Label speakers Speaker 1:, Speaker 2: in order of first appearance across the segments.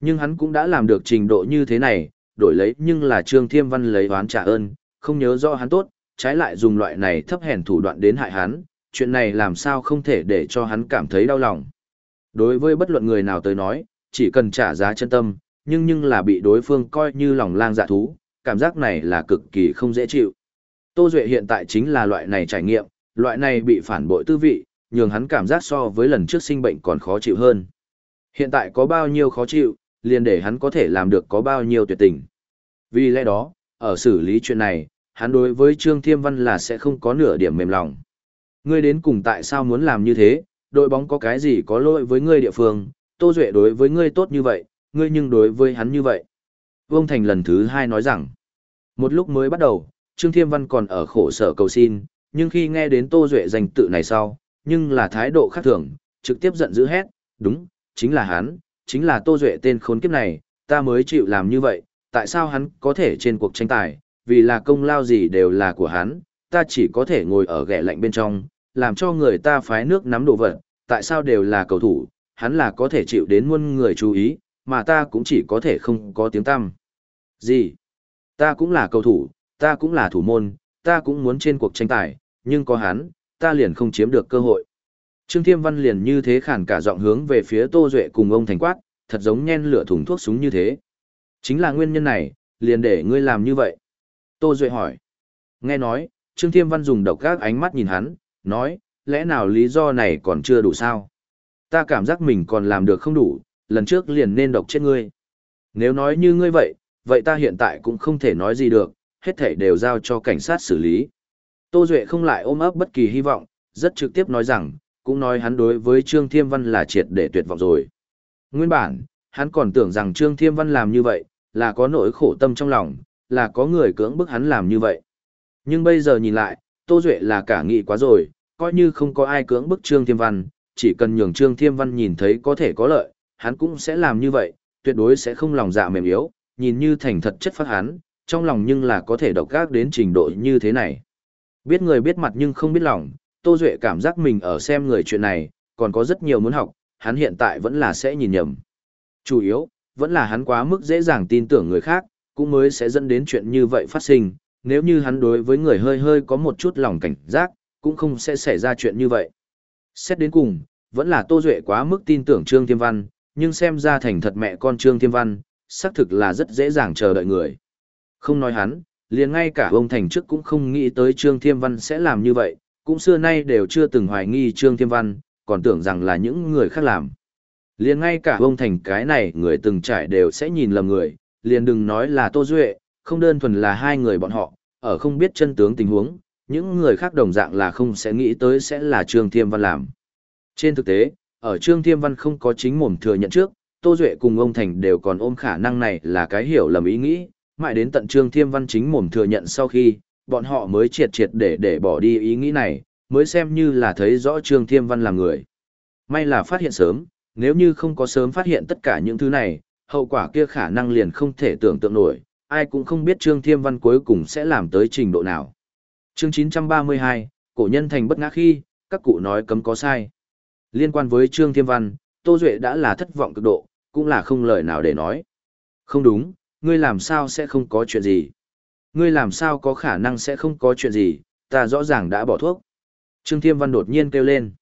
Speaker 1: Nhưng hắn cũng đã làm được trình độ như thế này, đổi lấy nhưng là Trương Thiêm Văn lấy oán trả ơn, không nhớ rõ hắn tốt, trái lại dùng loại này thấp hèn thủ đoạn đến hại hắn, chuyện này làm sao không thể để cho hắn cảm thấy đau lòng. Đối với bất luận người nào tới nói, chỉ cần trả giá chân tâm, nhưng nhưng là bị đối phương coi như lòng lang dạ thú, cảm giác này là cực kỳ không dễ chịu. Tô Duệ hiện tại chính là loại này trải nghiệm, loại này bị phản bội tư vị, nhường hắn cảm giác so với lần trước sinh bệnh còn khó chịu hơn. Hiện tại có bao nhiêu khó chịu, liền để hắn có thể làm được có bao nhiêu tuyệt tình. Vì lẽ đó, ở xử lý chuyện này, hắn đối với Trương Thiêm Văn là sẽ không có nửa điểm mềm lòng. Ngươi đến cùng tại sao muốn làm như thế, đội bóng có cái gì có lỗi với ngươi địa phương, Tô Duệ đối với ngươi tốt như vậy, ngươi nhưng đối với hắn như vậy. Vương Thành lần thứ hai nói rằng, một lúc mới bắt đầu, Trương Thiêm Văn còn ở khổ sở cầu xin, nhưng khi nghe đến Tô Duệ danh tự này sau, nhưng là thái độ khác thường, trực tiếp giận dữ hét, đúng, chính là hắn, chính là Tô Duệ tên khốn kiếp này, ta mới chịu làm như vậy, tại sao hắn có thể trên cuộc tranh tài, vì là công lao gì đều là của hắn, ta chỉ có thể ngồi ở ghẻ lạnh bên trong, làm cho người ta phái nước nắm đồ vật, tại sao đều là cầu thủ, hắn là có thể chịu đến muôn người chú ý, mà ta cũng chỉ có thể không có tiếng tăm. Gì? Ta cũng là cầu thủ, ta cũng là thủ môn, ta cũng muốn trên cuộc tranh tài, nhưng có hắn, ta liền không chiếm được cơ hội. Trương Thiêm Văn liền như thế khản cả giọng hướng về phía Tô Duệ cùng ông Thành Quát, thật giống nhen lửa thùng thuốc súng như thế. Chính là nguyên nhân này, liền để ngươi làm như vậy. Tô Duệ hỏi. Nghe nói, Trương Thiêm Văn dùng độc các ánh mắt nhìn hắn, nói, lẽ nào lý do này còn chưa đủ sao? Ta cảm giác mình còn làm được không đủ, lần trước liền nên độc chết ngươi. Nếu nói như ngươi vậy, vậy ta hiện tại cũng không thể nói gì được, hết thể đều giao cho cảnh sát xử lý. Tô Duệ không lại ôm ấp bất kỳ hy vọng, rất trực tiếp nói rằng, cũng nói hắn đối với Trương Thiêm Văn là triệt để tuyệt vọng rồi. Nguyên bản, hắn còn tưởng rằng Trương Thiêm Văn làm như vậy, là có nỗi khổ tâm trong lòng, là có người cưỡng bức hắn làm như vậy. Nhưng bây giờ nhìn lại, Tô Duệ là cả nghị quá rồi, coi như không có ai cưỡng bức Trương Thiêm Văn, chỉ cần nhường Trương Thiêm Văn nhìn thấy có thể có lợi, hắn cũng sẽ làm như vậy, tuyệt đối sẽ không lòng dạ mềm yếu, nhìn như thành thật chất phát hắn, trong lòng nhưng là có thể độc gác đến trình độ như thế này. Biết người biết mặt nhưng không biết lòng, Tô Duệ cảm giác mình ở xem người chuyện này, còn có rất nhiều muốn học, hắn hiện tại vẫn là sẽ nhìn nhầm. Chủ yếu, vẫn là hắn quá mức dễ dàng tin tưởng người khác, cũng mới sẽ dẫn đến chuyện như vậy phát sinh, nếu như hắn đối với người hơi hơi có một chút lòng cảnh giác, cũng không sẽ xảy ra chuyện như vậy. Xét đến cùng, vẫn là Tô Duệ quá mức tin tưởng Trương Thiêm Văn, nhưng xem ra thành thật mẹ con Trương Thiêm Văn, xác thực là rất dễ dàng chờ đợi người. Không nói hắn, liền ngay cả ông Thành trước cũng không nghĩ tới Trương Thiêm Văn sẽ làm như vậy, cũng xưa nay đều chưa từng hoài nghi Trương Thiêm Văn, còn tưởng rằng là những người khác làm. Liền ngay cả ông Thành cái này người từng trải đều sẽ nhìn lầm người, liền đừng nói là Tô Duệ, không đơn thuần là hai người bọn họ, ở không biết chân tướng tình huống, những người khác đồng dạng là không sẽ nghĩ tới sẽ là Trương Thiêm Văn làm. Trên thực tế, ở Trương Thiêm Văn không có chính mồm thừa nhận trước, Tô Duệ cùng ông Thành đều còn ôm khả năng này là cái hiểu lầm ý nghĩ, mãi đến tận Trương Thiêm Văn chính mồm thừa nhận sau khi, bọn họ mới triệt triệt để để bỏ đi ý nghĩ này, mới xem như là thấy rõ Trương Thiêm Văn là người. May là phát hiện sớm, nếu như không có sớm phát hiện tất cả những thứ này, hậu quả kia khả năng liền không thể tưởng tượng nổi, ai cũng không biết Trương Thiêm Văn cuối cùng sẽ làm tới trình độ nào. Chương 932, cổ nhân thành bất ngã khi, các cụ nói cấm có sai. Liên quan với Trương Thiêm Văn, Tô Duệ đã là thất vọng cực độ, cũng là không lời nào để nói. Không đúng, ngươi làm sao sẽ không có chuyện gì? Ngươi làm sao có khả năng sẽ không có chuyện gì, ta rõ ràng đã bỏ thuốc. Trương Thiêm Văn đột nhiên kêu lên.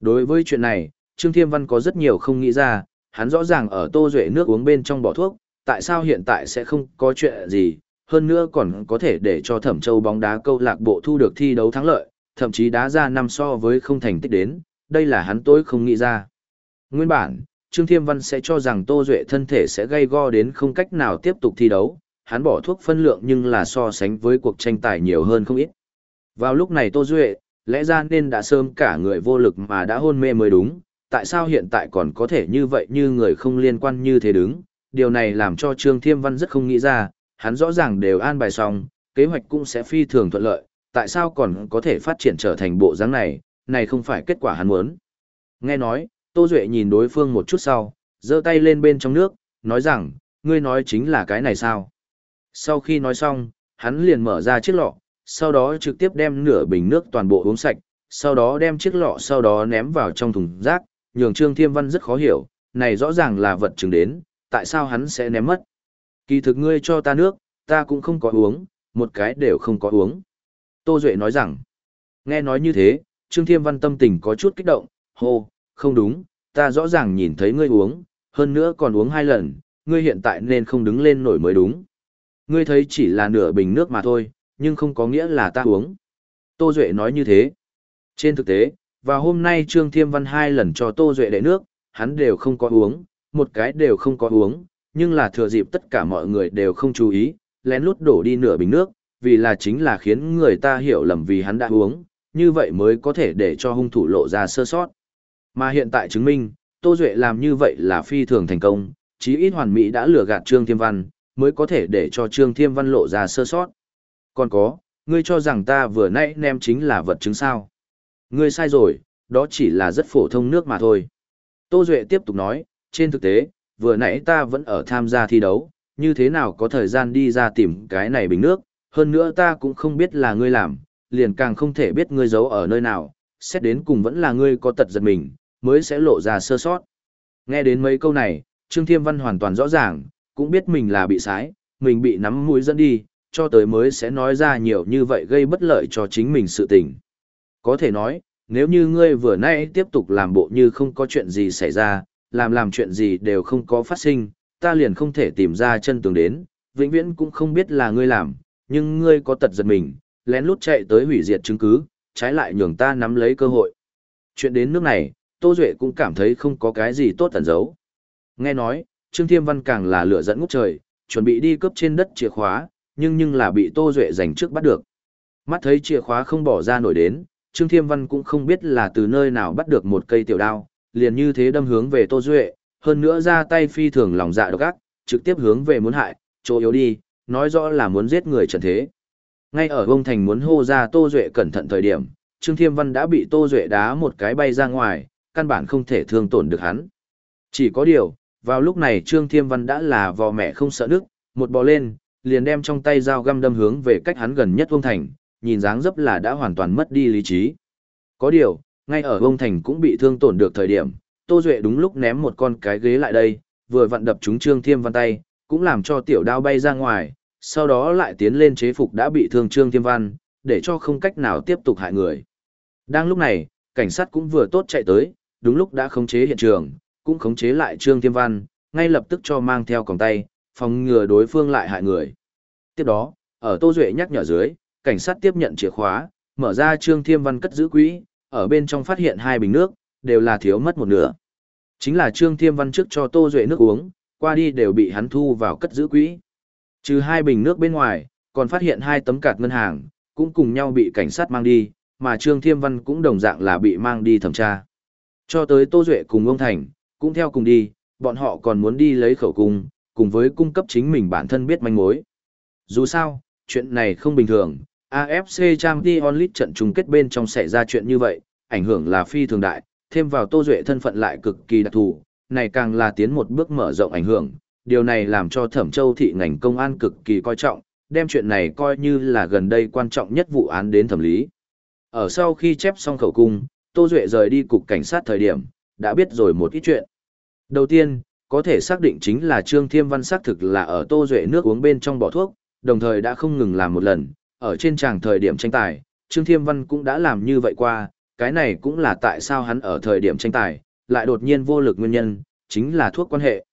Speaker 1: Đối với chuyện này, Trương Thiêm Văn có rất nhiều không nghĩ ra, hắn rõ ràng ở Tô Duệ nước uống bên trong bỏ thuốc, tại sao hiện tại sẽ không có chuyện gì, hơn nữa còn có thể để cho Thẩm Châu bóng đá câu lạc bộ thu được thi đấu thắng lợi, thậm chí đá ra năm so với không thành tích đến, đây là hắn tối không nghĩ ra. Nguyên bản, Trương Thiêm Văn sẽ cho rằng Tô Duệ thân thể sẽ gây go đến không cách nào tiếp tục thi đấu, hắn bỏ thuốc phân lượng nhưng là so sánh với cuộc tranh tài nhiều hơn không ít. Vào lúc này Tô Duệ, lẽ ra nên đã sớm cả người vô lực mà đã hôn mê mới đúng, tại sao hiện tại còn có thể như vậy như người không liên quan như thế đứng, điều này làm cho Trương Thiêm Văn rất không nghĩ ra, hắn rõ ràng đều an bài xong, kế hoạch cũng sẽ phi thường thuận lợi, tại sao còn có thể phát triển trở thành bộ dáng này, này không phải kết quả hắn muốn. Nghe nói, Tô Duệ nhìn đối phương một chút sau, giơ tay lên bên trong nước, nói rằng, ngươi nói chính là cái này sao? Sau khi nói xong, hắn liền mở ra chiếc lọ, sau đó trực tiếp đem nửa bình nước toàn bộ uống sạch, sau đó đem chiếc lọ sau đó ném vào trong thùng rác, nhường Trương Thiêm Văn rất khó hiểu, này rõ ràng là vật chứng đến, tại sao hắn sẽ ném mất? Kỳ thực ngươi cho ta nước, ta cũng không có uống, một cái đều không có uống. Tô Duệ nói rằng, nghe nói như thế, Trương Thiêm Văn tâm tình có chút kích động, hô, không đúng, ta rõ ràng nhìn thấy ngươi uống, hơn nữa còn uống hai lần, ngươi hiện tại nên không đứng lên nổi mới đúng. Ngươi thấy chỉ là nửa bình nước mà thôi, nhưng không có nghĩa là ta uống. Tô Duệ nói như thế. Trên thực tế, vào hôm nay Trương Thiêm Văn hai lần cho Tô Duệ đệ nước, hắn đều không có uống, một cái đều không có uống, nhưng là thừa dịp tất cả mọi người đều không chú ý, lén lút đổ đi nửa bình nước, vì là chính là khiến người ta hiểu lầm vì hắn đã uống, như vậy mới có thể để cho hung thủ lộ ra sơ sót. Mà hiện tại chứng minh, Tô Duệ làm như vậy là phi thường thành công, chí ít hoàn mỹ đã lừa gạt Trương Thiêm Văn, mới có thể để cho Trương Thiêm Văn lộ ra sơ sót. Còn có, ngươi cho rằng ta vừa nãy nem chính là vật chứng sao. Ngươi sai rồi, đó chỉ là rất phổ thông nước mà thôi. Tô Duệ tiếp tục nói, trên thực tế, vừa nãy ta vẫn ở tham gia thi đấu, như thế nào có thời gian đi ra tìm cái này bình nước, hơn nữa ta cũng không biết là ngươi làm, liền càng không thể biết ngươi giấu ở nơi nào, xét đến cùng vẫn là ngươi có tật giật mình, mới sẽ lộ ra sơ sót. Nghe đến mấy câu này, Trương Thiêm Văn hoàn toàn rõ ràng, cũng biết mình là bị sái, mình bị nắm mũi dẫn đi, cho tới mới sẽ nói ra nhiều như vậy gây bất lợi cho chính mình sự tình. Có thể nói, nếu như ngươi vừa nay tiếp tục làm bộ như không có chuyện gì xảy ra, làm làm chuyện gì đều không có phát sinh, ta liền không thể tìm ra chân tường đến, vĩnh viễn cũng không biết là ngươi làm, nhưng ngươi có tật giật mình, lén lút chạy tới hủy diệt chứng cứ, trái lại nhường ta nắm lấy cơ hội. Chuyện đến nước này, Tô Duệ cũng cảm thấy không có cái gì tốt tẩn giấu. Nghe nói, Trương Thiêm Văn càng là lửa dẫn ngút trời, chuẩn bị đi cướp trên đất chìa khóa, nhưng nhưng là bị Tô Duệ giành trước bắt được. Mắt thấy chìa khóa không bỏ ra nổi đến, Trương Thiêm Văn cũng không biết là từ nơi nào bắt được một cây tiểu đao, liền như thế đâm hướng về Tô Duệ, hơn nữa ra tay phi thường lòng dạ độc ác, trực tiếp hướng về muốn hại, chỗ yếu đi, nói rõ là muốn giết người trần thế. Ngay ở Vông Thành muốn hô ra Tô Duệ cẩn thận thời điểm, Trương Thiêm Văn đã bị Tô Duệ đá một cái bay ra ngoài, căn bản không thể thương tổn được hắn. Chỉ có điều, vào lúc này Trương Thiêm Văn đã là vò mẹ không sợ nước, một bò lên, liền đem trong tay dao găm đâm hướng về cách hắn gần nhất Vương Thành, nhìn dáng dấp là đã hoàn toàn mất đi lý trí. Có điều, ngay ở Vương Thành cũng bị thương tổn được thời điểm, Tô Duệ đúng lúc ném một con cái ghế lại đây, vừa vặn đập trúng Trương Thiêm Văn tay, cũng làm cho tiểu đao bay ra ngoài, sau đó lại tiến lên chế phục đã bị thương Trương Thiêm Văn, để cho không cách nào tiếp tục hại người. Đang lúc này, cảnh sát cũng vừa tốt chạy tới, đúng lúc đã khống chế hiện trường, cũng khống chế lại Trương Thiêm Văn, ngay lập tức cho mang theo còng tay, phòng ngừa đối phương lại hại người. Tiếp đó, ở Tô Duệ nhắc nhở dưới, cảnh sát tiếp nhận chìa khóa, mở ra Trương Thiêm Văn cất giữ quỹ, ở bên trong phát hiện hai bình nước, đều là thiếu mất một nửa. Chính là Trương Thiêm Văn trước cho Tô Duệ nước uống, qua đi đều bị hắn thu vào cất giữ quỹ. Trừ hai bình nước bên ngoài, còn phát hiện hai tấm cạt ngân hàng, cũng cùng nhau bị cảnh sát mang đi, mà Trương Thiêm Văn cũng đồng dạng là bị mang đi thẩm tra. Cho tới Tô Duệ cùng ông Thành, cũng theo cùng đi, bọn họ còn muốn đi lấy khẩu cung, cùng với cung cấp chính mình bản thân biết manh mối. Dù sao, chuyện này không bình thường, AFC Champions League trận chung kết bên trong xảy ra chuyện như vậy, ảnh hưởng là phi thường đại, thêm vào Tô Duệ thân phận lại cực kỳ đặc thù, này càng là tiến một bước mở rộng ảnh hưởng, điều này làm cho Thẩm Châu thị ngành công an cực kỳ coi trọng, đem chuyện này coi như là gần đây quan trọng nhất vụ án đến thẩm lý. Ở sau khi chép xong khẩu cung, Tô Duệ rời đi cục cảnh sát thời điểm, đã biết rồi một ít chuyện. Đầu tiên, có thể xác định chính là Trương Thiêm Văn xác thực là ở Tô Duệ nước uống bên trong bỏ thuốc, đồng thời đã không ngừng làm một lần, ở trên tràng thời điểm tranh tài, Trương Thiêm Văn cũng đã làm như vậy qua, cái này cũng là tại sao hắn ở thời điểm tranh tài, lại đột nhiên vô lực nguyên nhân, chính là thuốc quan hệ.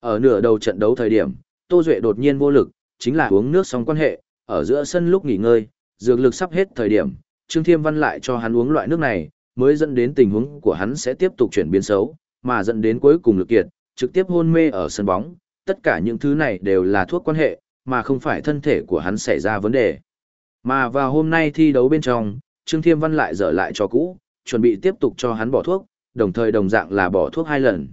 Speaker 1: Ở nửa đầu trận đấu thời điểm, Tô Duệ đột nhiên vô lực, chính là uống nước xong quan hệ, ở giữa sân lúc nghỉ ngơi, dược lực sắp hết thời điểm, Trương Thiêm Văn lại cho hắn uống loại nước này, mới dẫn đến tình huống của hắn sẽ tiếp tục chuyển biến xấu, mà dẫn đến cuối cùng lực kiệt, trực tiếp hôn mê ở sân bóng. Tất cả những thứ này đều là thuốc quan hệ, mà không phải thân thể của hắn xảy ra vấn đề. Mà vào hôm nay thi đấu bên trong, Trương Thiêm Văn lại dở lại cho cũ, chuẩn bị tiếp tục cho hắn bỏ thuốc, đồng thời đồng dạng là bỏ thuốc hai lần.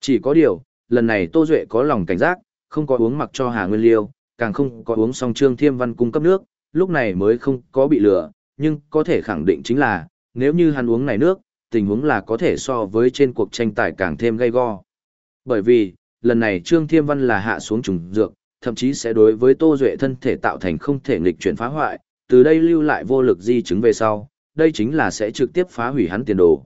Speaker 1: Chỉ có điều, lần này Tô Duệ có lòng cảnh giác, không có uống mặc cho Hà Nguyên Liêu, càng không có uống xong Trương Thiêm Văn cung cấp nước, lúc này mới không có bị lừa, nhưng có thể khẳng định chính là, nếu như hắn uống này nước, tình huống là có thể so với trên cuộc tranh tài càng thêm gay go. Bởi vì, lần này Trương Thiêm Văn là hạ xuống trùng dược, thậm chí sẽ đối với Tô Duệ thân thể tạo thành không thể nghịch chuyển phá hoại, từ đây lưu lại vô lực di chứng về sau, đây chính là sẽ trực tiếp phá hủy hắn tiền đồ.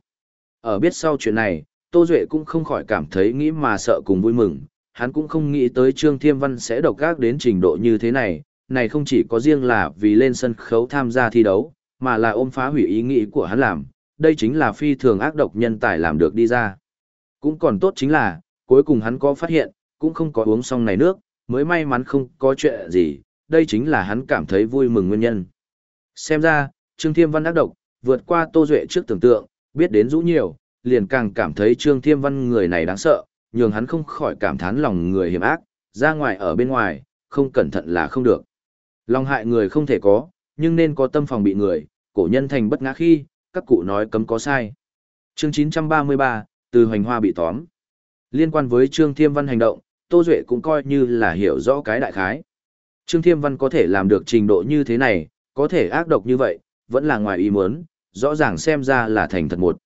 Speaker 1: Ở biết sau chuyện này, Tô Duệ cũng không khỏi cảm thấy nghĩ mà sợ cùng vui mừng, hắn cũng không nghĩ tới Trương Thiêm Văn sẽ độc gác đến trình độ như thế này, này không chỉ có riêng là vì lên sân khấu tham gia thi đấu, mà là ôm phá hủy ý nghĩ của hắn làm, đây chính là phi thường ác độc nhân tài làm được đi ra. Cũng còn tốt chính là, cuối cùng hắn có phát hiện, cũng không có uống xong này nước, mới may mắn không có chuyện gì, đây chính là hắn cảm thấy vui mừng nguyên nhân. Xem ra, Trương Thiêm Văn ác độc, vượt qua Tô Duệ trước tưởng tượng, biết đến rũ nhiều, liền càng cảm thấy Trương Thiêm Văn người này đáng sợ, nhường hắn không khỏi cảm thán lòng người hiểm ác, ra ngoài ở bên ngoài, không cẩn thận là không được. Lòng hại người không thể có, nhưng nên có tâm phòng bị người, cổ nhân thành bất ngã khi, các cụ nói cấm có sai. Chương 933, từ hoành hoa bị tóm. Liên quan với Trương Thiêm Văn hành động, Tô Duệ cũng coi như là hiểu rõ cái đại khái. Trương Thiêm Văn có thể làm được trình độ như thế này, có thể ác độc như vậy, vẫn là ngoài ý muốn, rõ ràng xem ra là thành thật một.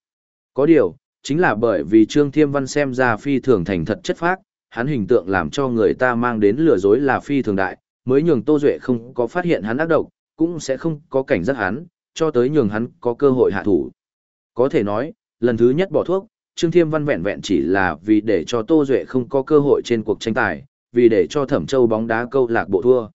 Speaker 1: Có điều, chính là bởi vì Trương Thiêm Văn xem ra phi thường thành thật chất phác, hắn hình tượng làm cho người ta mang đến lừa dối là phi thường đại, mới nhường Tô Duệ không có phát hiện hắn ác độc, cũng sẽ không có cảnh giác hắn, cho tới nhường hắn có cơ hội hạ thủ. Có thể nói, lần thứ nhất bỏ thuốc, Trương Thiêm Văn vẹn vẹn chỉ là vì để cho Tô Duệ không có cơ hội trên cuộc tranh tài, vì để cho Thẩm Châu bóng đá câu lạc bộ thua.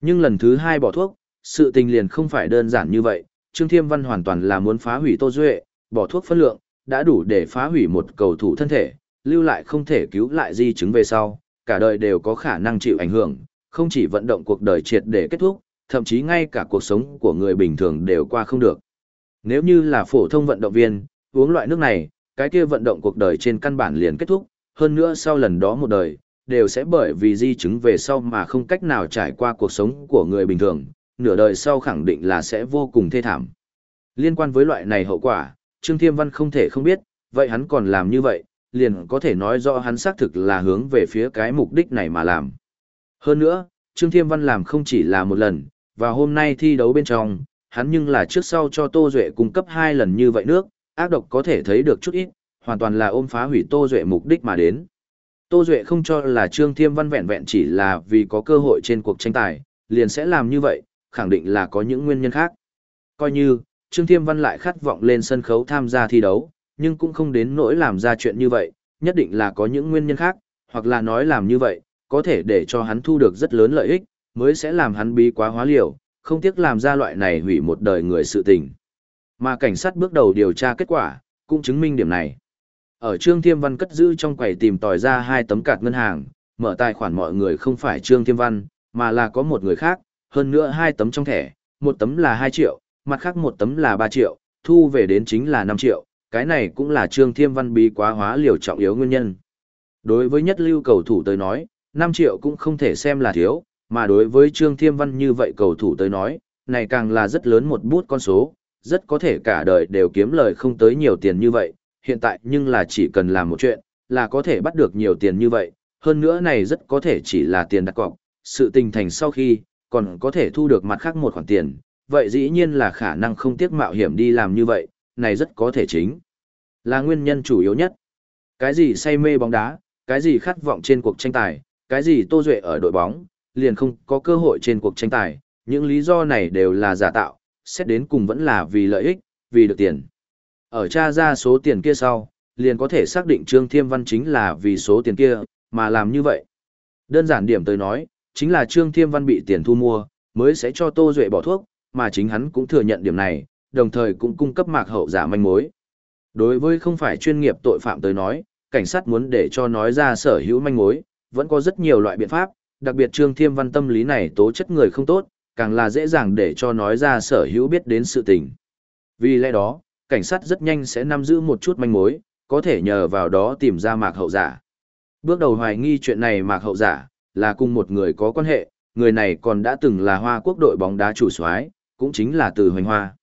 Speaker 1: Nhưng lần thứ hai bỏ thuốc, sự tình liền không phải đơn giản như vậy, Trương Thiêm Văn hoàn toàn là muốn phá hủy Tô Duệ, bỏ thuốc phân lượng, đã đủ để phá hủy một cầu thủ thân thể, lưu lại không thể cứu lại di chứng về sau, cả đời đều có khả năng chịu ảnh hưởng, không chỉ vận động cuộc đời triệt để kết thúc, thậm chí ngay cả cuộc sống của người bình thường đều qua không được. Nếu như là phổ thông vận động viên, uống loại nước này, cái kia vận động cuộc đời trên căn bản liền kết thúc, hơn nữa sau lần đó một đời, đều sẽ bởi vì di chứng về sau mà không cách nào trải qua cuộc sống của người bình thường, nửa đời sau khẳng định là sẽ vô cùng thê thảm. Liên quan với loại này hậu quả, Trương Thiêm Văn không thể không biết, vậy hắn còn làm như vậy, liền có thể nói rõ hắn xác thực là hướng về phía cái mục đích này mà làm. Hơn nữa, Trương Thiêm Văn làm không chỉ là một lần, và hôm nay thi đấu bên trong, hắn nhưng là trước sau cho Tô Duệ cung cấp hai lần như vậy nước, ác độc có thể thấy được chút ít, hoàn toàn là ôm phá hủy Tô Duệ mục đích mà đến. Tô Duệ không cho là Trương Thiêm Văn vẹn vẹn chỉ là vì có cơ hội trên cuộc tranh tài, liền sẽ làm như vậy, khẳng định là có những nguyên nhân khác. Coi như, Trương Thiêm Văn lại khát vọng lên sân khấu tham gia thi đấu, nhưng cũng không đến nỗi làm ra chuyện như vậy, nhất định là có những nguyên nhân khác, hoặc là nói làm như vậy, có thể để cho hắn thu được rất lớn lợi ích, mới sẽ làm hắn bí quá hóa liều, không tiếc làm ra loại này hủy một đời người sự tình. Mà cảnh sát bước đầu điều tra kết quả, cũng chứng minh điểm này. Ở Trương Thiêm Văn cất giữ trong quầy tìm tòi ra hai tấm card ngân hàng, mở tài khoản mọi người không phải Trương Thiêm Văn, mà là có một người khác, hơn nữa hai tấm trong thẻ, một tấm là 2 triệu, mặt khác một tấm là 3 triệu, thu về đến chính là 5 triệu, cái này cũng là Trương Thiêm Văn bí quá hóa liều trọng yếu nguyên nhân. Đối với nhất lưu cầu thủ tới nói, 5 triệu cũng không thể xem là thiếu, mà đối với Trương Thiêm Văn như vậy cầu thủ tới nói, này càng là rất lớn một bút con số, rất có thể cả đời đều kiếm lời không tới nhiều tiền như vậy, hiện tại nhưng là chỉ cần làm một chuyện, là có thể bắt được nhiều tiền như vậy, hơn nữa này rất có thể chỉ là tiền đặt cọc, sự tình thành sau khi, còn có thể thu được mặt khác một khoản tiền, vậy dĩ nhiên là khả năng không tiếc mạo hiểm đi làm như vậy, này rất có thể chính. Là nguyên nhân chủ yếu nhất. Cái gì say mê bóng đá, cái gì khát vọng trên cuộc tranh tài, cái gì tô duệ ở đội bóng, liền không có cơ hội trên cuộc tranh tài, những lý do này đều là giả tạo, xét đến cùng vẫn là vì lợi ích, vì được tiền. Ở tra ra số tiền kia sau, liền có thể xác định Trương Thiêm Văn chính là vì số tiền kia, mà làm như vậy. Đơn giản điểm tới nói, chính là Trương Thiêm Văn bị tiền thu mua, mới sẽ cho Tô Duệ bỏ thuốc, mà chính hắn cũng thừa nhận điểm này, đồng thời cũng cung cấp mạc hậu giả manh mối. Đối với không phải chuyên nghiệp tội phạm tới nói, cảnh sát muốn để cho nói ra sở hữu manh mối, vẫn có rất nhiều loại biện pháp, đặc biệt Trương Thiêm Văn tâm lý này tố chất người không tốt, càng là dễ dàng để cho nói ra sở hữu biết đến sự tình. Vì lẽ đó, cảnh sát rất nhanh sẽ nắm giữ một chút manh mối, có thể nhờ vào đó tìm ra mạc hậu giả. Bước đầu hoài nghi chuyện này mạc hậu giả, là cùng một người có quan hệ, người này còn đã từng là Hoa Quốc đội bóng đá chủ soái, cũng chính là Từ Hoành Hoa.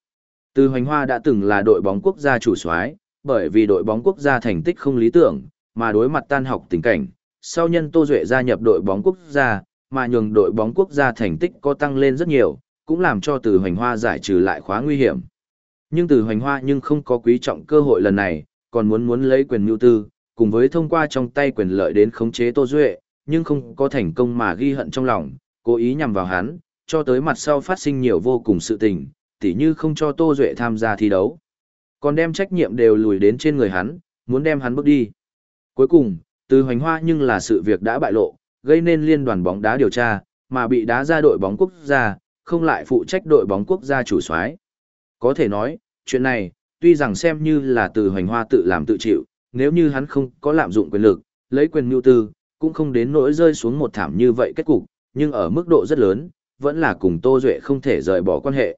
Speaker 1: Từ Hoành Hoa đã từng là đội bóng quốc gia chủ soái, bởi vì đội bóng quốc gia thành tích không lý tưởng, mà đối mặt tan học tình cảnh, sau nhân Tô Duệ gia nhập đội bóng quốc gia, mà nhường đội bóng quốc gia thành tích có tăng lên rất nhiều, cũng làm cho Từ Hoành Hoa giải trừ lại khóa nguy hiểm. Nhưng Từ Hoành Hoa nhưng không có quý trọng cơ hội lần này, còn muốn muốn lấy quyền mưu tư, cùng với thông qua trong tay quyền lợi đến khống chế Tô Duệ, nhưng không có thành công mà ghi hận trong lòng, cố ý nhằm vào hắn, cho tới mặt sau phát sinh nhiều vô cùng sự tình, tỉ như không cho Tô Duệ tham gia thi đấu. Còn đem trách nhiệm đều lùi đến trên người hắn, muốn đem hắn bước đi. Cuối cùng, từ hoành hoa nhưng là sự việc đã bại lộ, gây nên liên đoàn bóng đá điều tra, mà bị đá ra đội bóng quốc gia, không lại phụ trách đội bóng quốc gia chủ soái. Có thể nói, chuyện này, tuy rằng xem như là từ hoành hoa tự làm tự chịu, nếu như hắn không có lạm dụng quyền lực, lấy quyền mưu tư, cũng không đến nỗi rơi xuống một thảm như vậy kết cục, nhưng ở mức độ rất lớn, vẫn là cùng Tô Duệ không thể rời bỏ quan hệ.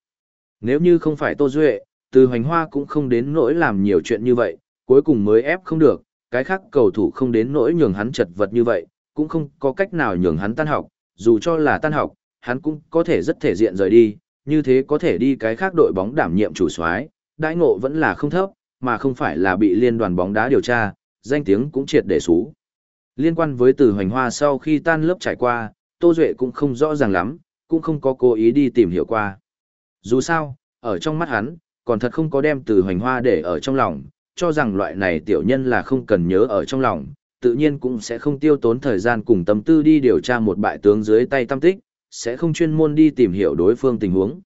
Speaker 1: Nếu như không phải Tô Duệ, từ hoành hoa cũng không đến nỗi làm nhiều chuyện như vậy, cuối cùng mới ép không được, cái khác cầu thủ không đến nỗi nhường hắn chật vật như vậy, cũng không có cách nào nhường hắn tan học, dù cho là tan học, hắn cũng có thể rất thể diện rời đi, như thế có thể đi cái khác đội bóng đảm nhiệm chủ soái, đãi ngộ vẫn là không thấp, mà không phải là bị liên đoàn bóng đá điều tra, danh tiếng cũng triệt để sú Liên quan với từ hoành hoa sau khi tan lớp trải qua, Tô Duệ cũng không rõ ràng lắm, cũng không có cố ý đi tìm hiểu qua. Dù sao, ở trong mắt hắn, còn thật không có đem từ hoành hoa để ở trong lòng, cho rằng loại này tiểu nhân là không cần nhớ ở trong lòng, tự nhiên cũng sẽ không tiêu tốn thời gian cùng tâm tư đi điều tra một bại tướng dưới tay tâm tích, sẽ không chuyên môn đi tìm hiểu đối phương tình huống.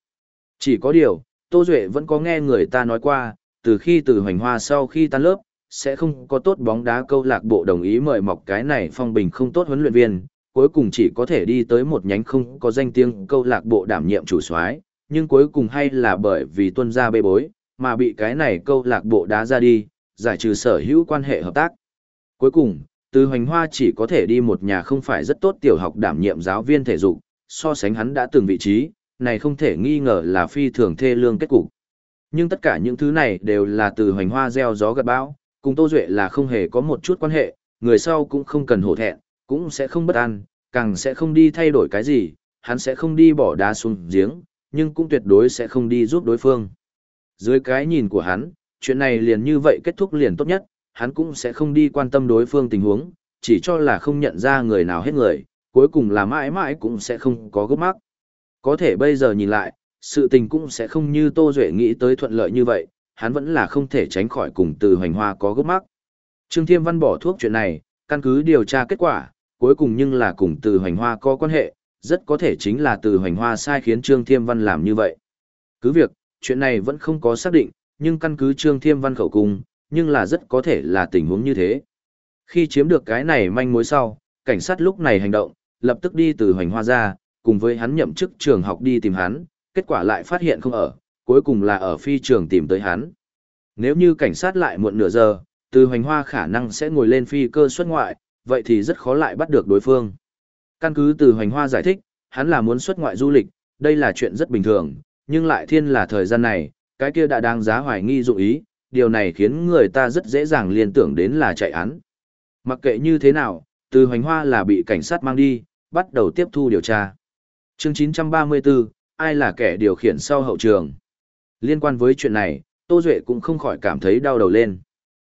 Speaker 1: Chỉ có điều, Tô Duệ vẫn có nghe người ta nói qua, từ khi từ hoành hoa sau khi tan lớp, sẽ không có tốt bóng đá câu lạc bộ đồng ý mời mọc cái này phong bình không tốt huấn luyện viên, cuối cùng chỉ có thể đi tới một nhánh không có danh tiếng câu lạc bộ đảm nhiệm chủ soái nhưng cuối cùng hay là bởi vì tuân gia bê bối, mà bị cái này câu lạc bộ đá ra đi, giải trừ sở hữu quan hệ hợp tác. Cuối cùng, từ hoành hoa chỉ có thể đi một nhà không phải rất tốt tiểu học đảm nhiệm giáo viên thể dục, so sánh hắn đã từng vị trí, này không thể nghi ngờ là phi thường thê lương kết cục. Nhưng tất cả những thứ này đều là từ hoành hoa gieo gió gặt bão, cùng Tô Duệ là không hề có một chút quan hệ, người sau cũng không cần hổ thẹn, cũng sẽ không bất an, càng sẽ không đi thay đổi cái gì, hắn sẽ không đi bỏ đá xuống giếng, nhưng cũng tuyệt đối sẽ không đi giúp đối phương. Dưới cái nhìn của hắn, chuyện này liền như vậy kết thúc liền tốt nhất, hắn cũng sẽ không đi quan tâm đối phương tình huống, chỉ cho là không nhận ra người nào hết người, cuối cùng là mãi mãi cũng sẽ không có gốc mắc. Có thể bây giờ nhìn lại, sự tình cũng sẽ không như Tô Duệ nghĩ tới thuận lợi như vậy, hắn vẫn là không thể tránh khỏi cùng từ hoành hoa có gốc mắc. Trương Thiêm Văn bỏ thuốc chuyện này, căn cứ điều tra kết quả, cuối cùng nhưng là cùng từ hoành hoa có quan hệ, rất có thể chính là từ hoành hoa sai khiến Trương Thiêm Văn làm như vậy. Cứ việc, chuyện này vẫn không có xác định, nhưng căn cứ Trương Thiêm Văn khẩu cung, nhưng là rất có thể là tình huống như thế. Khi chiếm được cái này manh mối sau, cảnh sát lúc này hành động, lập tức đi từ hoành hoa ra, cùng với hắn nhậm chức trường học đi tìm hắn, kết quả lại phát hiện không ở, cuối cùng là ở phi trường tìm tới hắn. Nếu như cảnh sát lại muộn nửa giờ, từ hoành hoa khả năng sẽ ngồi lên phi cơ xuất ngoại, vậy thì rất khó lại bắt được đối phương. Căn cứ từ hoành hoa giải thích, hắn là muốn xuất ngoại du lịch, đây là chuyện rất bình thường, nhưng lại thiên là thời gian này, cái kia đã đang giá hoài nghi dụ ý, điều này khiến người ta rất dễ dàng liên tưởng đến là chạy án. Mặc kệ như thế nào, từ hoành hoa là bị cảnh sát mang đi, bắt đầu tiếp thu điều tra. Chương 934, ai là kẻ điều khiển sau hậu trường? Liên quan với chuyện này, Tô Duệ cũng không khỏi cảm thấy đau đầu lên.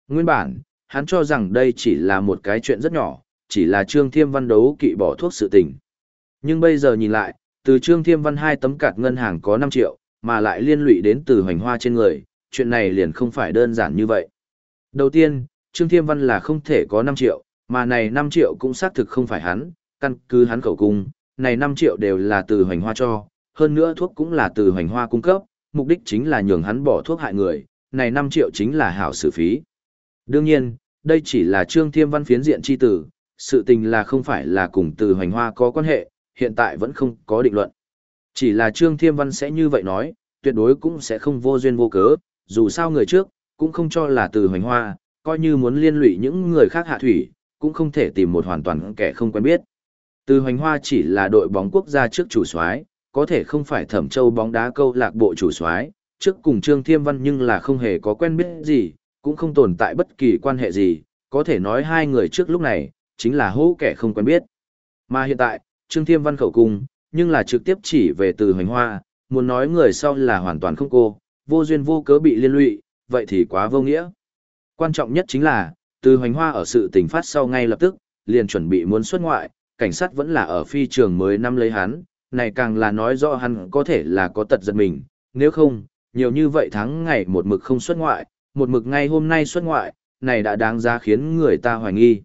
Speaker 1: Nguyên bản, hắn cho rằng đây chỉ là một cái chuyện rất nhỏ, chỉ là Trương Thiêm Văn đấu kỵ bỏ thuốc sự tình. Nhưng bây giờ nhìn lại, từ Trương Thiêm Văn hai tấm cạt ngân hàng có 5 triệu, mà lại liên lụy đến từ hoành hoa trên người, chuyện này liền không phải đơn giản như vậy. Đầu tiên, Trương Thiêm Văn là không thể có 5 triệu, mà này 5 triệu cũng xác thực không phải hắn, căn cứ hắn khẩu cung, này 5 triệu đều là từ hoành hoa cho, hơn nữa thuốc cũng là từ hoành hoa cung cấp, mục đích chính là nhường hắn bỏ thuốc hại người, này 5 triệu chính là hảo xử phí. Đương nhiên, đây chỉ là Trương Thiêm Văn phiến diện chi tử, sự tình là không phải là cùng từ hoành hoa có quan hệ, hiện tại vẫn không có định luận. Chỉ là Trương Thiêm Văn sẽ như vậy nói, tuyệt đối cũng sẽ không vô duyên vô cớ, dù sao người trước, cũng không cho là từ hoành hoa, coi như muốn liên lụy những người khác hạ thủy, cũng không thể tìm một hoàn toàn kẻ không quen biết. Từ hoành hoa chỉ là đội bóng quốc gia trước chủ soái có thể không phải thẩm châu bóng đá câu lạc bộ chủ soái trước cùng Trương Thiêm Văn nhưng là không hề có quen biết gì, cũng không tồn tại bất kỳ quan hệ gì, có thể nói hai người trước lúc này, chính là hô kẻ không quen biết. Mà hiện tại, Trương Thiêm Văn khẩu cung, nhưng là trực tiếp chỉ về từ hoành hoa, muốn nói người sau là hoàn toàn không cô, vô duyên vô cớ bị liên lụy, vậy thì quá vô nghĩa. Quan trọng nhất chính là, từ hoành hoa ở sự tình phát sau ngay lập tức, liền chuẩn bị muốn xuất ngoại, cảnh sát vẫn là ở phi trường mới năm lấy hắn, này càng là nói rõ hắn có thể là có tật giật mình, nếu không, nhiều như vậy tháng ngày một mực không xuất ngoại, một mực ngay hôm nay xuất ngoại, này đã đáng giá khiến người ta hoài nghi.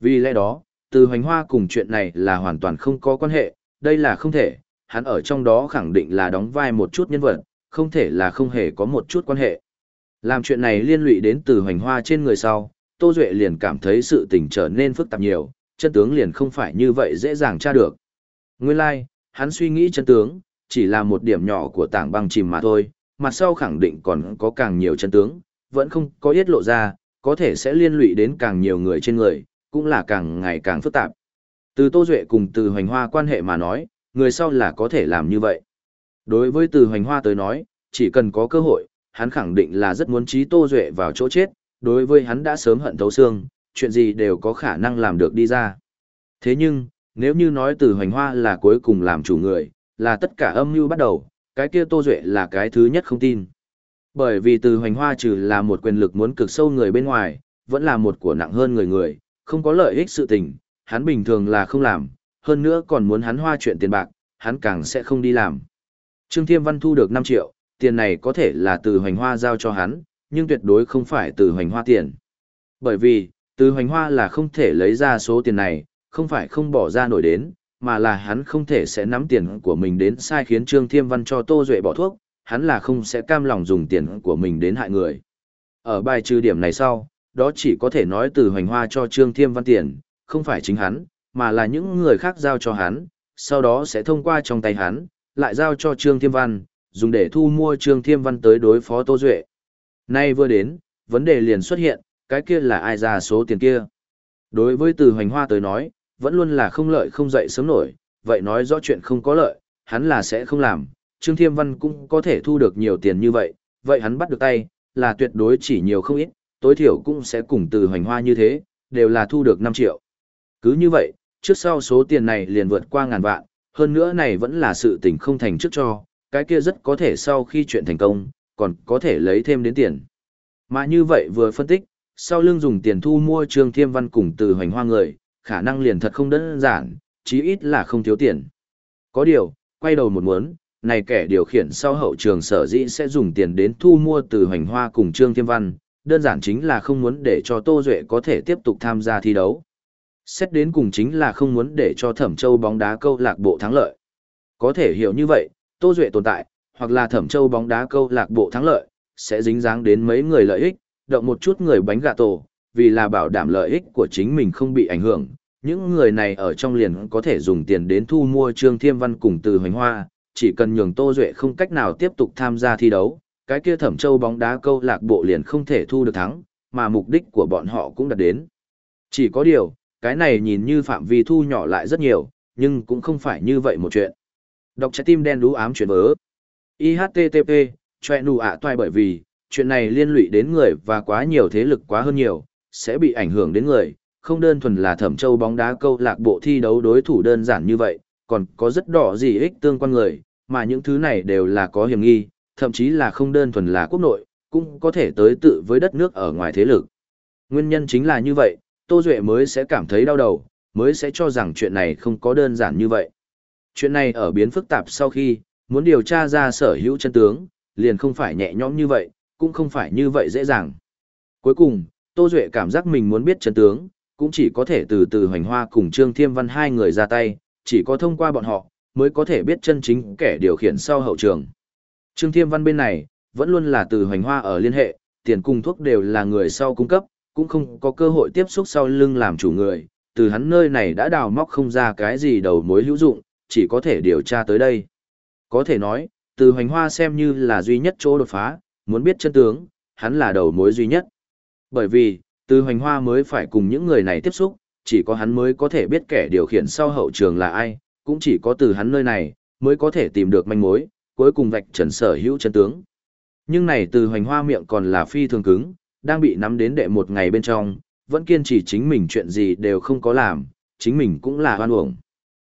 Speaker 1: Vì lẽ đó, từ hoành hoa cùng chuyện này là hoàn toàn không có quan hệ, đây là không thể, hắn ở trong đó khẳng định là đóng vai một chút nhân vật, không thể là không hề có một chút quan hệ. Làm chuyện này liên lụy đến từ hoành hoa trên người sau, Tô Duệ liền cảm thấy sự tình trở nên phức tạp nhiều, chân tướng liền không phải như vậy dễ dàng tra được. Nguyên lai, like, hắn suy nghĩ chân tướng, chỉ là một điểm nhỏ của tảng băng chìm mà thôi, mặt sau khẳng định còn có càng nhiều chân tướng, vẫn không có yết lộ ra, có thể sẽ liên lụy đến càng nhiều người trên người, cũng là càng ngày càng phức tạp. Từ Tô Duệ cùng từ Hoành Hoa quan hệ mà nói, người sau là có thể làm như vậy. Đối với từ Hoành Hoa tới nói, chỉ cần có cơ hội, hắn khẳng định là rất muốn trí Tô Duệ vào chỗ chết, đối với hắn đã sớm hận thấu xương, chuyện gì đều có khả năng làm được đi ra. Thế nhưng, nếu như nói từ Hoành Hoa là cuối cùng làm chủ người, là tất cả âm mưu bắt đầu, cái kia Tô Duệ là cái thứ nhất không tin. Bởi vì từ Hoành Hoa trừ là một quyền lực muốn cực sâu người bên ngoài, vẫn là một của nặng hơn người người, không có lợi ích sự tình, hắn bình thường là không làm, hơn nữa còn muốn hắn hoa chuyện tiền bạc, hắn càng sẽ không đi làm. Trương Thiêm Văn thu được 5 triệu, tiền này có thể là từ hoành hoa giao cho hắn, nhưng tuyệt đối không phải từ hoành hoa tiền. Bởi vì, từ hoành hoa là không thể lấy ra số tiền này, không phải không bỏ ra nổi đến, mà là hắn không thể sẽ nắm tiền của mình đến sai khiến Trương Thiêm Văn cho Tô Duệ bỏ thuốc, hắn là không sẽ cam lòng dùng tiền của mình đến hại người. Ở bài trừ điểm này sau, đó chỉ có thể nói từ hoành hoa cho Trương Thiêm Văn tiền, không phải chính hắn, mà là những người khác giao cho hắn, sau đó sẽ thông qua trong tay hắn, lại giao cho Trương Thiêm Văn, dùng để thu mua Trương Thiêm Văn tới đối phó Tô Duệ. Nay vừa đến, vấn đề liền xuất hiện, cái kia là ai ra số tiền kia. Đối với từ hoành hoa tới nói, vẫn luôn là không lợi không dậy sớm nổi, vậy nói rõ chuyện không có lợi, hắn là sẽ không làm, Trương Thiêm Văn cũng có thể thu được nhiều tiền như vậy, vậy hắn bắt được tay, là tuyệt đối chỉ nhiều không ít, tối thiểu cũng sẽ cùng từ hoành hoa như thế, đều là thu được 5 triệu. Cứ như vậy, trước sau số tiền này liền vượt qua ngàn vạn, hơn nữa này vẫn là sự tình không thành trước cho, cái kia rất có thể sau khi chuyện thành công, còn có thể lấy thêm đến tiền. Mà như vậy vừa phân tích, sau lưng dùng tiền thu mua Trương Thiêm Văn cùng từ hoành hoa người, khả năng liền thật không đơn giản, chí ít là không thiếu tiền. Có điều, quay đầu một muốn, này kẻ điều khiển sau hậu trường sở dĩ sẽ dùng tiền đến thu mua từ hoành hoa cùng Trương Thiêm Văn, đơn giản chính là không muốn để cho Tô Duệ có thể tiếp tục tham gia thi đấu. Xét đến cùng chính là không muốn để cho Thẩm Châu bóng đá câu lạc bộ thắng lợi. Có thể hiểu như vậy, Tô Duệ tồn tại, hoặc là Thẩm Châu bóng đá câu lạc bộ thắng lợi, sẽ dính dáng đến mấy người lợi ích, động một chút người bánh gà tổ, vì là bảo đảm lợi ích của chính mình không bị ảnh hưởng. Những người này ở trong liền có thể dùng tiền đến thu mua Trương Thiêm Văn cùng từ hoành hoa, chỉ cần nhường Tô Duệ không cách nào tiếp tục tham gia thi đấu, cái kia Thẩm Châu bóng đá câu lạc bộ liền không thể thu được thắng, mà mục đích của bọn họ cũng đạt đến. Chỉ có điều, cái này nhìn như phạm vi thu nhỏ lại rất nhiều, nhưng cũng không phải như vậy một chuyện. Đọc trái tim đen đú ám chuyện vớ. IHTTP, choe nụ ạ toai bởi vì, chuyện này liên lụy đến người và quá nhiều thế lực quá hơn nhiều, sẽ bị ảnh hưởng đến người, không đơn thuần là thẩm châu bóng đá câu lạc bộ thi đấu đối thủ đơn giản như vậy, còn có rất đỏ gì ích tương quan người, mà những thứ này đều là có hiểm nghi, thậm chí là không đơn thuần là quốc nội, cũng có thể tới tự với đất nước ở ngoài thế lực. Nguyên nhân chính là như vậy, Tô Duệ mới sẽ cảm thấy đau đầu, mới sẽ cho rằng chuyện này không có đơn giản như vậy. Chuyện này ở biến phức tạp sau khi, muốn điều tra ra sở hữu chân tướng, liền không phải nhẹ nhõm như vậy, cũng không phải như vậy dễ dàng. Cuối cùng, Tô Duệ cảm giác mình muốn biết chân tướng, cũng chỉ có thể từ từ hoành hoa cùng Trương Thiêm Văn hai người ra tay, chỉ có thông qua bọn họ, mới có thể biết chân chính kẻ điều khiển sau hậu trường. Trương Thiêm Văn bên này, vẫn luôn là từ hoành hoa ở liên hệ, tiền cung thuốc đều là người sau cung cấp, cũng không có cơ hội tiếp xúc sau lưng làm chủ người, từ hắn nơi này đã đào móc không ra cái gì đầu mối hữu dụng, chỉ có thể điều tra tới đây. Có thể nói, từ hoành hoa xem như là duy nhất chỗ đột phá, muốn biết chân tướng, hắn là đầu mối duy nhất. Bởi vì, từ hoành hoa mới phải cùng những người này tiếp xúc, chỉ có hắn mới có thể biết kẻ điều khiển sau hậu trường là ai, cũng chỉ có từ hắn nơi này, mới có thể tìm được manh mối, cuối cùng vạch trần sở hữu chân tướng. Nhưng này từ hoành hoa miệng còn là phi thường cứng, đang bị nắm đến đệ một ngày bên trong, vẫn kiên trì chính mình chuyện gì đều không có làm, chính mình cũng là hoan uổng.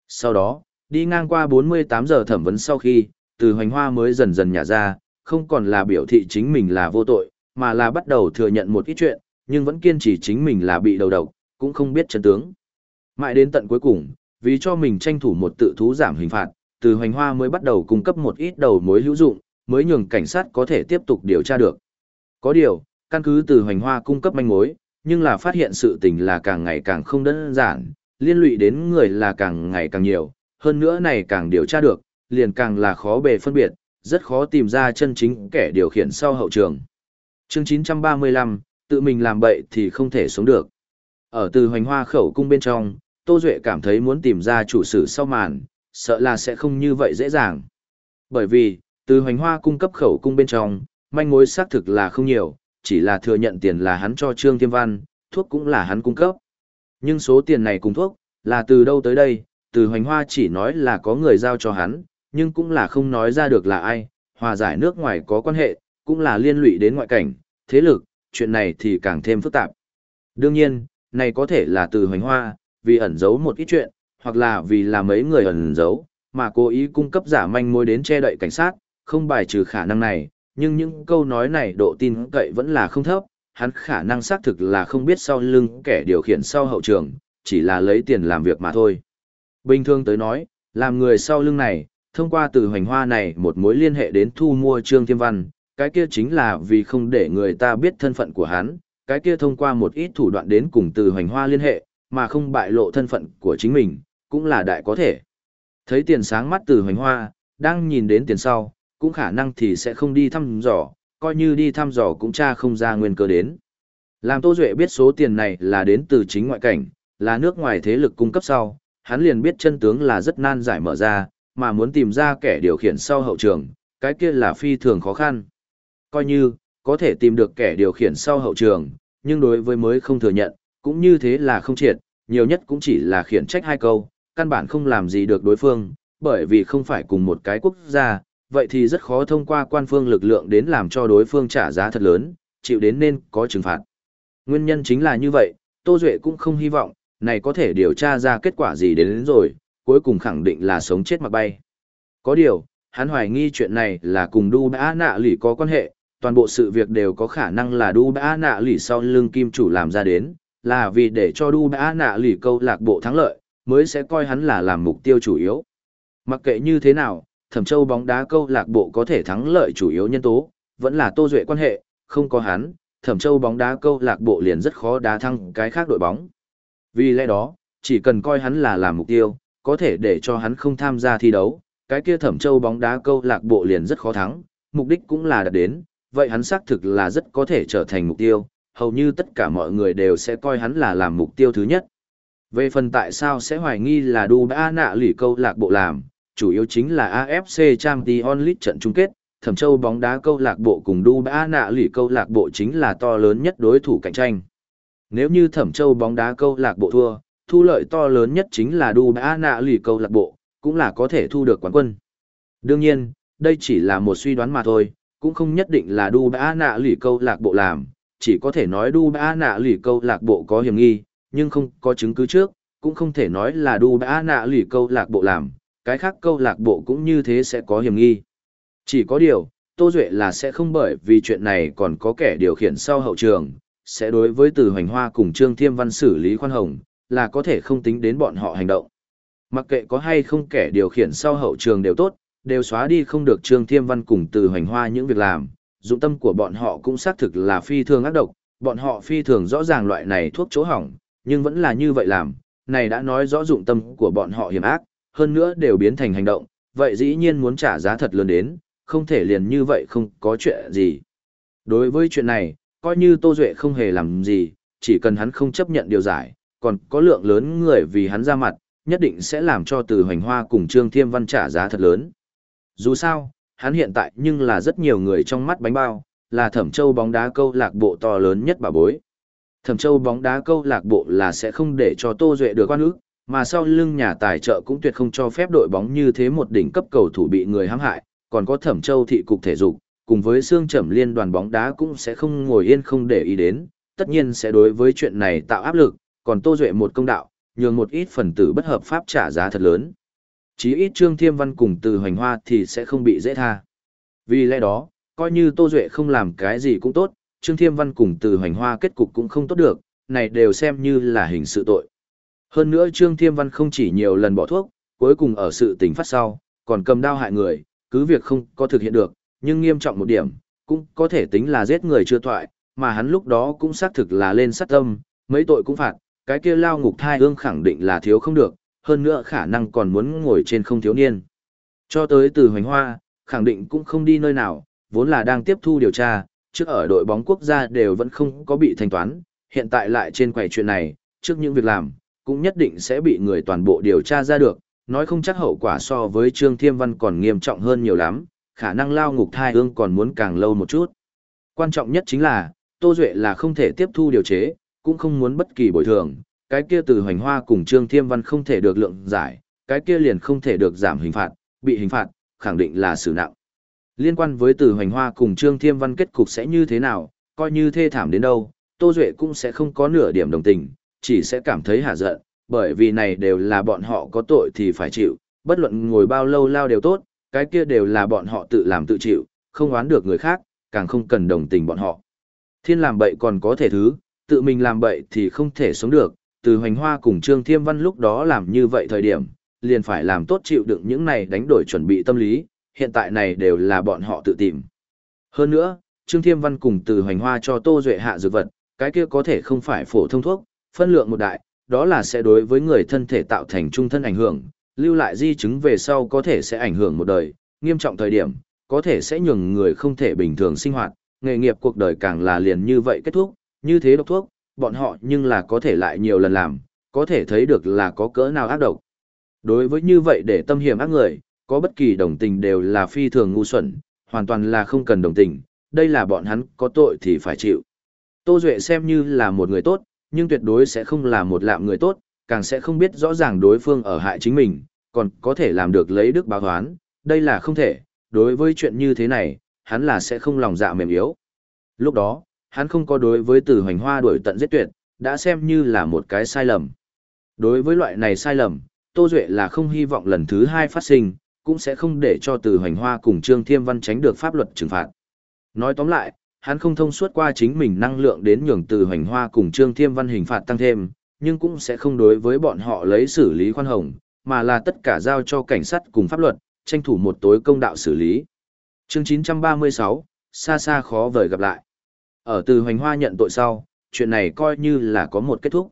Speaker 1: Sau đó, đi ngang qua 48 giờ thẩm vấn sau khi, từ hoành hoa mới dần dần nhả ra, không còn là biểu thị chính mình là vô tội, mà là bắt đầu thừa nhận một ít chuyện, nhưng vẫn kiên trì chính mình là bị đầu độc, cũng không biết chân tướng. Mãi đến tận cuối cùng, vì cho mình tranh thủ một tự thú giảm hình phạt, từ hoành hoa mới bắt đầu cung cấp một ít đầu mối hữu dụng, mới nhường cảnh sát có thể tiếp tục điều tra được. Có điều, căn cứ từ hoành hoa cung cấp manh mối, nhưng là phát hiện sự tình là càng ngày càng không đơn giản, liên lụy đến người là càng ngày càng nhiều, hơn nữa này càng điều tra được, liền càng là khó bề phân biệt, rất khó tìm ra chân chính kẻ điều khiển sau hậu trường. Chương 935, tự mình làm bậy thì không thể sống được. Ở từ hoành hoa khẩu cung bên trong, Tô Duệ cảm thấy muốn tìm ra chủ sử sau màn, sợ là sẽ không như vậy dễ dàng. Bởi vì, từ hoành hoa cung cấp khẩu cung bên trong, manh mối xác thực là không nhiều, chỉ là thừa nhận tiền là hắn cho Trương Thiêm Văn, thuốc cũng là hắn cung cấp. Nhưng số tiền này cùng thuốc, là từ đâu tới đây, từ hoành hoa chỉ nói là có người giao cho hắn, nhưng cũng là không nói ra được là ai, hòa giải nước ngoài có quan hệ, cũng là liên lụy đến ngoại cảnh, thế lực, chuyện này thì càng thêm phức tạp. Đương nhiên, này có thể là từ hoành hoa, vì ẩn giấu một ít chuyện, hoặc là vì là mấy người ẩn giấu, mà cố ý cung cấp giả manh mối đến che đậy cảnh sát, không bài trừ khả năng này, nhưng những câu nói này độ tin cậy vẫn là không thấp, hắn khả năng xác thực là không biết sau lưng kẻ điều khiển sau hậu trường, chỉ là lấy tiền làm việc mà thôi. Bình thường tới nói, làm người sau lưng này, thông qua từ hoành hoa này một mối liên hệ đến thu mua Trương Thiêm Văn, cái kia chính là vì không để người ta biết thân phận của hắn, cái kia thông qua một ít thủ đoạn đến cùng từ hoành hoa liên hệ, mà không bại lộ thân phận của chính mình, cũng là đại có thể. Thấy tiền sáng mắt từ hoành hoa, đang nhìn đến tiền sau, cũng khả năng thì sẽ không đi thăm dò, coi như đi thăm dò cũng cha không ra nguyên cơ đến. Làm Tô Duệ biết số tiền này là đến từ chính ngoại cảnh, là nước ngoài thế lực cung cấp sau, hắn liền biết chân tướng là rất nan giải mở ra, mà muốn tìm ra kẻ điều khiển sau hậu trường, cái kia là phi thường khó khăn. Coi như, có thể tìm được kẻ điều khiển sau hậu trường, nhưng đối với mới không thừa nhận, cũng như thế là không triệt, nhiều nhất cũng chỉ là khiển trách hai câu, căn bản không làm gì được đối phương, bởi vì không phải cùng một cái quốc gia, vậy thì rất khó thông qua quan phương lực lượng đến làm cho đối phương trả giá thật lớn, chịu đến nên có trừng phạt. Nguyên nhân chính là như vậy, Tô Duệ cũng không hy vọng, này có thể điều tra ra kết quả gì đến, đến rồi, cuối cùng khẳng định là sống chết mặc bay. Có điều, hắn hoài nghi chuyện này là cùng đu Bá nạ lỷ có quan hệ, toàn bộ sự việc đều có khả năng là đu Bá nạ lỷ sau lưng kim chủ làm ra đến, là vì để cho đu Bá nạ lỷ câu lạc bộ thắng lợi, mới sẽ coi hắn là làm mục tiêu chủ yếu. Mặc kệ như thế nào, thẩm châu bóng đá câu lạc bộ có thể thắng lợi chủ yếu nhân tố, vẫn là tô duệ quan hệ, không có hắn, thẩm châu bóng đá câu lạc bộ liền rất khó đá thăng cái khác đội bóng. Vì lẽ đó, chỉ cần coi hắn là làm mục tiêu, có thể để cho hắn không tham gia thi đấu, cái kia thẩm châu bóng đá câu lạc bộ liền rất khó thắng, mục đích cũng là đạt đến, vậy hắn xác thực là rất có thể trở thành mục tiêu, hầu như tất cả mọi người đều sẽ coi hắn là làm mục tiêu thứ nhất. Về phần tại sao sẽ hoài nghi là đu bã nạ lỉ câu lạc bộ làm, chủ yếu chính là AFC Champions League trận chung kết, Thẩm Châu bóng đá câu lạc bộ cùng đu bã nạ lỉ câu lạc bộ chính là to lớn nhất đối thủ cạnh tranh. Nếu như Thẩm Châu bóng đá câu lạc bộ thua, thu lợi to lớn nhất chính là đu bã nạ lỉ câu lạc bộ, cũng là có thể thu được quán quân. Đương nhiên, đây chỉ là một suy đoán mà thôi, cũng không nhất định là đu bã nạ lỉ câu lạc bộ làm, chỉ có thể nói đu bã nạ lỉ câu lạc bộ có hiểm nghi, nhưng không có chứng cứ trước, cũng không thể nói là đu bã nạ lỷ câu lạc bộ làm, cái khác câu lạc bộ cũng như thế sẽ có hiểm nghi. Chỉ có điều, Tô Duệ là sẽ không bởi vì chuyện này còn có kẻ điều khiển sau hậu trường, sẽ đối với từ hoành hoa cùng Trương Thiêm Văn xử lý khoan hồng, là có thể không tính đến bọn họ hành động. Mặc kệ có hay không kẻ điều khiển sau hậu trường đều tốt, đều xóa đi không được Trương Thiêm Văn cùng từ hoành hoa những việc làm, dụng tâm của bọn họ cũng xác thực là phi thường ác độc, bọn họ phi thường rõ ràng loại này thuốc chỗ hỏng, nhưng vẫn là như vậy làm, này đã nói rõ dụng tâm của bọn họ hiểm ác, hơn nữa đều biến thành hành động, vậy dĩ nhiên muốn trả giá thật lớn đến, không thể liền như vậy không có chuyện gì. Đối với chuyện này, coi như Tô Duệ không hề làm gì, chỉ cần hắn không chấp nhận điều giải, còn có lượng lớn người vì hắn ra mặt, nhất định sẽ làm cho từ hoành hoa cùng Trương Thiêm Văn trả giá thật lớn. Dù sao, hắn hiện tại nhưng là rất nhiều người trong mắt bánh bao, là thẩm châu bóng đá câu lạc bộ to lớn nhất bà bối. Thẩm châu bóng đá câu lạc bộ là sẽ không để cho Tô Duệ được quan ước, mà sau lưng nhà tài trợ cũng tuyệt không cho phép đội bóng như thế một đỉnh cấp cầu thủ bị người hãm hại, còn có thẩm châu thị cục thể dục, cùng với xương trầm liên đoàn bóng đá cũng sẽ không ngồi yên không để ý đến, tất nhiên sẽ đối với chuyện này tạo áp lực, còn Tô Duệ một công đạo, nhường một ít phần tử bất hợp pháp trả giá thật lớn. Chí ít Trương Thiêm Văn cùng từ hoành hoa thì sẽ không bị dễ tha. Vì lẽ đó, coi như Tô Duệ không làm cái gì cũng tốt, Trương Thiêm Văn cùng từ hoành hoa kết cục cũng không tốt được, này đều xem như là hình sự tội. Hơn nữa Trương Thiêm Văn không chỉ nhiều lần bỏ thuốc, cuối cùng ở sự tình phát sau, còn cầm đao hại người, cứ việc không có thực hiện được, nhưng nghiêm trọng một điểm, cũng có thể tính là giết người chưa thoại, mà hắn lúc đó cũng xác thực là lên sát tâm, mấy tội cũng phạt, cái kia lao ngục thai ương khẳng định là thiếu không được, hơn nữa khả năng còn muốn ngồi trên không thiếu niên. Cho tới từ hoành hoa, khẳng định cũng không đi nơi nào, vốn là đang tiếp thu điều tra, trước ở đội bóng quốc gia đều vẫn không có bị thanh toán, hiện tại lại trên quầy chuyện này, trước những việc làm, cũng nhất định sẽ bị người toàn bộ điều tra ra được, nói không chắc hậu quả so với Trương Thiêm Văn còn nghiêm trọng hơn nhiều lắm, khả năng lao ngục thai ương còn muốn càng lâu một chút. Quan trọng nhất chính là, Tô Duệ là không thể tiếp thu điều chế, cũng không muốn bất kỳ bồi thường, cái kia từ hoành hoa cùng Trương Thiêm Văn không thể được lượng giải, cái kia liền không thể được giảm hình phạt, bị hình phạt, khẳng định là xử nặng. Liên quan với từ hoành hoa cùng Trương Thiêm Văn kết cục sẽ như thế nào, coi như thê thảm đến đâu, Tô Duệ cũng sẽ không có nửa điểm đồng tình, chỉ sẽ cảm thấy hả giận, bởi vì này đều là bọn họ có tội thì phải chịu, bất luận ngồi bao lâu lao đều tốt, cái kia đều là bọn họ tự làm tự chịu, không oán được người khác, càng không cần đồng tình bọn họ. Thiên làm bậy còn có thể thứ, tự mình làm bậy thì không thể sống được, từ hoành hoa cùng Trương Thiêm Văn lúc đó làm như vậy thời điểm, liền phải làm tốt chịu đựng những này đánh đổi chuẩn bị tâm lý, hiện tại này đều là bọn họ tự tìm. Hơn nữa, Trương Thiêm Văn cùng từ hoành hoa cho Tô Duệ hạ dược vật, cái kia có thể không phải phổ thông thuốc, phân lượng một đại, đó là sẽ đối với người thân thể tạo thành trung thân ảnh hưởng, lưu lại di chứng về sau có thể sẽ ảnh hưởng một đời, nghiêm trọng thời điểm, có thể sẽ nhường người không thể bình thường sinh hoạt, nghề nghiệp cuộc đời càng là liền như vậy kết thúc, như thế độc thuốc, bọn họ nhưng là có thể lại nhiều lần làm, có thể thấy được là có cỡ nào ác độc. Đối với như vậy để tâm hiểm ác người, có bất kỳ đồng tình đều là phi thường ngu xuẩn, hoàn toàn là không cần đồng tình, đây là bọn hắn có tội thì phải chịu. Tô Duệ xem như là một người tốt, nhưng tuyệt đối sẽ không là một lạm người tốt, càng sẽ không biết rõ ràng đối phương ở hại chính mình, còn có thể làm được lấy đức báo hoán, đây là không thể, đối với chuyện như thế này, hắn là sẽ không lòng dạ mềm yếu. Lúc đó, hắn không có đối với từ hoành hoa đuổi tận giết tuyệt, đã xem như là một cái sai lầm. Đối với loại này sai lầm, Tô Duệ là không hy vọng lần thứ hai phát sinh, cũng sẽ không để cho từ hoành hoa cùng Trương Thiêm Văn tránh được pháp luật trừng phạt. Nói tóm lại, hắn không thông suốt qua chính mình năng lượng đến nhường từ hoành hoa cùng Trương Thiêm Văn hình phạt tăng thêm, nhưng cũng sẽ không đối với bọn họ lấy xử lý khoan hồng, mà là tất cả giao cho cảnh sát cùng pháp luật, tranh thủ một tối công đạo xử lý. Chương 936, xa xa khó vời gặp lại. Ở từ hoành hoa nhận tội sau, chuyện này coi như là có một kết thúc.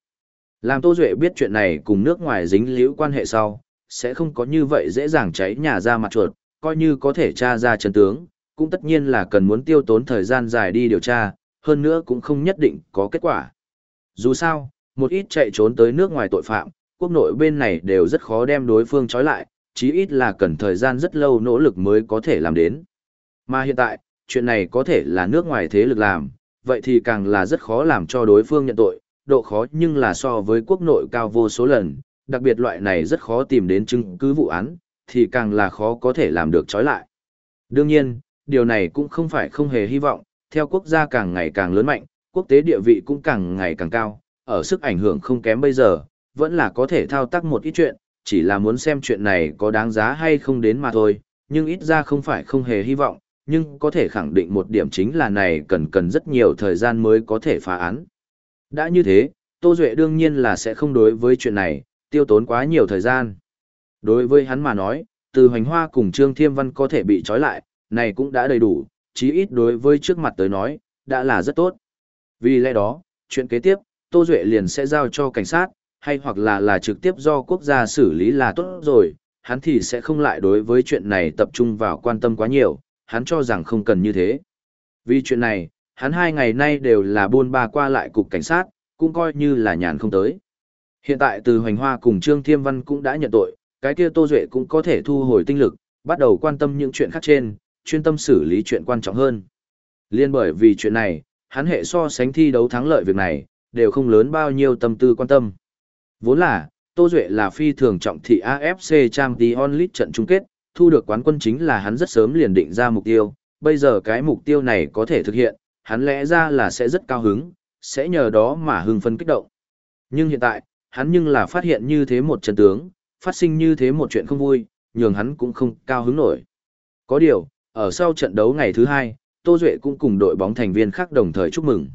Speaker 1: Làm Tô Duệ biết chuyện này cùng nước ngoài dính liễu quan hệ sau, sẽ không có như vậy dễ dàng cháy nhà ra mặt chuột, coi như có thể tra ra chân tướng, cũng tất nhiên là cần muốn tiêu tốn thời gian dài đi điều tra, hơn nữa cũng không nhất định có kết quả. Dù sao, một ít chạy trốn tới nước ngoài tội phạm, quốc nội bên này đều rất khó đem đối phương trói lại, chí ít là cần thời gian rất lâu nỗ lực mới có thể làm đến. Mà hiện tại, chuyện này có thể là nước ngoài thế lực làm, vậy thì càng là rất khó làm cho đối phương nhận tội, độ khó nhưng là so với quốc nội cao vô số lần, đặc biệt loại này rất khó tìm đến chứng cứ vụ án, thì càng là khó có thể làm được trói lại. Đương nhiên, điều này cũng không phải không hề hy vọng, theo quốc gia càng ngày càng lớn mạnh, quốc tế địa vị cũng càng ngày càng cao, ở sức ảnh hưởng không kém bây giờ, vẫn là có thể thao tác một ít chuyện, chỉ là muốn xem chuyện này có đáng giá hay không đến mà thôi, nhưng ít ra không phải không hề hy vọng, nhưng có thể khẳng định một điểm chính là này cần cần rất nhiều thời gian mới có thể phá án. Đã như thế, Tô Duệ đương nhiên là sẽ không đối với chuyện này, tiêu tốn quá nhiều thời gian. Đối với hắn mà nói, từ hoành hoa cùng Trương Thiêm Văn có thể bị trói lại, này cũng đã đầy đủ, chí ít đối với trước mặt tới nói, đã là rất tốt. Vì lẽ đó, chuyện kế tiếp, Tô Duệ liền sẽ giao cho cảnh sát, hay hoặc là là trực tiếp do quốc gia xử lý là tốt rồi, hắn thì sẽ không lại đối với chuyện này tập trung vào quan tâm quá nhiều, hắn cho rằng không cần như thế. Vì chuyện này, hắn hai ngày nay đều là buôn ba qua lại cục cảnh sát, cũng coi như là nhàn không tới. Hiện tại từ Hoành Hoa cùng Trương Thiêm Văn cũng đã nhận tội, cái kia Tô Duệ cũng có thể thu hồi tinh lực, bắt đầu quan tâm những chuyện khác trên, chuyên tâm xử lý chuyện quan trọng hơn. Liên bởi vì chuyện này, hắn hệ so sánh thi đấu thắng lợi việc này, đều không lớn bao nhiêu tâm tư quan tâm. Vốn là, Tô Duệ là phi thường trọng thị AFC Champions League trận chung kết, thu được quán quân chính là hắn rất sớm liền định ra mục tiêu, bây giờ cái mục tiêu này có thể thực hiện, hắn lẽ ra là sẽ rất cao hứng, sẽ nhờ đó mà hưng phân kích động. Nhưng hiện tại, hắn nhưng là phát hiện như thế một trận tướng, phát sinh như thế một chuyện không vui, nhường hắn cũng không cao hứng nổi. Có điều, ở sau trận đấu ngày thứ hai, Tô Duệ cũng cùng đội bóng thành viên khác đồng thời chúc mừng.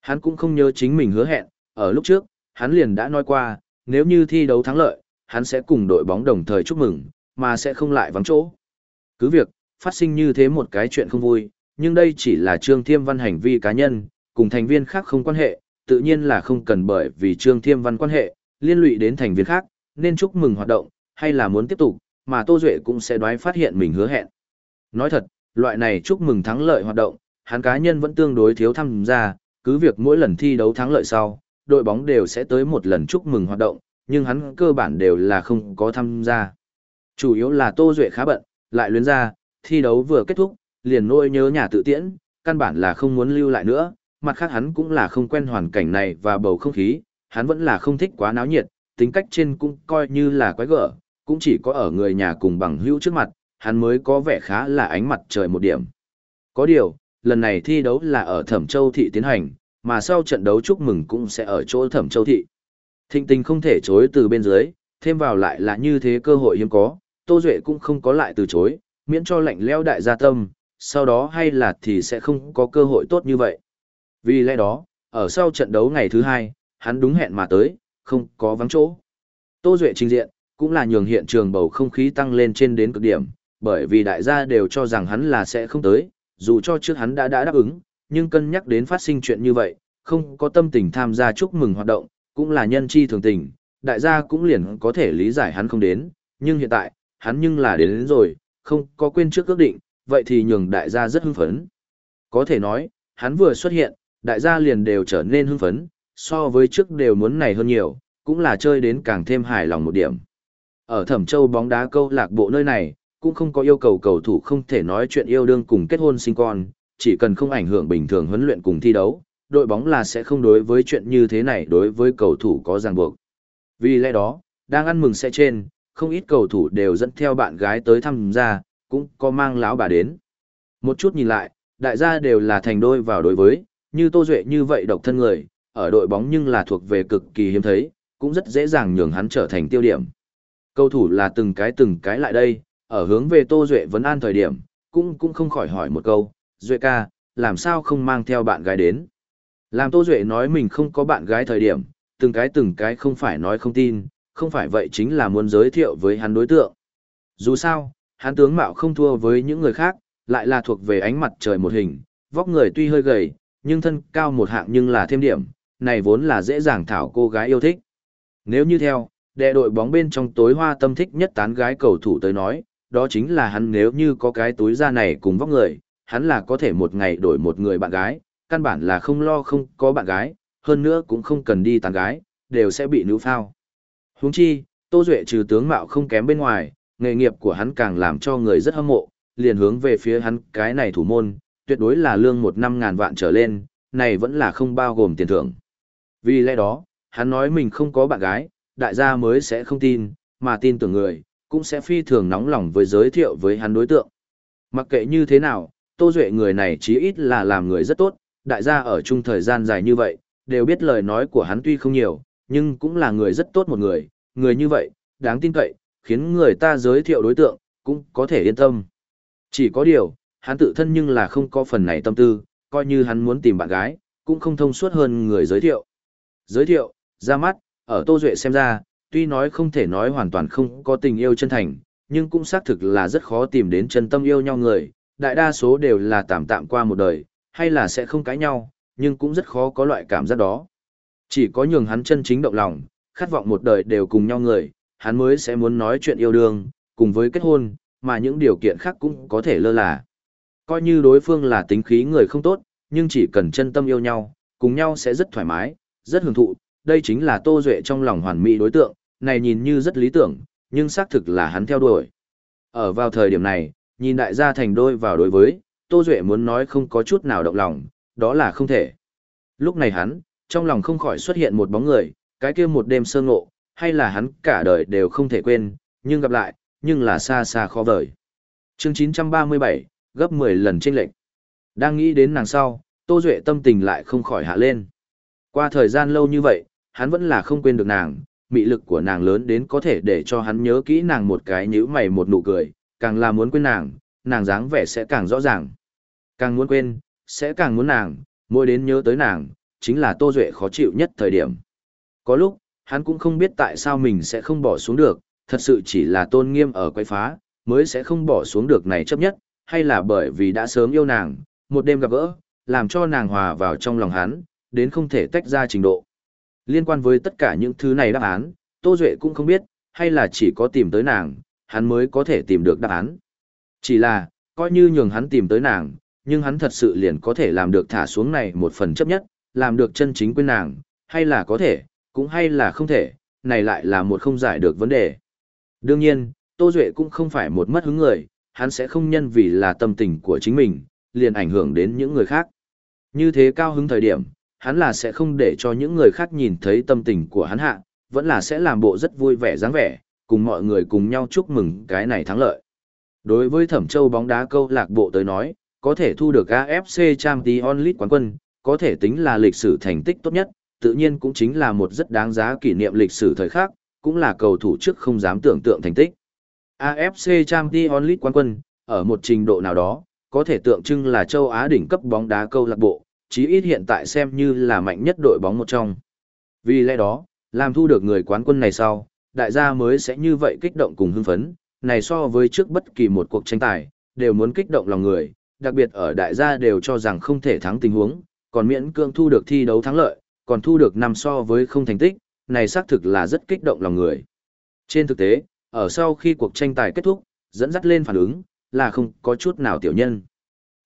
Speaker 1: Hắn cũng không nhớ chính mình hứa hẹn, ở lúc trước, hắn liền đã nói qua, nếu như thi đấu thắng lợi, hắn sẽ cùng đội bóng đồng thời chúc mừng, mà sẽ không lại vắng chỗ. Cứ việc, phát sinh như thế một cái chuyện không vui, nhưng đây chỉ là Trương Thiêm Văn hành vi cá nhân, cùng thành viên khác không quan hệ, tự nhiên là không cần bởi vì Trương Thiêm Văn quan hệ, liên lụy đến thành viên khác, nên chúc mừng hoạt động, hay là muốn tiếp tục, mà Tô Duệ cũng sẽ đoái phát hiện mình hứa hẹn. Nói thật, loại này chúc mừng thắng lợi hoạt động, hắn cá nhân vẫn tương đối thiếu tham gia, cứ việc mỗi lần thi đấu thắng lợi sau, đội bóng đều sẽ tới một lần chúc mừng hoạt động, nhưng hắn cơ bản đều là không có tham gia. Chủ yếu là Tô Duệ khá bận, lại luyến ra, thi đấu vừa kết thúc, liền nôi nhớ nhà tự tiễn, căn bản là không muốn lưu lại nữa, mặt khác hắn cũng là không quen hoàn cảnh này và bầu không khí, hắn vẫn là không thích quá náo nhiệt, tính cách trên cũng coi như là quái gở, cũng chỉ có ở người nhà cùng bằng hữu trước mặt, hắn mới có vẻ khá là ánh mặt trời một điểm. Có điều, lần này thi đấu là ở Thẩm Châu Thị tiến hành, mà sau trận đấu chúc mừng cũng sẽ ở chỗ Thẩm Châu Thị. Thịnh tình không thể chối từ bên dưới, thêm vào lại là như thế cơ hội hiếm có, Tô Duệ cũng không có lại từ chối, miễn cho lạnh leo đại gia tâm, sau đó hay là thì sẽ không có cơ hội tốt như vậy. Vì lẽ đó, ở sau trận đấu ngày thứ hai, hắn đúng hẹn mà tới, không có vắng chỗ. Tô Duệ trình diện, cũng là nhường hiện trường bầu không khí tăng lên trên đến cực điểm, bởi vì đại gia đều cho rằng hắn là sẽ không tới, dù cho trước hắn đã đã đáp ứng, nhưng cân nhắc đến phát sinh chuyện như vậy, không có tâm tình tham gia chúc mừng hoạt động, cũng là nhân chi thường tình, đại gia cũng liền có thể lý giải hắn không đến, nhưng hiện tại, hắn nhưng là đến, đến rồi, không có quên trước ước định, vậy thì nhường đại gia rất hưng phấn. Có thể nói, hắn vừa xuất hiện, đại gia liền đều trở nên hưng phấn, so với trước đều muốn này hơn nhiều, cũng là chơi đến càng thêm hài lòng một điểm. Ở Thẩm Châu bóng đá câu lạc bộ nơi này, cũng không có yêu cầu cầu thủ không thể nói chuyện yêu đương cùng kết hôn sinh con, chỉ cần không ảnh hưởng bình thường huấn luyện cùng thi đấu, đội bóng là sẽ không đối với chuyện như thế này đối với cầu thủ có ràng buộc. Vì lẽ đó, đang ăn mừng sẽ trên, không ít cầu thủ đều dẫn theo bạn gái tới thăm gia, cũng có mang lão bà đến. Một chút nhìn lại, đại gia đều là thành đôi vào đối với, như Tô Duệ như vậy độc thân người, ở đội bóng nhưng là thuộc về cực kỳ hiếm thấy, cũng rất dễ dàng nhường hắn trở thành tiêu điểm. Cầu thủ là từng cái từng cái lại đây, ở hướng về Tô Duệ vấn an thời điểm, cũng cũng không khỏi hỏi một câu, Duệ ca, làm sao không mang theo bạn gái đến? Làm Tô Duệ nói mình không có bạn gái thời điểm, từng cái từng cái không phải nói không tin, không phải vậy chính là muốn giới thiệu với hắn đối tượng. Dù sao, hắn tướng mạo không thua với những người khác, lại là thuộc về ánh mặt trời một hình, vóc người tuy hơi gầy, nhưng thân cao một hạng nhưng là thêm điểm, này vốn là dễ dàng thảo cô gái yêu thích. Nếu như theo, đệ đội bóng bên trong tối hoa tâm thích nhất tán gái cầu thủ tới nói, đó chính là hắn nếu như có cái túi da này cùng vóc người, hắn là có thể một ngày đổi một người bạn gái, căn bản là không lo không có bạn gái, hơn nữa cũng không cần đi tán gái, đều sẽ bị nữ phao. Huống chi, Tô Duệ trừ tướng mạo không kém bên ngoài, nghề nghiệp của hắn càng làm cho người rất hâm mộ, liền hướng về phía hắn cái này thủ môn, tuyệt đối là lương một năm ngàn vạn trở lên, này vẫn là không bao gồm tiền thưởng. Vì lẽ đó, hắn nói mình không có bạn gái, đại gia mới sẽ không tin, mà tin tưởng người, cũng sẽ phi thường nóng lòng với giới thiệu với hắn đối tượng. Mặc kệ như thế nào, Tô Duệ người này chí ít là làm người rất tốt, đại gia ở chung thời gian dài như vậy, đều biết lời nói của hắn tuy không nhiều, nhưng cũng là người rất tốt một người, người như vậy, đáng tin cậy, khiến người ta giới thiệu đối tượng, cũng có thể yên tâm. Chỉ có điều, hắn tự thân nhưng là không có phần này tâm tư, coi như hắn muốn tìm bạn gái, cũng không thông suốt hơn người giới thiệu. Giới thiệu, ra mắt, ở Tô Duệ xem ra, tuy nói không thể nói hoàn toàn không có tình yêu chân thành, nhưng cũng xác thực là rất khó tìm đến chân tâm yêu nhau người, đại đa số đều là tạm tạm qua một đời, hay là sẽ không cãi nhau, nhưng cũng rất khó có loại cảm giác đó. Chỉ có nhường hắn chân chính động lòng, khát vọng một đời đều cùng nhau người, hắn mới sẽ muốn nói chuyện yêu đương, cùng với kết hôn, mà những điều kiện khác cũng có thể lơ là. Coi như đối phương là tính khí người không tốt, nhưng chỉ cần chân tâm yêu nhau, cùng nhau sẽ rất thoải mái, rất hưởng thụ, đây chính là Tô Duệ trong lòng hoàn mỹ đối tượng, này nhìn như rất lý tưởng, nhưng xác thực là hắn theo đuổi. Ở vào thời điểm này, nhìn đại gia thành đôi vào đối với, Tô Duệ muốn nói không có chút nào động lòng, đó là không thể. Lúc này hắn, trong lòng không khỏi xuất hiện một bóng người, cái kia một đêm sơ ngộ, hay là hắn cả đời đều không thể quên, nhưng gặp lại, nhưng là xa xa khó vời. chương 937, gấp 10 lần trên lệnh. Đang nghĩ đến nàng sau, Tô Duệ tâm tình lại không khỏi hạ lên. Qua thời gian lâu như vậy, hắn vẫn là không quên được nàng, mị lực của nàng lớn đến có thể để cho hắn nhớ kỹ nàng một cái nhíu mày một nụ cười, càng là muốn quên nàng, nàng dáng vẻ sẽ càng rõ ràng. Càng muốn quên, sẽ càng muốn nàng, mỗi đến nhớ tới nàng, chính là Tô Duệ khó chịu nhất thời điểm. Có lúc, hắn cũng không biết tại sao mình sẽ không bỏ xuống được, thật sự chỉ là tôn nghiêm ở quay phá, mới sẽ không bỏ xuống được này chấp nhất, hay là bởi vì đã sớm yêu nàng, một đêm gặp gỡ, làm cho nàng hòa vào trong lòng hắn, đến không thể tách ra trình độ. Liên quan với tất cả những thứ này đáp án, Tô Duệ cũng không biết, hay là chỉ có tìm tới nàng, hắn mới có thể tìm được đáp án. Chỉ là, coi như nhường hắn tìm tới nàng, nhưng hắn thật sự liền có thể làm được thả xuống này một phần chấp nhất, làm được chân chính quên nàng, hay là có thể, cũng hay là không thể, này lại là một không giải được vấn đề. Đương nhiên, Tô Duệ cũng không phải một mất hứng người, hắn sẽ không nhân vì là tâm tình của chính mình, liền ảnh hưởng đến những người khác. Như thế cao hứng thời điểm, hắn là sẽ không để cho những người khác nhìn thấy tâm tình của hắn hạ, vẫn là sẽ làm bộ rất vui vẻ dáng vẻ, cùng mọi người cùng nhau chúc mừng cái này thắng lợi. Đối với Thẩm Châu bóng đá câu lạc bộ tới nói, có thể thu được AFC Champions League quán quân, có thể tính là lịch sử thành tích tốt nhất, tự nhiên cũng chính là một rất đáng giá kỷ niệm lịch sử thời khắc, cũng là cầu thủ trước không dám tưởng tượng thành tích. AFC Champions League quán quân, ở một trình độ nào đó, có thể tượng trưng là châu Á đỉnh cấp bóng đá câu lạc bộ, chí ít hiện tại xem như là mạnh nhất đội bóng một trong. Vì lẽ đó, làm thu được người quán quân này sau, đại gia mới sẽ như vậy kích động cùng hưng phấn, này so với trước bất kỳ một cuộc tranh tài, đều muốn kích động lòng người, đặc biệt ở đại gia đều cho rằng không thể thắng tình huống, còn miễn cương thu được thi đấu thắng lợi, còn thu được năm so với không thành tích, này xác thực là rất kích động lòng người. Trên thực tế, ở sau khi cuộc tranh tài kết thúc, dẫn dắt lên phản ứng, là không có chút nào tiểu nhân.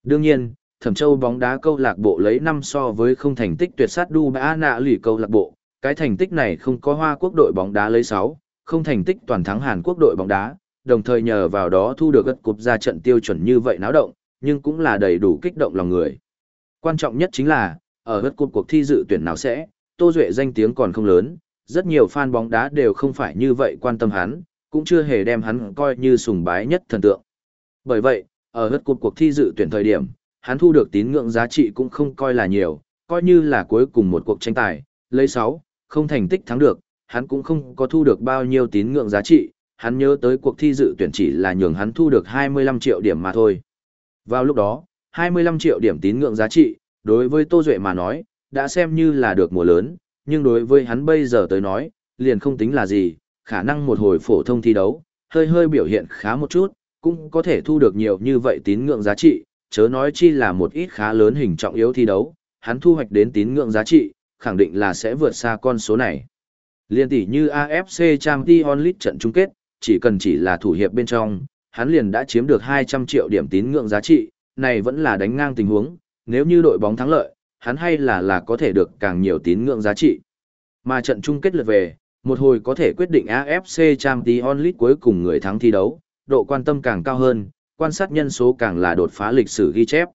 Speaker 1: Đương nhiên, Thẩm Châu bóng đá câu lạc bộ lấy năm so với không thành tích tuyệt sát đu bã nạ lì câu lạc bộ, cái thành tích này không có Hoa Quốc đội bóng đá lấy 6, không thành tích toàn thắng Hàn Quốc đội bóng đá, đồng thời nhờ vào đó thu được gật cục ra trận tiêu chuẩn như vậy náo động, nhưng cũng là đầy đủ kích động lòng người. Quan trọng nhất chính là, ở gật cục cuộc thi dự tuyển nào sẽ, Tô Duệ danh tiếng còn không lớn, rất nhiều fan bóng đá đều không phải như vậy quan tâm hắn, cũng chưa hề đem hắn coi như sùng bái nhất thần tượng. Bởi vậy, ở gật cuộc cuộc thi dự tuyển thời điểm, hắn thu được tín ngưỡng giá trị cũng không coi là nhiều, coi như là cuối cùng một cuộc tranh tài, lấy 6, không thành tích thắng được, hắn cũng không có thu được bao nhiêu tín ngưỡng giá trị, hắn nhớ tới cuộc thi dự tuyển chỉ là nhường hắn thu được 25 triệu điểm mà thôi. Vào lúc đó, 25 triệu điểm tín ngưỡng giá trị, đối với Tô Duệ mà nói, đã xem như là được mùa lớn, nhưng đối với hắn bây giờ tới nói, liền không tính là gì, khả năng một hồi phổ thông thi đấu, hơi hơi biểu hiện khá một chút, cũng có thể thu được nhiều như vậy tín ngưỡng giá trị, chớ nói chi là một ít khá lớn hình trọng yếu thi đấu, hắn thu hoạch đến tín ngưỡng giá trị, khẳng định là sẽ vượt xa con số này. Liên tỷ như AFC Champions League trận chung kết, chỉ cần chỉ là thủ hiệp bên trong, hắn liền đã chiếm được 200 triệu điểm tín ngưỡng giá trị, này vẫn là đánh ngang tình huống, nếu như đội bóng thắng lợi, hắn hay là là có thể được càng nhiều tín ngưỡng giá trị. Mà trận chung kết lượt về, một hồi có thể quyết định AFC Champions League cuối cùng người thắng thi đấu, độ quan tâm càng cao hơn, quan sát nhân số càng là đột phá lịch sử ghi chép.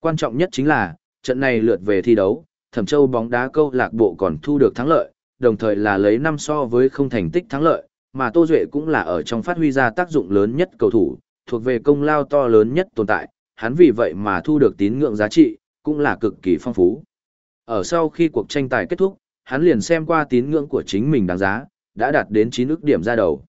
Speaker 1: Quan trọng nhất chính là, trận này lượt về thi đấu, Thẩm Châu bóng đá câu lạc bộ còn thu được thắng lợi, đồng thời là lấy năm so với không thành tích thắng lợi, mà Tô Duệ cũng là ở trong phát huy ra tác dụng lớn nhất cầu thủ, thuộc về công lao to lớn nhất tồn tại, hắn vì vậy mà thu được tín ngưỡng giá trị, cũng là cực kỳ phong phú. Ở sau khi cuộc tranh tài kết thúc, hắn liền xem qua tín ngưỡng của chính mình đáng giá, đã đạt đến 9 ức điểm ra đầu.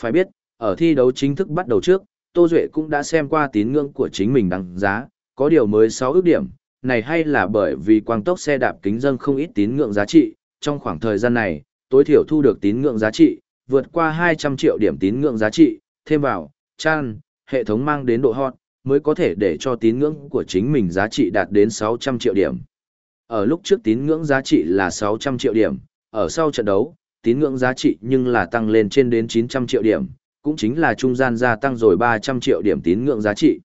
Speaker 1: Phải biết, ở thi đấu chính thức bắt đầu trước, Tô Duệ cũng đã xem qua tín ngưỡng của chính mình đáng giá, có điều mới 6 ức điểm, này hay là bởi vì quang tốc xe đạp kính dâng không ít tín ngưỡng giá trị, trong khoảng thời gian này, tối thiểu thu được tín ngưỡng giá trị, vượt qua 200 triệu điểm tín ngưỡng giá trị, thêm vào, chan, hệ thống mang đến độ hot, mới có thể để cho tín ngưỡng của chính mình giá trị đạt đến 600 triệu điểm. Ở lúc trước tín ngưỡng giá trị là 600 triệu điểm, ở sau trận đấu, tín ngưỡng giá trị nhưng là tăng lên trên đến 900 triệu điểm, cũng chính là trung gian gia tăng rồi 300 triệu điểm tín ngưỡng giá trị.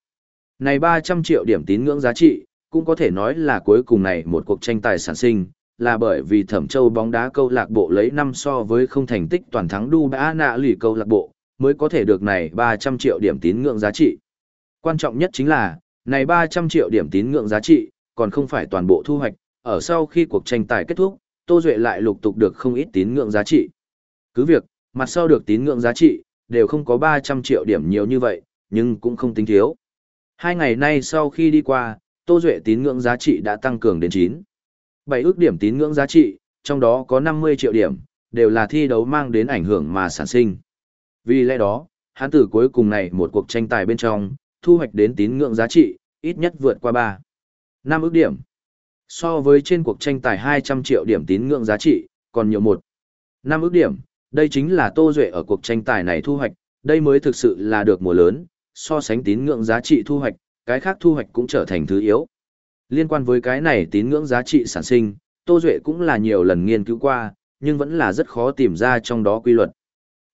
Speaker 1: Này 300 triệu điểm tín ngưỡng giá trị, cũng có thể nói là cuối cùng này một cuộc tranh tài sản sinh, là bởi vì Thẩm Châu bóng đá câu lạc bộ lấy năm so với không thành tích toàn thắng đu bã nạ lì câu lạc bộ, mới có thể được này 300 triệu điểm tín ngưỡng giá trị. Quan trọng nhất chính là, này 300 triệu điểm tín ngưỡng giá trị, còn không phải toàn bộ thu hoạch, ở sau khi cuộc tranh tài kết thúc, Tô Duệ lại lục tục được không ít tín ngưỡng giá trị. Cứ việc, mặt sau được tín ngưỡng giá trị, đều không có 300 triệu điểm nhiều như vậy, nhưng cũng không tính thiếu. Hai ngày nay sau khi đi qua, Tô Duệ tín ngưỡng giá trị đã tăng cường đến 9. 7 ước điểm tín ngưỡng giá trị, trong đó có 50 triệu điểm, đều là thi đấu mang đến ảnh hưởng mà sản sinh. Vì lẽ đó, hắn từ cuối cùng này một cuộc tranh tài bên trong, thu hoạch đến tín ngưỡng giá trị, ít nhất vượt qua 3. 5 ước điểm. So với trên cuộc tranh tài 200 triệu điểm tín ngưỡng giá trị, còn nhiều một. 5 ước điểm, đây chính là Tô Duệ ở cuộc tranh tài này thu hoạch, đây mới thực sự là được mùa lớn, so sánh tín ngưỡng giá trị thu hoạch, cái khác thu hoạch cũng trở thành thứ yếu. Liên quan với cái này tín ngưỡng giá trị sản sinh, Tô Duệ cũng là nhiều lần nghiên cứu qua, nhưng vẫn là rất khó tìm ra trong đó quy luật.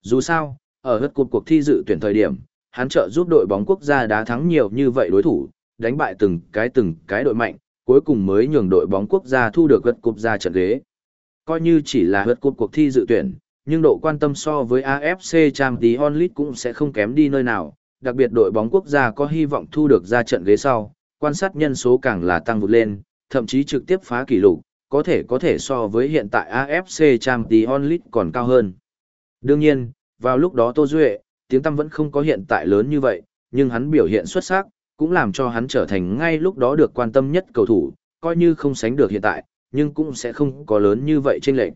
Speaker 1: Dù sao, ở hất cuộc cuộc thi dự tuyển thời điểm, hắn trợ giúp đội bóng quốc gia đá thắng nhiều như vậy đối thủ, đánh bại từng cái từng cái đội mạnh, cuối cùng mới nhường đội bóng quốc gia thu được vật cục ra trận ghế. Coi như chỉ là vật cục cuộc thi dự tuyển, nhưng độ quan tâm so với AFC Champions League cũng sẽ không kém đi nơi nào, đặc biệt đội bóng quốc gia có hy vọng thu được ra trận ghế sau, quan sát nhân số càng là tăng vụt lên, thậm chí trực tiếp phá kỷ lục, có thể có thể so với hiện tại AFC Champions League còn cao hơn. Đương nhiên, vào lúc đó Tô Duệ, tiếng tăm vẫn không có hiện tại lớn như vậy, nhưng hắn biểu hiện xuất sắc, cũng làm cho hắn trở thành ngay lúc đó được quan tâm nhất cầu thủ, coi như không sánh được hiện tại, nhưng cũng sẽ không có lớn như vậy trên lệnh.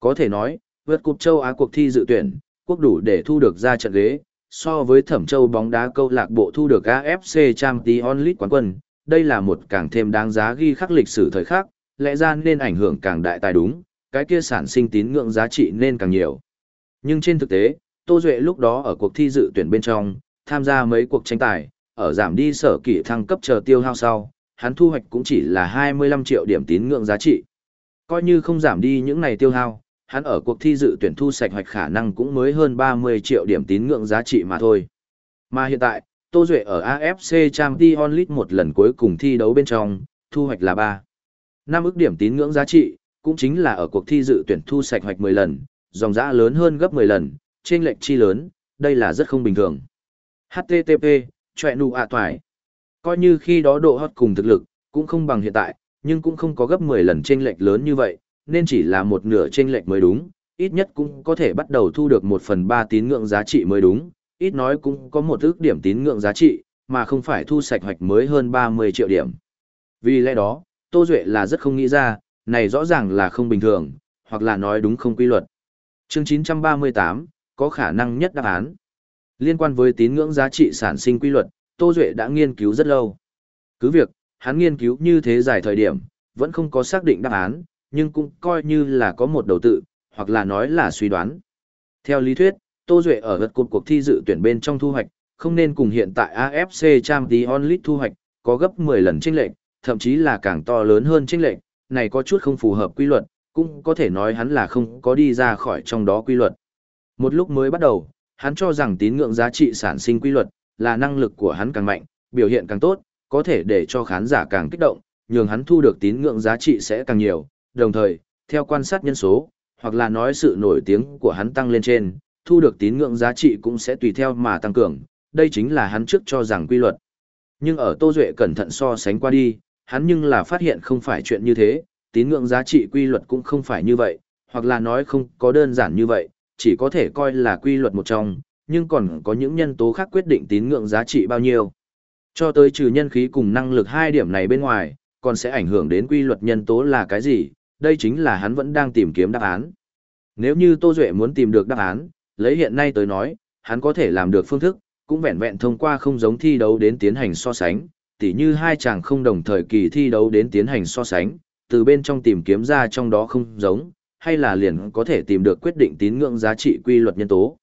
Speaker 1: Có thể nói, vượt cục châu Á cuộc thi dự tuyển, quốc đủ để thu được ra trận ghế, so với thẩm châu bóng đá câu lạc bộ thu được AFC Champions League quán quân, đây là một càng thêm đáng giá ghi khắc lịch sử thời khắc, lẽ ra nên ảnh hưởng càng đại tài đúng, cái kia sản sinh tín ngưỡng giá trị nên càng nhiều. Nhưng trên thực tế, Tô Duệ lúc đó ở cuộc thi dự tuyển bên trong, tham gia mấy cuộc tranh tài, ở giảm đi sở kỷ thăng cấp chờ tiêu hao sau, hắn thu hoạch cũng chỉ là 25 triệu điểm tín ngưỡng giá trị. Coi như không giảm đi những này tiêu hao, hắn ở cuộc thi dự tuyển thu sạch hoạch khả năng cũng mới hơn 30 triệu điểm tín ngưỡng giá trị mà thôi. Mà hiện tại, Tô Duệ ở AFC Champions League một lần cuối cùng thi đấu bên trong, thu hoạch là 3. 5 ức điểm tín ngưỡng giá trị, cũng chính là ở cuộc thi dự tuyển thu sạch hoạch 10 lần, dòng giá lớn hơn gấp 10 lần, trên lệch chi lớn, đây là rất không bình thường. HTTP, chọe nụ ạ toài. Coi như khi đó độ hot cùng thực lực, cũng không bằng hiện tại, nhưng cũng không có gấp 10 lần chênh lệch lớn như vậy, nên chỉ là một nửa chênh lệch mới đúng, ít nhất cũng có thể bắt đầu thu được một phần ba tín ngưỡng giá trị mới đúng, ít nói cũng có một ước điểm tín ngưỡng giá trị, mà không phải thu sạch hoạch mới hơn 30 triệu điểm. Vì lẽ đó, Tô Duệ là rất không nghĩ ra, này rõ ràng là không bình thường, hoặc là nói đúng không quy luật. Chương 938, có khả năng nhất đáp án. Liên quan với tín ngưỡng giá trị sản sinh quy luật, Tô Duệ đã nghiên cứu rất lâu. Cứ việc, hắn nghiên cứu như thế dài thời điểm, vẫn không có xác định đáp án, nhưng cũng coi như là có một đầu tự, hoặc là nói là suy đoán. Theo lý thuyết, Tô Duệ ở gật cột cuộc thi dự tuyển bên trong thu hoạch, không nên cùng hiện tại AFC Champions Onlit thu hoạch, có gấp 10 lần chênh lệch, thậm chí là càng to lớn hơn chênh lệch, này có chút không phù hợp quy luật, cũng có thể nói hắn là không có đi ra khỏi trong đó quy luật. Một lúc mới bắt đầu, hắn cho rằng tín ngưỡng giá trị sản sinh quy luật, là năng lực của hắn càng mạnh, biểu hiện càng tốt, có thể để cho khán giả càng kích động, nhường hắn thu được tín ngưỡng giá trị sẽ càng nhiều, đồng thời, theo quan sát nhân số, hoặc là nói sự nổi tiếng của hắn tăng lên trên, thu được tín ngưỡng giá trị cũng sẽ tùy theo mà tăng cường, đây chính là hắn trước cho rằng quy luật. Nhưng ở Tô Duệ cẩn thận so sánh qua đi, hắn nhưng là phát hiện không phải chuyện như thế, tín ngưỡng giá trị quy luật cũng không phải như vậy, hoặc là nói không có đơn giản như vậy, chỉ có thể coi là quy luật một trong, nhưng còn có những nhân tố khác quyết định tín ngưỡng giá trị bao nhiêu. Cho tới trừ nhân khí cùng năng lực hai điểm này bên ngoài, còn sẽ ảnh hưởng đến quy luật nhân tố là cái gì, đây chính là hắn vẫn đang tìm kiếm đáp án. Nếu như Tô Duệ muốn tìm được đáp án, lấy hiện nay tới nói, hắn có thể làm được phương thức, cũng vẹn vẹn thông qua không giống thi đấu đến tiến hành so sánh, tỉ như hai chàng không đồng thời kỳ thi đấu đến tiến hành so sánh, từ bên trong tìm kiếm ra trong đó không giống, hay là liền có thể tìm được quyết định tín ngưỡng giá trị quy luật nhân tố.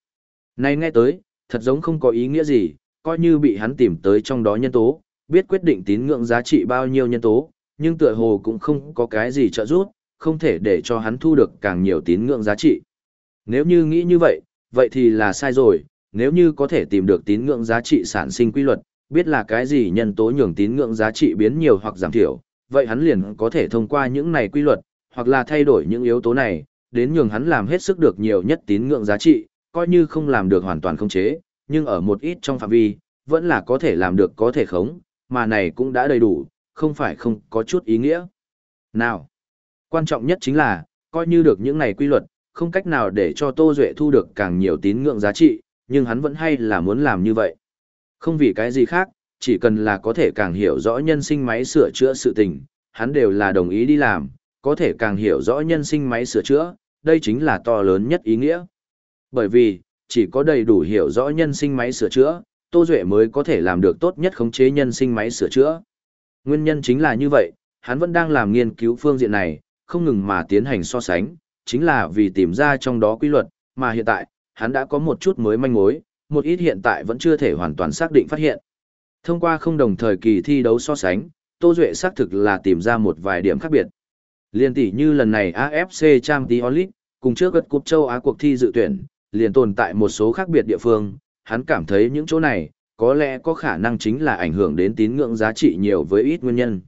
Speaker 1: Này nghe tới, thật giống không có ý nghĩa gì, coi như bị hắn tìm tới trong đó nhân tố, biết quyết định tín ngưỡng giá trị bao nhiêu nhân tố, nhưng tựa hồ cũng không có cái gì trợ giúp, không thể để cho hắn thu được càng nhiều tín ngưỡng giá trị. Nếu như nghĩ như vậy, vậy thì là sai rồi, nếu như có thể tìm được tín ngưỡng giá trị sản sinh quy luật, biết là cái gì nhân tố nhường tín ngưỡng giá trị biến nhiều hoặc giảm thiểu, vậy hắn liền có thể thông qua những này quy luật, hoặc là thay đổi những yếu tố này, đến nhường hắn làm hết sức được nhiều nhất tín ngưỡng giá trị, coi như không làm được hoàn toàn không chế, nhưng ở một ít trong phạm vi, vẫn là có thể làm được có thể khống, mà này cũng đã đầy đủ, không phải không có chút ý nghĩa. Nào, quan trọng nhất chính là, coi như được những này quy luật, không cách nào để cho Tô Duệ thu được càng nhiều tín ngưỡng giá trị, nhưng hắn vẫn hay là muốn làm như vậy. Không vì cái gì khác, chỉ cần là có thể càng hiểu rõ nhân sinh máy sửa chữa sự tình, hắn đều là đồng ý đi làm, có thể càng hiểu rõ nhân sinh máy sửa chữa, đây chính là to lớn nhất ý nghĩa. Bởi vì, chỉ có đầy đủ hiểu rõ nhân sinh máy sửa chữa, Tô Duệ mới có thể làm được tốt nhất khống chế nhân sinh máy sửa chữa. Nguyên nhân chính là như vậy, hắn vẫn đang làm nghiên cứu phương diện này, không ngừng mà tiến hành so sánh, chính là vì tìm ra trong đó quy luật, mà hiện tại, hắn đã có một chút mới manh mối, một ít hiện tại vẫn chưa thể hoàn toàn xác định phát hiện. Thông qua không đồng thời kỳ thi đấu so sánh, Tô Duệ xác thực là tìm ra một vài điểm khác biệt. Liên tỷ như lần này AFC Champions League, cùng trước gật cúp châu Á cuộc thi dự tuyển, liền tồn tại một số khác biệt địa phương, hắn cảm thấy những chỗ này, có lẽ có khả năng chính là ảnh hưởng đến tín ngưỡng giá trị nhiều với ít nguyên nhân.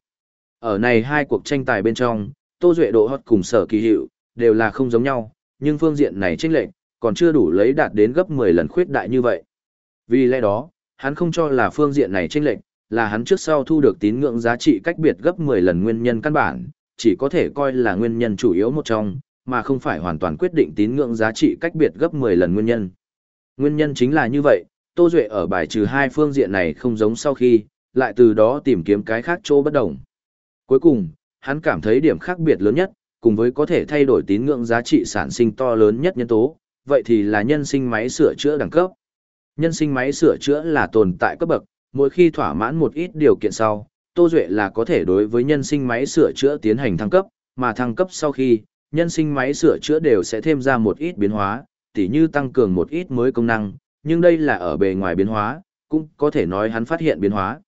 Speaker 1: Ở này hai cuộc tranh tài bên trong, Tô Duệ độ hot cùng sở kỳ hiệu, đều là không giống nhau, nhưng phương diện này chênh lệnh, còn chưa đủ lấy đạt đến gấp 10 lần khuyết đại như vậy. Vì lẽ đó, hắn không cho là phương diện này chênh lệnh, là hắn trước sau thu được tín ngưỡng giá trị cách biệt gấp 10 lần nguyên nhân căn bản, chỉ có thể coi là nguyên nhân chủ yếu một trong, mà không phải hoàn toàn quyết định tín ngưỡng giá trị cách biệt gấp 10 lần nguyên nhân. Nguyên nhân chính là như vậy, Tô Duệ ở bài trừ hai phương diện này không giống sau khi, lại từ đó tìm kiếm cái khác chỗ bất đồng. Cuối cùng, hắn cảm thấy điểm khác biệt lớn nhất, cùng với có thể thay đổi tín ngưỡng giá trị sản sinh to lớn nhất nhân tố, vậy thì là nhân sinh máy sửa chữa đẳng cấp. Nhân sinh máy sửa chữa là tồn tại cấp bậc, mỗi khi thỏa mãn một ít điều kiện sau, Tô Duệ là có thể đối với nhân sinh máy sửa chữa tiến hành thăng cấp, mà thăng cấp sau khi, nhân sinh máy sửa chữa đều sẽ thêm ra một ít biến hóa, tỉ như tăng cường một ít mới công năng, nhưng đây là ở bề ngoài biến hóa, cũng có thể nói hắn phát hiện biến hóa.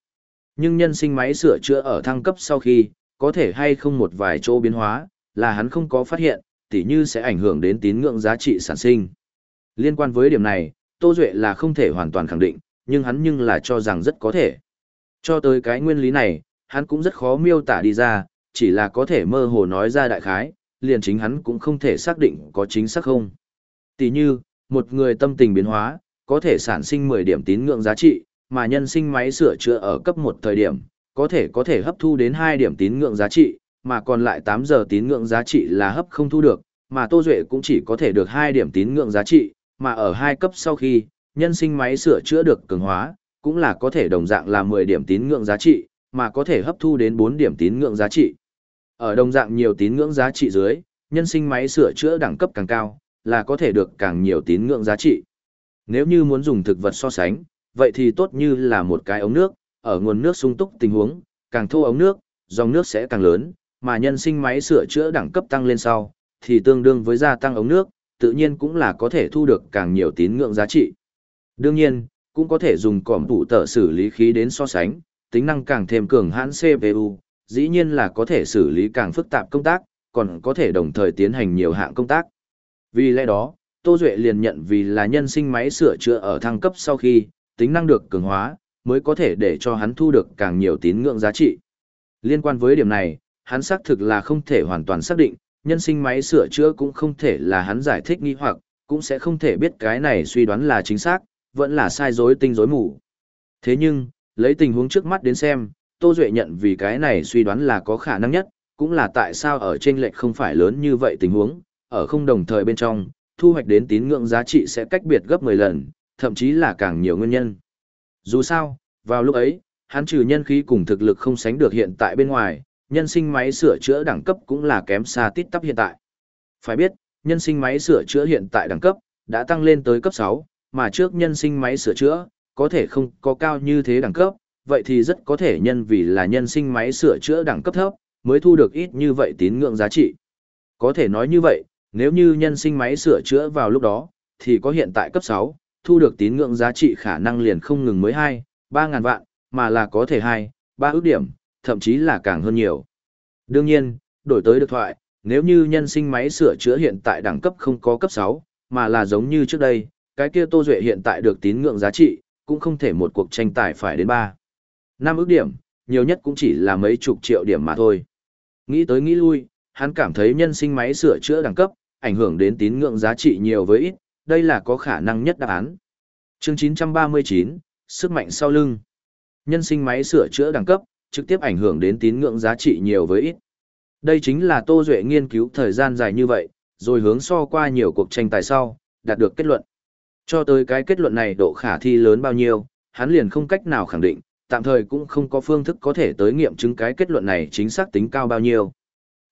Speaker 1: Nhưng nhân sinh máy sửa chữa ở thăng cấp sau khi, có thể hay không một vài chỗ biến hóa, là hắn không có phát hiện, tỉ như sẽ ảnh hưởng đến tín ngưỡng giá trị sản sinh. Liên quan với điểm này, Tô Duệ là không thể hoàn toàn khẳng định, nhưng hắn nhưng là cho rằng rất có thể. Cho tới cái nguyên lý này, hắn cũng rất khó miêu tả đi ra, chỉ là có thể mơ hồ nói ra đại khái, liền chính hắn cũng không thể xác định có chính xác không. Tỷ như, một người tâm tình biến hóa, có thể sản sinh 10 điểm tín ngưỡng giá trị, mà nhân sinh máy sửa chữa ở cấp một thời điểm, có thể có thể hấp thu đến 2 điểm tín ngưỡng giá trị, mà còn lại 8 giờ tín ngưỡng giá trị là hấp không thu được, mà Tô Duệ cũng chỉ có thể được 2 điểm tín ngưỡng giá trị, mà ở hai cấp sau khi, nhân sinh máy sửa chữa được cường hóa, cũng là có thể đồng dạng là 10 điểm tín ngưỡng giá trị, mà có thể hấp thu đến 4 điểm tín ngưỡng giá trị. Ở đồng dạng nhiều tín ngưỡng giá trị dưới, nhân sinh máy sửa chữa đẳng cấp càng cao, là có thể được càng nhiều tín ngưỡng giá trị. Nếu như muốn dùng thực vật so sánh, vậy thì tốt như là một cái ống nước, ở nguồn nước sung túc tình huống, càng thô ống nước, dòng nước sẽ càng lớn, mà nhân sinh máy sửa chữa đẳng cấp tăng lên sau, thì tương đương với gia tăng ống nước, tự nhiên cũng là có thể thu được càng nhiều tín ngưỡng giá trị. Đương nhiên, cũng có thể dùng cỏm tủ tờ xử lý khí đến so sánh, tính năng càng thêm cường hãn CPU, dĩ nhiên là có thể xử lý càng phức tạp công tác, còn có thể đồng thời tiến hành nhiều hạng công tác. Vì lẽ đó, Tô Duệ liền nhận vì là nhân sinh máy sửa chữa ở thăng cấp sau khi, tính năng được cường hóa, mới có thể để cho hắn thu được càng nhiều tín ngưỡng giá trị. Liên quan với điểm này, hắn xác thực là không thể hoàn toàn xác định, nhân sinh máy sửa chữa cũng không thể là hắn giải thích nghi hoặc, cũng sẽ không thể biết cái này suy đoán là chính xác, vẫn là sai dối tinh dối mù. Thế nhưng, lấy tình huống trước mắt đến xem, Tô Duệ nhận vì cái này suy đoán là có khả năng nhất, cũng là tại sao ở trên lệch không phải lớn như vậy tình huống, ở không đồng thời bên trong, thu hoạch đến tín ngưỡng giá trị sẽ cách biệt gấp 10 lần, thậm chí là càng nhiều nguyên nhân. Dù sao, vào lúc ấy, hắn trừ nhân khí cùng thực lực không sánh được hiện tại bên ngoài, nhân sinh máy sửa chữa đẳng cấp cũng là kém xa tít tắp hiện tại. Phải biết, nhân sinh máy sửa chữa hiện tại đẳng cấp, đã tăng lên tới cấp 6, mà trước nhân sinh máy sửa chữa, có thể không có cao như thế đẳng cấp, vậy thì rất có thể nhân vì là nhân sinh máy sửa chữa đẳng cấp thấp, mới thu được ít như vậy tín ngưỡng giá trị. Có thể nói như vậy, nếu như nhân sinh máy sửa chữa vào lúc đó, thì có hiện tại cấp 6, thu được tín ngưỡng giá trị khả năng liền không ngừng mới 2, 3 ngàn vạn, mà là có thể 2, 3 ước điểm, thậm chí là càng hơn nhiều. Đương nhiên, đổi tới được thoại, nếu như nhân sinh máy sửa chữa hiện tại đẳng cấp không có cấp 6, mà là giống như trước đây, cái kia Tô Duệ hiện tại được tín ngưỡng giá trị, cũng không thể một cuộc tranh tài phải đến 3. 5 ước điểm, nhiều nhất cũng chỉ là mấy chục triệu điểm mà thôi. Nghĩ tới nghĩ lui, hắn cảm thấy nhân sinh máy sửa chữa đẳng cấp, ảnh hưởng đến tín ngưỡng giá trị nhiều với ít, đây là có khả năng nhất đáp án. Chương 939, sức mạnh sau lưng. Nhân sinh máy sửa chữa đẳng cấp, trực tiếp ảnh hưởng đến tín ngưỡng giá trị nhiều với ít. Đây chính là Tô Duệ nghiên cứu thời gian dài như vậy, rồi hướng so qua nhiều cuộc tranh tài sau, đạt được kết luận. Cho tới cái kết luận này độ khả thi lớn bao nhiêu, hắn liền không cách nào khẳng định, tạm thời cũng không có phương thức có thể tới nghiệm chứng cái kết luận này chính xác tính cao bao nhiêu.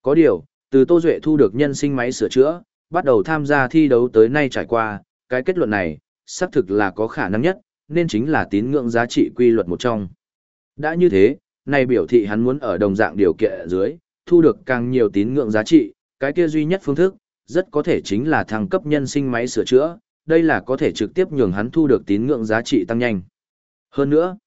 Speaker 1: Có điều, từ Tô Duệ thu được nhân sinh máy sửa chữa, bắt đầu tham gia thi đấu tới nay trải qua, cái kết luận này, xác thực là có khả năng nhất, nên chính là tín ngưỡng giá trị quy luật một trong. Đã như thế, này biểu thị hắn muốn ở đồng dạng điều kiện dưới, thu được càng nhiều tín ngưỡng giá trị, cái kia duy nhất phương thức, rất có thể chính là thăng cấp nhân sinh máy sửa chữa, đây là có thể trực tiếp nhường hắn thu được tín ngưỡng giá trị tăng nhanh. Hơn nữa,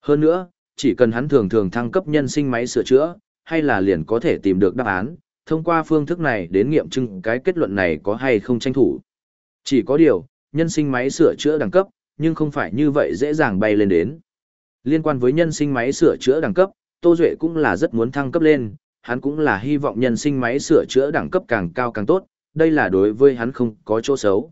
Speaker 1: hơn nữa, chỉ cần hắn thường thường thăng cấp nhân sinh máy sửa chữa, hay là liền có thể tìm được đáp án, thông qua phương thức này đến nghiệm chứng cái kết luận này có hay không tranh thủ. Chỉ có điều, nhân sinh máy sửa chữa đẳng cấp, nhưng không phải như vậy dễ dàng bay lên đến. Liên quan với nhân sinh máy sửa chữa đẳng cấp, Tô Duệ cũng là rất muốn thăng cấp lên, hắn cũng là hy vọng nhân sinh máy sửa chữa đẳng cấp càng cao càng tốt, đây là đối với hắn không có chỗ xấu.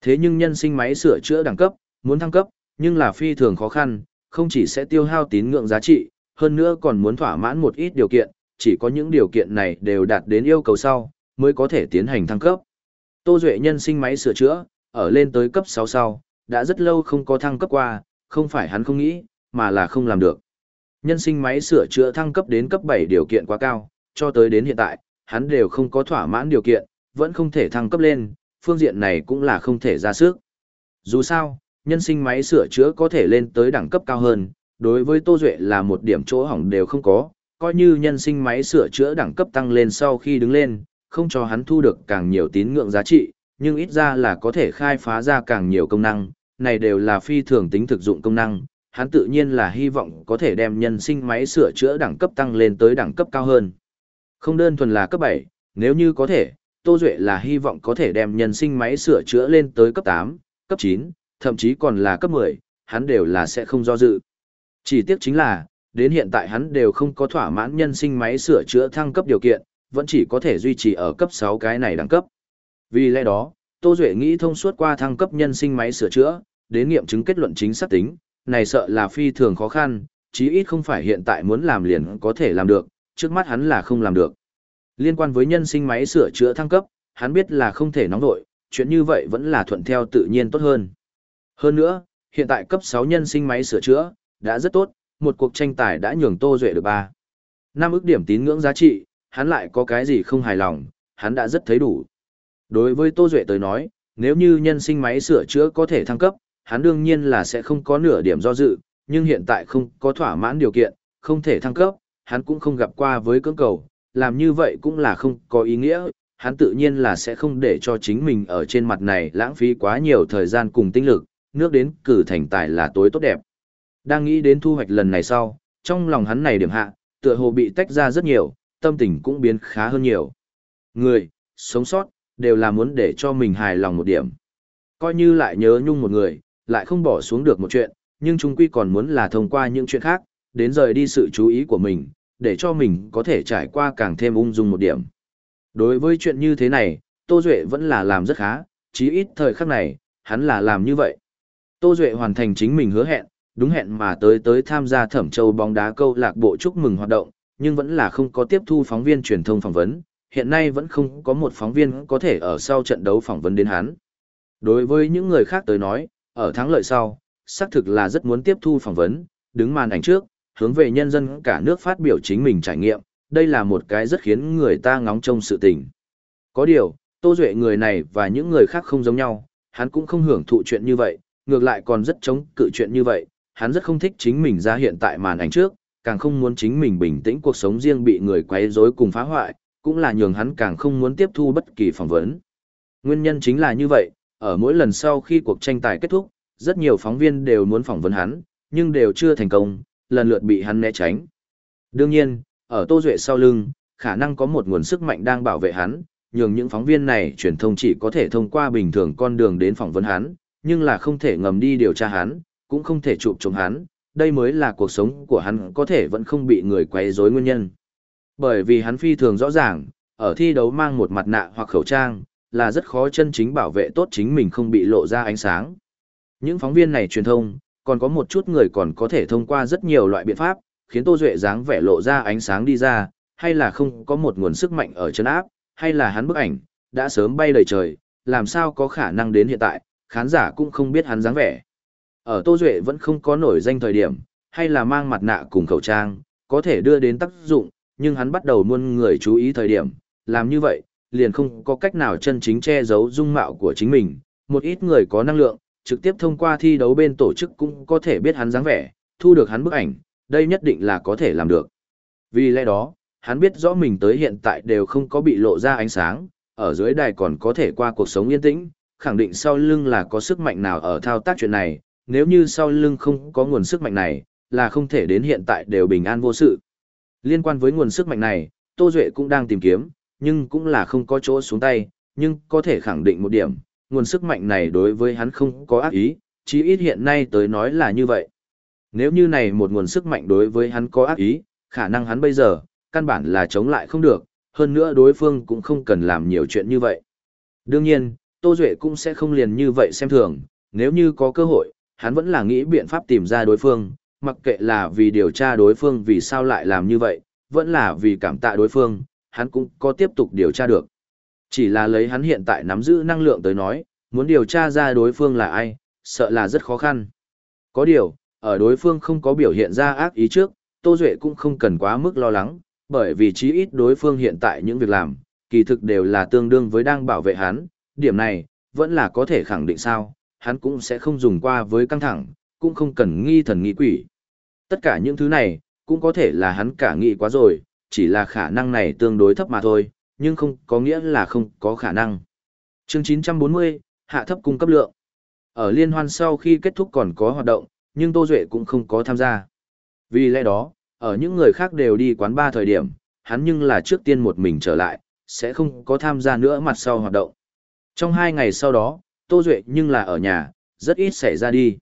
Speaker 1: Thế nhưng nhân sinh máy sửa chữa đẳng cấp, muốn thăng cấp, nhưng là phi thường khó khăn, không chỉ sẽ tiêu hao tín ngưỡng giá trị, hơn nữa còn muốn thỏa mãn một ít điều kiện, chỉ có những điều kiện này đều đạt đến yêu cầu sau, mới có thể tiến hành thăng cấp. Tô Duệ nhân sinh máy sửa chữa, ở lên tới cấp 6 sau, đã rất lâu không có thăng cấp qua, không phải hắn không nghĩ, mà là không làm được. Nhân sinh máy sửa chữa thăng cấp đến cấp 7 điều kiện quá cao, cho tới đến hiện tại, hắn đều không có thỏa mãn điều kiện, vẫn không thể thăng cấp lên, phương diện này cũng là không thể ra sức. Dù sao, nhân sinh máy sửa chữa có thể lên tới đẳng cấp cao hơn, đối với Tô Duệ là một điểm chỗ hỏng đều không có, coi như nhân sinh máy sửa chữa đẳng cấp tăng lên sau khi đứng lên, không cho hắn thu được càng nhiều tín ngưỡng giá trị, nhưng ít ra là có thể khai phá ra càng nhiều công năng, này đều là phi thường tính thực dụng công năng, hắn tự nhiên là hy vọng có thể đem nhân sinh máy sửa chữa đẳng cấp tăng lên tới đẳng cấp cao hơn. Không đơn thuần là cấp 7, nếu như có thể, Tô Duệ là hy vọng có thể đem nhân sinh máy sửa chữa lên tới cấp 8, cấp 9, thậm chí còn là cấp 10, hắn đều là sẽ không do dự. Chỉ tiếc chính là, đến hiện tại hắn đều không có thỏa mãn nhân sinh máy sửa chữa thăng cấp điều kiện, vẫn chỉ có thể duy trì ở cấp 6 cái này đẳng cấp. Vì lẽ đó, Tô Duệ nghĩ thông suốt qua thăng cấp nhân sinh máy sửa chữa, đến nghiệm chứng kết luận chính xác tính, này sợ là phi thường khó khăn, chí ít không phải hiện tại muốn làm liền có thể làm được, trước mắt hắn là không làm được. Liên quan với nhân sinh máy sửa chữa thăng cấp, hắn biết là không thể nóng vội. chuyện như vậy vẫn là thuận theo tự nhiên tốt hơn. Hơn nữa, hiện tại cấp 6 nhân sinh máy sửa chữa, đã rất tốt, một cuộc tranh tài đã nhường Tô Duệ được 3. năm ức điểm tín ngưỡng giá trị, hắn lại có cái gì không hài lòng, hắn đã rất thấy đủ. Đối với Tô Duệ tới nói, nếu như nhân sinh máy sửa chữa có thể thăng cấp, hắn đương nhiên là sẽ không có nửa điểm do dự, nhưng hiện tại không có thỏa mãn điều kiện, không thể thăng cấp, hắn cũng không gặp qua với cưỡng cầu, làm như vậy cũng là không có ý nghĩa, hắn tự nhiên là sẽ không để cho chính mình ở trên mặt này lãng phí quá nhiều thời gian cùng tinh lực, nước đến cử thành tài là tối tốt đẹp. Đang nghĩ đến thu hoạch lần này sau, trong lòng hắn này điểm hạ, tựa hồ bị tách ra rất nhiều, tâm tình cũng biến khá hơn nhiều. Người, sống sót, đều là muốn để cho mình hài lòng một điểm. Coi như lại nhớ nhung một người, lại không bỏ xuống được một chuyện, nhưng chúng quy còn muốn là thông qua những chuyện khác, đến rời đi sự chú ý của mình, để cho mình có thể trải qua càng thêm ung dung một điểm. Đối với chuyện như thế này, Tô Duệ vẫn là làm rất khá, chí ít thời khắc này, hắn là làm như vậy. Tô Duệ hoàn thành chính mình hứa hẹn, đúng hẹn mà tới tới tham gia thẩm châu bóng đá câu lạc bộ chúc mừng hoạt động, nhưng vẫn là không có tiếp thu phóng viên truyền thông phỏng vấn, hiện nay vẫn không có một phóng viên có thể ở sau trận đấu phỏng vấn đến hắn. Đối với những người khác tới nói, ở thắng lợi sau, xác thực là rất muốn tiếp thu phỏng vấn, đứng màn ảnh trước, hướng về nhân dân cả nước phát biểu chính mình trải nghiệm, đây là một cái rất khiến người ta ngóng trông sự tình. Có điều, Tô Duệ người này và những người khác không giống nhau, hắn cũng không hưởng thụ chuyện như vậy, ngược lại còn rất chống cự chuyện như vậy, hắn rất không thích chính mình ra hiện tại màn ảnh trước, càng không muốn chính mình bình tĩnh cuộc sống riêng bị người quấy rối cùng phá hoại, cũng là nhường hắn càng không muốn tiếp thu bất kỳ phỏng vấn. Nguyên nhân chính là như vậy, ở mỗi lần sau khi cuộc tranh tài kết thúc, rất nhiều phóng viên đều muốn phỏng vấn hắn, nhưng đều chưa thành công, lần lượt bị hắn né tránh. Đương nhiên, ở Tô Duệ sau lưng, khả năng có một nguồn sức mạnh đang bảo vệ hắn, nhường những phóng viên này truyền thông chỉ có thể thông qua bình thường con đường đến phỏng vấn hắn, nhưng là không thể ngầm đi điều tra hắn, cũng không thể chụp chống hắn, đây mới là cuộc sống của hắn có thể vẫn không bị người quấy rối nguyên nhân. Bởi vì hắn phi thường rõ ràng, ở thi đấu mang một mặt nạ hoặc khẩu trang, là rất khó chân chính bảo vệ tốt chính mình không bị lộ ra ánh sáng. Những phóng viên này truyền thông, còn có một chút người còn có thể thông qua rất nhiều loại biện pháp, khiến Tô Duệ dáng vẻ lộ ra ánh sáng đi ra, hay là không có một nguồn sức mạnh ở chân áp, hay là hắn bức ảnh, đã sớm bay đầy trời, làm sao có khả năng đến hiện tại, khán giả cũng không biết hắn dáng vẻ. Ở Tô Duệ vẫn không có nổi danh thời điểm, hay là mang mặt nạ cùng khẩu trang, có thể đưa đến tác dụng, nhưng hắn bắt đầu muôn người chú ý thời điểm, làm như vậy, liền không có cách nào chân chính che giấu dung mạo của chính mình. Một ít người có năng lượng, trực tiếp thông qua thi đấu bên tổ chức cũng có thể biết hắn dáng vẻ, thu được hắn bức ảnh, đây nhất định là có thể làm được. Vì lẽ đó, hắn biết rõ mình tới hiện tại đều không có bị lộ ra ánh sáng, ở dưới đài còn có thể qua cuộc sống yên tĩnh, khẳng định sau lưng là có sức mạnh nào ở thao tác chuyện này, nếu như sau lưng không có nguồn sức mạnh này, là không thể đến hiện tại đều bình an vô sự. Liên quan với nguồn sức mạnh này, Tô Duệ cũng đang tìm kiếm, nhưng cũng là không có chỗ xuống tay, nhưng có thể khẳng định một điểm, nguồn sức mạnh này đối với hắn không có ác ý, chí ít hiện nay tới nói là như vậy. Nếu như này một nguồn sức mạnh đối với hắn có ác ý, khả năng hắn bây giờ, căn bản là chống lại không được, hơn nữa đối phương cũng không cần làm nhiều chuyện như vậy. Đương nhiên, Tô Duệ cũng sẽ không liền như vậy xem thường, nếu như có cơ hội, hắn vẫn là nghĩ biện pháp tìm ra đối phương, mặc kệ là vì điều tra đối phương vì sao lại làm như vậy, vẫn là vì cảm tạ đối phương, hắn cũng có tiếp tục điều tra được. Chỉ là lấy hắn hiện tại nắm giữ năng lượng tới nói, muốn điều tra ra đối phương là ai, sợ là rất khó khăn. Có điều, ở đối phương không có biểu hiện ra ác ý trước, Tô Duệ cũng không cần quá mức lo lắng, bởi vì chí ít đối phương hiện tại những việc làm, kỳ thực đều là tương đương với đang bảo vệ hắn, điểm này, vẫn là có thể khẳng định sao, hắn cũng sẽ không dùng qua với căng thẳng, cũng không cần nghi thần nghi quỷ. Tất cả những thứ này, cũng có thể là hắn cả nghĩ quá rồi, chỉ là khả năng này tương đối thấp mà thôi, nhưng không có nghĩa là không có khả năng. chương 940, hạ thấp cung cấp lượng. Ở liên hoan sau khi kết thúc còn có hoạt động, nhưng Tô Duệ cũng không có tham gia. Vì lẽ đó, ở những người khác đều đi quán ba thời điểm, hắn nhưng là trước tiên một mình trở lại, sẽ không có tham gia nữa mặt sau hoạt động. Trong hai ngày sau đó, Tô Duệ nhưng là ở nhà, rất ít xảy ra đi.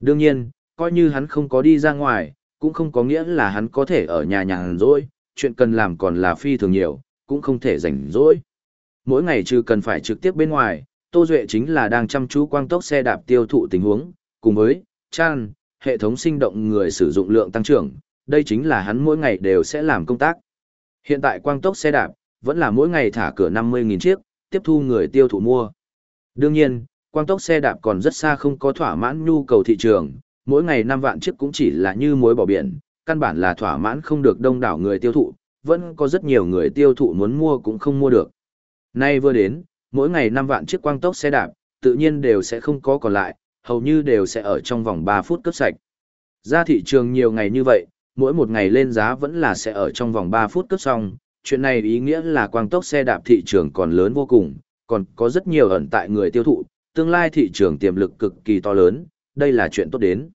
Speaker 1: Đương nhiên, coi như hắn không có đi ra ngoài, cũng không có nghĩa là hắn có thể ở nhà nhàn rỗi, chuyện cần làm còn là phi thường nhiều, cũng không thể rảnh rỗi. Mỗi ngày trừ cần phải trực tiếp bên ngoài, Tô Duệ chính là đang chăm chú quang tốc xe đạp tiêu thụ tình huống, cùng với, chan, hệ thống sinh động người sử dụng lượng tăng trưởng, đây chính là hắn mỗi ngày đều sẽ làm công tác. Hiện tại quang tốc xe đạp, vẫn là mỗi ngày thả cửa 50.000 chiếc, tiếp thu người tiêu thụ mua. Đương nhiên, quang tốc xe đạp còn rất xa không có thỏa mãn nhu cầu thị trường, mỗi ngày 5 vạn chiếc cũng chỉ là như muối bỏ biển, căn bản là thỏa mãn không được đông đảo người tiêu thụ, vẫn có rất nhiều người tiêu thụ muốn mua cũng không mua được. Nay vừa đến, mỗi ngày 5 vạn chiếc quang tốc xe đạp, tự nhiên đều sẽ không có còn lại, hầu như đều sẽ ở trong vòng 3 phút cấp sạch. Ra thị trường nhiều ngày như vậy, mỗi một ngày lên giá vẫn là sẽ ở trong vòng 3 phút cấp xong, chuyện này ý nghĩa là quang tốc xe đạp thị trường còn lớn vô cùng, còn có rất nhiều ẩn tại người tiêu thụ, tương lai thị trường tiềm lực cực kỳ to lớn, đây là chuyện tốt đến.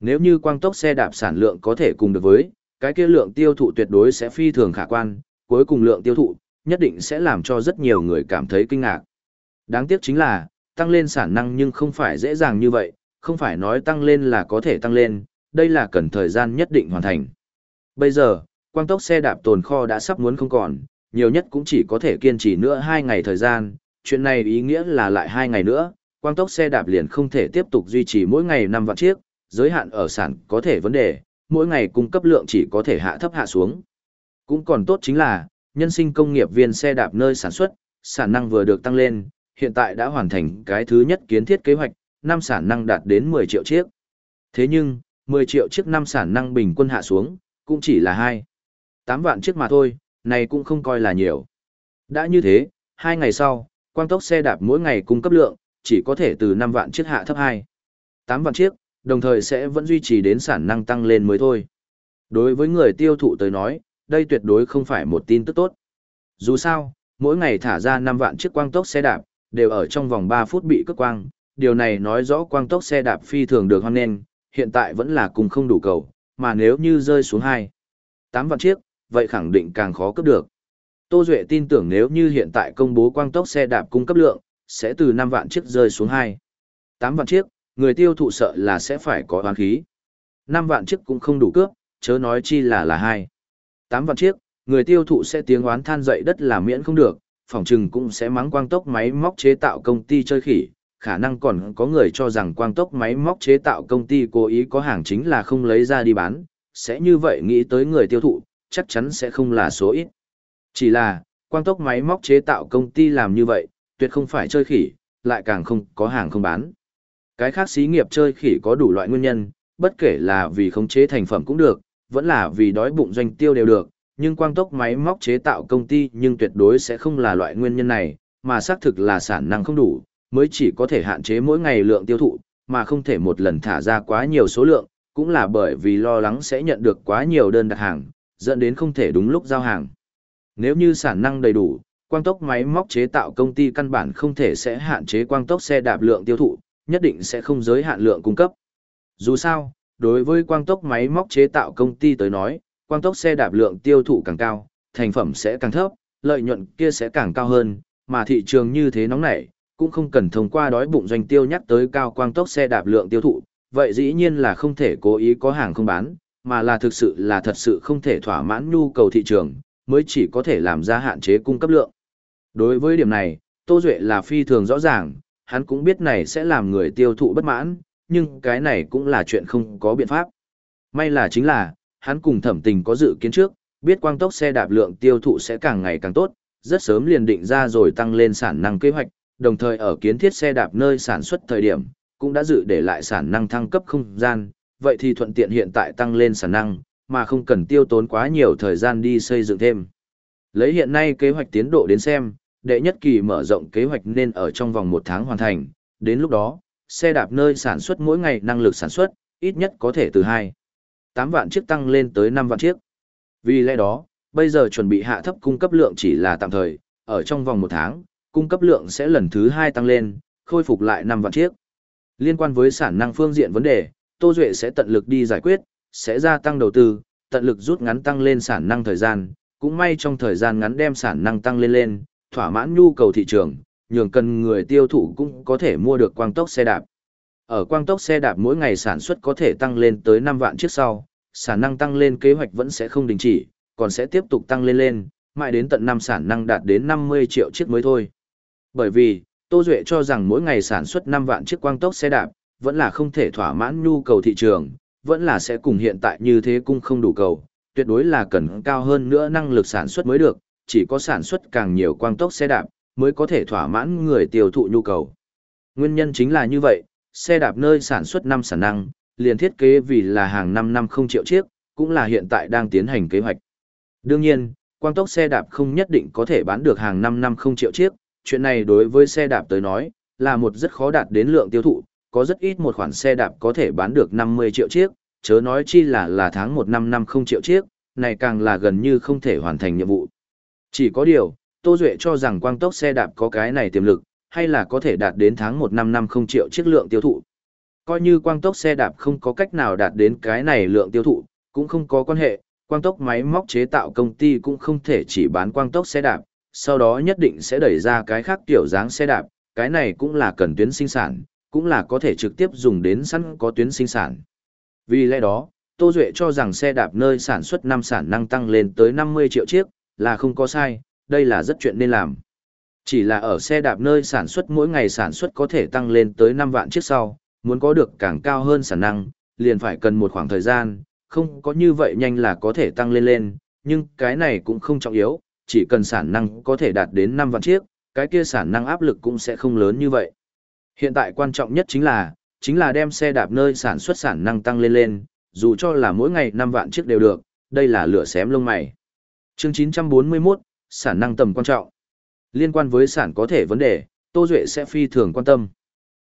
Speaker 1: Nếu như quang tốc xe đạp sản lượng có thể cùng được với, cái kia lượng tiêu thụ tuyệt đối sẽ phi thường khả quan, cuối cùng lượng tiêu thụ, nhất định sẽ làm cho rất nhiều người cảm thấy kinh ngạc. Đáng tiếc chính là, tăng lên sản năng nhưng không phải dễ dàng như vậy, không phải nói tăng lên là có thể tăng lên, đây là cần thời gian nhất định hoàn thành. Bây giờ, quang tốc xe đạp tồn kho đã sắp muốn không còn, nhiều nhất cũng chỉ có thể kiên trì nữa 2 ngày thời gian, chuyện này ý nghĩa là lại 2 ngày nữa, quang tốc xe đạp liền không thể tiếp tục duy trì mỗi ngày 5 vạn chiếc, giới hạn ở sản có thể vấn đề, mỗi ngày cung cấp lượng chỉ có thể hạ thấp hạ xuống. Cũng còn tốt chính là, nhân sinh công nghiệp viên xe đạp nơi sản xuất, sản năng vừa được tăng lên, hiện tại đã hoàn thành cái thứ nhất kiến thiết kế hoạch, năm sản năng đạt đến 10 triệu chiếc. Thế nhưng, 10 triệu chiếc năm sản năng bình quân hạ xuống, cũng chỉ là 2. 8 vạn chiếc mà thôi, này cũng không coi là nhiều. Đã như thế, hai ngày sau, quang tốc xe đạp mỗi ngày cung cấp lượng, chỉ có thể từ 5 vạn chiếc hạ thấp 2. 8 vạn chiếc, đồng thời sẽ vẫn duy trì đến sản năng tăng lên mới thôi. Đối với người tiêu thụ tới nói, đây tuyệt đối không phải một tin tức tốt. Dù sao, mỗi ngày thả ra 5 vạn chiếc quang tốc xe đạp, đều ở trong vòng 3 phút bị cất quang, điều này nói rõ quang tốc xe đạp phi thường được hoan nghênh, hiện tại vẫn là cùng không đủ cầu, mà nếu như rơi xuống 2, 8 vạn chiếc, vậy khẳng định càng khó cấp được. Tô Duệ tin tưởng nếu như hiện tại công bố quang tốc xe đạp cung cấp lượng, sẽ từ 5 vạn chiếc rơi xuống 2, 8 vạn chiếc, người tiêu thụ sợ là sẽ phải có oán khí. 5 vạn chiếc cũng không đủ cướp, chớ nói chi là là 2, 8 vạn chiếc, người tiêu thụ sẽ tiếng oán than dậy đất là miễn không được, phòng trừng cũng sẽ mắng quang tốc máy móc chế tạo công ty chơi khỉ, khả năng còn có người cho rằng quang tốc máy móc chế tạo công ty cố ý có hàng chính là không lấy ra đi bán, sẽ như vậy nghĩ tới người tiêu thụ, chắc chắn sẽ không là số ít. Chỉ là, quang tốc máy móc chế tạo công ty làm như vậy, tuyệt không phải chơi khỉ, lại càng không có hàng không bán. Cái khác xí nghiệp chơi khỉ có đủ loại nguyên nhân, bất kể là vì khống chế thành phẩm cũng được, vẫn là vì đói bụng doanh tiêu đều được, nhưng quang tốc máy móc chế tạo công ty nhưng tuyệt đối sẽ không là loại nguyên nhân này, mà xác thực là sản năng không đủ, mới chỉ có thể hạn chế mỗi ngày lượng tiêu thụ, mà không thể một lần thả ra quá nhiều số lượng, cũng là bởi vì lo lắng sẽ nhận được quá nhiều đơn đặt hàng, dẫn đến không thể đúng lúc giao hàng. Nếu như sản năng đầy đủ, quang tốc máy móc chế tạo công ty căn bản không thể sẽ hạn chế quang tốc xe đạp lượng tiêu thụ, nhất định sẽ không giới hạn lượng cung cấp. Dù sao, đối với quang tốc máy móc chế tạo công ty tới nói, quang tốc xe đạp lượng tiêu thụ càng cao, thành phẩm sẽ càng thấp, lợi nhuận kia sẽ càng cao hơn, mà thị trường như thế nóng nảy, cũng không cần thông qua đói bụng doanh tiêu nhắc tới cao quang tốc xe đạp lượng tiêu thụ, vậy dĩ nhiên là không thể cố ý có hàng không bán, mà là thực sự là thật sự không thể thỏa mãn nhu cầu thị trường, mới chỉ có thể làm ra hạn chế cung cấp lượng. Đối với điểm này, Tô Duệ là phi thường rõ ràng, hắn cũng biết này sẽ làm người tiêu thụ bất mãn, nhưng cái này cũng là chuyện không có biện pháp. May là chính là, hắn cùng thẩm tình có dự kiến trước, biết quang tốc xe đạp lượng tiêu thụ sẽ càng ngày càng tốt, rất sớm liền định ra rồi tăng lên sản năng kế hoạch, đồng thời ở kiến thiết xe đạp nơi sản xuất thời điểm, cũng đã dự để lại sản năng thăng cấp không gian, vậy thì thuận tiện hiện tại tăng lên sản năng, mà không cần tiêu tốn quá nhiều thời gian đi xây dựng thêm. Lấy hiện nay kế hoạch tiến độ đến xem, đệ nhất kỳ mở rộng kế hoạch nên ở trong vòng một tháng hoàn thành, đến lúc đó, xe đạp nơi sản xuất mỗi ngày năng lực sản xuất, ít nhất có thể từ 2. 8 vạn chiếc tăng lên tới 5 vạn chiếc. Vì lẽ đó, bây giờ chuẩn bị hạ thấp cung cấp lượng chỉ là tạm thời, ở trong vòng một tháng, cung cấp lượng sẽ lần thứ 2 tăng lên, khôi phục lại 5 vạn chiếc. Liên quan với sản năng phương diện vấn đề, Tô Duệ sẽ tận lực đi giải quyết, sẽ gia tăng đầu tư, tận lực rút ngắn tăng lên sản năng thời gian, cũng may trong thời gian ngắn đem sản năng tăng lên lên, thỏa mãn nhu cầu thị trường, nhường cần người tiêu thụ cũng có thể mua được quang tốc xe đạp. Ở quang tốc xe đạp mỗi ngày sản xuất có thể tăng lên tới 5 vạn chiếc sau, sản năng tăng lên kế hoạch vẫn sẽ không đình chỉ, còn sẽ tiếp tục tăng lên lên, mãi đến tận năm sản năng đạt đến 50 triệu chiếc mới thôi. Bởi vì, Tô Duệ cho rằng mỗi ngày sản xuất 5 vạn chiếc quang tốc xe đạp, vẫn là không thể thỏa mãn nhu cầu thị trường, vẫn là sẽ cùng hiện tại như thế cung không đủ cầu, tuyệt đối là cần cao hơn nữa năng lực sản xuất mới được, chỉ có sản xuất càng nhiều quang tốc xe đạp, mới có thể thỏa mãn người tiêu thụ nhu cầu. Nguyên nhân chính là như vậy, xe đạp nơi sản xuất năm sản năng, liền thiết kế vì là hàng năm năm không triệu chiếc, cũng là hiện tại đang tiến hành kế hoạch. Đương nhiên, quang tốc xe đạp không nhất định có thể bán được hàng năm năm không triệu chiếc, chuyện này đối với xe đạp tới nói, là một rất khó đạt đến lượng tiêu thụ, có rất ít một khoản xe đạp có thể bán được 50 triệu chiếc, chớ nói chi là là tháng 1 năm năm không triệu chiếc, này càng là gần như không thể hoàn thành nhiệm vụ. Chỉ có điều, Tô Duệ cho rằng quang tốc xe đạp có cái này tiềm lực, hay là có thể đạt đến tháng 1 năm năm không triệu chiếc lượng tiêu thụ. Coi như quang tốc xe đạp không có cách nào đạt đến cái này lượng tiêu thụ, cũng không có quan hệ, quang tốc máy móc chế tạo công ty cũng không thể chỉ bán quang tốc xe đạp, sau đó nhất định sẽ đẩy ra cái khác kiểu dáng xe đạp, cái này cũng là cần tuyến sinh sản, cũng là có thể trực tiếp dùng đến sẵn có tuyến sinh sản. Vì lẽ đó, Tô Duệ cho rằng xe đạp nơi sản xuất năm sản năng tăng lên tới 50 triệu chiếc, là không có sai, đây là rất chuyện nên làm. Chỉ là ở xe đạp nơi sản xuất mỗi ngày sản xuất có thể tăng lên tới 5 vạn chiếc sau, muốn có được càng cao hơn sản năng, liền phải cần một khoảng thời gian, không có như vậy nhanh là có thể tăng lên lên, nhưng cái này cũng không trọng yếu, chỉ cần sản năng có thể đạt đến 5 vạn chiếc, cái kia sản năng áp lực cũng sẽ không lớn như vậy. Hiện tại quan trọng nhất chính là, chính là đem xe đạp nơi sản xuất sản năng tăng lên lên, dù cho là mỗi ngày 5 vạn chiếc đều được, đây là lửa xém lông mày. Chương 941, sản năng tầm quan trọng. Liên quan với sản có thể vấn đề, Tô Duệ sẽ phi thường quan tâm.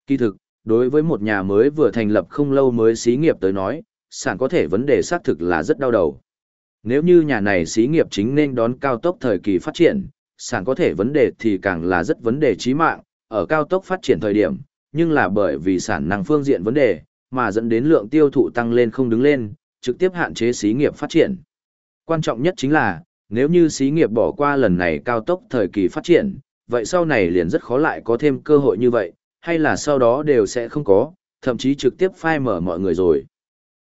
Speaker 1: Kỳ thực, đối với một nhà mới vừa thành lập không lâu mới xí nghiệp tới nói, sản có thể vấn đề xác thực là rất đau đầu. Nếu như nhà này xí nghiệp chính nên đón cao tốc thời kỳ phát triển, sản có thể vấn đề thì càng là rất vấn đề chí mạng, ở cao tốc phát triển thời điểm, nhưng là bởi vì sản năng phương diện vấn đề, mà dẫn đến lượng tiêu thụ tăng lên không đứng lên, trực tiếp hạn chế xí nghiệp phát triển. Quan trọng nhất chính là, nếu như xí nghiệp bỏ qua lần này cao tốc thời kỳ phát triển, vậy sau này liền rất khó lại có thêm cơ hội như vậy, hay là sau đó đều sẽ không có, thậm chí trực tiếp phai mở mọi người rồi.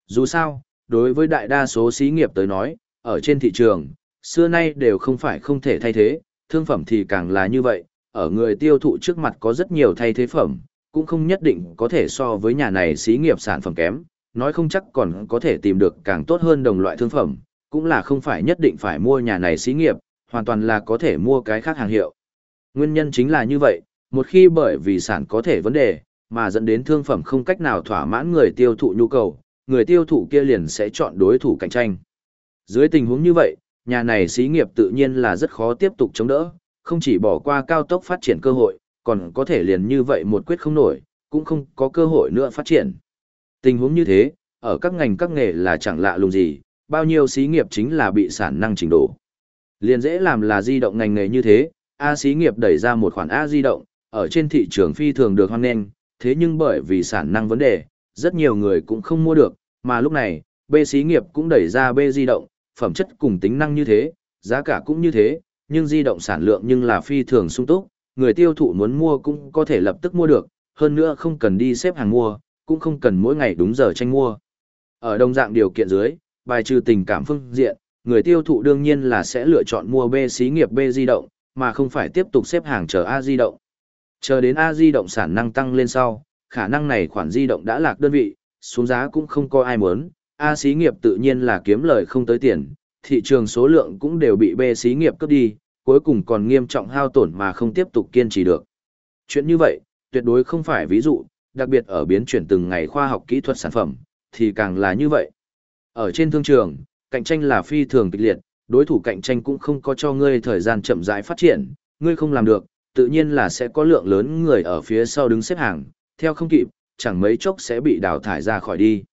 Speaker 1: Dù sao, đối với đại đa số xí nghiệp tới nói, ở trên thị trường, xưa nay đều không phải không thể thay thế, thương phẩm thì càng là như vậy, ở người tiêu thụ trước mặt có rất nhiều thay thế phẩm, cũng không nhất định có thể so với nhà này xí nghiệp sản phẩm kém, nói không chắc còn có thể tìm được càng tốt hơn đồng loại thương phẩm, cũng là không phải nhất định phải mua nhà này xí nghiệp, hoàn toàn là có thể mua cái khác hàng hiệu. Nguyên nhân chính là như vậy, một khi bởi vì sản có thể vấn đề, mà dẫn đến thương phẩm không cách nào thỏa mãn người tiêu thụ nhu cầu, người tiêu thụ kia liền sẽ chọn đối thủ cạnh tranh. Dưới tình huống như vậy, nhà này xí nghiệp tự nhiên là rất khó tiếp tục chống đỡ, không chỉ bỏ qua cao tốc phát triển cơ hội, còn có thể liền như vậy một quyết không nổi, cũng không có cơ hội nữa phát triển. Tình huống như thế, ở các ngành các nghề là chẳng lạ lùng gì, bao nhiêu xí nghiệp chính là bị sản năng trình đổ. Liền dễ làm là di động ngành nghề như thế, A xí nghiệp đẩy ra một khoản A di động, ở trên thị trường phi thường được hoan nghênh, thế nhưng bởi vì sản năng vấn đề, rất nhiều người cũng không mua được, mà lúc này, B xí nghiệp cũng đẩy ra B di động, phẩm chất cùng tính năng như thế, giá cả cũng như thế, nhưng di động sản lượng nhưng là phi thường sung túc, người tiêu thụ muốn mua cũng có thể lập tức mua được, hơn nữa không cần đi xếp hàng mua, cũng không cần mỗi ngày đúng giờ tranh mua. Ở đồng dạng điều kiện dưới, bài trừ tình cảm phương diện, người tiêu thụ đương nhiên là sẽ lựa chọn mua B xí nghiệp B di động, mà không phải tiếp tục xếp hàng chờ A di động. Chờ đến A di động sản năng tăng lên sau, khả năng này khoản di động đã lạc đơn vị, xuống giá cũng không có ai muốn, A xí nghiệp tự nhiên là kiếm lời không tới tiền, thị trường số lượng cũng đều bị B xí nghiệp cướp đi, cuối cùng còn nghiêm trọng hao tổn mà không tiếp tục kiên trì được. Chuyện như vậy, tuyệt đối không phải ví dụ, đặc biệt ở biến chuyển từng ngày khoa học kỹ thuật sản phẩm, thì càng là như vậy. Ở trên thương trường, cạnh tranh là phi thường kịch liệt, đối thủ cạnh tranh cũng không có cho ngươi thời gian chậm rãi phát triển, ngươi không làm được, tự nhiên là sẽ có lượng lớn người ở phía sau đứng xếp hàng, theo không kịp, chẳng mấy chốc sẽ bị đào thải ra khỏi đi.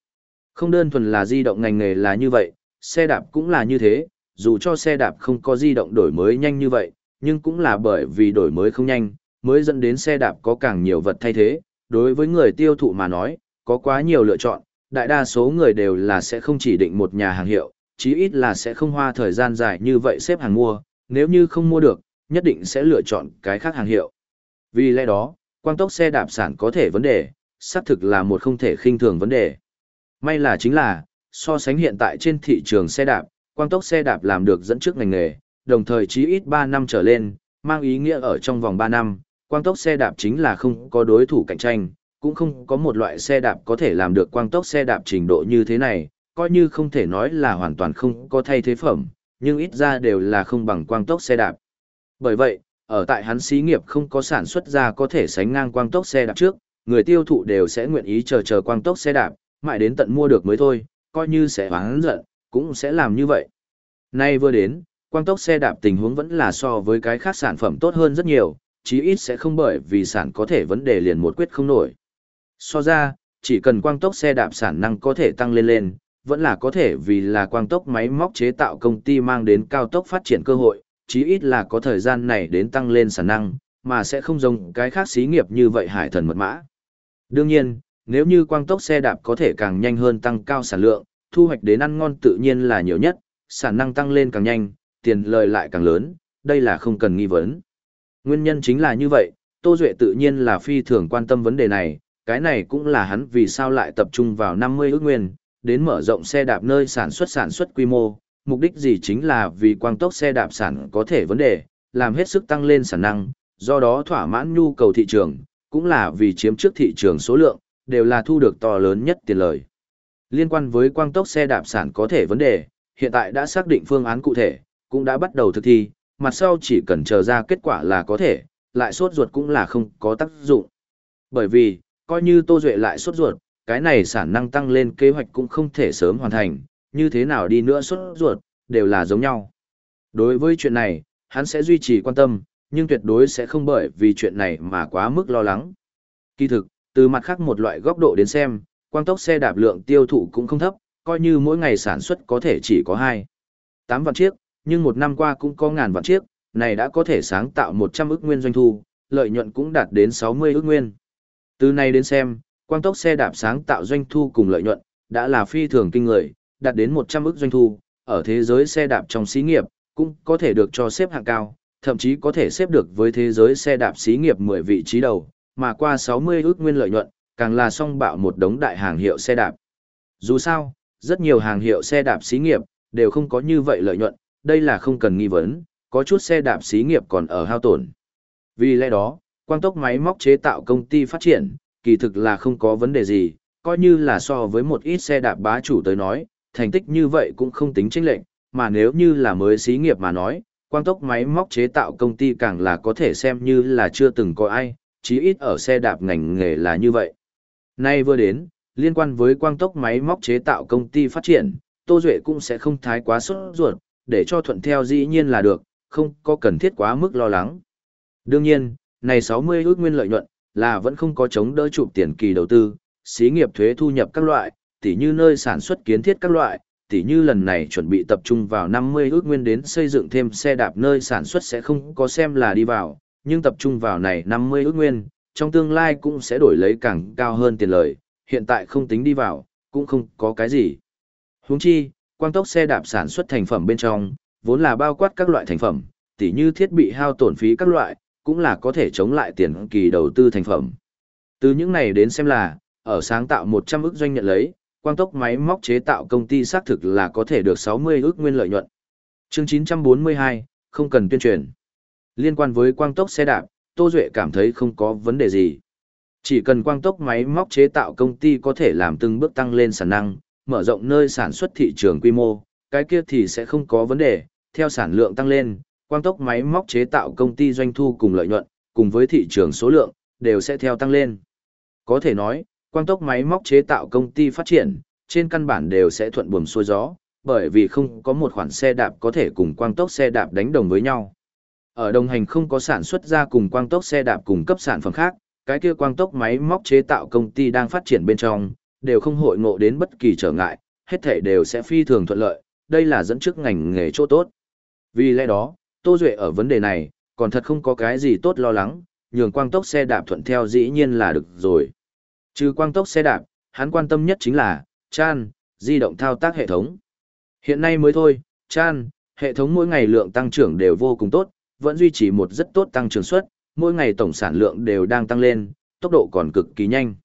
Speaker 1: Không đơn thuần là di động ngành nghề là như vậy, xe đạp cũng là như thế, dù cho xe đạp không có di động đổi mới nhanh như vậy, nhưng cũng là bởi vì đổi mới không nhanh, mới dẫn đến xe đạp có càng nhiều vật thay thế. Đối với người tiêu thụ mà nói, có quá nhiều lựa chọn, đại đa số người đều là sẽ không chỉ định một nhà hàng hiệu, chí ít là sẽ không hoa thời gian dài như vậy xếp hàng mua, nếu như không mua được, nhất định sẽ lựa chọn cái khác hàng hiệu. Vì lẽ đó, quang tốc xe đạp sản có thể vấn đề, xác thực là một không thể khinh thường vấn đề. May là chính là, so sánh hiện tại trên thị trường xe đạp, quang tốc xe đạp làm được dẫn trước ngành nghề, đồng thời chí ít 3 năm trở lên, mang ý nghĩa ở trong vòng 3 năm, quang tốc xe đạp chính là không có đối thủ cạnh tranh, cũng không có một loại xe đạp có thể làm được quang tốc xe đạp trình độ như thế này, coi như không thể nói là hoàn toàn không có thay thế phẩm, nhưng ít ra đều là không bằng quang tốc xe đạp. Bởi vậy, ở tại hắn xí nghiệp không có sản xuất ra có thể sánh ngang quang tốc xe đạp trước, người tiêu thụ đều sẽ nguyện ý chờ chờ quang tốc xe đạp, mãi đến tận mua được mới thôi, coi như sẽ hoáng giận, cũng sẽ làm như vậy. Nay vừa đến, quang tốc xe đạp tình huống vẫn là so với cái khác sản phẩm tốt hơn rất nhiều, chí ít sẽ không bởi vì sản có thể vấn đề liền một quyết không nổi. So ra, chỉ cần quang tốc xe đạp sản năng có thể tăng lên lên, vẫn là có thể vì là quang tốc máy móc chế tạo công ty mang đến cao tốc phát triển cơ hội, chí ít là có thời gian này đến tăng lên sản năng, mà sẽ không giống cái khác xí nghiệp như vậy hải thần mật mã. Đương nhiên, nếu như quang tốc xe đạp có thể càng nhanh hơn tăng cao sản lượng, thu hoạch đến ăn ngon tự nhiên là nhiều nhất, sản năng tăng lên càng nhanh, tiền lợi lại càng lớn, đây là không cần nghi vấn. Nguyên nhân chính là như vậy, Tô Duệ tự nhiên là phi thường quan tâm vấn đề này, cái này cũng là hắn vì sao lại tập trung vào 50 ước nguyên, đến mở rộng xe đạp nơi sản xuất sản xuất quy mô, mục đích gì chính là vì quang tốc xe đạp sản có thể vấn đề, làm hết sức tăng lên sản năng, do đó thỏa mãn nhu cầu thị trường, cũng là vì chiếm trước thị trường số lượng, đều là thu được to lớn nhất tiền lời. Liên quan với quang tốc xe đạp sản có thể vấn đề, hiện tại đã xác định phương án cụ thể, cũng đã bắt đầu thực thi, mặt sau chỉ cần chờ ra kết quả là có thể, lại sốt ruột cũng là không có tác dụng. Bởi vì, coi như Tô Duệ lại sốt ruột, cái này sản năng tăng lên kế hoạch cũng không thể sớm hoàn thành, như thế nào đi nữa sốt ruột, đều là giống nhau. Đối với chuyện này, hắn sẽ duy trì quan tâm, nhưng tuyệt đối sẽ không bởi vì chuyện này mà quá mức lo lắng. Kỳ thực, từ mặt khác một loại góc độ đến xem, quang tốc xe đạp lượng tiêu thụ cũng không thấp, coi như mỗi ngày sản xuất có thể chỉ có 2. 8 vạn chiếc, nhưng một năm qua cũng có ngàn vạn chiếc, này đã có thể sáng tạo 100 ức nguyên doanh thu, lợi nhuận cũng đạt đến 60 ức nguyên. Từ nay đến xem, quang tốc xe đạp sáng tạo doanh thu cùng lợi nhuận, đã là phi thường kinh người, đạt đến 100 ức doanh thu, ở thế giới xe đạp trong xí nghiệp, cũng có thể được cho xếp hạng cao, thậm chí có thể xếp được với thế giới xe đạp xí nghiệp 10 vị trí đầu, mà qua 60 ước nguyên lợi nhuận, càng là song bạo một đống đại hàng hiệu xe đạp. Dù sao, rất nhiều hàng hiệu xe đạp xí nghiệp, đều không có như vậy lợi nhuận, đây là không cần nghi vấn, có chút xe đạp xí nghiệp còn ở hao tổn. Vì lẽ đó, quang tốc máy móc chế tạo công ty phát triển, kỳ thực là không có vấn đề gì, coi như là so với một ít xe đạp bá chủ tới nói, thành tích như vậy cũng không tính chênh lệnh, mà nếu như là mới xí nghiệp mà nói, quang tốc máy móc chế tạo công ty càng là có thể xem như là chưa từng có ai, chí ít ở xe đạp ngành nghề là như vậy. Nay vừa đến, liên quan với quang tốc máy móc chế tạo công ty phát triển, Tô Duệ cũng sẽ không thái quá sốt ruột, để cho thuận theo dĩ nhiên là được, không có cần thiết quá mức lo lắng. Đương nhiên, này 60 ước nguyên lợi nhuận, là vẫn không có chống đỡ chụp tiền kỳ đầu tư, xí nghiệp thuế thu nhập các loại, tỉ như nơi sản xuất kiến thiết các loại, tỉ như lần này chuẩn bị tập trung vào 50 ước nguyên đến xây dựng thêm xe đạp nơi sản xuất sẽ không có xem là đi vào, nhưng tập trung vào này 50 ước nguyên, trong tương lai cũng sẽ đổi lấy càng cao hơn tiền lời, hiện tại không tính đi vào, cũng không có cái gì. Huống chi, quang tốc xe đạp sản xuất thành phẩm bên trong, vốn là bao quát các loại thành phẩm, tỉ như thiết bị hao tổn phí các loại, cũng là có thể chống lại tiền kỳ đầu tư thành phẩm. Từ những này đến xem là, ở sáng tạo 100 ức doanh nhận lấy, quang tốc máy móc chế tạo công ty xác thực là có thể được 60 ức nguyên lợi nhuận. Chương 942, không cần tuyên truyền. Liên quan với quang tốc xe đạp, Tô Duệ cảm thấy không có vấn đề gì. Chỉ cần quang tốc máy móc chế tạo công ty có thể làm từng bước tăng lên sản năng, mở rộng nơi sản xuất thị trường quy mô, cái kia thì sẽ không có vấn đề, theo sản lượng tăng lên, quang tốc máy móc chế tạo công ty doanh thu cùng lợi nhuận, cùng với thị trường số lượng, đều sẽ theo tăng lên. Có thể nói, quang tốc máy móc chế tạo công ty phát triển, trên căn bản đều sẽ thuận buồm xuôi gió, bởi vì không có một khoản xe đạp có thể cùng quang tốc xe đạp đánh đồng với nhau. Ở đồng hành không có sản xuất ra cùng quang tốc xe đạp cùng cấp sản phẩm khác, cái kia quang tốc máy móc chế tạo công ty đang phát triển bên trong, đều không hội ngộ đến bất kỳ trở ngại, hết thể đều sẽ phi thường thuận lợi, đây là dẫn trước ngành nghề chỗ tốt. Vì lẽ đó, Tô Duệ ở vấn đề này, còn thật không có cái gì tốt lo lắng, nhường quang tốc xe đạp thuận theo dĩ nhiên là được rồi. Trừ quang tốc xe đạp, hắn quan tâm nhất chính là, chan, di động thao tác hệ thống. Hiện nay mới thôi, chan, hệ thống mỗi ngày lượng tăng trưởng đều vô cùng tốt, vẫn duy trì một rất tốt tăng trưởng suất, mỗi ngày tổng sản lượng đều đang tăng lên, tốc độ còn cực kỳ nhanh.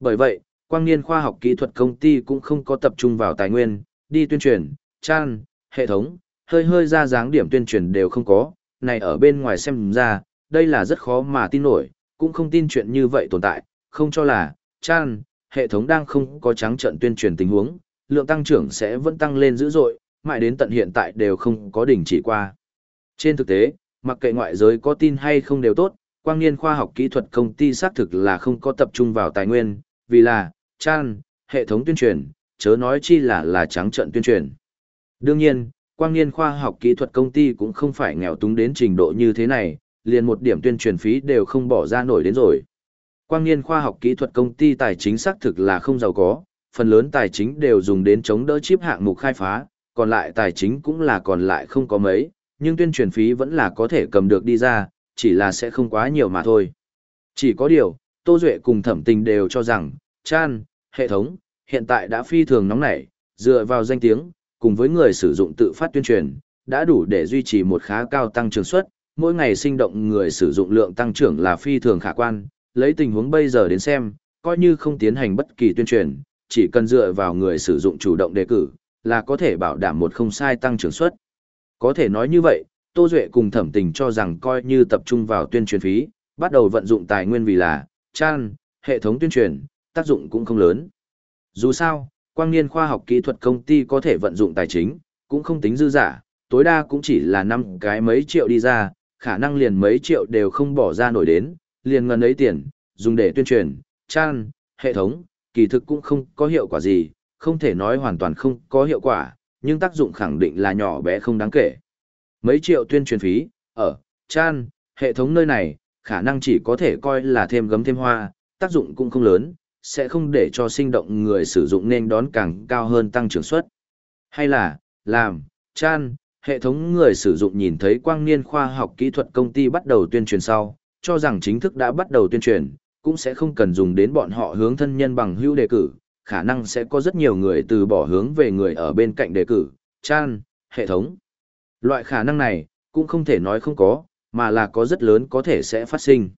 Speaker 1: Bởi vậy, Quang Niên khoa học kỹ thuật công ty cũng không có tập trung vào tài nguyên, đi tuyên truyền, chan, hệ thống, hơi hơi ra dáng điểm tuyên truyền đều không có, này ở bên ngoài xem ra, đây là rất khó mà tin nổi, cũng không tin chuyện như vậy tồn tại, không cho là, chan, hệ thống đang không có trắng trận tuyên truyền tình huống, lượng tăng trưởng sẽ vẫn tăng lên dữ dội, mãi đến tận hiện tại đều không có đỉnh chỉ qua. Trên thực tế, mặc kệ ngoại giới có tin hay không đều tốt, quang niên khoa học kỹ thuật công ty xác thực là không có tập trung vào tài nguyên, vì là, chan, hệ thống tuyên truyền, chớ nói chi là là trắng trận tuyên truyền. Đương nhiên, quang niên khoa học kỹ thuật công ty cũng không phải nghèo túng đến trình độ như thế này, liền một điểm tuyên truyền phí đều không bỏ ra nổi đến rồi. Quang niên khoa học kỹ thuật công ty tài chính xác thực là không giàu có, phần lớn tài chính đều dùng đến chống đỡ chip hạng mục khai phá, còn lại tài chính cũng là còn lại không có mấy, nhưng tuyên truyền phí vẫn là có thể cầm được đi ra, chỉ là sẽ không quá nhiều mà thôi. Chỉ có điều, Tô Duệ cùng thẩm tình đều cho rằng, chan, hệ thống, hiện tại đã phi thường nóng nảy, dựa vào danh tiếng, cùng với người sử dụng tự phát tuyên truyền, đã đủ để duy trì một khá cao tăng trưởng suất, mỗi ngày sinh động người sử dụng lượng tăng trưởng là phi thường khả quan, lấy tình huống bây giờ đến xem, coi như không tiến hành bất kỳ tuyên truyền, chỉ cần dựa vào người sử dụng chủ động đề cử, là có thể bảo đảm một không sai tăng trưởng suất. Có thể nói như vậy, Tô Duệ cùng thẩm tình cho rằng coi như tập trung vào tuyên truyền phí, bắt đầu vận dụng tài nguyên vì là, chan, hệ thống tuyên truyền, tác dụng cũng không lớn. Dù sao, quang niên khoa học kỹ thuật công ty có thể vận dụng tài chính, cũng không tính dư giả, tối đa cũng chỉ là năm cái mấy triệu đi ra, khả năng liền mấy triệu đều không bỏ ra nổi đến, liền ngân ấy tiền, dùng để tuyên truyền, chan, hệ thống, kỳ thực cũng không có hiệu quả gì, không thể nói hoàn toàn không có hiệu quả, nhưng tác dụng khẳng định là nhỏ bé không đáng kể. Mấy triệu tuyên truyền phí, ở, chan, hệ thống nơi này, khả năng chỉ có thể coi là thêm gấm thêm hoa, tác dụng cũng không lớn, sẽ không để cho sinh động người sử dụng nên đón càng cao hơn tăng trưởng suất. Hay là, làm, chan, hệ thống người sử dụng nhìn thấy quang niên khoa học kỹ thuật công ty bắt đầu tuyên truyền sau, cho rằng chính thức đã bắt đầu tuyên truyền, cũng sẽ không cần dùng đến bọn họ hướng thân nhân bằng hữu đề cử, khả năng sẽ có rất nhiều người từ bỏ hướng về người ở bên cạnh đề cử, chan, hệ thống. Loại khả năng này, cũng không thể nói không có, mà là có rất lớn có thể sẽ phát sinh.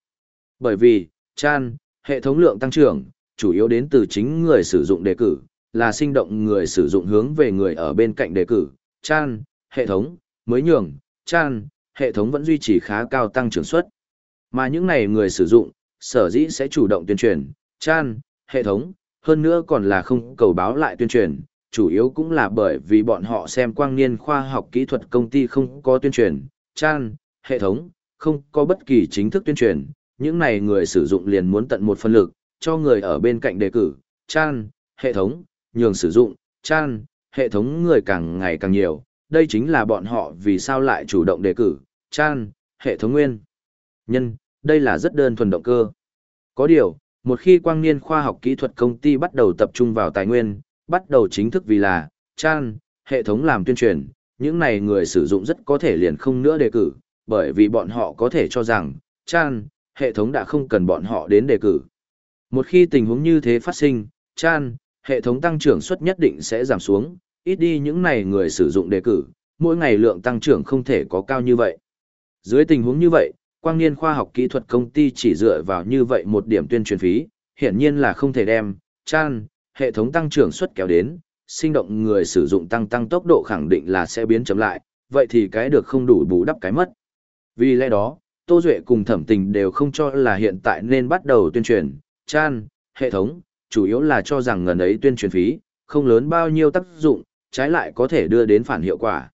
Speaker 1: Bởi vì, chan, hệ thống lượng tăng trưởng, chủ yếu đến từ chính người sử dụng đề cử, là sinh động người sử dụng hướng về người ở bên cạnh đề cử, chan, hệ thống, mới nhường, chan, hệ thống vẫn duy trì khá cao tăng trưởng suất. Mà những này người sử dụng, sở dĩ sẽ chủ động tuyên truyền, chan, hệ thống, hơn nữa còn là không cầu báo lại tuyên truyền, chủ yếu cũng là bởi vì bọn họ xem quang niên khoa học kỹ thuật công ty không có tuyên truyền, chan, hệ thống, không có bất kỳ chính thức tuyên truyền, những này người sử dụng liền muốn tận một phần lực, cho người ở bên cạnh đề cử, chan, hệ thống, nhường sử dụng, chan, hệ thống người càng ngày càng nhiều, đây chính là bọn họ vì sao lại chủ động đề cử, chan, hệ thống nguyên. Nhân, đây là rất đơn thuần động cơ. Có điều, một khi quang niên khoa học kỹ thuật công ty bắt đầu tập trung vào tài nguyên, bắt đầu chính thức vì là, chan, hệ thống làm tuyên truyền, những này người sử dụng rất có thể liền không nữa đề cử, bởi vì bọn họ có thể cho rằng, chan, hệ thống đã không cần bọn họ đến đề cử. Một khi tình huống như thế phát sinh, chan, hệ thống tăng trưởng suất nhất định sẽ giảm xuống, ít đi những này người sử dụng đề cử, mỗi ngày lượng tăng trưởng không thể có cao như vậy. Dưới tình huống như vậy, quang niên khoa học kỹ thuật công ty chỉ dựa vào như vậy một điểm tuyên truyền phí, hiển nhiên là không thể đem, chan, hệ thống tăng trưởng suất kéo đến, sinh động người sử dụng tăng tăng tốc độ khẳng định là sẽ biến chậm lại, vậy thì cái được không đủ bù đắp cái mất. Vì lẽ đó, Tô Duệ cùng thẩm tình đều không cho là hiện tại nên bắt đầu tuyên truyền, chan, hệ thống, chủ yếu là cho rằng ngần ấy tuyên truyền phí, không lớn bao nhiêu tác dụng, trái lại có thể đưa đến phản hiệu quả.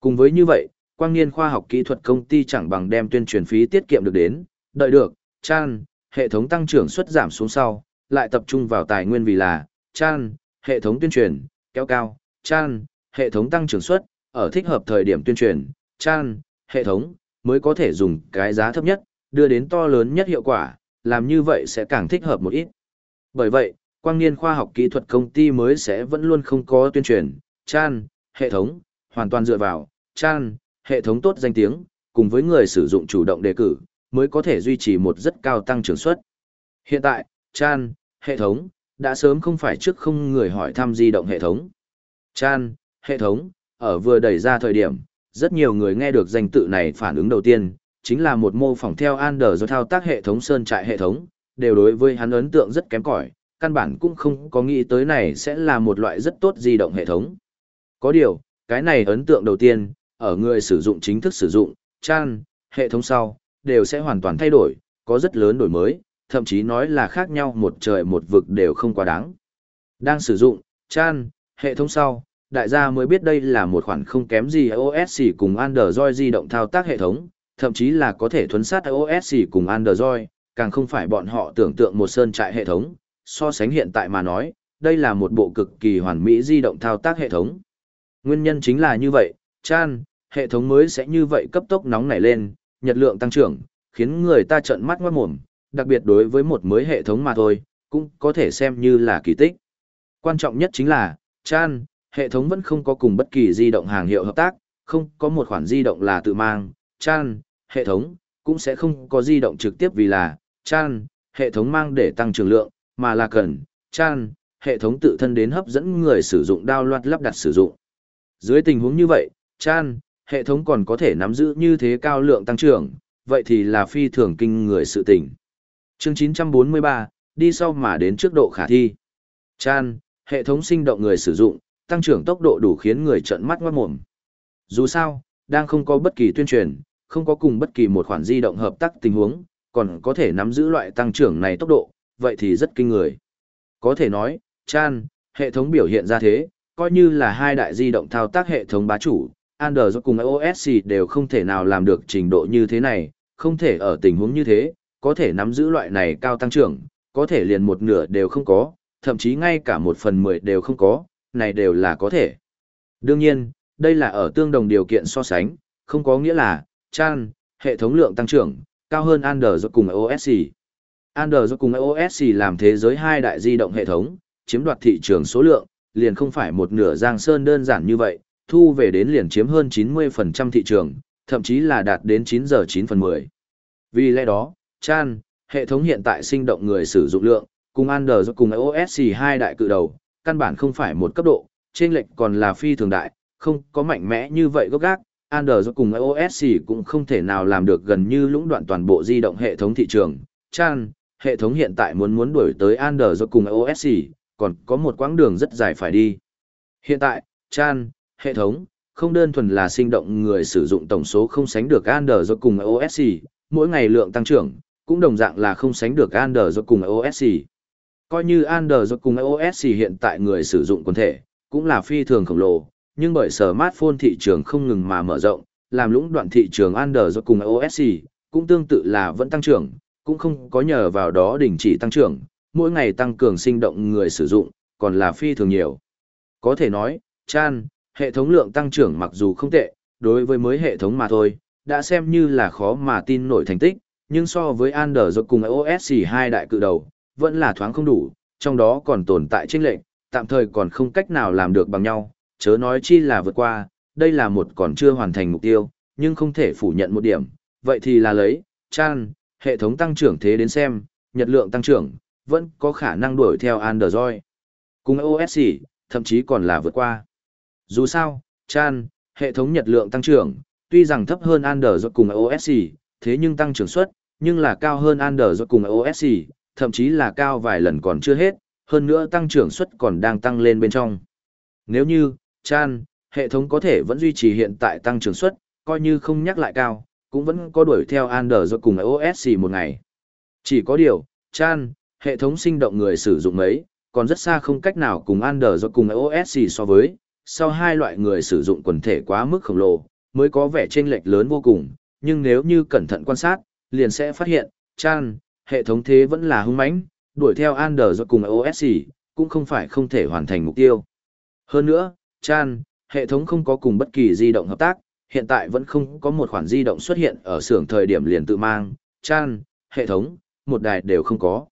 Speaker 1: Cùng với như vậy, quang niên khoa học kỹ thuật công ty chẳng bằng đem tuyên truyền phí tiết kiệm được đến, đợi được, chan, hệ thống tăng trưởng suất giảm xuống sau, lại tập trung vào tài nguyên vì là, chan, hệ thống tuyên truyền, kéo cao, chan, hệ thống tăng trưởng suất, ở thích hợp thời điểm tuyên truyền, chan, hệ thống, mới có thể dùng cái giá thấp nhất, đưa đến to lớn nhất hiệu quả, làm như vậy sẽ càng thích hợp một ít. Bởi vậy, quang niên khoa học kỹ thuật công ty mới sẽ vẫn luôn không có tuyên truyền, chan, hệ thống, hoàn toàn dựa vào, chan, hệ thống tốt danh tiếng, cùng với người sử dụng chủ động đề cử, mới có thể duy trì một rất cao tăng trưởng suất. Hiện tại, chan, hệ thống, đã sớm không phải trước không người hỏi thăm di động hệ thống. Chan, hệ thống, ở vừa đẩy ra thời điểm, rất nhiều người nghe được danh tự này phản ứng đầu tiên, chính là một mô phỏng theo Android do thao tác hệ thống sơn trại hệ thống, đều đối với hắn ấn tượng rất kém cỏi, căn bản cũng không có nghĩ tới này sẽ là một loại rất tốt di động hệ thống. Có điều, cái này ấn tượng đầu tiên, ở người sử dụng chính thức sử dụng, chan, hệ thống sau, đều sẽ hoàn toàn thay đổi, có rất lớn đổi mới, thậm chí nói là khác nhau một trời một vực đều không quá đáng. Đang sử dụng, chan, hệ thống sau, đại gia mới biết đây là một khoản không kém gì iOS cùng Android di động thao tác hệ thống, thậm chí là có thể thuấn sát iOS cùng Android, càng không phải bọn họ tưởng tượng một sơn trại hệ thống, so sánh hiện tại mà nói, đây là một bộ cực kỳ hoàn mỹ di động thao tác hệ thống. Nguyên nhân chính là như vậy, chan, hệ thống mới sẽ như vậy cấp tốc nóng nảy lên, nhật lượng tăng trưởng, khiến người ta trợn mắt ngoát mồm, đặc biệt đối với một mới hệ thống mà thôi, cũng có thể xem như là kỳ tích. Quan trọng nhất chính là, chan, hệ thống vẫn không có cùng bất kỳ di động hàng hiệu hợp tác, không có một khoản di động là tự mang, chan, hệ thống, cũng sẽ không có di động trực tiếp vì là, chan, hệ thống mang để tăng trưởng lượng, mà là cần, chan, hệ thống tự thân đến hấp dẫn người sử dụng đao loạt lắp đặt sử dụng. Dưới tình huống như vậy, chan, hệ thống còn có thể nắm giữ như thế cao lượng tăng trưởng, vậy thì là phi thường kinh người sự tình. Chương 943, đi sau mà đến trước độ khả thi. Chan, hệ thống sinh động người sử dụng, tăng trưởng tốc độ đủ khiến người trợn mắt ngoát mồm. Dù sao, đang không có bất kỳ tuyên truyền, không có cùng bất kỳ một khoản di động hợp tác tình huống, còn có thể nắm giữ loại tăng trưởng này tốc độ, vậy thì rất kinh người. Có thể nói, Chan, hệ thống biểu hiện ra thế, coi như là hai đại di động thao tác hệ thống bá chủ, Android cùng iOS đều không thể nào làm được trình độ như thế này, không thể ở tình huống như thế, có thể nắm giữ loại này cao tăng trưởng, có thể liền một nửa đều không có, thậm chí ngay cả một phần mười đều không có, này đều là có thể. Đương nhiên, đây là ở tương đồng điều kiện so sánh, không có nghĩa là, chan, hệ thống lượng tăng trưởng, cao hơn Android cùng iOS. Android cùng iOS làm thế giới hai đại di động hệ thống, chiếm đoạt thị trường số lượng, liền không phải một nửa giang sơn đơn giản như vậy, thu về đến liền chiếm hơn 90% thị trường, thậm chí là đạt đến 9 giờ 9 phần 10. Vì lẽ đó, Chan, hệ thống hiện tại sinh động người sử dụng lượng, cùng Android cùng iOS hai đại cự đầu, căn bản không phải một cấp độ, trên lệch còn là phi thường đại, không có mạnh mẽ như vậy gốc gác, Android cùng iOS cũng không thể nào làm được gần như lũng đoạn toàn bộ di động hệ thống thị trường. Chan, hệ thống hiện tại muốn muốn đuổi tới Android cùng iOS, còn có một quãng đường rất dài phải đi. Hiện tại, Chan, hệ thống, không đơn thuần là sinh động người sử dụng tổng số không sánh được Android cùng iOS, mỗi ngày lượng tăng trưởng, cũng đồng dạng là không sánh được Android cùng iOS. Coi như Android cùng iOS hiện tại người sử dụng quần thể, cũng là phi thường khổng lồ, nhưng bởi smartphone thị trường không ngừng mà mở rộng, làm lũng đoạn thị trường Android cùng iOS, cũng tương tự là vẫn tăng trưởng, cũng không có nhờ vào đó đình chỉ tăng trưởng, mỗi ngày tăng cường sinh động người sử dụng, còn là phi thường nhiều. Có thể nói, Chan, hệ thống lượng tăng trưởng mặc dù không tệ, đối với mới hệ thống mà thôi, đã xem như là khó mà tin nổi thành tích, nhưng so với Android cùng iOS hai đại cự đầu, vẫn là thoáng không đủ, trong đó còn tồn tại chênh lệch, tạm thời còn không cách nào làm được bằng nhau, chớ nói chi là vượt qua, đây là một còn chưa hoàn thành mục tiêu, nhưng không thể phủ nhận một điểm, vậy thì là lấy, chan, hệ thống tăng trưởng thế đến xem, nhật lượng tăng trưởng, vẫn có khả năng đuổi theo Android. Cùng OS, thậm chí còn là vượt qua. Dù sao, chan, hệ thống nhật lượng tăng trưởng, tuy rằng thấp hơn Android cùng OS, thế nhưng tăng trưởng suất, nhưng là cao hơn Android cùng OS, thậm chí là cao vài lần còn chưa hết, hơn nữa tăng trưởng suất còn đang tăng lên bên trong. Nếu như, chan, hệ thống có thể vẫn duy trì hiện tại tăng trưởng suất, coi như không nhắc lại cao, cũng vẫn có đuổi theo Android cùng OS một ngày. Chỉ có điều, chan, hệ thống sinh động người sử dụng ấy còn rất xa không cách nào cùng Android cùng OS so với, sau hai loại người sử dụng quần thể quá mức khổng lồ, mới có vẻ chênh lệch lớn vô cùng, nhưng nếu như cẩn thận quan sát, liền sẽ phát hiện, chan, hệ thống thế vẫn là hung mãnh, đuổi theo Android cùng OS cũng không phải không thể hoàn thành mục tiêu. Hơn nữa, chan, hệ thống không có cùng bất kỳ di động hợp tác, hiện tại vẫn không có một khoản di động xuất hiện ở xưởng thời điểm liền tự mang, chan, hệ thống, một đài đều không có.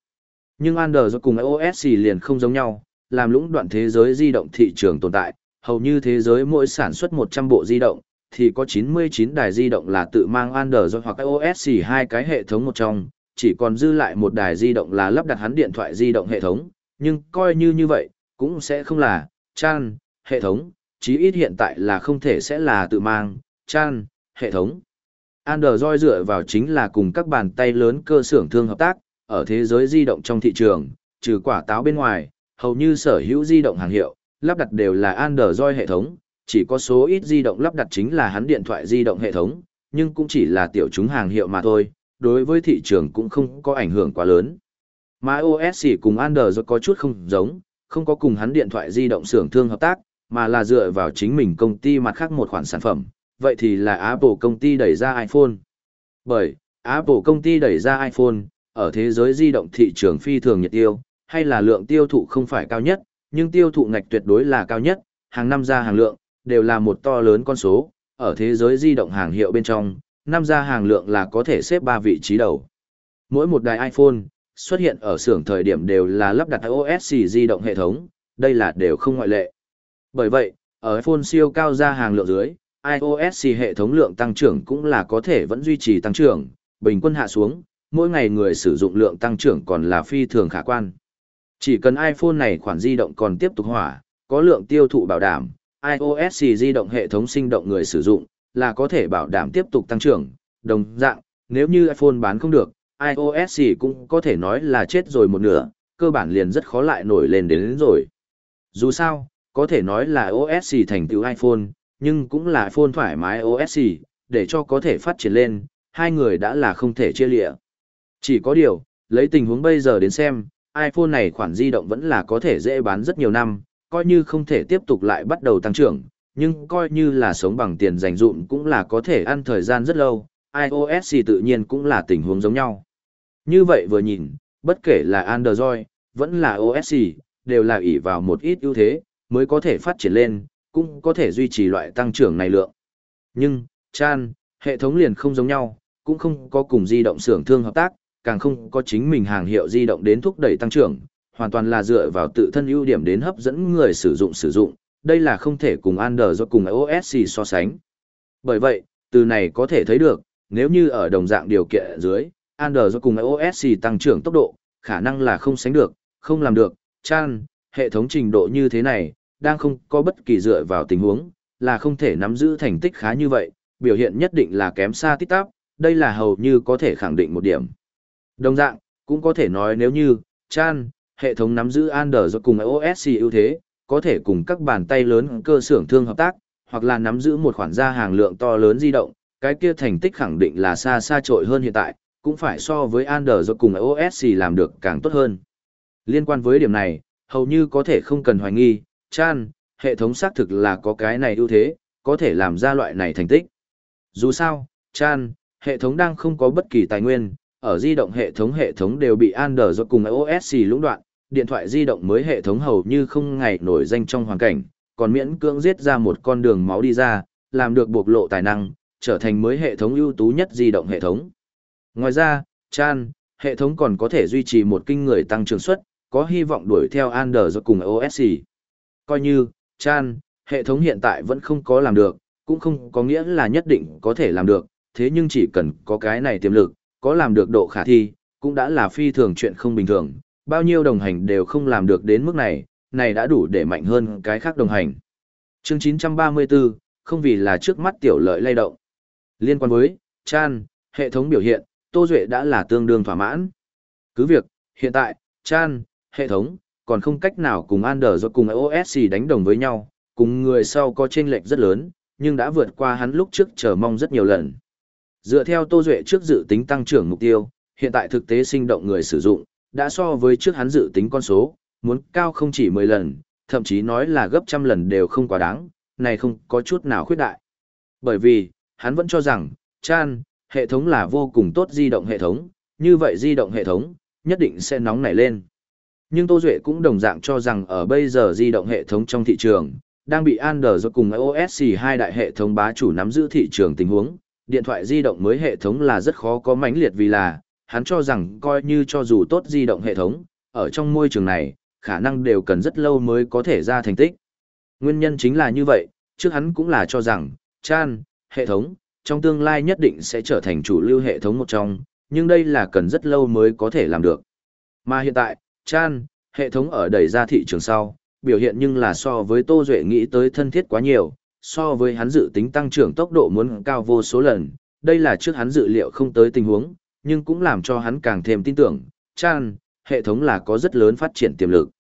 Speaker 1: Nhưng Android cùng iOS liền không giống nhau, làm lũng đoạn thế giới di động thị trường tồn tại, hầu như thế giới mỗi sản xuất 100 bộ di động, thì có 99 đài di động là tự mang Android hoặc iOS hai cái hệ thống một trong, chỉ còn dư lại một đài di động là lắp đặt hắn điện thoại di động hệ thống, nhưng coi như như vậy, cũng sẽ không là, chan, hệ thống, chí ít hiện tại là không thể sẽ là tự mang, chan, hệ thống. Android dựa vào chính là cùng các bàn tay lớn cơ xưởng thương hợp tác, ở thế giới di động trong thị trường, trừ quả táo bên ngoài, hầu như sở hữu di động hàng hiệu, lắp đặt đều là Android hệ thống, chỉ có số ít di động lắp đặt chính là hắn điện thoại di động hệ thống, nhưng cũng chỉ là tiểu chúng hàng hiệu mà thôi, đối với thị trường cũng không có ảnh hưởng quá lớn. Mà chỉ cùng Android có chút không giống, không có cùng hắn điện thoại di động xưởng thương hợp tác, mà là dựa vào chính mình công ty mặt khác một khoản sản phẩm, vậy thì là Apple công ty đẩy ra iPhone. Bởi, Apple công ty đẩy ra iPhone, ở thế giới di động thị trường phi thường nhiệt tiêu, hay là lượng tiêu thụ không phải cao nhất, nhưng tiêu thụ ngạch tuyệt đối là cao nhất, hàng năm ra hàng lượng, đều là một to lớn con số, ở thế giới di động hàng hiệu bên trong, năm ra hàng lượng là có thể xếp 3 vị trí đầu. Mỗi một đài iPhone, xuất hiện ở xưởng thời điểm đều là lắp đặt iOS di động hệ thống, đây là đều không ngoại lệ. Bởi vậy, ở iPhone siêu cao ra hàng lượng dưới, iOS hệ thống lượng tăng trưởng cũng là có thể vẫn duy trì tăng trưởng, bình quân hạ xuống, mỗi ngày người sử dụng lượng tăng trưởng còn là phi thường khả quan. Chỉ cần iPhone này khoản di động còn tiếp tục hỏa, có lượng tiêu thụ bảo đảm, iOS di động hệ thống sinh động người sử dụng, là có thể bảo đảm tiếp tục tăng trưởng. Đồng dạng, nếu như iPhone bán không được, iOS cũng có thể nói là chết rồi một nửa, cơ bản liền rất khó lại nổi lên đến, đến rồi. Dù sao, có thể nói là OSC thành tựu iPhone, nhưng cũng là iPhone thoải mái OSC, để cho có thể phát triển lên, hai người đã là không thể chia lịa. Chỉ có điều, lấy tình huống bây giờ đến xem, iPhone này khoản di động vẫn là có thể dễ bán rất nhiều năm, coi như không thể tiếp tục lại bắt đầu tăng trưởng, nhưng coi như là sống bằng tiền dành dụm cũng là có thể ăn thời gian rất lâu, iOS tự nhiên cũng là tình huống giống nhau. Như vậy vừa nhìn, bất kể là Android, vẫn là OS, đều là ỷ vào một ít ưu thế, mới có thể phát triển lên, cũng có thể duy trì loại tăng trưởng này lượng. Nhưng, chan, hệ thống liền không giống nhau, cũng không có cùng di động xưởng thương hợp tác, càng không có chính mình hàng hiệu di động đến thúc đẩy tăng trưởng, hoàn toàn là dựa vào tự thân ưu điểm đến hấp dẫn người sử dụng sử dụng, đây là không thể cùng Android cùng iOS so sánh. Bởi vậy, từ này có thể thấy được, nếu như ở đồng dạng điều kiện dưới, Android cùng iOS tăng trưởng tốc độ, khả năng là không sánh được, không làm được, chan, hệ thống trình độ như thế này, đang không có bất kỳ dựa vào tình huống, là không thể nắm giữ thành tích khá như vậy, biểu hiện nhất định là kém xa tít tắp, đây là hầu như có thể khẳng định một điểm. Đồng dạng, cũng có thể nói nếu như, chan, hệ thống nắm giữ Android cùng iOS ưu thế, có thể cùng các bàn tay lớn cơ xưởng thương hợp tác, hoặc là nắm giữ một khoản gia hàng lượng to lớn di động, cái kia thành tích khẳng định là xa xa trội hơn hiện tại, cũng phải so với Android cùng iOS làm được càng tốt hơn. Liên quan với điểm này, hầu như có thể không cần hoài nghi, chan, hệ thống xác thực là có cái này ưu thế, có thể làm ra loại này thành tích. Dù sao, chan, hệ thống đang không có bất kỳ tài nguyên, ở di động hệ thống hệ thống đều bị Android cùng iOS lũng đoạn, điện thoại di động mới hệ thống hầu như không ngày nổi danh trong hoàn cảnh, còn miễn cưỡng giết ra một con đường máu đi ra, làm được bộc lộ tài năng, trở thành mới hệ thống ưu tú nhất di động hệ thống. Ngoài ra, Chan, hệ thống còn có thể duy trì một kinh người tăng trưởng suất, có hy vọng đuổi theo Android cùng OSC Coi như, Chan, hệ thống hiện tại vẫn không có làm được, cũng không có nghĩa là nhất định có thể làm được, thế nhưng chỉ cần có cái này tiềm lực, có làm được độ khả thi, cũng đã là phi thường chuyện không bình thường, bao nhiêu đồng hành đều không làm được đến mức này, này đã đủ để mạnh hơn cái khác đồng hành. Chương 934, không vì là trước mắt tiểu lợi lay động. Liên quan với, Chan, hệ thống biểu hiện, Tô Duệ đã là tương đương thỏa mãn. Cứ việc, hiện tại, Chan, hệ thống, còn không cách nào cùng Android cùng iOS đánh đồng với nhau, cùng người sau có chênh lệch rất lớn, nhưng đã vượt qua hắn lúc trước chờ mong rất nhiều lần. Dựa theo Tô Duệ trước dự tính tăng trưởng mục tiêu, hiện tại thực tế sinh động người sử dụng, đã so với trước hắn dự tính con số, muốn cao không chỉ 10 lần, thậm chí nói là gấp trăm lần đều không quá đáng, này không có chút nào khuyết đại. Bởi vì, hắn vẫn cho rằng, Chan, hệ thống là vô cùng tốt di động hệ thống, như vậy di động hệ thống, nhất định sẽ nóng nảy lên. Nhưng Tô Duệ cũng đồng dạng cho rằng ở bây giờ di động hệ thống trong thị trường, đang bị Android cùng iOS hai đại hệ thống bá chủ nắm giữ thị trường tình huống, điện thoại di động mới hệ thống là rất khó có mãnh liệt vì là, hắn cho rằng coi như cho dù tốt di động hệ thống, ở trong môi trường này, khả năng đều cần rất lâu mới có thể ra thành tích. Nguyên nhân chính là như vậy, trước hắn cũng là cho rằng, Chan, hệ thống, trong tương lai nhất định sẽ trở thành chủ lưu hệ thống một trong, nhưng đây là cần rất lâu mới có thể làm được. Mà hiện tại, Chan, hệ thống ở đẩy ra thị trường sau, biểu hiện nhưng là so với Tô Duệ nghĩ tới thân thiết quá nhiều, so với hắn dự tính tăng trưởng tốc độ muốn cao vô số lần, đây là trước hắn dự liệu không tới tình huống, nhưng cũng làm cho hắn càng thêm tin tưởng, Chan, hệ thống là có rất lớn phát triển tiềm lực.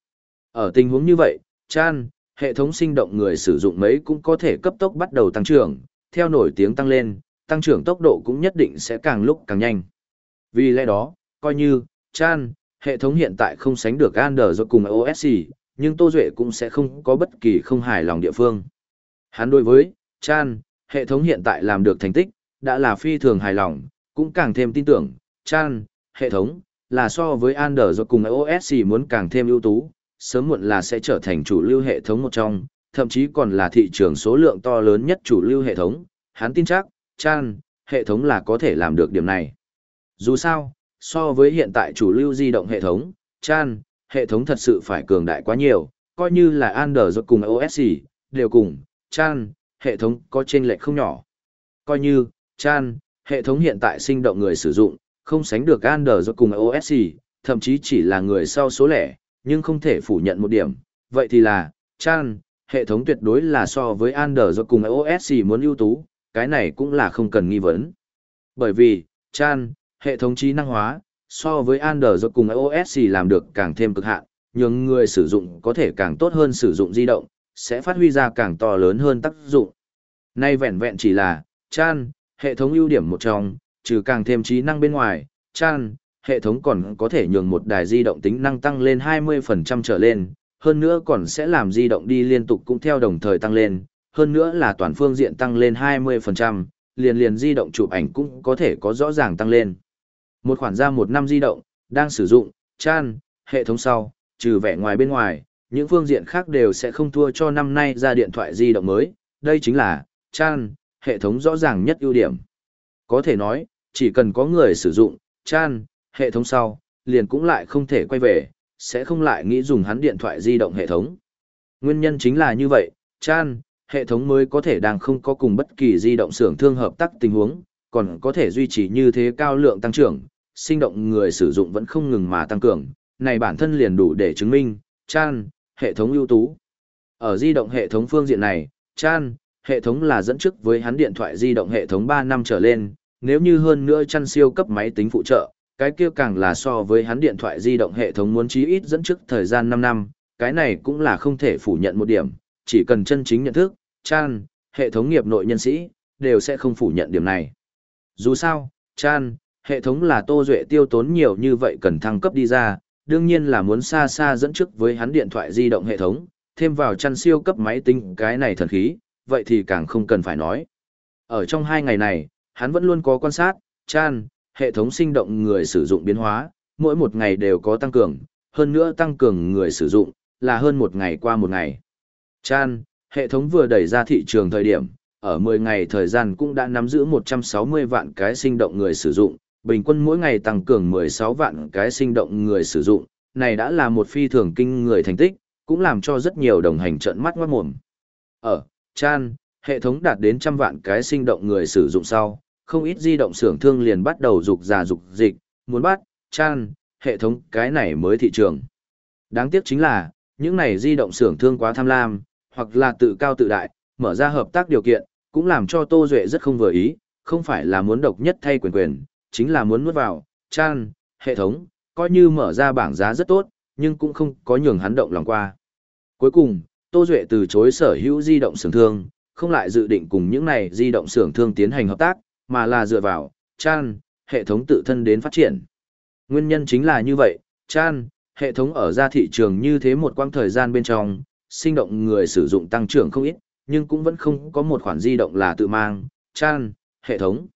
Speaker 1: Ở tình huống như vậy, Chan, hệ thống sinh động người sử dụng mấy cũng có thể cấp tốc bắt đầu tăng trưởng, theo nổi tiếng tăng lên, tăng trưởng tốc độ cũng nhất định sẽ càng lúc càng nhanh. Vì lẽ đó, coi như, Chan, hệ thống hiện tại không sánh được Android cùng OS, nhưng Tô Duệ cũng sẽ không có bất kỳ không hài lòng địa phương. Hắn đối với, Chan, hệ thống hiện tại làm được thành tích, đã là phi thường hài lòng, cũng càng thêm tin tưởng, Chan, hệ thống, là so với Android cùng iOS muốn càng thêm ưu tú, sớm muộn là sẽ trở thành chủ lưu hệ thống một trong, thậm chí còn là thị trường số lượng to lớn nhất chủ lưu hệ thống, hắn tin chắc, Chan, hệ thống là có thể làm được điểm này. Dù sao, so với hiện tại chủ lưu di động hệ thống, Chan, hệ thống thật sự phải cường đại quá nhiều, coi như là Android cùng iOS đều cùng, Chan, hệ thống có chênh lệch không nhỏ. Coi như, Chan, hệ thống hiện tại sinh động người sử dụng, không sánh được Android cùng iOS, thậm chí chỉ là người sau số lẻ, nhưng không thể phủ nhận một điểm, vậy thì là, Chan, hệ thống tuyệt đối là so với Android cùng iOS muốn ưu tú, cái này cũng là không cần nghi vấn. Bởi vì, Chan, hệ thống trí năng hóa, so với Android cùng iOS làm được càng thêm cực hạn, nhưng người sử dụng có thể càng tốt hơn sử dụng di động, sẽ phát huy ra càng to lớn hơn tác dụng. Nay vẹn vẹn chỉ là, Chan, hệ thống ưu điểm một trong, trừ càng thêm trí năng bên ngoài, Chan, hệ thống còn có thể nhường một đài di động tính năng tăng lên 20% trở lên, hơn nữa còn sẽ làm di động đi liên tục cũng theo đồng thời tăng lên, hơn nữa là toàn phương diện tăng lên 20%, liền liền di động chụp ảnh cũng có thể có rõ ràng tăng lên. Một khoản ra một năm di động, đang sử dụng, chan, hệ thống sau, trừ vẻ ngoài bên ngoài, những phương diện khác đều sẽ không thua cho năm nay ra điện thoại di động mới, đây chính là, chan, hệ thống rõ ràng nhất ưu điểm. Có thể nói, chỉ cần có người sử dụng, chan, hệ thống sau, liền cũng lại không thể quay về, sẽ không lại nghĩ dùng hắn điện thoại di động hệ thống. Nguyên nhân chính là như vậy, chan, hệ thống mới có thể đang không có cùng bất kỳ di động xưởng thương hợp tác tình huống, còn có thể duy trì như thế cao lượng tăng trưởng, sinh động người sử dụng vẫn không ngừng mà tăng cường, này bản thân liền đủ để chứng minh, chan, hệ thống ưu tú. Ở di động hệ thống phương diện này, chan, hệ thống là dẫn trước với hắn điện thoại di động hệ thống 3 năm trở lên, nếu như hơn nữa chăn siêu cấp máy tính phụ trợ, cái kia càng là so với hắn điện thoại di động hệ thống muốn chí ít dẫn trước thời gian 5 năm, cái này cũng là không thể phủ nhận một điểm, chỉ cần chân chính nhận thức, chan, hệ thống nghiệp nội nhân sĩ, đều sẽ không phủ nhận điểm này. Dù sao, chan, hệ thống là tô duệ tiêu tốn nhiều như vậy cần thăng cấp đi ra, đương nhiên là muốn xa xa dẫn trước với hắn điện thoại di động hệ thống, thêm vào chăn siêu cấp máy tính cái này thần khí, vậy thì càng không cần phải nói. Ở trong hai ngày này, hắn vẫn luôn có quan sát, chan, hệ thống sinh động người sử dụng biến hóa, mỗi một ngày đều có tăng cường, hơn nữa tăng cường người sử dụng, là hơn một ngày qua một ngày. Chan, hệ thống vừa đẩy ra thị trường thời điểm, ở 10 ngày thời gian cũng đã nắm giữ 160 vạn cái sinh động người sử dụng, bình quân mỗi ngày tăng cường 16 vạn cái sinh động người sử dụng, này đã là một phi thường kinh người thành tích, cũng làm cho rất nhiều đồng hành trợn mắt ngoát mồm. Ở Chan, hệ thống đạt đến trăm vạn cái sinh động người sử dụng sau, không ít di động xưởng thương liền bắt đầu dục già dục dịch, muốn bắt, Chan, hệ thống cái này mới thị trường. Đáng tiếc chính là, những này di động xưởng thương quá tham lam, hoặc là tự cao tự đại, mở ra hợp tác điều kiện, cũng làm cho Tô Duệ rất không vừa ý, không phải là muốn độc nhất thay quyền quyền, chính là muốn nuốt vào, chan, hệ thống, coi như mở ra bảng giá rất tốt, nhưng cũng không có nhường hắn động lòng qua. Cuối cùng, Tô Duệ từ chối sở hữu di động xưởng thương, không lại dự định cùng những này di động xưởng thương tiến hành hợp tác, mà là dựa vào, chan, hệ thống tự thân đến phát triển. Nguyên nhân chính là như vậy, chan, hệ thống ở ra thị trường như thế một quãng thời gian bên trong, sinh động người sử dụng tăng trưởng không ít, nhưng cũng vẫn không có một khoản di động là tự mang, chan, hệ thống.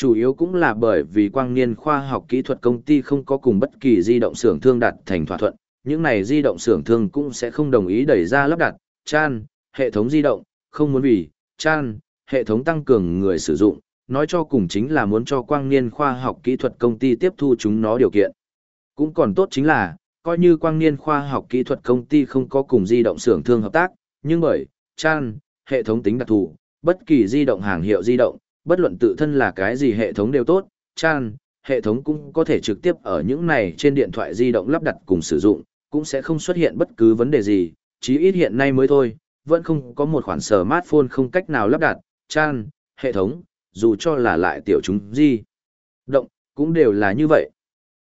Speaker 1: Chủ yếu cũng là bởi vì quang niên khoa học kỹ thuật công ty không có cùng bất kỳ di động xưởng thương đặt thành thỏa thuận, những này di động xưởng thương cũng sẽ không đồng ý đẩy ra lắp đặt, chan, hệ thống di động, không muốn vì, chan, hệ thống tăng cường người sử dụng, nói cho cùng chính là muốn cho quang niên khoa học kỹ thuật công ty tiếp thu chúng nó điều kiện. Cũng còn tốt chính là, coi như quang niên khoa học kỹ thuật công ty không có cùng di động xưởng thương hợp tác, nhưng bởi, chan, hệ thống tính đặc thù, bất kỳ di động hàng hiệu di động, bất luận tự thân là cái gì hệ thống đều tốt, chan, hệ thống cũng có thể trực tiếp ở những này trên điện thoại di động lắp đặt cùng sử dụng, cũng sẽ không xuất hiện bất cứ vấn đề gì, chí ít hiện nay mới thôi, vẫn không có một khoản smartphone không cách nào lắp đặt, chan, hệ thống, dù cho là lại tiểu chúng di động, cũng đều là như vậy.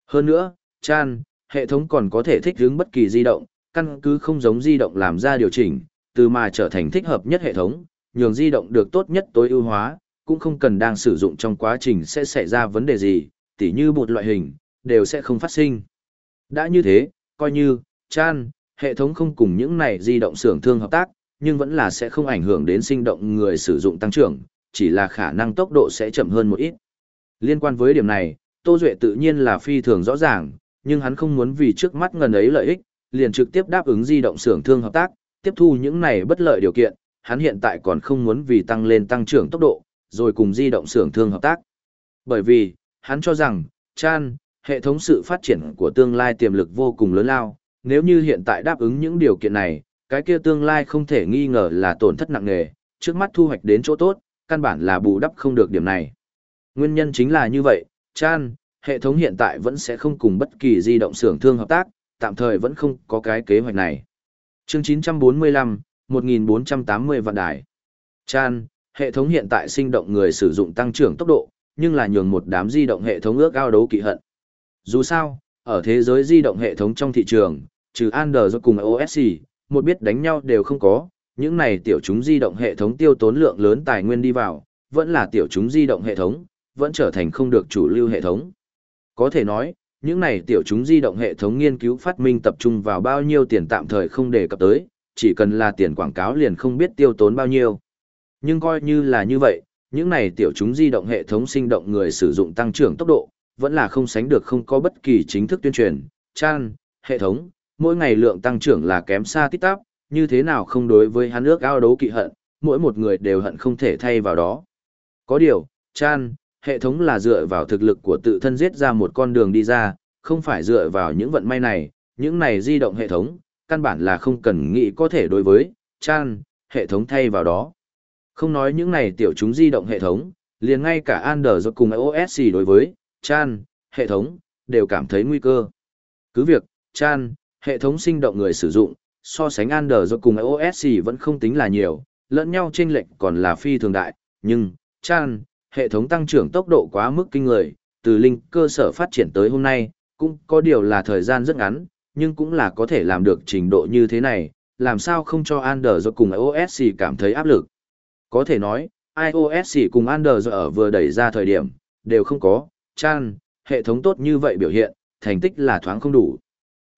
Speaker 1: Hơn nữa, chan, hệ thống còn có thể thích ứng bất kỳ di động, căn cứ không giống di động làm ra điều chỉnh, từ mà trở thành thích hợp nhất hệ thống, nhường di động được tốt nhất tối ưu hóa, cũng không cần đang sử dụng trong quá trình sẽ xảy ra vấn đề gì, tỉ như một loại hình, đều sẽ không phát sinh. Đã như thế, coi như, chan, hệ thống không cùng những này di động xưởng thương hợp tác, nhưng vẫn là sẽ không ảnh hưởng đến sinh động người sử dụng tăng trưởng, chỉ là khả năng tốc độ sẽ chậm hơn một ít. Liên quan với điểm này, Tô Duệ tự nhiên là phi thường rõ ràng, nhưng hắn không muốn vì trước mắt ngần ấy lợi ích, liền trực tiếp đáp ứng di động xưởng thương hợp tác, tiếp thu những này bất lợi điều kiện, hắn hiện tại còn không muốn vì tăng lên tăng trưởng tốc độ, rồi cùng di động xưởng thương hợp tác. Bởi vì, hắn cho rằng, chan, hệ thống sự phát triển của tương lai tiềm lực vô cùng lớn lao, nếu như hiện tại đáp ứng những điều kiện này, cái kia tương lai không thể nghi ngờ là tổn thất nặng nề, trước mắt thu hoạch đến chỗ tốt, căn bản là bù đắp không được điểm này. Nguyên nhân chính là như vậy, chan, hệ thống hiện tại vẫn sẽ không cùng bất kỳ di động xưởng thương hợp tác, tạm thời vẫn không có cái kế hoạch này. Chương 945, 1480 vạn đài. Chan, hệ thống hiện tại sinh động người sử dụng tăng trưởng tốc độ, nhưng là nhường một đám di động hệ thống ước ao đấu kỵ hận. Dù sao, ở thế giới di động hệ thống trong thị trường, trừ Android cùng OS, một biết đánh nhau đều không có, những này tiểu chúng di động hệ thống tiêu tốn lượng lớn tài nguyên đi vào, vẫn là tiểu chúng di động hệ thống, vẫn trở thành không được chủ lưu hệ thống. Có thể nói, những này tiểu chúng di động hệ thống nghiên cứu phát minh tập trung vào bao nhiêu tiền tạm thời không đề cập tới, chỉ cần là tiền quảng cáo liền không biết tiêu tốn bao nhiêu. Nhưng coi như là như vậy, những này tiểu chúng di động hệ thống sinh động người sử dụng tăng trưởng tốc độ, vẫn là không sánh được không có bất kỳ chính thức tuyên truyền, chan, hệ thống, mỗi ngày lượng tăng trưởng là kém xa tít tắp, như thế nào không đối với hắn ước ao đấu kỵ hận, mỗi một người đều hận không thể thay vào đó. Có điều, chan, hệ thống là dựa vào thực lực của tự thân giết ra một con đường đi ra, không phải dựa vào những vận may này, những này di động hệ thống, căn bản là không cần nghĩ có thể đối với, chan, hệ thống thay vào đó. Không nói những này tiểu chúng di động hệ thống, liền ngay cả Android cùng iOS đối với, chan, hệ thống, đều cảm thấy nguy cơ. Cứ việc, chan, hệ thống sinh động người sử dụng, so sánh Android cùng iOS vẫn không tính là nhiều, lẫn nhau chênh lệch còn là phi thường đại, nhưng, chan, hệ thống tăng trưởng tốc độ quá mức kinh người, từ linh cơ sở phát triển tới hôm nay, cũng có điều là thời gian rất ngắn, nhưng cũng là có thể làm được trình độ như thế này, làm sao không cho Android cùng iOS cảm thấy áp lực. Có thể nói, iOS cùng Android ở vừa đẩy ra thời điểm, đều không có, chan, hệ thống tốt như vậy biểu hiện, thành tích là thoáng không đủ.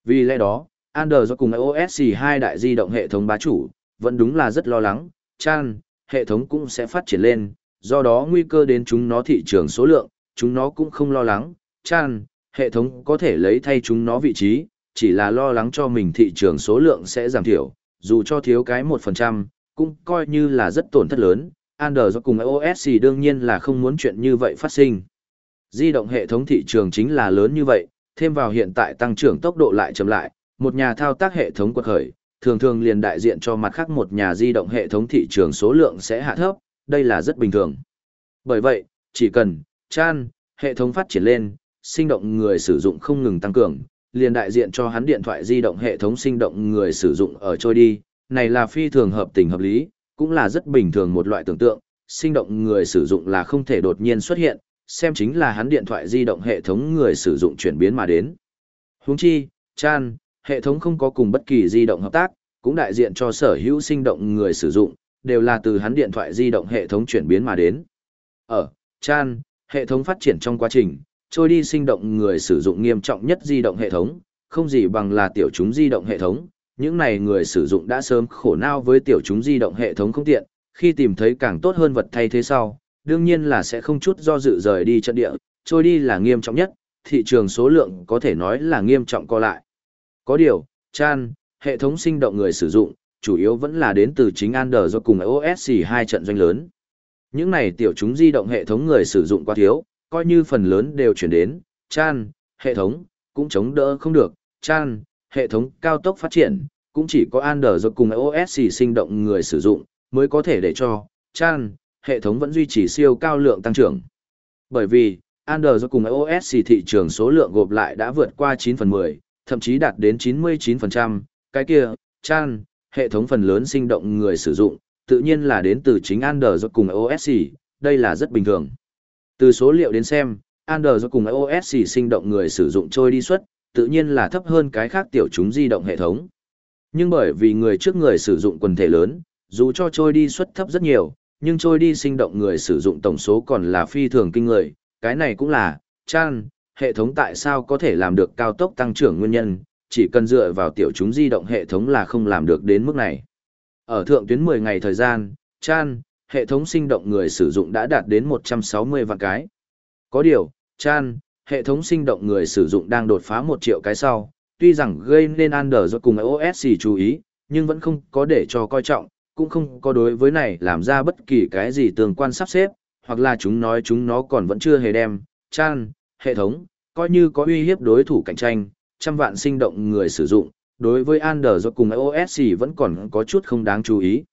Speaker 1: Vì lẽ đó, Android cùng iOS hai đại di động hệ thống bá chủ, vẫn đúng là rất lo lắng, chan, hệ thống cũng sẽ phát triển lên, do đó nguy cơ đến chúng nó thị trường số lượng, chúng nó cũng không lo lắng, chan, hệ thống có thể lấy thay chúng nó vị trí, chỉ là lo lắng cho mình thị trường số lượng sẽ giảm thiểu, dù cho thiếu cái 1%, cũng coi như là rất tổn thất lớn, Android cùng iOS đương nhiên là không muốn chuyện như vậy phát sinh. Di động hệ thống thị trường chính là lớn như vậy, thêm vào hiện tại tăng trưởng tốc độ lại chậm lại, một nhà thao tác hệ thống quật khởi, thường thường liền đại diện cho mặt khác một nhà di động hệ thống thị trường số lượng sẽ hạ thấp, đây là rất bình thường. Bởi vậy, chỉ cần, chan, hệ thống phát triển lên, sinh động người sử dụng không ngừng tăng cường, liền đại diện cho hắn điện thoại di động hệ thống sinh động người sử dụng ở trôi đi, này là phi thường hợp tình hợp lý, cũng là rất bình thường một loại tưởng tượng, sinh động người sử dụng là không thể đột nhiên xuất hiện, xem chính là hắn điện thoại di động hệ thống người sử dụng chuyển biến mà đến. Huống chi, Chan, hệ thống không có cùng bất kỳ di động hợp tác, cũng đại diện cho sở hữu sinh động người sử dụng, đều là từ hắn điện thoại di động hệ thống chuyển biến mà đến. Ở, Chan, hệ thống phát triển trong quá trình, trôi đi sinh động người sử dụng nghiêm trọng nhất di động hệ thống, không gì bằng là tiểu chúng di động hệ thống. Những này người sử dụng đã sớm khổ não với tiểu chúng di động hệ thống không tiện, khi tìm thấy càng tốt hơn vật thay thế sau, đương nhiên là sẽ không chút do dự rời đi trận địa, trôi đi là nghiêm trọng nhất, thị trường số lượng có thể nói là nghiêm trọng co lại. Có điều, Chan, hệ thống sinh động người sử dụng, chủ yếu vẫn là đến từ chính Android do cùng iOS hai trận doanh lớn. Những này tiểu chúng di động hệ thống người sử dụng quá thiếu, coi như phần lớn đều chuyển đến, Chan, hệ thống, cũng chống đỡ không được, Chan, hệ thống cao tốc phát triển, cũng chỉ có Android cùng iOS sinh động người sử dụng, mới có thể để cho, Chan, hệ thống vẫn duy trì siêu cao lượng tăng trưởng. Bởi vì, Android cùng iOS thị trường số lượng gộp lại đã vượt qua 9 phần 10, thậm chí đạt đến 99%, cái kia, chan, hệ thống phần lớn sinh động người sử dụng, tự nhiên là đến từ chính Android cùng iOS, đây là rất bình thường. Từ số liệu đến xem, Android cùng iOS sinh động người sử dụng trôi đi suất, tự nhiên là thấp hơn cái khác tiểu chúng di động hệ thống. Nhưng bởi vì người trước người sử dụng quần thể lớn, dù cho trôi đi suất thấp rất nhiều, nhưng trôi đi sinh động người sử dụng tổng số còn là phi thường kinh người, cái này cũng là, chan, hệ thống tại sao có thể làm được cao tốc tăng trưởng nguyên nhân, chỉ cần dựa vào tiểu chúng di động hệ thống là không làm được đến mức này. Ở thượng tuyến 10 ngày thời gian, chan, hệ thống sinh động người sử dụng đã đạt đến 160 vạn cái. Có điều, chan, hệ thống sinh động người sử dụng đang đột phá 1 triệu cái sau, tuy rằng gây nên Android cùng iOS chú ý, nhưng vẫn không có để cho coi trọng, cũng không có đối với này làm ra bất kỳ cái gì tương quan sắp xếp, hoặc là chúng nói chúng nó còn vẫn chưa hề đem, chan, hệ thống, coi như có uy hiếp đối thủ cạnh tranh, trăm vạn sinh động người sử dụng, đối với Android cùng iOS vẫn còn có chút không đáng chú ý.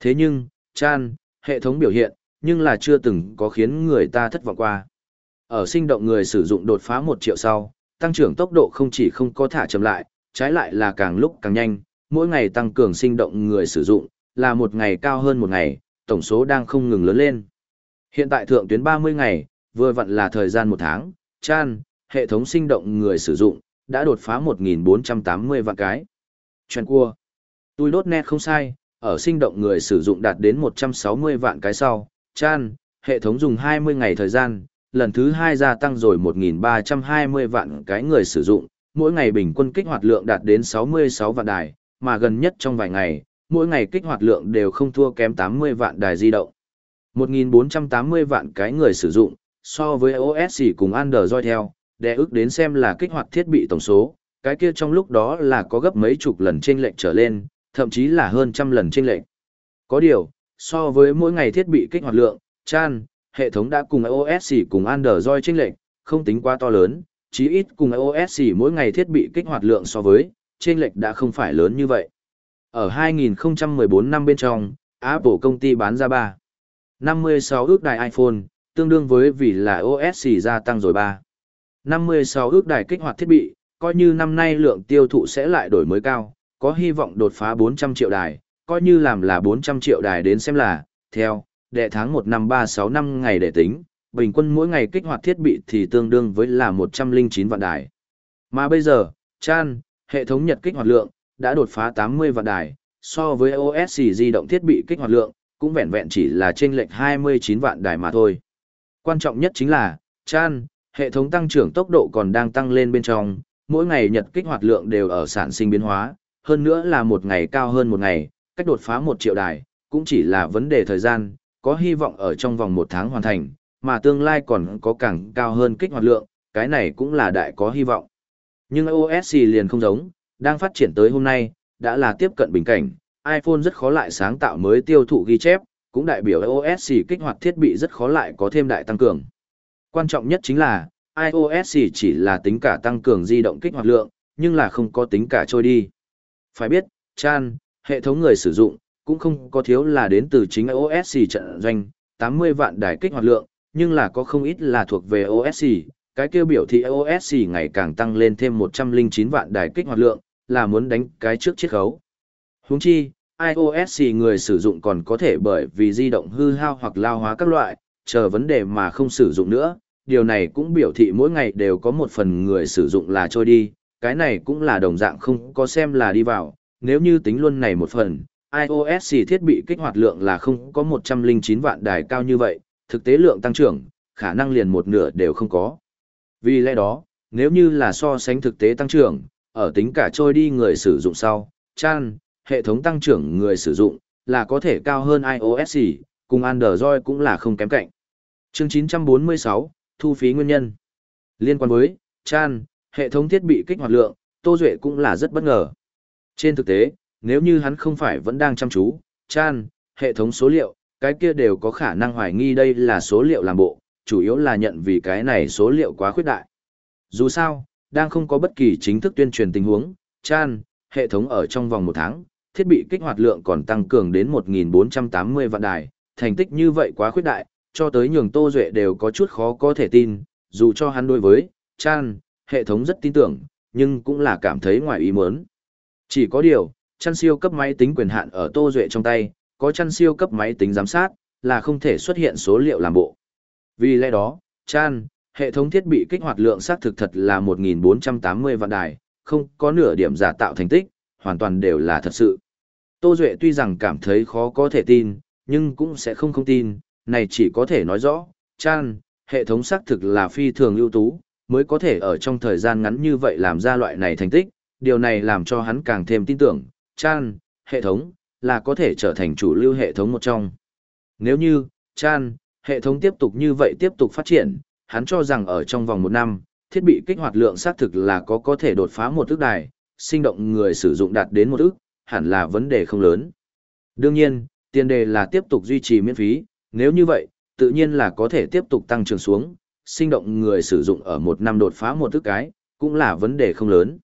Speaker 1: Thế nhưng, chan, hệ thống biểu hiện, nhưng là chưa từng có khiến người ta thất vọng qua. Ở sinh động người sử dụng đột phá 1 triệu sau, tăng trưởng tốc độ không chỉ không có thả chậm lại, trái lại là càng lúc càng nhanh, mỗi ngày tăng cường sinh động người sử dụng, là một ngày cao hơn một ngày, tổng số đang không ngừng lớn lên. Hiện tại thượng tuyến 30 ngày, vừa vặn là thời gian một tháng, chan, hệ thống sinh động người sử dụng, đã đột phá 1.480 vạn cái. Chuyện cua. Tôi đốt nét không sai, ở sinh động người sử dụng đạt đến 160 vạn cái sau, chan, hệ thống dùng 20 ngày thời gian, lần thứ hai gia tăng rồi 1.320 vạn cái người sử dụng, mỗi ngày bình quân kích hoạt lượng đạt đến 66 vạn đài, mà gần nhất trong vài ngày, mỗi ngày kích hoạt lượng đều không thua kém 80 vạn đài di động. 1.480 vạn cái người sử dụng, so với OS cùng Android theo, để ước đến xem là kích hoạt thiết bị tổng số, cái kia trong lúc đó là có gấp mấy chục lần trên lệnh trở lên, thậm chí là hơn trăm lần trên lệnh. Có điều, so với mỗi ngày thiết bị kích hoạt lượng, chan, hệ thống đã cùng OS cùng Android chênh lệch, không tính quá to lớn, chí ít cùng OS mỗi ngày thiết bị kích hoạt lượng so với, chênh lệch đã không phải lớn như vậy. Ở 2014 năm bên trong, Apple công ty bán ra 3. 56 ước đài iPhone, tương đương với vì là OS gia tăng rồi 3. 56 ước đài kích hoạt thiết bị, coi như năm nay lượng tiêu thụ sẽ lại đổi mới cao, có hy vọng đột phá 400 triệu đài, coi như làm là 400 triệu đài đến xem là, theo, đệ tháng 1 năm 36 năm ngày để tính, bình quân mỗi ngày kích hoạt thiết bị thì tương đương với là 109 vạn đài. Mà bây giờ, Chan, hệ thống nhật kích hoạt lượng, đã đột phá 80 vạn đài, so với OS di động thiết bị kích hoạt lượng, cũng vẹn vẹn chỉ là trên lệch 29 vạn đài mà thôi. Quan trọng nhất chính là, Chan, hệ thống tăng trưởng tốc độ còn đang tăng lên bên trong, mỗi ngày nhật kích hoạt lượng đều ở sản sinh biến hóa, hơn nữa là một ngày cao hơn một ngày, cách đột phá 1 triệu đài, cũng chỉ là vấn đề thời gian, có hy vọng ở trong vòng một tháng hoàn thành, mà tương lai còn có càng cao hơn kích hoạt lượng, cái này cũng là đại có hy vọng. Nhưng OS liền không giống, đang phát triển tới hôm nay, đã là tiếp cận bình cảnh, iPhone rất khó lại sáng tạo mới tiêu thụ ghi chép, cũng đại biểu iOS kích hoạt thiết bị rất khó lại có thêm đại tăng cường. Quan trọng nhất chính là, iOS chỉ là tính cả tăng cường di động kích hoạt lượng, nhưng là không có tính cả trôi đi. Phải biết, Chan, hệ thống người sử dụng, cũng không có thiếu là đến từ chính OSC trận doanh, 80 vạn đài kích hoạt lượng, nhưng là có không ít là thuộc về OSC cái kêu biểu thị OSC ngày càng tăng lên thêm 109 vạn đài kích hoạt lượng, là muốn đánh cái trước chiết khấu. Huống chi, iOS người sử dụng còn có thể bởi vì di động hư hao hoặc lao hóa các loại, chờ vấn đề mà không sử dụng nữa. Điều này cũng biểu thị mỗi ngày đều có một phần người sử dụng là trôi đi, cái này cũng là đồng dạng không có xem là đi vào, nếu như tính luôn này một phần, iOS thiết bị kích hoạt lượng là không có 109 vạn đài cao như vậy, thực tế lượng tăng trưởng, khả năng liền một nửa đều không có. Vì lẽ đó, nếu như là so sánh thực tế tăng trưởng, ở tính cả trôi đi người sử dụng sau, chan, hệ thống tăng trưởng người sử dụng, là có thể cao hơn iOS, cùng Android cũng là không kém cạnh. Chương 946, thu phí nguyên nhân. Liên quan với, chan, hệ thống thiết bị kích hoạt lượng, Tô Duệ cũng là rất bất ngờ. Trên thực tế, nếu như hắn không phải vẫn đang chăm chú, chan, hệ thống số liệu, cái kia đều có khả năng hoài nghi đây là số liệu làm bộ, chủ yếu là nhận vì cái này số liệu quá khuyết đại. Dù sao, đang không có bất kỳ chính thức tuyên truyền tình huống, chan, hệ thống ở trong vòng một tháng, thiết bị kích hoạt lượng còn tăng cường đến 1.480 vạn đài, thành tích như vậy quá khuyết đại, cho tới nhường Tô Duệ đều có chút khó có thể tin, dù cho hắn đối với, chan, hệ thống rất tin tưởng, nhưng cũng là cảm thấy ngoài ý muốn. Chỉ có điều, chăn siêu cấp máy tính quyền hạn ở Tô Duệ trong tay, có chăn siêu cấp máy tính giám sát, là không thể xuất hiện số liệu làm bộ. Vì lẽ đó, chan, hệ thống thiết bị kích hoạt lượng xác thực thật là 1.480 vạn đài, không có nửa điểm giả tạo thành tích, hoàn toàn đều là thật sự. Tô Duệ tuy rằng cảm thấy khó có thể tin, nhưng cũng sẽ không không tin, này chỉ có thể nói rõ, chan, hệ thống xác thực là phi thường ưu tú, mới có thể ở trong thời gian ngắn như vậy làm ra loại này thành tích, điều này làm cho hắn càng thêm tin tưởng, chan, hệ thống, là có thể trở thành chủ lưu hệ thống một trong. Nếu như, chan, hệ thống tiếp tục như vậy tiếp tục phát triển, hắn cho rằng ở trong vòng một năm, thiết bị kích hoạt lượng xác thực là có có thể đột phá một ước đài, sinh động người sử dụng đạt đến một ước, hẳn là vấn đề không lớn. Đương nhiên, tiền đề là tiếp tục duy trì miễn phí, nếu như vậy, tự nhiên là có thể tiếp tục tăng trưởng xuống, sinh động người sử dụng ở một năm đột phá một ước cái, cũng là vấn đề không lớn.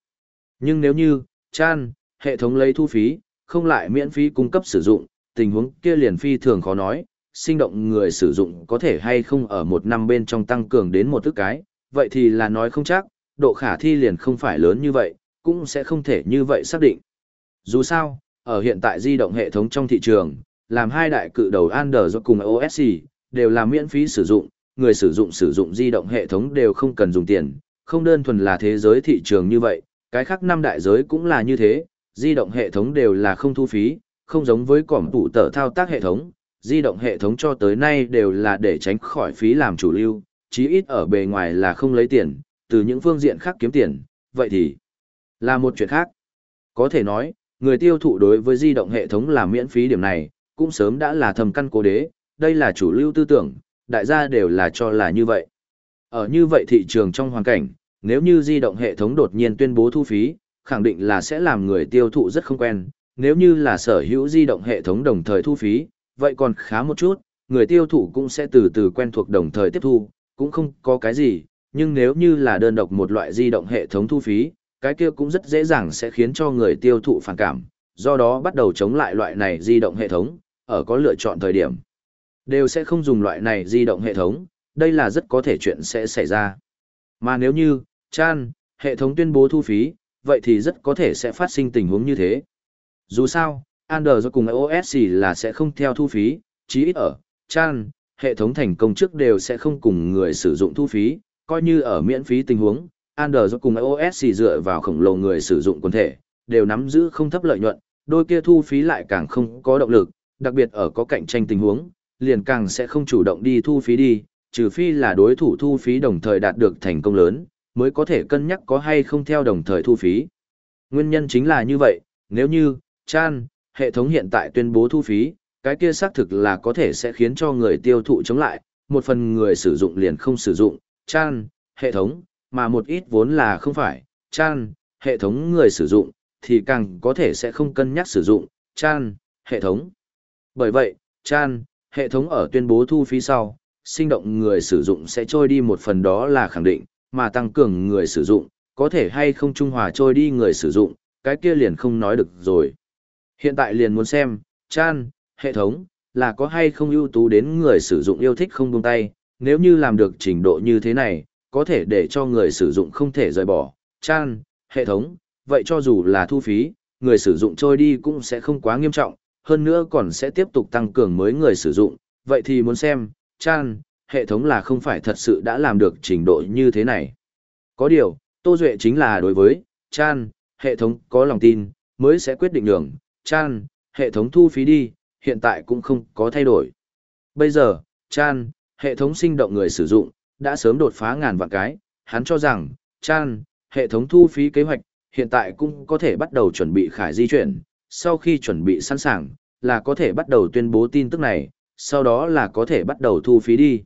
Speaker 1: Nhưng nếu như, chan, hệ thống lấy thu phí, không lại miễn phí cung cấp sử dụng, tình huống kia liền phi thường khó nói, sinh động người sử dụng có thể hay không ở một năm bên trong tăng cường đến một thức cái, vậy thì là nói không chắc, độ khả thi liền không phải lớn như vậy, cũng sẽ không thể như vậy xác định. Dù sao, ở hiện tại di động hệ thống trong thị trường, làm hai đại cự đầu Android cùng OS đều là miễn phí sử dụng, người sử dụng sử dụng di động hệ thống đều không cần dùng tiền, không đơn thuần là thế giới thị trường như vậy, cái khác năm đại giới cũng là như thế, di động hệ thống đều là không thu phí, không giống với cỏm tủ tờ thao tác hệ thống, di động hệ thống cho tới nay đều là để tránh khỏi phí làm chủ lưu, chí ít ở bề ngoài là không lấy tiền, từ những phương diện khác kiếm tiền, vậy thì là một chuyện khác. Có thể nói, người tiêu thụ đối với di động hệ thống là miễn phí điểm này, cũng sớm đã là thầm căn cố đế, đây là chủ lưu tư tưởng, đại gia đều là cho là như vậy. Ở như vậy thị trường trong hoàn cảnh, nếu như di động hệ thống đột nhiên tuyên bố thu phí, khẳng định là sẽ làm người tiêu thụ rất không quen, nếu như là sở hữu di động hệ thống đồng thời thu phí, vậy còn khá một chút, người tiêu thụ cũng sẽ từ từ quen thuộc đồng thời tiếp thu, cũng không có cái gì, nhưng nếu như là đơn độc một loại di động hệ thống thu phí, cái kia cũng rất dễ dàng sẽ khiến cho người tiêu thụ phản cảm, do đó bắt đầu chống lại loại này di động hệ thống, ở có lựa chọn thời điểm. Đều sẽ không dùng loại này di động hệ thống, đây là rất có thể chuyện sẽ xảy ra. Mà nếu như, chan, hệ thống tuyên bố thu phí, vậy thì rất có thể sẽ phát sinh tình huống như thế. Dù sao, Android cùng iOS là sẽ không theo thu phí, chí ít ở, chan, hệ thống thành công trước đều sẽ không cùng người sử dụng thu phí, coi như ở miễn phí tình huống, Android cùng iOS dựa vào khổng lồ người sử dụng quần thể, đều nắm giữ không thấp lợi nhuận, đôi kia thu phí lại càng không có động lực, đặc biệt ở có cạnh tranh tình huống, liền càng sẽ không chủ động đi thu phí đi, trừ phi là đối thủ thu phí đồng thời đạt được thành công lớn, mới có thể cân nhắc có hay không theo đồng thời thu phí. Nguyên nhân chính là như vậy, nếu như, chan, hệ thống hiện tại tuyên bố thu phí, cái kia xác thực là có thể sẽ khiến cho người tiêu thụ chống lại, một phần người sử dụng liền không sử dụng, chan, hệ thống, mà một ít vốn là không phải, chan, hệ thống người sử dụng, thì càng có thể sẽ không cân nhắc sử dụng, chan, hệ thống. Bởi vậy, chan, hệ thống ở tuyên bố thu phí sau, sinh động người sử dụng sẽ trôi đi một phần đó là khẳng định, mà tăng cường người sử dụng, có thể hay không trung hòa trôi đi người sử dụng, cái kia liền không nói được rồi. Hiện tại liền muốn xem, chan, hệ thống, là có hay không ưu tú đến người sử dụng yêu thích không buông tay, nếu như làm được trình độ như thế này, có thể để cho người sử dụng không thể rời bỏ, chan, hệ thống, vậy cho dù là thu phí, người sử dụng trôi đi cũng sẽ không quá nghiêm trọng, hơn nữa còn sẽ tiếp tục tăng cường mới người sử dụng, vậy thì muốn xem, chan, hệ thống là không phải thật sự đã làm được trình độ như thế này. Có điều, Tô Duệ chính là đối với, chan, hệ thống có lòng tin, mới sẽ quyết định đường, chan, hệ thống thu phí đi, hiện tại cũng không có thay đổi. Bây giờ, chan, hệ thống sinh động người sử dụng, đã sớm đột phá ngàn vạn cái, hắn cho rằng, chan, hệ thống thu phí kế hoạch, hiện tại cũng có thể bắt đầu chuẩn bị khải di chuyển, sau khi chuẩn bị sẵn sàng, là có thể bắt đầu tuyên bố tin tức này, sau đó là có thể bắt đầu thu phí đi.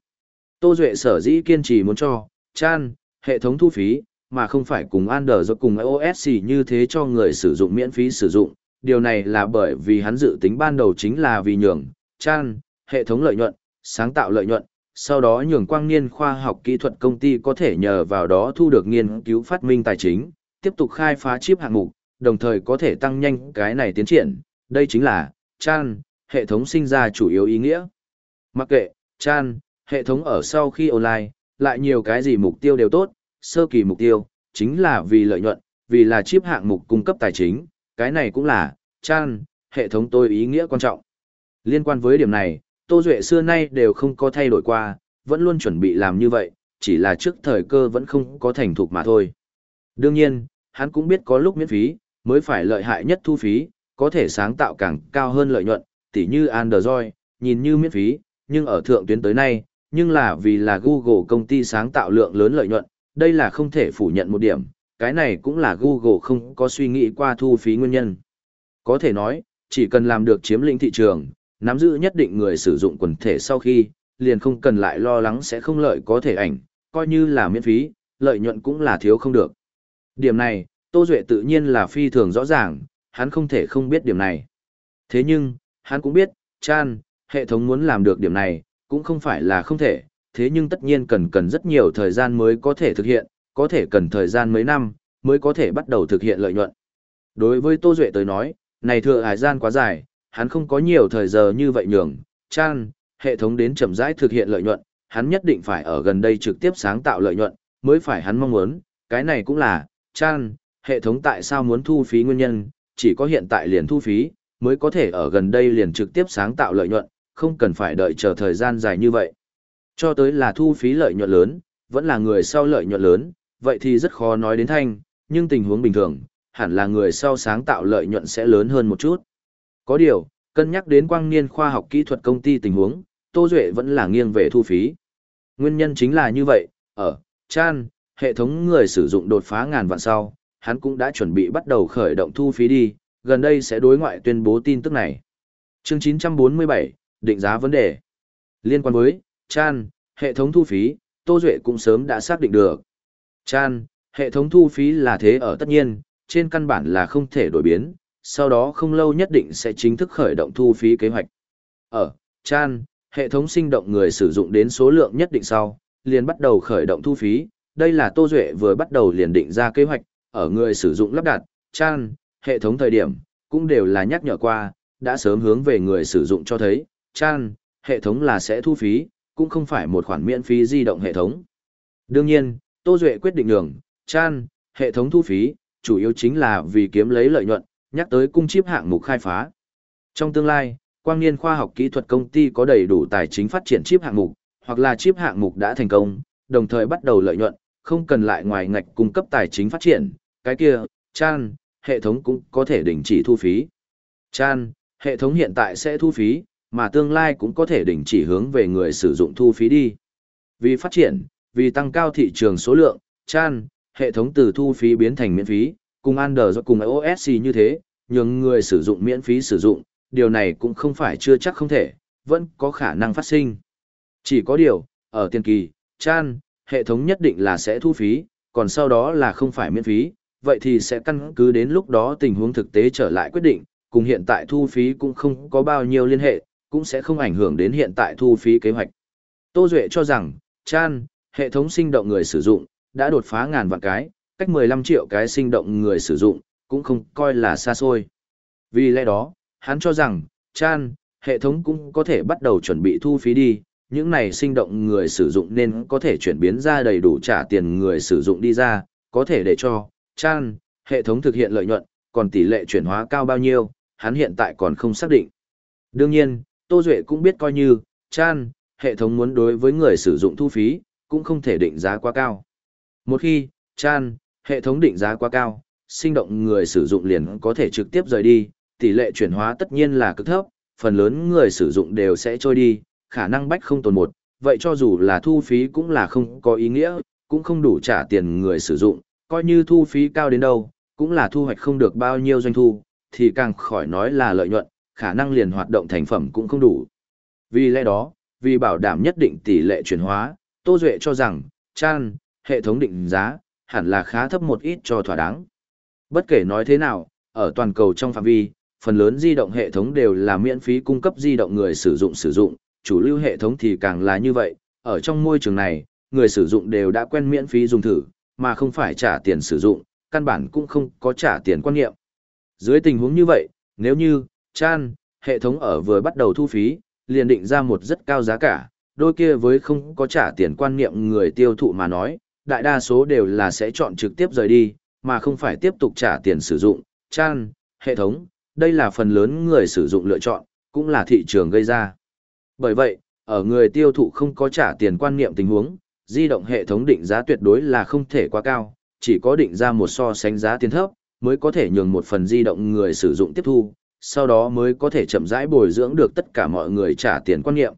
Speaker 1: Tô Duệ sở dĩ kiên trì muốn cho, chan, hệ thống thu phí, mà không phải cùng Android cùng iOS như thế cho người sử dụng miễn phí sử dụng. Điều này là bởi vì hắn dự tính ban đầu chính là vì nhường, chan, hệ thống lợi nhuận, sáng tạo lợi nhuận, sau đó nhường quang niên khoa học kỹ thuật công ty có thể nhờ vào đó thu được nghiên cứu phát minh tài chính, tiếp tục khai phá chip hạng mục, đồng thời có thể tăng nhanh cái này tiến triển. Đây chính là, chan, hệ thống sinh ra chủ yếu ý nghĩa. Mặc kệ, chan, hệ thống ở sau khi online, lại nhiều cái gì mục tiêu đều tốt, sơ kỳ mục tiêu, chính là vì lợi nhuận, vì là chip hạng mục cung cấp tài chính, cái này cũng là, chan, hệ thống tôi ý nghĩa quan trọng. Liên quan với điểm này, Tô Duệ xưa nay đều không có thay đổi qua, vẫn luôn chuẩn bị làm như vậy, chỉ là trước thời cơ vẫn không có thành thục mà thôi. Đương nhiên, hắn cũng biết có lúc miễn phí, mới phải lợi hại nhất thu phí, có thể sáng tạo càng cao hơn lợi nhuận, tỉ như Android, nhìn như miễn phí, nhưng ở thượng tuyến tới nay, nhưng là vì là Google công ty sáng tạo lượng lớn lợi nhuận, đây là không thể phủ nhận một điểm, cái này cũng là Google không có suy nghĩ qua thu phí nguyên nhân. Có thể nói, chỉ cần làm được chiếm lĩnh thị trường, nắm giữ nhất định người sử dụng quần thể sau khi, liền không cần lại lo lắng sẽ không lợi có thể ảnh, coi như là miễn phí, lợi nhuận cũng là thiếu không được. Điểm này, Tô Duệ tự nhiên là phi thường rõ ràng, hắn không thể không biết điểm này. Thế nhưng, hắn cũng biết, chan, hệ thống muốn làm được điểm này, cũng không phải là không thể, thế nhưng tất nhiên cần cần rất nhiều thời gian mới có thể thực hiện, có thể cần thời gian mấy năm, mới có thể bắt đầu thực hiện lợi nhuận. Đối với Tô Duệ tới nói, này thừa hải gian quá dài, hắn không có nhiều thời giờ như vậy nhường, chan, hệ thống đến chậm rãi thực hiện lợi nhuận, hắn nhất định phải ở gần đây trực tiếp sáng tạo lợi nhuận, mới phải hắn mong muốn, cái này cũng là, chan, hệ thống tại sao muốn thu phí nguyên nhân, chỉ có hiện tại liền thu phí, mới có thể ở gần đây liền trực tiếp sáng tạo lợi nhuận, không cần phải đợi chờ thời gian dài như vậy. Cho tới là thu phí lợi nhuận lớn, vẫn là người sau lợi nhuận lớn, vậy thì rất khó nói đến thanh, nhưng tình huống bình thường, hẳn là người sau sáng tạo lợi nhuận sẽ lớn hơn một chút. Có điều, cân nhắc đến quang niên khoa học kỹ thuật công ty tình huống, Tô Duệ vẫn là nghiêng về thu phí. Nguyên nhân chính là như vậy, ở Chan, hệ thống người sử dụng đột phá ngàn vạn sau, hắn cũng đã chuẩn bị bắt đầu khởi động thu phí đi, gần đây sẽ đối ngoại tuyên bố tin tức này. Chương 947, định giá vấn đề. Liên quan với Chan, hệ thống thu phí, Tô Duệ cũng sớm đã xác định được. Chan, hệ thống thu phí là thế ở tất nhiên, trên căn bản là không thể đổi biến, sau đó không lâu nhất định sẽ chính thức khởi động thu phí kế hoạch. Ở Chan, hệ thống sinh động người sử dụng đến số lượng nhất định sau, liền bắt đầu khởi động thu phí, đây là Tô Duệ vừa bắt đầu liền định ra kế hoạch, ở người sử dụng lắp đặt, Chan, hệ thống thời điểm, cũng đều là nhắc nhở qua, đã sớm hướng về người sử dụng cho thấy, Chan, hệ thống là sẽ thu phí, cũng không phải một khoản miễn phí di động hệ thống. Đương nhiên, Tô Duệ quyết định đường, Chan, hệ thống thu phí, chủ yếu chính là vì kiếm lấy lợi nhuận, nhắc tới cung chip hạng mục khai phá. Trong tương lai, Quang Niên khoa học kỹ thuật công ty có đầy đủ tài chính phát triển chip hạng mục, hoặc là chip hạng mục đã thành công, đồng thời bắt đầu lợi nhuận, không cần lại ngoài ngạch cung cấp tài chính phát triển, cái kia, Chan, hệ thống cũng có thể đình chỉ thu phí. Chan, hệ thống hiện tại sẽ thu phí, mà tương lai cũng có thể đình chỉ hướng về người sử dụng thu phí đi. Vì phát triển, vì tăng cao thị trường số lượng, Chan, hệ thống từ thu phí biến thành miễn phí, cùng Android cùng iOS như thế, nhường người sử dụng miễn phí sử dụng, điều này cũng không phải chưa chắc không thể, vẫn có khả năng phát sinh. Chỉ có điều, ở tiền kỳ, Chan, hệ thống nhất định là sẽ thu phí, còn sau đó là không phải miễn phí, vậy thì sẽ căn cứ đến lúc đó tình huống thực tế trở lại quyết định, cùng hiện tại thu phí cũng không có bao nhiêu liên hệ, cũng sẽ không ảnh hưởng đến hiện tại thu phí kế hoạch. Tô Duệ cho rằng, Chan, hệ thống sinh động người sử dụng, đã đột phá ngàn vạn cái, cách 15 triệu cái sinh động người sử dụng, cũng không coi là xa xôi. Vì lẽ đó, hắn cho rằng, Chan, hệ thống cũng có thể bắt đầu chuẩn bị thu phí đi, những này sinh động người sử dụng nên có thể chuyển biến ra đầy đủ trả tiền người sử dụng đi ra, có thể để cho, Chan, hệ thống thực hiện lợi nhuận, còn tỷ lệ chuyển hóa cao bao nhiêu, hắn hiện tại còn không xác định. Đương nhiên, Tô Duệ cũng biết coi như, chan, hệ thống muốn đối với người sử dụng thu phí, cũng không thể định giá quá cao. Một khi, chan, hệ thống định giá quá cao, sinh động người sử dụng liền có thể trực tiếp rời đi, tỷ lệ chuyển hóa tất nhiên là cực thấp, phần lớn người sử dụng đều sẽ trôi đi, khả năng bách không tồn một, vậy cho dù là thu phí cũng là không có ý nghĩa, cũng không đủ trả tiền người sử dụng, coi như thu phí cao đến đâu, cũng là thu hoạch không được bao nhiêu doanh thu, thì càng khỏi nói là lợi nhuận, khả năng liền hoạt động thành phẩm cũng không đủ. Vì lẽ đó, vì bảo đảm nhất định tỷ lệ chuyển hóa, Tô Duệ cho rằng, chan, hệ thống định giá, hẳn là khá thấp một ít cho thỏa đáng. Bất kể nói thế nào, ở toàn cầu trong phạm vi, phần lớn di động hệ thống đều là miễn phí cung cấp di động người sử dụng sử dụng, chủ lưu hệ thống thì càng là như vậy, ở trong môi trường này, người sử dụng đều đã quen miễn phí dùng thử, mà không phải trả tiền sử dụng, căn bản cũng không có trả tiền quan niệm. Dưới tình huống như vậy, nếu như, chan, hệ thống ở vừa bắt đầu thu phí, liền định ra một rất cao giá cả, đôi kia với không có trả tiền quan niệm người tiêu thụ mà nói, đại đa số đều là sẽ chọn trực tiếp rời đi, mà không phải tiếp tục trả tiền sử dụng, chan, hệ thống, đây là phần lớn người sử dụng lựa chọn, cũng là thị trường gây ra. Bởi vậy, ở người tiêu thụ không có trả tiền quan niệm tình huống, di động hệ thống định giá tuyệt đối là không thể quá cao, chỉ có định ra một so sánh giá tiền thấp, mới có thể nhường một phần di động người sử dụng tiếp thu, sau đó mới có thể chậm rãi bồi dưỡng được tất cả mọi người trả tiền quan niệm.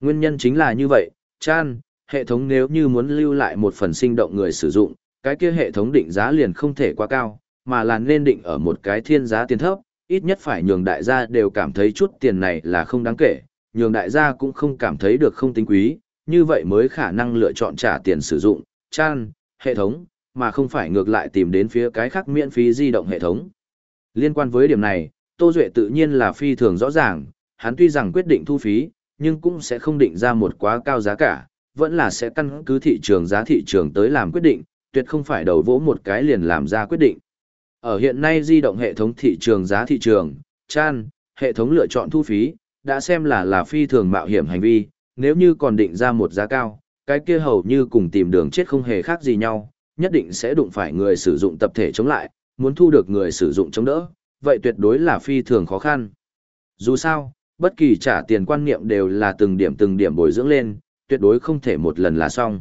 Speaker 1: Nguyên nhân chính là như vậy, chan, hệ thống nếu như muốn lưu lại một phần sinh động người sử dụng, cái kia hệ thống định giá liền không thể quá cao, mà là nên định ở một cái thiên giá tiền thấp, ít nhất phải nhường đại gia đều cảm thấy chút tiền này là không đáng kể, nhường đại gia cũng không cảm thấy được không tính quý, như vậy mới khả năng lựa chọn trả tiền sử dụng, chan, hệ thống, mà không phải ngược lại tìm đến phía cái khác miễn phí di động hệ thống. Liên quan với điểm này, Tô Duệ tự nhiên là phi thường rõ ràng, hắn tuy rằng quyết định thu phí, nhưng cũng sẽ không định ra một quá cao giá cả, vẫn là sẽ căn cứ thị trường giá thị trường tới làm quyết định, tuyệt không phải đầu vỗ một cái liền làm ra quyết định. Ở hiện nay di động hệ thống thị trường giá thị trường, chan, hệ thống lựa chọn thu phí, đã xem là là phi thường mạo hiểm hành vi, nếu như còn định ra một giá cao, cái kia hầu như cùng tìm đường chết không hề khác gì nhau, nhất định sẽ đụng phải người sử dụng tập thể chống lại, muốn thu được người sử dụng chống đỡ, vậy tuyệt đối là phi thường khó khăn. Dù sao, bất kỳ trả tiền quan niệm đều là từng điểm từng điểm bồi dưỡng lên, tuyệt đối không thể một lần là xong.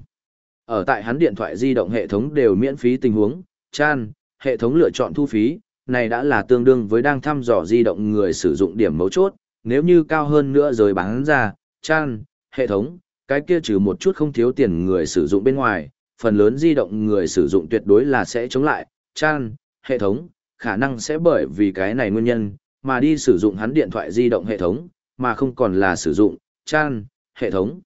Speaker 1: Ở tại hắn điện thoại di động hệ thống đều miễn phí tình huống, chan, hệ thống lựa chọn thu phí, này đã là tương đương với đang thăm dò di động người sử dụng điểm mấu chốt, nếu như cao hơn nữa rồi bán ra, chan, hệ thống, cái kia trừ một chút không thiếu tiền người sử dụng bên ngoài, phần lớn di động người sử dụng tuyệt đối là sẽ chống lại, chan, hệ thống, khả năng sẽ bởi vì cái này nguyên nhân, mà đi sử dụng hắn điện thoại di động hệ thống, mà không còn là sử dụng, chan, hệ thống.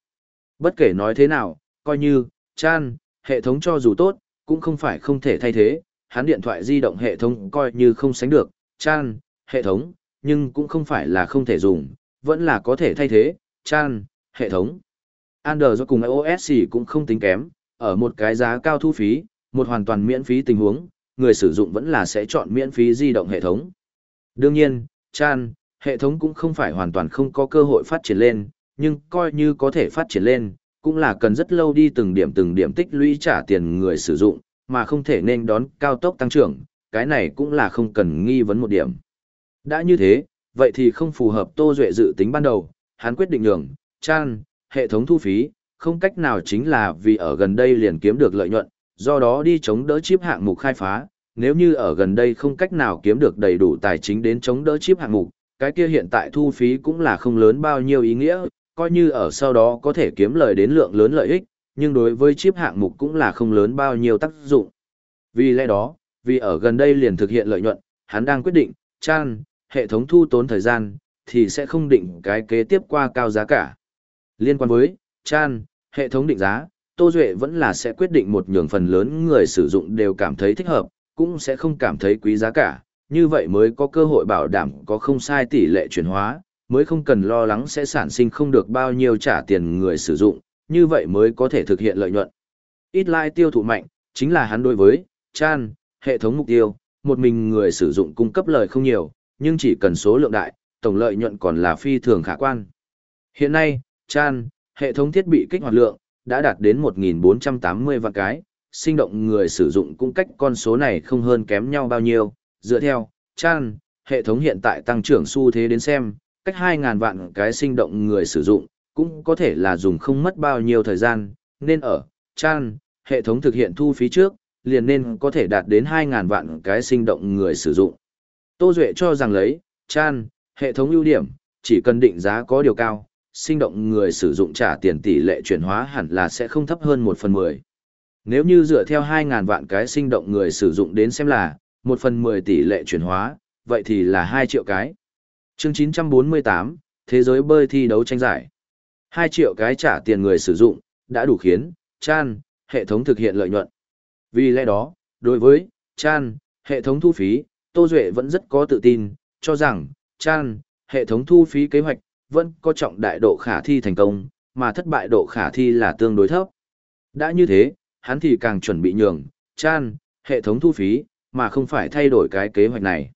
Speaker 1: Bất kể nói thế nào, coi như, chan, hệ thống cho dù tốt, cũng không phải không thể thay thế, hắn điện thoại di động hệ thống coi như không sánh được, chan, hệ thống, nhưng cũng không phải là không thể dùng, vẫn là có thể thay thế, chan, hệ thống. Android cùng iOS cũng không tính kém, ở một cái giá cao thu phí, một hoàn toàn miễn phí tình huống, người sử dụng vẫn là sẽ chọn miễn phí di động hệ thống. Đương nhiên, chan, hệ thống cũng không phải hoàn toàn không có cơ hội phát triển lên, nhưng coi như có thể phát triển lên, cũng là cần rất lâu đi từng điểm từng điểm tích lũy trả tiền người sử dụng, mà không thể nên đón cao tốc tăng trưởng, cái này cũng là không cần nghi vấn một điểm. Đã như thế, vậy thì không phù hợp Tô Duệ dự tính ban đầu, hắn quyết định nhường, chan, hệ thống thu phí, không cách nào chính là vì ở gần đây liền kiếm được lợi nhuận, do đó đi chống đỡ chip hạng mục khai phá, nếu như ở gần đây không cách nào kiếm được đầy đủ tài chính đến chống đỡ chip hạng mục, cái kia hiện tại thu phí cũng là không lớn bao nhiêu ý nghĩa, coi như ở sau đó có thể kiếm lời đến lượng lớn lợi ích, nhưng đối với chip hạng mục cũng là không lớn bao nhiêu tác dụng. Vì lẽ đó, vì ở gần đây liền thực hiện lợi nhuận, hắn đang quyết định, chan, hệ thống thu tốn thời gian, thì sẽ không định cái kế tiếp qua cao giá cả. Liên quan với, chan, hệ thống định giá, Tô Duệ vẫn là sẽ quyết định một nhường phần lớn người sử dụng đều cảm thấy thích hợp, cũng sẽ không cảm thấy quý giá cả, như vậy mới có cơ hội bảo đảm có không sai tỷ lệ chuyển hóa, mới không cần lo lắng sẽ sản sinh không được bao nhiêu trả tiền người sử dụng, như vậy mới có thể thực hiện lợi nhuận. Ít like tiêu thụ mạnh, chính là hắn đối với, chan, hệ thống mục tiêu, một mình người sử dụng cung cấp lời không nhiều, nhưng chỉ cần số lượng đại, tổng lợi nhuận còn là phi thường khả quan. Hiện nay, chan, hệ thống thiết bị kích hoạt lượng, đã đạt đến 1.480 vạn cái, sinh động người sử dụng cũng cách con số này không hơn kém nhau bao nhiêu, dựa theo, chan, hệ thống hiện tại tăng trưởng xu thế đến xem, cách 2.000 vạn cái sinh động người sử dụng, cũng có thể là dùng không mất bao nhiêu thời gian, nên ở, chan, hệ thống thực hiện thu phí trước, liền nên có thể đạt đến 2.000 vạn cái sinh động người sử dụng. Tô Duệ cho rằng lấy, chan, hệ thống ưu điểm, chỉ cần định giá có điều cao, sinh động người sử dụng trả tiền tỷ lệ chuyển hóa hẳn là sẽ không thấp hơn 1 phần 10. Nếu như dựa theo 2.000 vạn cái sinh động người sử dụng đến xem là, 1 phần 10 tỷ lệ chuyển hóa, vậy thì là 2 triệu cái. Chương 948, Thế giới bơi thi đấu tranh giải. 2 triệu cái trả tiền người sử dụng, đã đủ khiến, chan, hệ thống thực hiện lợi nhuận. Vì lẽ đó, đối với, chan, hệ thống thu phí, Tô Duệ vẫn rất có tự tin, cho rằng, chan, hệ thống thu phí kế hoạch, vẫn có trọng đại độ khả thi thành công, mà thất bại độ khả thi là tương đối thấp. Đã như thế, hắn thì càng chuẩn bị nhường, chan, hệ thống thu phí, mà không phải thay đổi cái kế hoạch này.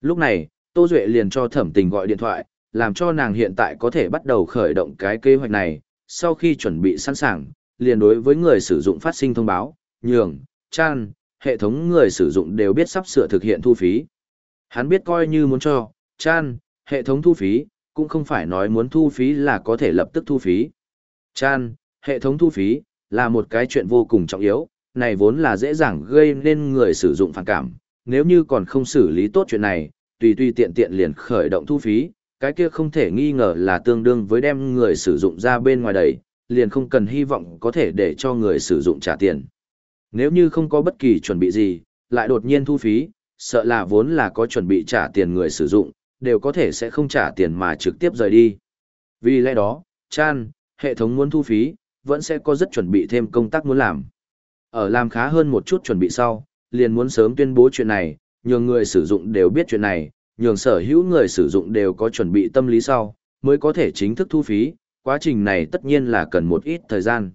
Speaker 1: Lúc này, Tô Duệ liền cho thẩm tình gọi điện thoại, làm cho nàng hiện tại có thể bắt đầu khởi động cái kế hoạch này, sau khi chuẩn bị sẵn sàng, liền đối với người sử dụng phát sinh thông báo, nhường, chan, hệ thống người sử dụng đều biết sắp sửa thực hiện thu phí. Hắn biết coi như muốn cho, chan, hệ thống thu phí, cũng không phải nói muốn thu phí là có thể lập tức thu phí. Chan, hệ thống thu phí, là một cái chuyện vô cùng trọng yếu, này vốn là dễ dàng gây nên người sử dụng phản cảm, nếu như còn không xử lý tốt chuyện này, tùy tùy tiện tiện liền khởi động thu phí, cái kia không thể nghi ngờ là tương đương với đem người sử dụng ra bên ngoài đẩy, liền không cần hy vọng có thể để cho người sử dụng trả tiền. Nếu như không có bất kỳ chuẩn bị gì, lại đột nhiên thu phí, sợ là vốn là có chuẩn bị trả tiền người sử dụng, đều có thể sẽ không trả tiền mà trực tiếp rời đi. Vì lẽ đó, Chan, hệ thống muốn thu phí, vẫn sẽ có rất chuẩn bị thêm công tác muốn làm. Ở làm khá hơn một chút chuẩn bị sau, liền muốn sớm tuyên bố chuyện này, nhường người sử dụng đều biết chuyện này, nhường sở hữu người sử dụng đều có chuẩn bị tâm lý sau, mới có thể chính thức thu phí, quá trình này tất nhiên là cần một ít thời gian.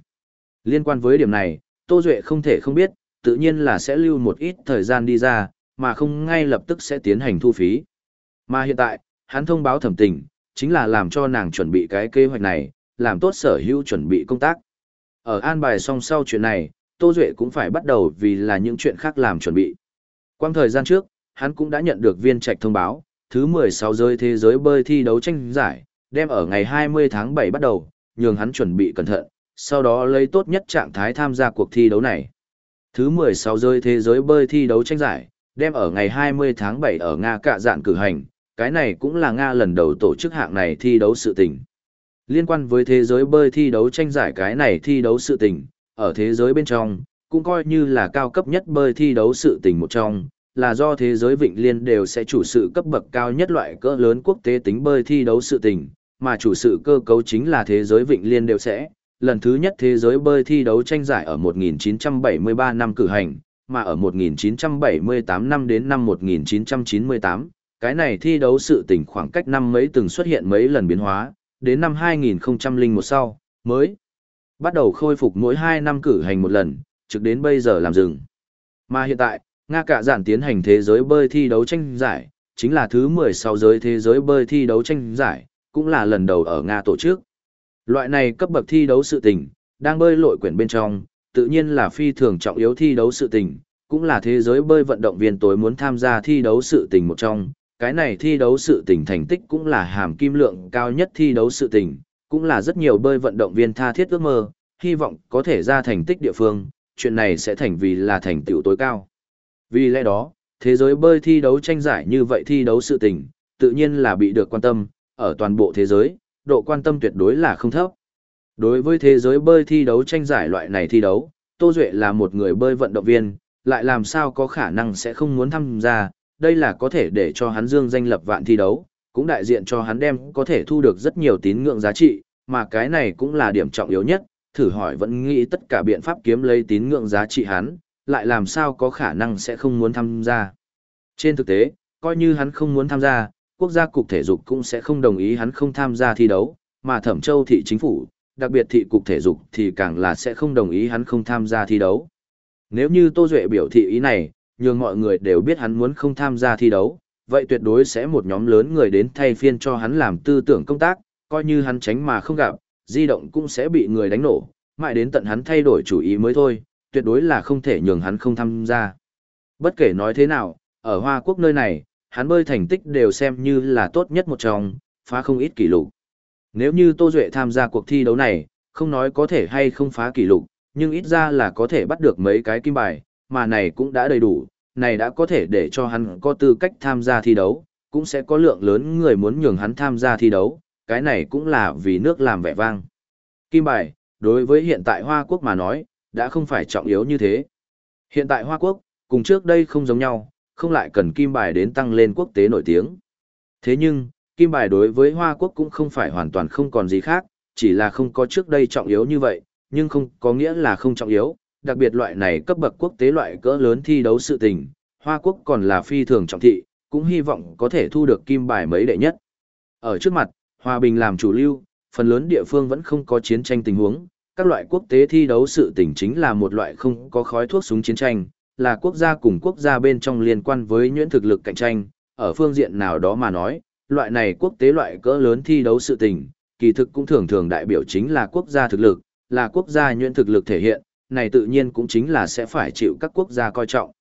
Speaker 1: Liên quan với điểm này, Tô Duệ không thể không biết, tự nhiên là sẽ lưu một ít thời gian đi ra, mà không ngay lập tức sẽ tiến hành thu phí. Mà hiện tại, hắn thông báo thẩm tình, chính là làm cho nàng chuẩn bị cái kế hoạch này, làm tốt sở hữu chuẩn bị công tác. Ở an bài song sau chuyện này, Tô Duệ cũng phải bắt đầu vì là những chuyện khác làm chuẩn bị. Quang thời gian trước, hắn cũng đã nhận được viên trạch thông báo, thứ 16 giới thế giới bơi thi đấu tranh giải, đem ở ngày 20 tháng 7 bắt đầu, nhường hắn chuẩn bị cẩn thận, sau đó lấy tốt nhất trạng thái tham gia cuộc thi đấu này. Thứ 16 giới thế giới bơi thi đấu tranh giải, đem ở ngày 20 tháng 7 ở Nga cạ dạn cử hành, cái này cũng là Nga lần đầu tổ chức hạng này thi đấu sự tình. Liên quan với thế giới bơi thi đấu tranh giải cái này thi đấu sự tình, ở thế giới bên trong, cũng coi như là cao cấp nhất bơi thi đấu sự tình một trong, là do thế giới vịnh liên đều sẽ chủ sự cấp bậc cao nhất loại cỡ lớn quốc tế tính bơi thi đấu sự tình, mà chủ sự cơ cấu chính là thế giới vịnh liên đều sẽ. Lần thứ nhất thế giới bơi thi đấu tranh giải ở 1973 năm cử hành, mà ở 1978 năm đến năm 1998, cái này thi đấu sự tình khoảng cách năm mấy từng xuất hiện mấy lần biến hóa, đến năm 2001 sau, mới bắt đầu khôi phục mỗi 2 năm cử hành một lần, trực đến bây giờ làm dừng. Mà hiện tại, Nga cả giản tiến hành thế giới bơi thi đấu tranh giải, chính là thứ 16 giới thế giới bơi thi đấu tranh giải, cũng là lần đầu ở Nga tổ chức. Loại này cấp bậc thi đấu sự tình, đang bơi lội quyển bên trong, tự nhiên là phi thường trọng yếu thi đấu sự tình, cũng là thế giới bơi vận động viên tối muốn tham gia thi đấu sự tình một trong. Cái này thi đấu sự tình thành tích cũng là hàm kim lượng cao nhất thi đấu sự tình, cũng là rất nhiều bơi vận động viên tha thiết ước mơ, hy vọng có thể ra thành tích địa phương, chuyện này sẽ thành vì là thành tựu tối cao. Vì lẽ đó, thế giới bơi thi đấu tranh giải như vậy thi đấu sự tình, tự nhiên là bị được quan tâm, ở toàn bộ thế giới, độ quan tâm tuyệt đối là không thấp. Đối với thế giới bơi thi đấu tranh giải loại này thi đấu, Tô Duệ là một người bơi vận động viên, lại làm sao có khả năng sẽ không muốn tham gia, đây là có thể để cho hắn dương danh lập vạn thi đấu, cũng đại diện cho hắn đem có thể thu được rất nhiều tín ngưỡng giá trị, mà cái này cũng là điểm trọng yếu nhất, thử hỏi vẫn nghĩ tất cả biện pháp kiếm lấy tín ngưỡng giá trị hắn, lại làm sao có khả năng sẽ không muốn tham gia. Trên thực tế, coi như hắn không muốn tham gia, quốc gia cục thể dục cũng sẽ không đồng ý hắn không tham gia thi đấu, mà Thẩm Châu thị chính phủ, đặc biệt thị cục thể dục thì càng là sẽ không đồng ý hắn không tham gia thi đấu. Nếu như Tô Duệ biểu thị ý này, nhường mọi người đều biết hắn muốn không tham gia thi đấu, vậy tuyệt đối sẽ một nhóm lớn người đến thay phiên cho hắn làm tư tưởng công tác, coi như hắn tránh mà không gặp, di động cũng sẽ bị người đánh nổ, mãi đến tận hắn thay đổi chủ ý mới thôi, tuyệt đối là không thể nhường hắn không tham gia. Bất kể nói thế nào, ở Hoa Quốc nơi này, hắn bơi thành tích đều xem như là tốt nhất một trong, phá không ít kỷ lục. Nếu như Tô Duệ tham gia cuộc thi đấu này, không nói có thể hay không phá kỷ lục, nhưng ít ra là có thể bắt được mấy cái kim bài, mà này cũng đã đầy đủ, này đã có thể để cho hắn có tư cách tham gia thi đấu, cũng sẽ có lượng lớn người muốn nhường hắn tham gia thi đấu, cái này cũng là vì nước làm vẻ vang. Kim bài, đối với hiện tại Hoa Quốc mà nói, đã không phải trọng yếu như thế. Hiện tại Hoa Quốc, cùng trước đây không giống nhau, không lại cần kim bài đến tăng lên quốc tế nổi tiếng. Thế nhưng, kim bài đối với Hoa Quốc cũng không phải hoàn toàn không còn gì khác, chỉ là không có trước đây trọng yếu như vậy, nhưng không có nghĩa là không trọng yếu, đặc biệt loại này cấp bậc quốc tế loại cỡ lớn thi đấu sự tình, Hoa Quốc còn là phi thường trọng thị, cũng hy vọng có thể thu được kim bài mấy đệ nhất. Ở trước mặt, Hòa Bình làm chủ lưu, phần lớn địa phương vẫn không có chiến tranh tình huống, các loại quốc tế thi đấu sự tình chính là một loại không có khói thuốc súng chiến tranh, là quốc gia cùng quốc gia bên trong liên quan với nhuyễn thực lực cạnh tranh, ở phương diện nào đó mà nói, loại này quốc tế loại cỡ lớn thi đấu sự tình, kỳ thực cũng thường thường đại biểu chính là quốc gia thực lực, là quốc gia nhuyễn thực lực thể hiện, này tự nhiên cũng chính là sẽ phải chịu các quốc gia coi trọng.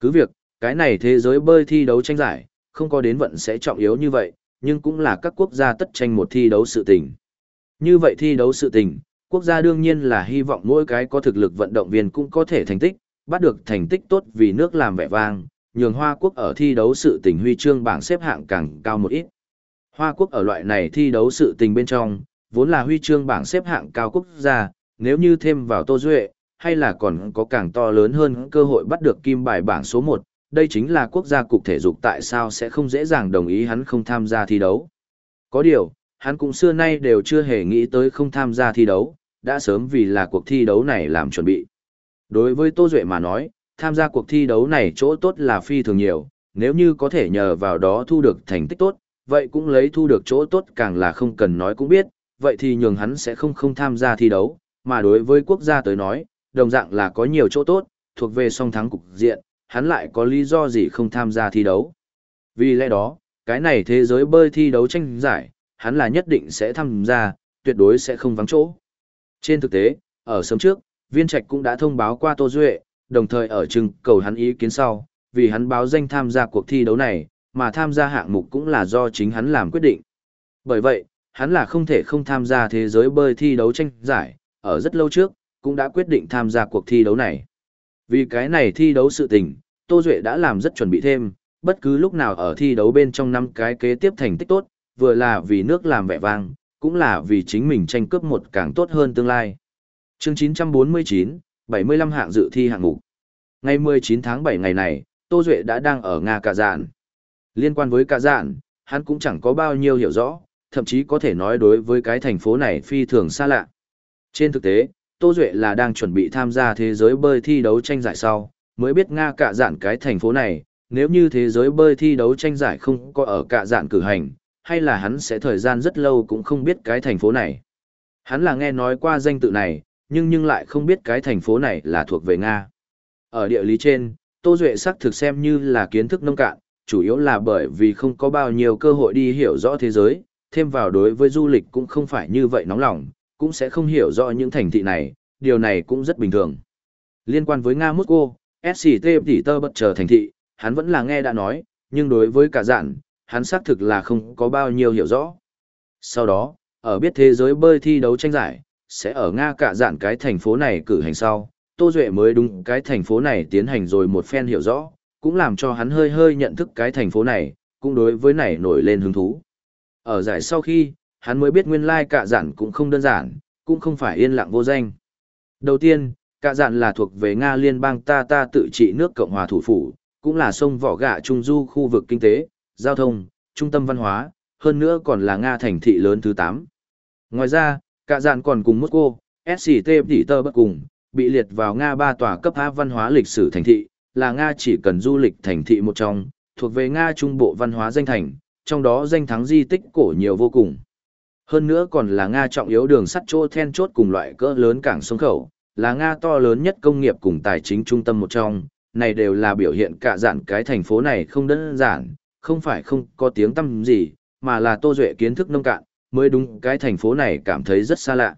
Speaker 1: Cứ việc, cái này thế giới bơi thi đấu tranh giải, không có đến vận sẽ trọng yếu như vậy, nhưng cũng là các quốc gia tất tranh một thi đấu sự tình. Như vậy thi đấu sự tình, quốc gia đương nhiên là hy vọng mỗi cái có thực lực vận động viên cũng có thể thành tích, bắt được thành tích tốt vì nước làm vẻ vang, nhường Hoa Quốc ở thi đấu sự tình huy chương bảng xếp hạng càng cao một ít. Hoa Quốc ở loại này thi đấu sự tình bên trong, vốn là huy chương bảng xếp hạng cao quốc gia, nếu như thêm vào Tô Duệ, hay là còn có càng to lớn hơn cơ hội bắt được kim bài bảng số 1, đây chính là quốc gia cục thể dục tại sao sẽ không dễ dàng đồng ý hắn không tham gia thi đấu. Có điều, hắn cũng xưa nay đều chưa hề nghĩ tới không tham gia thi đấu, đã sớm vì là cuộc thi đấu này làm chuẩn bị. Đối với Tô Duệ mà nói, tham gia cuộc thi đấu này chỗ tốt là phi thường nhiều, nếu như có thể nhờ vào đó thu được thành tích tốt, vậy cũng lấy thu được chỗ tốt càng là không cần nói cũng biết, vậy thì nhường hắn sẽ không không tham gia thi đấu, mà đối với quốc gia tới nói, đồng dạng là có nhiều chỗ tốt, thuộc về song thắng cục diện, hắn lại có lý do gì không tham gia thi đấu. Vì lẽ đó, cái này thế giới bơi thi đấu tranh giải, hắn là nhất định sẽ tham gia, tuyệt đối sẽ không vắng chỗ. Trên thực tế, ở sớm trước, viên trạch cũng đã thông báo qua Tô Duệ, đồng thời ở trưng cầu hắn ý kiến sau, vì hắn báo danh tham gia cuộc thi đấu này, mà tham gia hạng mục cũng là do chính hắn làm quyết định. Bởi vậy, hắn là không thể không tham gia thế giới bơi thi đấu tranh giải, ở rất lâu trước, cũng đã quyết định tham gia cuộc thi đấu này. Vì cái này thi đấu sự tình, Tô Duệ đã làm rất chuẩn bị thêm, bất cứ lúc nào ở thi đấu bên trong năm cái kế tiếp thành tích tốt, vừa là vì nước làm vẻ vang, cũng là vì chính mình tranh cướp một càng tốt hơn tương lai. Chương 949, 75 hạng dự thi hạng mục. Ngày 19 tháng 7 ngày này, Tô Duệ đã đang ở Nga Cả Dạn. Liên quan với Cả Dạn, hắn cũng chẳng có bao nhiêu hiểu rõ, thậm chí có thể nói đối với cái thành phố này phi thường xa lạ. Trên thực tế, Tô Duệ là đang chuẩn bị tham gia thế giới bơi thi đấu tranh giải sau, mới biết Nga Cả Dạn cái thành phố này, nếu như thế giới bơi thi đấu tranh giải không có ở Cả Dạn cử hành, hay là hắn sẽ thời gian rất lâu cũng không biết cái thành phố này. Hắn là nghe nói qua danh tự này, nhưng nhưng lại không biết cái thành phố này là thuộc về Nga. Ở địa lý trên, Tô Duệ sắc thực xem như là kiến thức nông cạn, chủ yếu là bởi vì không có bao nhiêu cơ hội đi hiểu rõ thế giới, thêm vào đối với du lịch cũng không phải như vậy nóng lòng, cũng sẽ không hiểu rõ những thành thị này, điều này cũng rất bình thường. Liên quan với Nga Moscow, SCT tỷ tơ bất chờ thành thị, hắn vẫn là nghe đã nói, nhưng đối với cả dạn, hắn xác thực là không có bao nhiêu hiểu rõ. Sau đó, ở biết thế giới bơi thi đấu tranh giải, sẽ ở Nga cả dạn cái thành phố này cử hành sau, Tô Duệ mới đúng cái thành phố này tiến hành rồi một phen hiểu rõ, cũng làm cho hắn hơi hơi nhận thức cái thành phố này, cũng đối với này nổi lên hứng thú. Ở giải sau khi, hắn mới biết nguyên lai cạ giản cũng không đơn giản, cũng không phải yên lặng vô danh. Đầu tiên, cạ giản là thuộc về Nga liên bang ta ta tự trị nước Cộng hòa thủ phủ, cũng là sông vỏ gạ trung du khu vực kinh tế, giao thông, trung tâm văn hóa, hơn nữa còn là Nga thành thị lớn thứ 8. Ngoài ra, cạ giản còn cùng Moscow, SCT tỷ tơ bất cùng, bị liệt vào Nga ba tòa cấp A văn hóa lịch sử thành thị, là Nga chỉ cần du lịch thành thị một trong, thuộc về Nga trung bộ văn hóa danh thành, trong đó danh thắng di tích cổ nhiều vô cùng. Hơn nữa còn là Nga trọng yếu đường sắt chỗ then chốt cùng loại cỡ lớn cảng sông khẩu, là Nga to lớn nhất công nghiệp cùng tài chính trung tâm một trong, này đều là biểu hiện cả dạn cái thành phố này không đơn giản, không phải không có tiếng tâm gì, mà là tô duệ kiến thức nông cạn, mới đúng cái thành phố này cảm thấy rất xa lạ.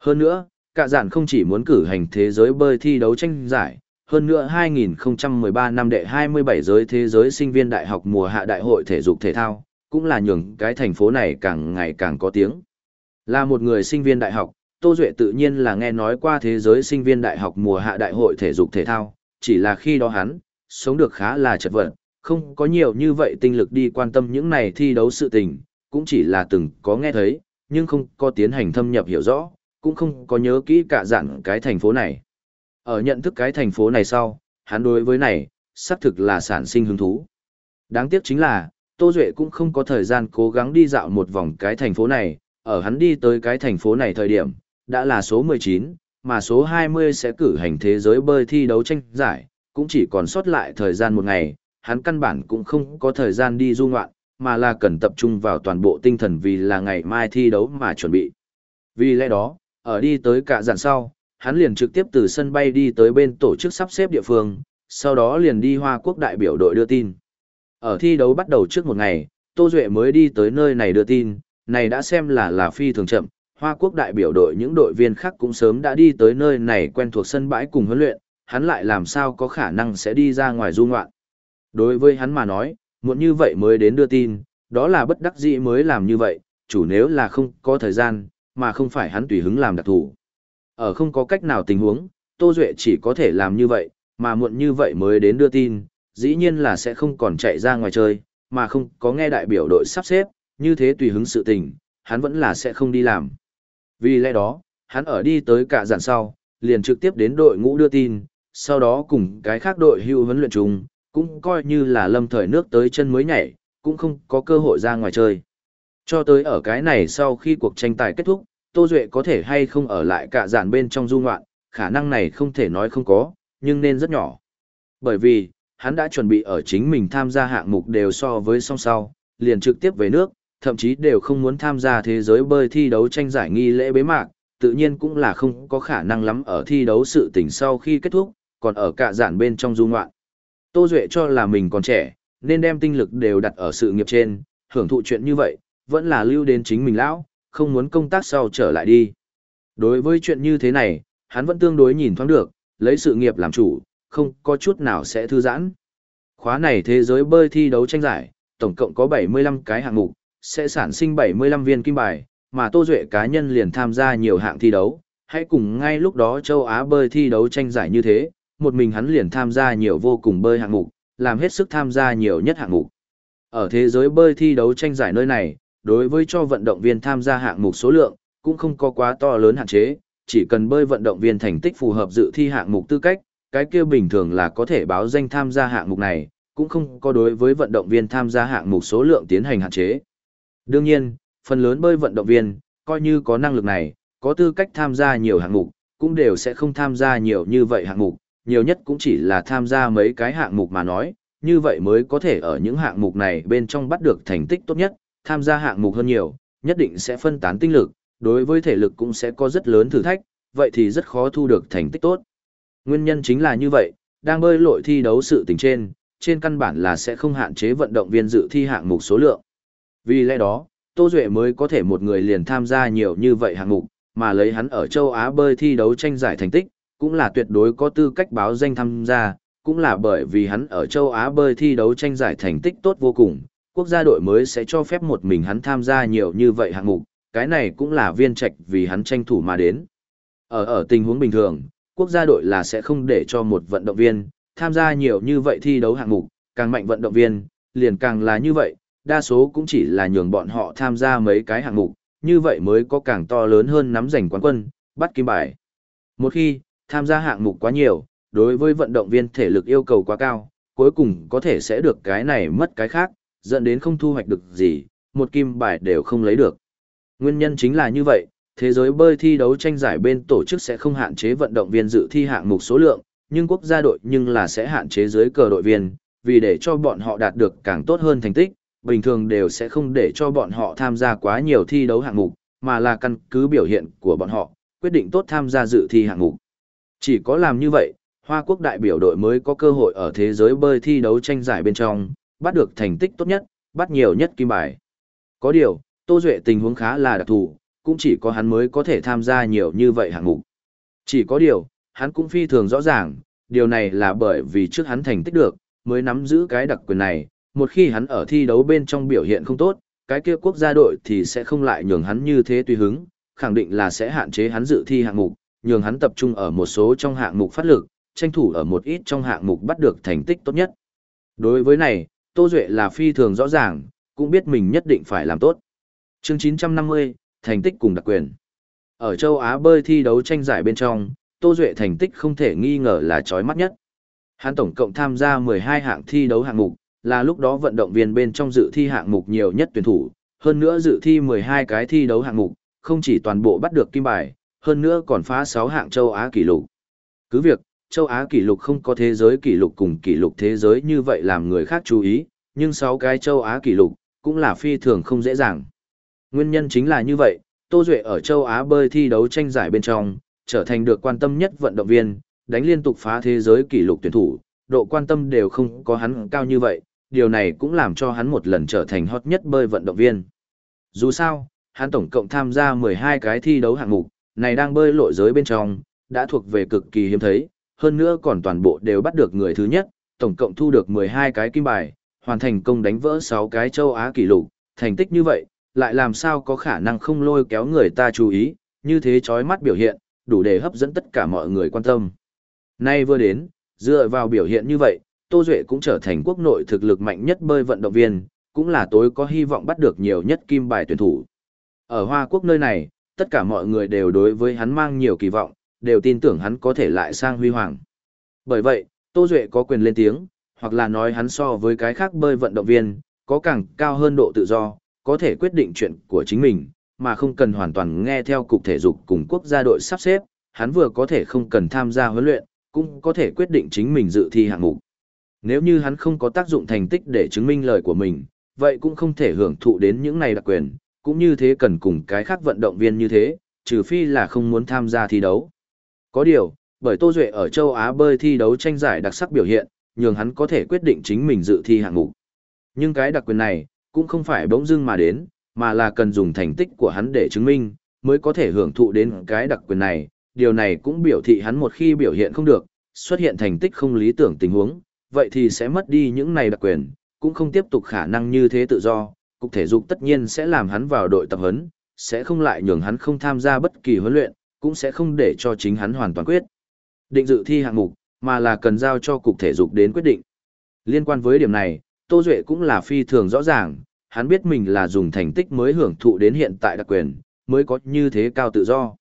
Speaker 1: Hơn nữa, cả dạn không chỉ muốn cử hành thế giới bơi thi đấu tranh giải, hơn nữa 2013 năm đệ 27 giới thế giới sinh viên đại học mùa hạ đại hội thể dục thể thao, cũng là nhường cái thành phố này càng ngày càng có tiếng. Là một người sinh viên đại học, Tô Duệ tự nhiên là nghe nói qua thế giới sinh viên đại học mùa hạ đại hội thể dục thể thao, chỉ là khi đó hắn, sống được khá là chật vật, không có nhiều như vậy tinh lực đi quan tâm những này thi đấu sự tình, cũng chỉ là từng có nghe thấy, nhưng không có tiến hành thâm nhập hiểu rõ, cũng không có nhớ kỹ cả dặn cái thành phố này. Ở nhận thức cái thành phố này sau, hắn đối với này, xác thực là sản sinh hứng thú. Đáng tiếc chính là, Tô Duệ cũng không có thời gian cố gắng đi dạo một vòng cái thành phố này, ở hắn đi tới cái thành phố này thời điểm, đã là số 19, mà số 20 sẽ cử hành thế giới bơi thi đấu tranh giải, cũng chỉ còn sót lại thời gian một ngày, hắn căn bản cũng không có thời gian đi du ngoạn, mà là cần tập trung vào toàn bộ tinh thần vì là ngày mai thi đấu mà chuẩn bị. Vì lẽ đó, ở đi tới cả dàn sau, hắn liền trực tiếp từ sân bay đi tới bên tổ chức sắp xếp địa phương, sau đó liền đi Hoa Quốc đại biểu đội đưa tin. Ở thi đấu bắt đầu trước một ngày, Tô Duệ mới đi tới nơi này đưa tin, này đã xem là là phi thường chậm, Hoa Quốc đại biểu đội những đội viên khác cũng sớm đã đi tới nơi này quen thuộc sân bãi cùng huấn luyện, hắn lại làm sao có khả năng sẽ đi ra ngoài du ngoạn. Đối với hắn mà nói, muộn như vậy mới đến đưa tin, đó là bất đắc dĩ mới làm như vậy, chủ nếu là không có thời gian, mà không phải hắn tùy hứng làm đặc thủ. Ở không có cách nào tình huống, Tô Duệ chỉ có thể làm như vậy, mà muộn như vậy mới đến đưa tin, dĩ nhiên là sẽ không còn chạy ra ngoài chơi, mà không có nghe đại biểu đội sắp xếp, như thế tùy hứng sự tình, hắn vẫn là sẽ không đi làm. Vì lẽ đó, hắn ở đi tới cả dàn sau, liền trực tiếp đến đội ngũ đưa tin, sau đó cùng cái khác đội hưu huấn luyện chung, cũng coi như là lâm thời nước tới chân mới nhảy, cũng không có cơ hội ra ngoài chơi. Cho tới ở cái này sau khi cuộc tranh tài kết thúc, Tô Duệ có thể hay không ở lại cả dàn bên trong du ngoạn, khả năng này không thể nói không có, nhưng nên rất nhỏ. Bởi vì, hắn đã chuẩn bị ở chính mình tham gia hạng mục đều so với song sau, liền trực tiếp về nước, thậm chí đều không muốn tham gia thế giới bơi thi đấu tranh giải nghi lễ bế mạc, tự nhiên cũng là không có khả năng lắm ở thi đấu sự tình sau khi kết thúc, còn ở cả giản bên trong du ngoạn. Tô Duệ cho là mình còn trẻ, nên đem tinh lực đều đặt ở sự nghiệp trên, hưởng thụ chuyện như vậy, vẫn là lưu đến chính mình lão, không muốn công tác sau trở lại đi. Đối với chuyện như thế này, hắn vẫn tương đối nhìn thoáng được, lấy sự nghiệp làm chủ, không có chút nào sẽ thư giãn. Khóa này thế giới bơi thi đấu tranh giải, tổng cộng có 75 cái hạng mục, sẽ sản sinh 75 viên kim bài, mà Tô Duệ cá nhân liền tham gia nhiều hạng thi đấu, hãy cùng ngay lúc đó châu Á bơi thi đấu tranh giải như thế, một mình hắn liền tham gia nhiều vô cùng bơi hạng mục, làm hết sức tham gia nhiều nhất hạng mục. Ở thế giới bơi thi đấu tranh giải nơi này, đối với cho vận động viên tham gia hạng mục số lượng, cũng không có quá to lớn hạn chế, chỉ cần bơi vận động viên thành tích phù hợp dự thi hạng mục tư cách, cái kia bình thường là có thể báo danh tham gia hạng mục này, cũng không có đối với vận động viên tham gia hạng mục số lượng tiến hành hạn chế. Đương nhiên, phần lớn bơi vận động viên, coi như có năng lực này, có tư cách tham gia nhiều hạng mục, cũng đều sẽ không tham gia nhiều như vậy hạng mục, nhiều nhất cũng chỉ là tham gia mấy cái hạng mục mà nói, như vậy mới có thể ở những hạng mục này bên trong bắt được thành tích tốt nhất, tham gia hạng mục hơn nhiều, nhất định sẽ phân tán tinh lực, đối với thể lực cũng sẽ có rất lớn thử thách, vậy thì rất khó thu được thành tích tốt. Nguyên nhân chính là như vậy, đang bơi lội thi đấu sự tình trên, trên căn bản là sẽ không hạn chế vận động viên dự thi hạng mục số lượng. Vì lẽ đó, Tô Duệ mới có thể một người liền tham gia nhiều như vậy hạng mục, mà lấy hắn ở châu Á bơi thi đấu tranh giải thành tích, cũng là tuyệt đối có tư cách báo danh tham gia, cũng là bởi vì hắn ở châu Á bơi thi đấu tranh giải thành tích tốt vô cùng, quốc gia đội mới sẽ cho phép một mình hắn tham gia nhiều như vậy hạng mục, cái này cũng là viên trạch vì hắn tranh thủ mà đến. Ở ở tình huống bình thường, quốc gia đội là sẽ không để cho một vận động viên tham gia nhiều như vậy thi đấu hạng mục, càng mạnh vận động viên, liền càng là như vậy, đa số cũng chỉ là nhường bọn họ tham gia mấy cái hạng mục, như vậy mới có càng to lớn hơn nắm giành quán quân, bắt kim bài. Một khi, tham gia hạng mục quá nhiều, đối với vận động viên thể lực yêu cầu quá cao, cuối cùng có thể sẽ được cái này mất cái khác, dẫn đến không thu hoạch được gì, một kim bài đều không lấy được. Nguyên nhân chính là như vậy, thế giới bơi thi đấu tranh giải bên tổ chức sẽ không hạn chế vận động viên dự thi hạng mục số lượng, nhưng quốc gia đội nhưng là sẽ hạn chế dưới cờ đội viên, vì để cho bọn họ đạt được càng tốt hơn thành tích, bình thường đều sẽ không để cho bọn họ tham gia quá nhiều thi đấu hạng mục, mà là căn cứ biểu hiện của bọn họ, quyết định tốt tham gia dự thi hạng mục. Chỉ có làm như vậy, Hoa Quốc đại biểu đội mới có cơ hội ở thế giới bơi thi đấu tranh giải bên trong, bắt được thành tích tốt nhất, bắt nhiều nhất kim bài. Có điều, Tô Duệ tình huống khá là đặc thù, cũng chỉ có hắn mới có thể tham gia nhiều như vậy hạng mục. Chỉ có điều, hắn cũng phi thường rõ ràng, điều này là bởi vì trước hắn thành tích được, mới nắm giữ cái đặc quyền này, một khi hắn ở thi đấu bên trong biểu hiện không tốt, cái kia quốc gia đội thì sẽ không lại nhường hắn như thế tùy hứng, khẳng định là sẽ hạn chế hắn dự thi hạng mục, nhường hắn tập trung ở một số trong hạng mục phát lực, tranh thủ ở một ít trong hạng mục bắt được thành tích tốt nhất. Đối với này, Tô Duệ là phi thường rõ ràng, cũng biết mình nhất định phải làm tốt. Chương 950, thành tích cùng đặc quyền. Ở châu Á bơi thi đấu tranh giải bên trong, Tô Duệ thành tích không thể nghi ngờ là chói mắt nhất. Hắn tổng cộng tham gia 12 hạng thi đấu hạng mục, là lúc đó vận động viên bên trong dự thi hạng mục nhiều nhất tuyển thủ, hơn nữa dự thi 12 cái thi đấu hạng mục, không chỉ toàn bộ bắt được kim bài, hơn nữa còn phá 6 hạng châu Á kỷ lục. Cứ việc, châu Á kỷ lục không có thế giới kỷ lục cùng kỷ lục thế giới như vậy làm người khác chú ý, nhưng 6 cái châu Á kỷ lục cũng là phi thường không dễ dàng. Nguyên nhân chính là như vậy, Tô Duệ ở châu Á bơi thi đấu tranh giải bên trong, trở thành được quan tâm nhất vận động viên, đánh liên tục phá thế giới kỷ lục tuyển thủ, độ quan tâm đều không có hắn cao như vậy, điều này cũng làm cho hắn một lần trở thành hot nhất bơi vận động viên. Dù sao, hắn tổng cộng tham gia 12 cái thi đấu hạng mục, này đang bơi lội giới bên trong, đã thuộc về cực kỳ hiếm thấy, hơn nữa còn toàn bộ đều bắt được người thứ nhất, tổng cộng thu được 12 cái kim bài, hoàn thành công đánh vỡ 6 cái châu Á kỷ lục, thành tích như vậy, lại làm sao có khả năng không lôi kéo người ta chú ý, như thế chói mắt biểu hiện, đủ để hấp dẫn tất cả mọi người quan tâm. Nay vừa đến, dựa vào biểu hiện như vậy, Tô Duệ cũng trở thành quốc nội thực lực mạnh nhất bơi vận động viên, cũng là tối có hy vọng bắt được nhiều nhất kim bài tuyển thủ. Ở Hoa Quốc nơi này, tất cả mọi người đều đối với hắn mang nhiều kỳ vọng, đều tin tưởng hắn có thể lại sang huy hoàng. Bởi vậy, Tô Duệ có quyền lên tiếng, hoặc là nói hắn so với cái khác bơi vận động viên, có càng cao hơn độ tự do, có thể quyết định chuyện của chính mình, mà không cần hoàn toàn nghe theo cục thể dục cùng quốc gia đội sắp xếp, hắn vừa có thể không cần tham gia huấn luyện, cũng có thể quyết định chính mình dự thi hạng mục. Nếu như hắn không có tác dụng thành tích để chứng minh lời của mình, vậy cũng không thể hưởng thụ đến những này đặc quyền, cũng như thế cần cùng cái khác vận động viên như thế, trừ phi là không muốn tham gia thi đấu. Có điều, bởi Tô Duệ ở châu Á bơi thi đấu tranh giải đặc sắc biểu hiện, nhường hắn có thể quyết định chính mình dự thi hạng mục. Nhưng cái đặc quyền này, cũng không phải bỗng dưng mà đến, mà là cần dùng thành tích của hắn để chứng minh, mới có thể hưởng thụ đến cái đặc quyền này. Điều này cũng biểu thị hắn một khi biểu hiện không được, xuất hiện thành tích không lý tưởng tình huống, vậy thì sẽ mất đi những này đặc quyền, cũng không tiếp tục khả năng như thế tự do. Cục thể dục tất nhiên sẽ làm hắn vào đội tập huấn, sẽ không lại nhường hắn không tham gia bất kỳ huấn luyện, cũng sẽ không để cho chính hắn hoàn toàn quyết. Định dự thi hạng mục, mà là cần giao cho cục thể dục đến quyết định. Liên quan với điểm này, Tô Duệ cũng là phi thường rõ ràng, hắn biết mình là dùng thành tích mới hưởng thụ đến hiện tại đặc quyền, mới có như thế cao tự do.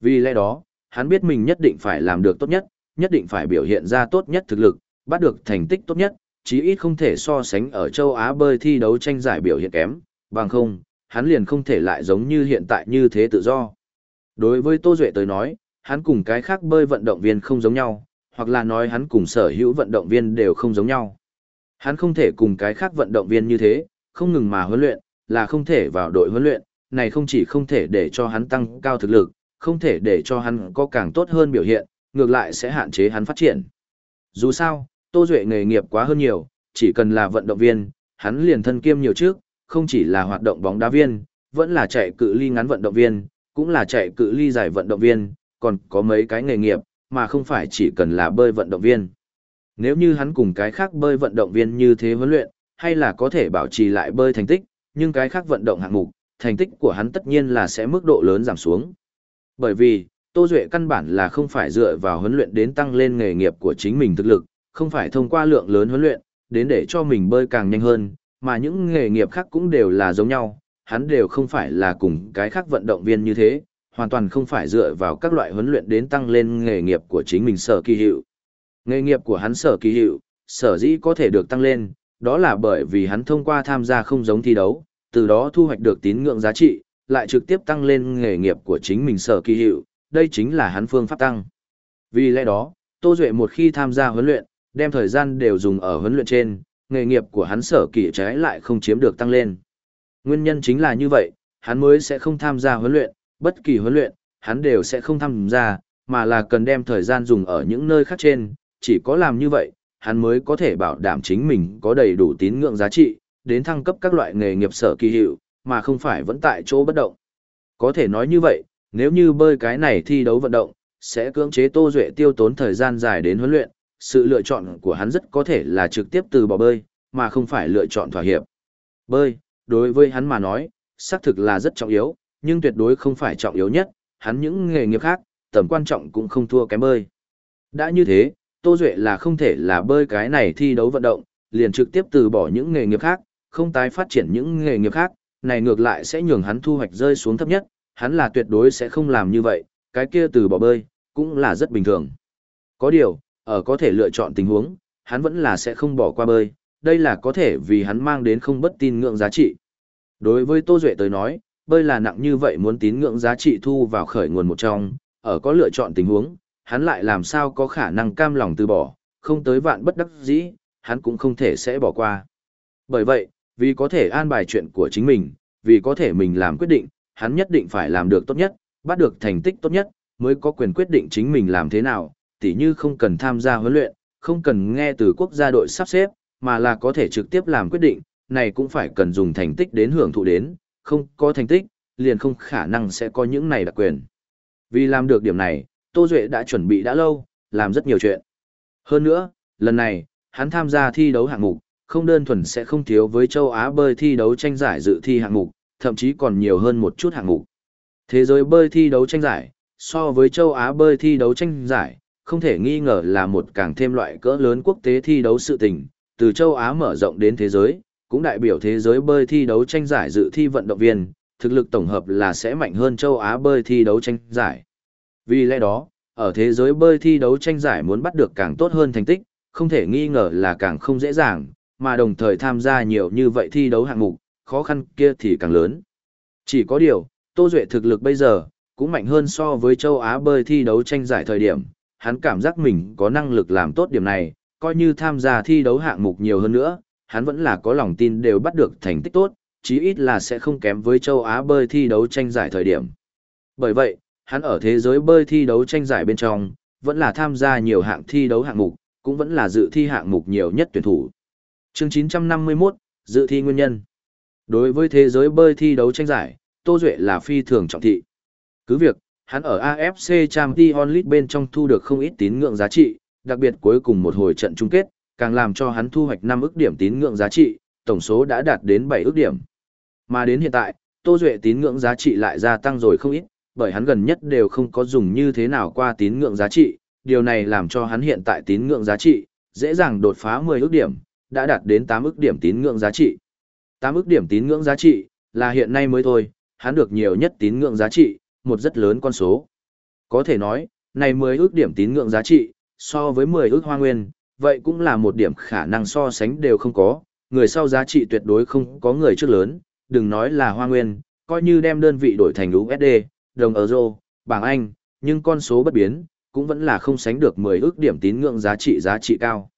Speaker 1: Vì lẽ đó, hắn biết mình nhất định phải làm được tốt nhất, nhất định phải biểu hiện ra tốt nhất thực lực, bắt được thành tích tốt nhất, chí ít không thể so sánh ở châu Á bơi thi đấu tranh giải biểu hiện kém, bằng không, hắn liền không thể lại giống như hiện tại như thế tự do. Đối với Tô Duệ tới nói, hắn cùng cái khác bơi vận động viên không giống nhau, hoặc là nói hắn cùng sở hữu vận động viên đều không giống nhau. Hắn không thể cùng cái khác vận động viên như thế, không ngừng mà huấn luyện, là không thể vào đội huấn luyện, này không chỉ không thể để cho hắn tăng cao thực lực, không thể để cho hắn có càng tốt hơn biểu hiện, ngược lại sẽ hạn chế hắn phát triển. Dù sao, Tô Duệ nghề nghiệp quá hơn nhiều, chỉ cần là vận động viên, hắn liền thân kiêm nhiều trước, không chỉ là hoạt động bóng đá viên, vẫn là chạy cự ly ngắn vận động viên, cũng là chạy cự ly dài vận động viên, còn có mấy cái nghề nghiệp, mà không phải chỉ cần là bơi vận động viên. Nếu như hắn cùng cái khác bơi vận động viên như thế huấn luyện, hay là có thể bảo trì lại bơi thành tích, nhưng cái khác vận động hạng mục, thành tích của hắn tất nhiên là sẽ mức độ lớn giảm xuống. Bởi vì, Tô Duệ căn bản là không phải dựa vào huấn luyện đến tăng lên nghề nghiệp của chính mình thực lực, không phải thông qua lượng lớn huấn luyện, đến để cho mình bơi càng nhanh hơn, mà những nghề nghiệp khác cũng đều là giống nhau, hắn đều không phải là cùng cái khác vận động viên như thế, hoàn toàn không phải dựa vào các loại huấn luyện đến tăng lên nghề nghiệp của chính mình sở kỳ hiệu. Nghề nghiệp của hắn sở kỳ hiệu, sở dĩ có thể được tăng lên, đó là bởi vì hắn thông qua tham gia không giống thi đấu, từ đó thu hoạch được tín ngưỡng giá trị, lại trực tiếp tăng lên nghề nghiệp của chính mình sở kỳ hiệu, đây chính là hắn phương pháp tăng. Vì lẽ đó, Tô Duệ một khi tham gia huấn luyện, đem thời gian đều dùng ở huấn luyện trên, nghề nghiệp của hắn sở kỳ trái lại không chiếm được tăng lên. Nguyên nhân chính là như vậy, hắn mới sẽ không tham gia huấn luyện, bất kỳ huấn luyện, hắn đều sẽ không tham gia, mà là cần đem thời gian dùng ở những nơi khác trên, chỉ có làm như vậy, hắn mới có thể bảo đảm chính mình có đầy đủ tín ngưỡng giá trị, đến thăng cấp các loại nghề nghiệp sở kỳ hiệu, mà không phải vẫn tại chỗ bất động. Có thể nói như vậy, nếu như bơi cái này thi đấu vận động, sẽ cưỡng chế Tô Duệ tiêu tốn thời gian dài đến huấn luyện, sự lựa chọn của hắn rất có thể là trực tiếp từ bỏ bơi, mà không phải lựa chọn thỏa hiệp. Bơi, đối với hắn mà nói, xác thực là rất trọng yếu, nhưng tuyệt đối không phải trọng yếu nhất, hắn những nghề nghiệp khác, tầm quan trọng cũng không thua kém bơi. Đã như thế, Tô Duệ là không thể là bơi cái này thi đấu vận động, liền trực tiếp từ bỏ những nghề nghiệp khác, không tái phát triển những nghề nghiệp khác, này ngược lại sẽ nhường hắn thu hoạch rơi xuống thấp nhất, hắn là tuyệt đối sẽ không làm như vậy, cái kia từ bỏ bơi, cũng là rất bình thường. Có điều, ở có thể lựa chọn tình huống, hắn vẫn là sẽ không bỏ qua bơi, đây là có thể vì hắn mang đến không bất tin ngưỡng giá trị. Đối với Tô Duệ tới nói, bơi là nặng như vậy muốn tín ngưỡng giá trị thu vào khởi nguồn một trong, ở có lựa chọn tình huống, hắn lại làm sao có khả năng cam lòng từ bỏ, không tới vạn bất đắc dĩ, hắn cũng không thể sẽ bỏ qua. Bởi vậy, vì có thể an bài chuyện của chính mình, vì có thể mình làm quyết định, hắn nhất định phải làm được tốt nhất, bắt được thành tích tốt nhất, mới có quyền quyết định chính mình làm thế nào, tỉ như không cần tham gia huấn luyện, không cần nghe từ quốc gia đội sắp xếp, mà là có thể trực tiếp làm quyết định, này cũng phải cần dùng thành tích đến hưởng thụ đến, không có thành tích, liền không khả năng sẽ có những này đặc quyền. Vì làm được điểm này, Tô Duệ đã chuẩn bị đã lâu, làm rất nhiều chuyện. Hơn nữa, lần này, hắn tham gia thi đấu hạng mục, không đơn thuần sẽ không thiếu với châu Á bơi thi đấu tranh giải dự thi hạng mục, thậm chí còn nhiều hơn một chút hạng mục. Thế giới bơi thi đấu tranh giải, so với châu Á bơi thi đấu tranh giải, không thể nghi ngờ là một càng thêm loại cỡ lớn quốc tế thi đấu sự tình, từ châu Á mở rộng đến thế giới, cũng đại biểu thế giới bơi thi đấu tranh giải dự thi vận động viên, thực lực tổng hợp là sẽ mạnh hơn châu Á bơi thi đấu tranh giải. Vì lẽ đó, ở thế giới bơi thi đấu tranh giải muốn bắt được càng tốt hơn thành tích, không thể nghi ngờ là càng không dễ dàng, mà đồng thời tham gia nhiều như vậy thi đấu hạng mục, khó khăn kia thì càng lớn. Chỉ có điều, Tô Duệ thực lực bây giờ, cũng mạnh hơn so với châu Á bơi thi đấu tranh giải thời điểm, hắn cảm giác mình có năng lực làm tốt điểm này, coi như tham gia thi đấu hạng mục nhiều hơn nữa, hắn vẫn là có lòng tin đều bắt được thành tích tốt, chí ít là sẽ không kém với châu Á bơi thi đấu tranh giải thời điểm. Bởi vậy, hắn ở thế giới bơi thi đấu tranh giải bên trong, vẫn là tham gia nhiều hạng thi đấu hạng mục, cũng vẫn là dự thi hạng mục nhiều nhất tuyển thủ. Chương 951, dự thi nguyên nhân. Đối với thế giới bơi thi đấu tranh giải, Tô Duệ là phi thường trọng thị. Cứ việc, hắn ở AFC Champions League bên trong thu được không ít tín ngưỡng giá trị, đặc biệt cuối cùng một hồi trận chung kết, càng làm cho hắn thu hoạch 5 ức điểm tín ngưỡng giá trị, tổng số đã đạt đến 7 ức điểm. Mà đến hiện tại, Tô Duệ tín ngưỡng giá trị lại gia tăng rồi không ít, bởi hắn gần nhất đều không có dùng như thế nào qua tín ngưỡng giá trị, điều này làm cho hắn hiện tại tín ngưỡng giá trị, dễ dàng đột phá 10 ức điểm, đã đạt đến 8 ức điểm tín ngưỡng giá trị. 8 ức điểm tín ngưỡng giá trị, là hiện nay mới thôi, hắn được nhiều nhất tín ngưỡng giá trị, một rất lớn con số. Có thể nói, này 10 ức điểm tín ngưỡng giá trị, so với 10 ức hoa nguyên, vậy cũng là một điểm khả năng so sánh đều không có, người sau giá trị tuyệt đối không có người trước lớn, đừng nói là hoa nguyên, coi như đem đơn vị đổi thành USD, đồng euro, bảng Anh, nhưng con số bất biến, cũng vẫn là không sánh được 10 ước điểm tín ngưỡng giá trị giá trị cao.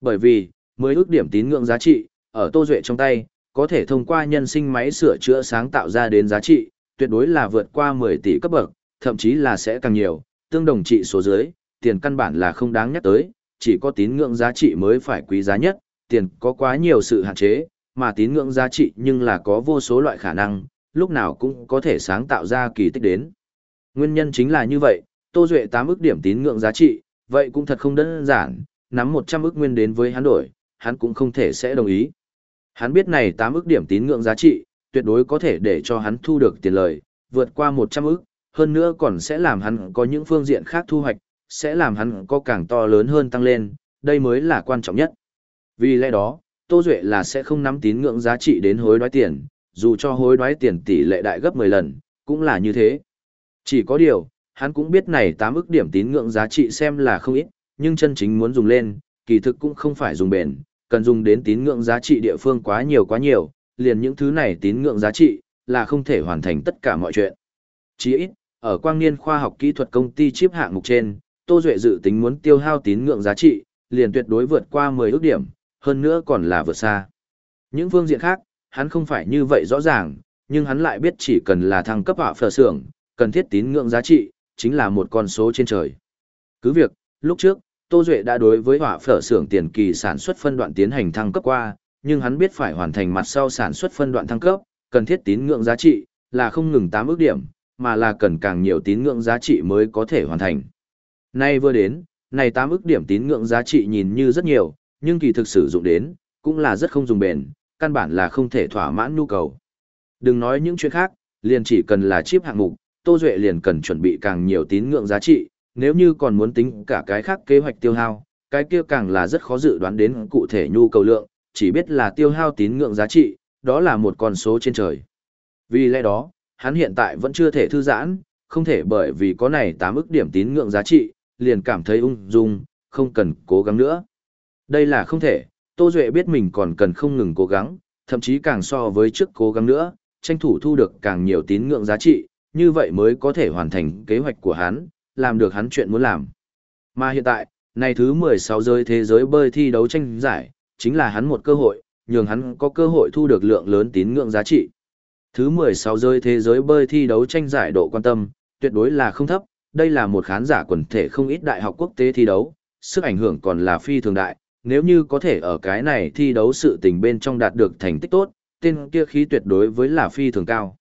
Speaker 1: Bởi vì, 10 ước điểm tín ngưỡng giá trị, ở Tô Duệ trong tay, có thể thông qua nhân sinh máy sửa chữa sáng tạo ra đến giá trị, tuyệt đối là vượt qua 10 tỷ cấp bậc, thậm chí là sẽ càng nhiều, tương đồng trị số dưới, tiền căn bản là không đáng nhắc tới, chỉ có tín ngưỡng giá trị mới phải quý giá nhất, tiền có quá nhiều sự hạn chế, mà tín ngưỡng giá trị nhưng là có vô số loại khả năng, lúc nào cũng có thể sáng tạo ra kỳ tích đến. Nguyên nhân chính là như vậy, Tô Duệ 8 ức điểm tín ngưỡng giá trị, vậy cũng thật không đơn giản, nắm 100 ức nguyên đến với hắn đổi, hắn cũng không thể sẽ đồng ý. Hắn biết này 8 ức điểm tín ngưỡng giá trị, tuyệt đối có thể để cho hắn thu được tiền lời, vượt qua 100 ức, hơn nữa còn sẽ làm hắn có những phương diện khác thu hoạch, sẽ làm hắn có càng to lớn hơn tăng lên, đây mới là quan trọng nhất. Vì lẽ đó, Tô Duệ là sẽ không nắm tín ngưỡng giá trị đến hối đoái tiền, dù cho hối đoái tiền tỷ lệ đại gấp 10 lần, cũng là như thế. Chỉ có điều, hắn cũng biết này 8 ức điểm tín ngưỡng giá trị xem là không ít, nhưng chân chính muốn dùng lên, kỳ thực cũng không phải dùng bền, cần dùng đến tín ngưỡng giá trị địa phương quá nhiều quá nhiều, liền những thứ này tín ngưỡng giá trị, là không thể hoàn thành tất cả mọi chuyện. Chỉ ít, ở quang niên khoa học kỹ thuật công ty chip hạng mục trên, Tô Duệ dự tính muốn tiêu hao tín ngưỡng giá trị, liền tuyệt đối vượt qua 10 ước điểm, hơn nữa còn là vượt xa. Những phương diện khác, hắn không phải như vậy rõ ràng, nhưng hắn lại biết chỉ cần là thăng cấp họa phở xưởng, cần thiết tín ngưỡng giá trị, chính là một con số trên trời. Cứ việc, lúc trước, Tô Duệ đã đối với họa phở xưởng tiền kỳ sản xuất phân đoạn tiến hành thăng cấp qua, nhưng hắn biết phải hoàn thành mặt sau sản xuất phân đoạn thăng cấp, cần thiết tín ngưỡng giá trị, là không ngừng 8 ước điểm, mà là cần càng nhiều tín ngưỡng giá trị mới có thể hoàn thành. Nay vừa đến, này 8 ước điểm tín ngưỡng giá trị nhìn như rất nhiều, nhưng kỳ thực sử dụng đến, cũng là rất không dùng bền, căn bản là không thể thỏa mãn nhu cầu. Đừng nói những chuyện khác, liền chỉ cần là chip hạng mục, Tô Duệ liền cần chuẩn bị càng nhiều tín ngưỡng giá trị, nếu như còn muốn tính cả cái khác kế hoạch tiêu hao, cái kia càng là rất khó dự đoán đến cụ thể nhu cầu lượng, chỉ biết là tiêu hao tín ngưỡng giá trị, đó là một con số trên trời. Vì lẽ đó, hắn hiện tại vẫn chưa thể thư giãn, không thể bởi vì có này 8 ức điểm tín ngưỡng giá trị, liền cảm thấy ung dung, không cần cố gắng nữa. Đây là không thể, Tô Duệ biết mình còn cần không ngừng cố gắng, thậm chí càng so với trước cố gắng nữa, tranh thủ thu được càng nhiều tín ngưỡng giá trị, như vậy mới có thể hoàn thành kế hoạch của hắn, làm được hắn chuyện muốn làm. Mà hiện tại, này thứ 16 giới thế giới bơi thi đấu tranh giải, chính là hắn một cơ hội, nhường hắn có cơ hội thu được lượng lớn tín ngưỡng giá trị. Thứ 16 giới thế giới bơi thi đấu tranh giải độ quan tâm, tuyệt đối là không thấp, đây là một khán giả quần thể không ít đại học quốc tế thi đấu, sức ảnh hưởng còn là phi thường đại, nếu như có thể ở cái này thi đấu sự tình bên trong đạt được thành tích tốt, tên kia khí tuyệt đối với là phi thường cao.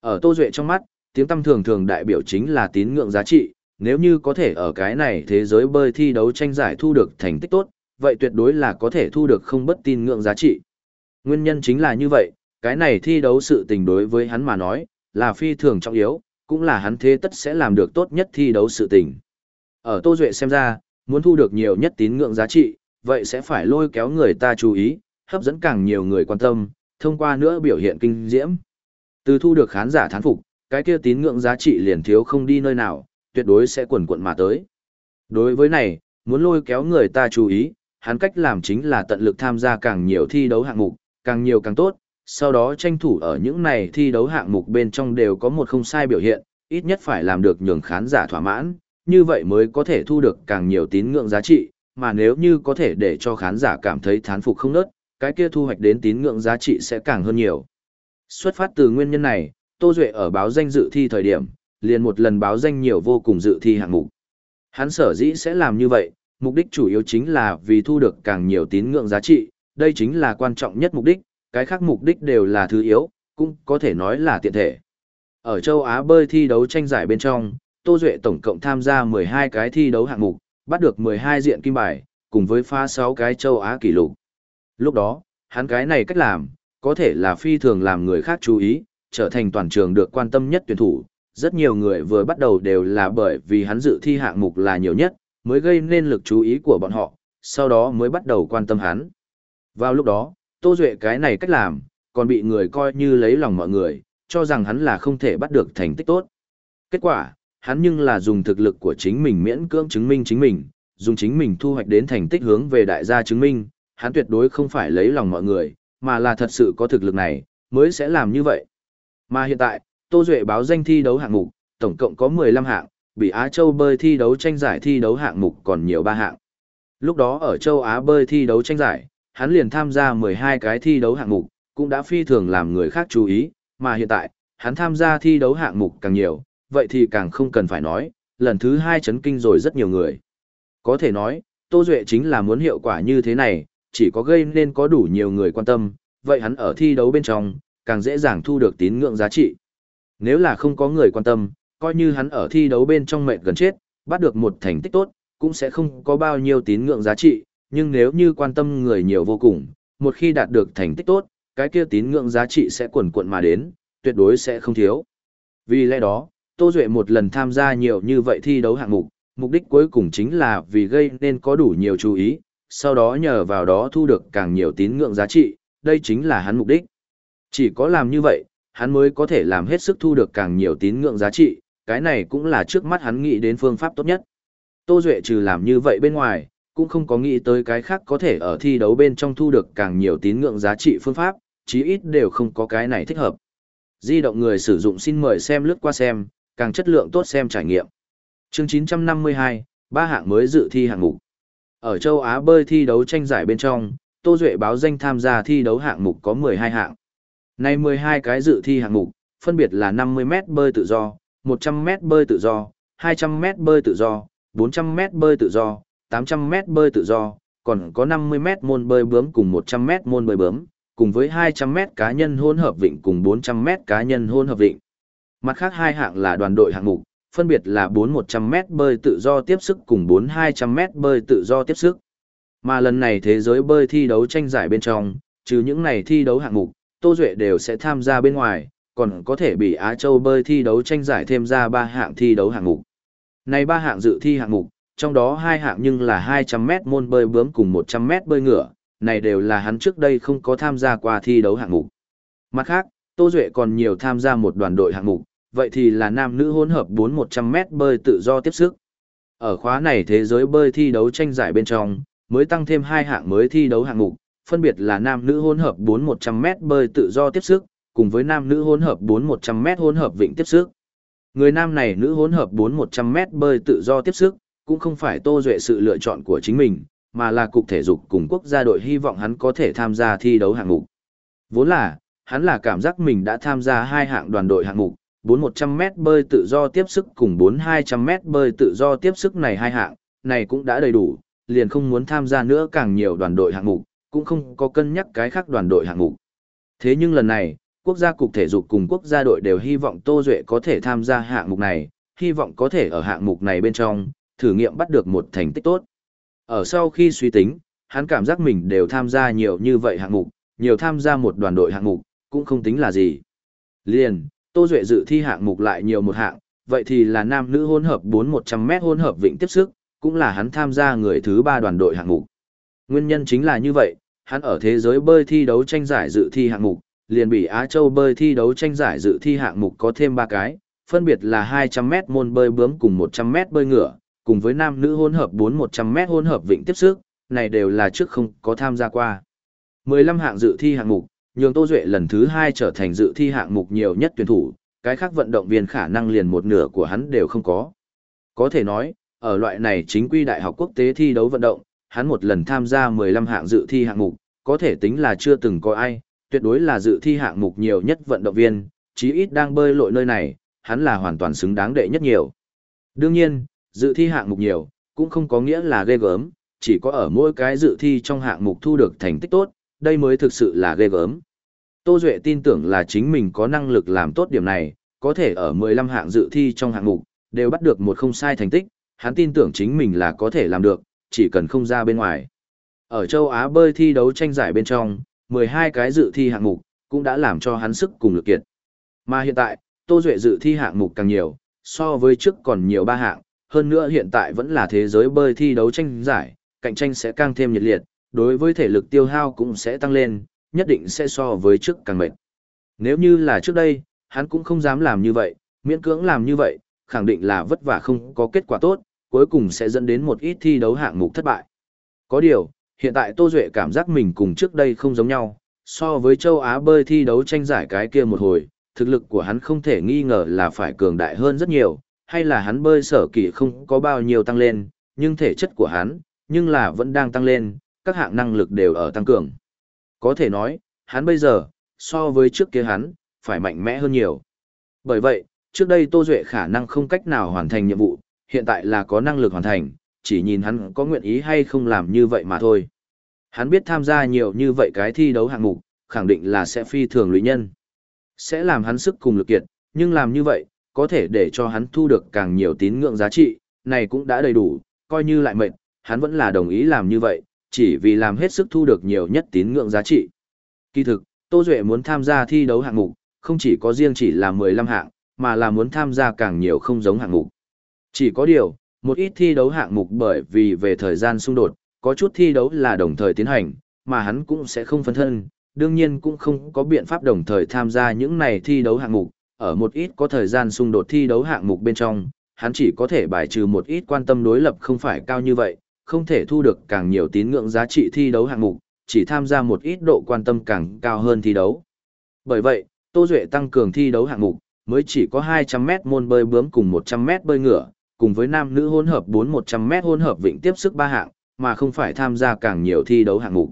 Speaker 1: Ở Tô Duệ trong mắt, tiếng tâm thường thường đại biểu chính là tín ngưỡng giá trị, nếu như có thể ở cái này thế giới bơi thi đấu tranh giải thu được thành tích tốt, vậy tuyệt đối là có thể thu được không bất tin ngưỡng giá trị. Nguyên nhân chính là như vậy, cái này thi đấu sự tình đối với hắn mà nói, là phi thường trọng yếu, cũng là hắn thế tất sẽ làm được tốt nhất thi đấu sự tình. Ở Tô Duệ xem ra, muốn thu được nhiều nhất tín ngưỡng giá trị, vậy sẽ phải lôi kéo người ta chú ý, hấp dẫn càng nhiều người quan tâm, thông qua nữa biểu hiện kinh diễm. Từ thu được khán giả thán phục, cái kia tín ngưỡng giá trị liền thiếu không đi nơi nào, tuyệt đối sẽ quần quận mà tới. Đối với này, muốn lôi kéo người ta chú ý, hắn cách làm chính là tận lực tham gia càng nhiều thi đấu hạng mục, càng nhiều càng tốt, sau đó tranh thủ ở những này thi đấu hạng mục bên trong đều có một không sai biểu hiện, ít nhất phải làm được nhường khán giả thỏa mãn, như vậy mới có thể thu được càng nhiều tín ngưỡng giá trị, mà nếu như có thể để cho khán giả cảm thấy thán phục không nớt, cái kia thu hoạch đến tín ngưỡng giá trị sẽ càng hơn nhiều. Xuất phát từ nguyên nhân này, Tô Duệ ở báo danh dự thi thời điểm, liền một lần báo danh nhiều vô cùng dự thi hạng mục. Hắn sở dĩ sẽ làm như vậy, mục đích chủ yếu chính là vì thu được càng nhiều tín ngưỡng giá trị, đây chính là quan trọng nhất mục đích, cái khác mục đích đều là thứ yếu, cũng có thể nói là tiện thể. Ở châu Á bơi thi đấu tranh giải bên trong, Tô Duệ tổng cộng tham gia 12 cái thi đấu hạng mục, bắt được 12 diện kim bài, cùng với phá 6 cái châu Á kỷ lục. Lúc đó, hắn cái này cách làm, có thể là phi thường làm người khác chú ý, trở thành toàn trường được quan tâm nhất tuyển thủ. Rất nhiều người vừa bắt đầu đều là bởi vì hắn dự thi hạng mục là nhiều nhất, mới gây nên lực chú ý của bọn họ, sau đó mới bắt đầu quan tâm hắn. Vào lúc đó, Tô Duệ cái này cách làm, còn bị người coi như lấy lòng mọi người, cho rằng hắn là không thể bắt được thành tích tốt. Kết quả, hắn nhưng là dùng thực lực của chính mình miễn cưỡng chứng minh chính mình, dùng chính mình thu hoạch đến thành tích hướng về đại gia chứng minh, hắn tuyệt đối không phải lấy lòng mọi người, mà là thật sự có thực lực này, mới sẽ làm như vậy. Mà hiện tại, Tô Duệ báo danh thi đấu hạng mục, tổng cộng có 15 hạng, bị Á Châu bơi thi đấu tranh giải thi đấu hạng mục còn nhiều ba hạng. Lúc đó ở châu Á bơi thi đấu tranh giải, hắn liền tham gia 12 cái thi đấu hạng mục, cũng đã phi thường làm người khác chú ý, mà hiện tại, hắn tham gia thi đấu hạng mục càng nhiều, vậy thì càng không cần phải nói, lần thứ hai chấn kinh rồi rất nhiều người. Có thể nói, Tô Duệ chính là muốn hiệu quả như thế này, chỉ có gây nên có đủ nhiều người quan tâm, vậy hắn ở thi đấu bên trong, càng dễ dàng thu được tín ngưỡng giá trị. Nếu là không có người quan tâm, coi như hắn ở thi đấu bên trong mệt gần chết, bắt được một thành tích tốt, cũng sẽ không có bao nhiêu tín ngưỡng giá trị, nhưng nếu như quan tâm người nhiều vô cùng, một khi đạt được thành tích tốt, cái kia tín ngưỡng giá trị sẽ cuồn cuộn mà đến, tuyệt đối sẽ không thiếu. Vì lẽ đó, Tô Duệ một lần tham gia nhiều như vậy thi đấu hạng mục, mục đích cuối cùng chính là vì gây nên có đủ nhiều chú ý, sau đó nhờ vào đó thu được càng nhiều tín ngưỡng giá trị, đây chính là hắn mục đích. Chỉ có làm như vậy, hắn mới có thể làm hết sức thu được càng nhiều tín ngưỡng giá trị, cái này cũng là trước mắt hắn nghĩ đến phương pháp tốt nhất. Tô Duệ trừ làm như vậy bên ngoài, cũng không có nghĩ tới cái khác có thể ở thi đấu bên trong thu được càng nhiều tín ngưỡng giá trị phương pháp, chí ít đều không có cái này thích hợp. Di động người sử dụng xin mời xem lướt qua xem, càng chất lượng tốt xem trải nghiệm. Chương 952, ba hạng mới dự thi hạng mục. Ở châu Á bơi thi đấu tranh giải bên trong, Tô Duệ báo danh tham gia thi đấu hạng mục có 12 hạng. Nay 12 cái dự thi hạng mục, phân biệt là 50m bơi tự do, 100m bơi tự do, 200m bơi tự do, 400m bơi tự do, 800m bơi tự do, còn có 50m môn bơi bướm cùng 100m môn bơi bướm, cùng với 200m cá nhân hôn hợp vịnh cùng 400m cá nhân hôn hợp vịnh. Mặt khác hai hạng là đoàn đội hạng mục, phân biệt là 4100m bơi tự do tiếp sức cùng 4200m bơi tự do tiếp sức. Mà lần này thế giới bơi thi đấu tranh giải bên trong, trừ những này thi đấu hạng mục, Tô Duệ đều sẽ tham gia bên ngoài, còn có thể bị Á Châu bơi thi đấu tranh giải thêm ra ba hạng thi đấu hạng mục. Này ba hạng dự thi hạng mục, trong đó hai hạng nhưng là 200m môn bơi bướm cùng 100m bơi ngựa, này đều là hắn trước đây không có tham gia qua thi đấu hạng mục. Mặt khác, Tô Duệ còn nhiều tham gia một đoàn đội hạng mục, vậy thì là nam nữ hỗn hợp 4100m bơi tự do tiếp sức. Ở khóa này thế giới bơi thi đấu tranh giải bên trong, mới tăng thêm hai hạng mới thi đấu hạng mục, phân biệt là nam nữ hỗn hợp 4100m bơi tự do tiếp sức, cùng với nam nữ hỗn hợp 4100m hỗn hợp vịnh tiếp sức. Người nam này nữ hỗn hợp 4100m bơi tự do tiếp sức, cũng không phải Tô Duệ sự lựa chọn của chính mình, mà là cục thể dục cùng quốc gia đội hy vọng hắn có thể tham gia thi đấu hạng mục. Vốn là, hắn là cảm giác mình đã tham gia hai hạng đoàn đội hạng mục, 4100m bơi tự do tiếp sức cùng 4200m bơi tự do tiếp sức này hai hạng, này cũng đã đầy đủ, liền không muốn tham gia nữa càng nhiều đoàn đội hạng mục, cũng không có cân nhắc cái khác đoàn đội hạng mục. Thế nhưng lần này, quốc gia cục thể dục cùng quốc gia đội đều hy vọng Tô Duệ có thể tham gia hạng mục này, hy vọng có thể ở hạng mục này bên trong, thử nghiệm bắt được một thành tích tốt. Ở sau khi suy tính, hắn cảm giác mình đều tham gia nhiều như vậy hạng mục, nhiều tham gia một đoàn đội hạng mục, cũng không tính là gì. Liền, Tô Duệ dự thi hạng mục lại nhiều một hạng, vậy thì là nam nữ hôn hợp 4100m hôn hợp vịnh tiếp sức, cũng là hắn tham gia người thứ ba đoàn đội hạng mục. Nguyên nhân chính là như vậy, hắn ở thế giới bơi thi đấu tranh giải dự thi hạng mục, liền bị Á Châu bơi thi đấu tranh giải dự thi hạng mục có thêm ba cái, phân biệt là 200m môn bơi bướm cùng 100m bơi ngựa, cùng với nam nữ hôn hợp 4100m hôn hợp vịnh tiếp sức, này đều là trước không có tham gia qua. 15 hạng dự thi hạng mục, nhường Tô Duệ lần thứ 2 trở thành dự thi hạng mục nhiều nhất tuyển thủ, cái khác vận động viên khả năng liền một nửa của hắn đều không có. Có thể nói, ở loại này chính quy đại học quốc tế thi đấu vận động, hắn một lần tham gia 15 hạng dự thi hạng mục, có thể tính là chưa từng có ai, tuyệt đối là dự thi hạng mục nhiều nhất vận động viên, chí ít đang bơi lội nơi này, hắn là hoàn toàn xứng đáng đệ nhất nhiều. Đương nhiên, dự thi hạng mục nhiều, cũng không có nghĩa là ghê gớm, chỉ có ở mỗi cái dự thi trong hạng mục thu được thành tích tốt, đây mới thực sự là ghê gớm. Tô Duệ tin tưởng là chính mình có năng lực làm tốt điểm này, có thể ở 15 hạng dự thi trong hạng mục, đều bắt được một không sai thành tích, hắn tin tưởng chính mình là có thể làm được, chỉ cần không ra bên ngoài. Ở châu Á bơi thi đấu tranh giải bên trong, 12 cái dự thi hạng mục, cũng đã làm cho hắn sức cùng lực kiệt. Mà hiện tại, Tô Duệ dự thi hạng mục càng nhiều, so với trước còn nhiều ba hạng, hơn nữa hiện tại vẫn là thế giới bơi thi đấu tranh giải, cạnh tranh sẽ càng thêm nhiệt liệt, đối với thể lực tiêu hao cũng sẽ tăng lên, nhất định sẽ so với trước càng mệt. Nếu như là trước đây, hắn cũng không dám làm như vậy, miễn cưỡng làm như vậy, khẳng định là vất vả không có kết quả tốt, cuối cùng sẽ dẫn đến một ít thi đấu hạng mục thất bại. Có điều, hiện tại Tô Duệ cảm giác mình cùng trước đây không giống nhau, so với châu Á bơi thi đấu tranh giải cái kia một hồi, thực lực của hắn không thể nghi ngờ là phải cường đại hơn rất nhiều, hay là hắn bơi sở kỳ không có bao nhiêu tăng lên, nhưng thể chất của hắn, nhưng là vẫn đang tăng lên, các hạng năng lực đều ở tăng cường. Có thể nói, hắn bây giờ, so với trước kia hắn, phải mạnh mẽ hơn nhiều. Bởi vậy, trước đây Tô Duệ khả năng không cách nào hoàn thành nhiệm vụ, hiện tại là có năng lực hoàn thành, chỉ nhìn hắn có nguyện ý hay không làm như vậy mà thôi. Hắn biết tham gia nhiều như vậy cái thi đấu hạng mục, khẳng định là sẽ phi thường lũy nhân. Sẽ làm hắn sức cùng lực kiệt, nhưng làm như vậy, có thể để cho hắn thu được càng nhiều tín ngưỡng giá trị, này cũng đã đầy đủ, coi như lại mệnh, hắn vẫn là đồng ý làm như vậy, chỉ vì làm hết sức thu được nhiều nhất tín ngưỡng giá trị. Kỳ thực, Tô Duệ muốn tham gia thi đấu hạng mục, không chỉ có riêng chỉ là 15 hạng, mà là muốn tham gia càng nhiều không giống hạng mục. Chỉ có điều, một ít thi đấu hạng mục bởi vì về thời gian xung đột, có chút thi đấu là đồng thời tiến hành, mà hắn cũng sẽ không phân thân, đương nhiên cũng không có biện pháp đồng thời tham gia những này thi đấu hạng mục, ở một ít có thời gian xung đột thi đấu hạng mục bên trong, hắn chỉ có thể bài trừ một ít quan tâm đối lập không phải cao như vậy, không thể thu được càng nhiều tín ngưỡng giá trị thi đấu hạng mục, chỉ tham gia một ít độ quan tâm càng cao hơn thi đấu. Bởi vậy, Tô Duệ tăng cường thi đấu hạng mục, mới chỉ có 200m môn bơi bướm cùng 100m bơi ngựa, cùng với nam nữ hỗn hợp 4-100m hỗn hợp vịnh tiếp sức ba hạng, mà không phải tham gia càng nhiều thi đấu hạng mục.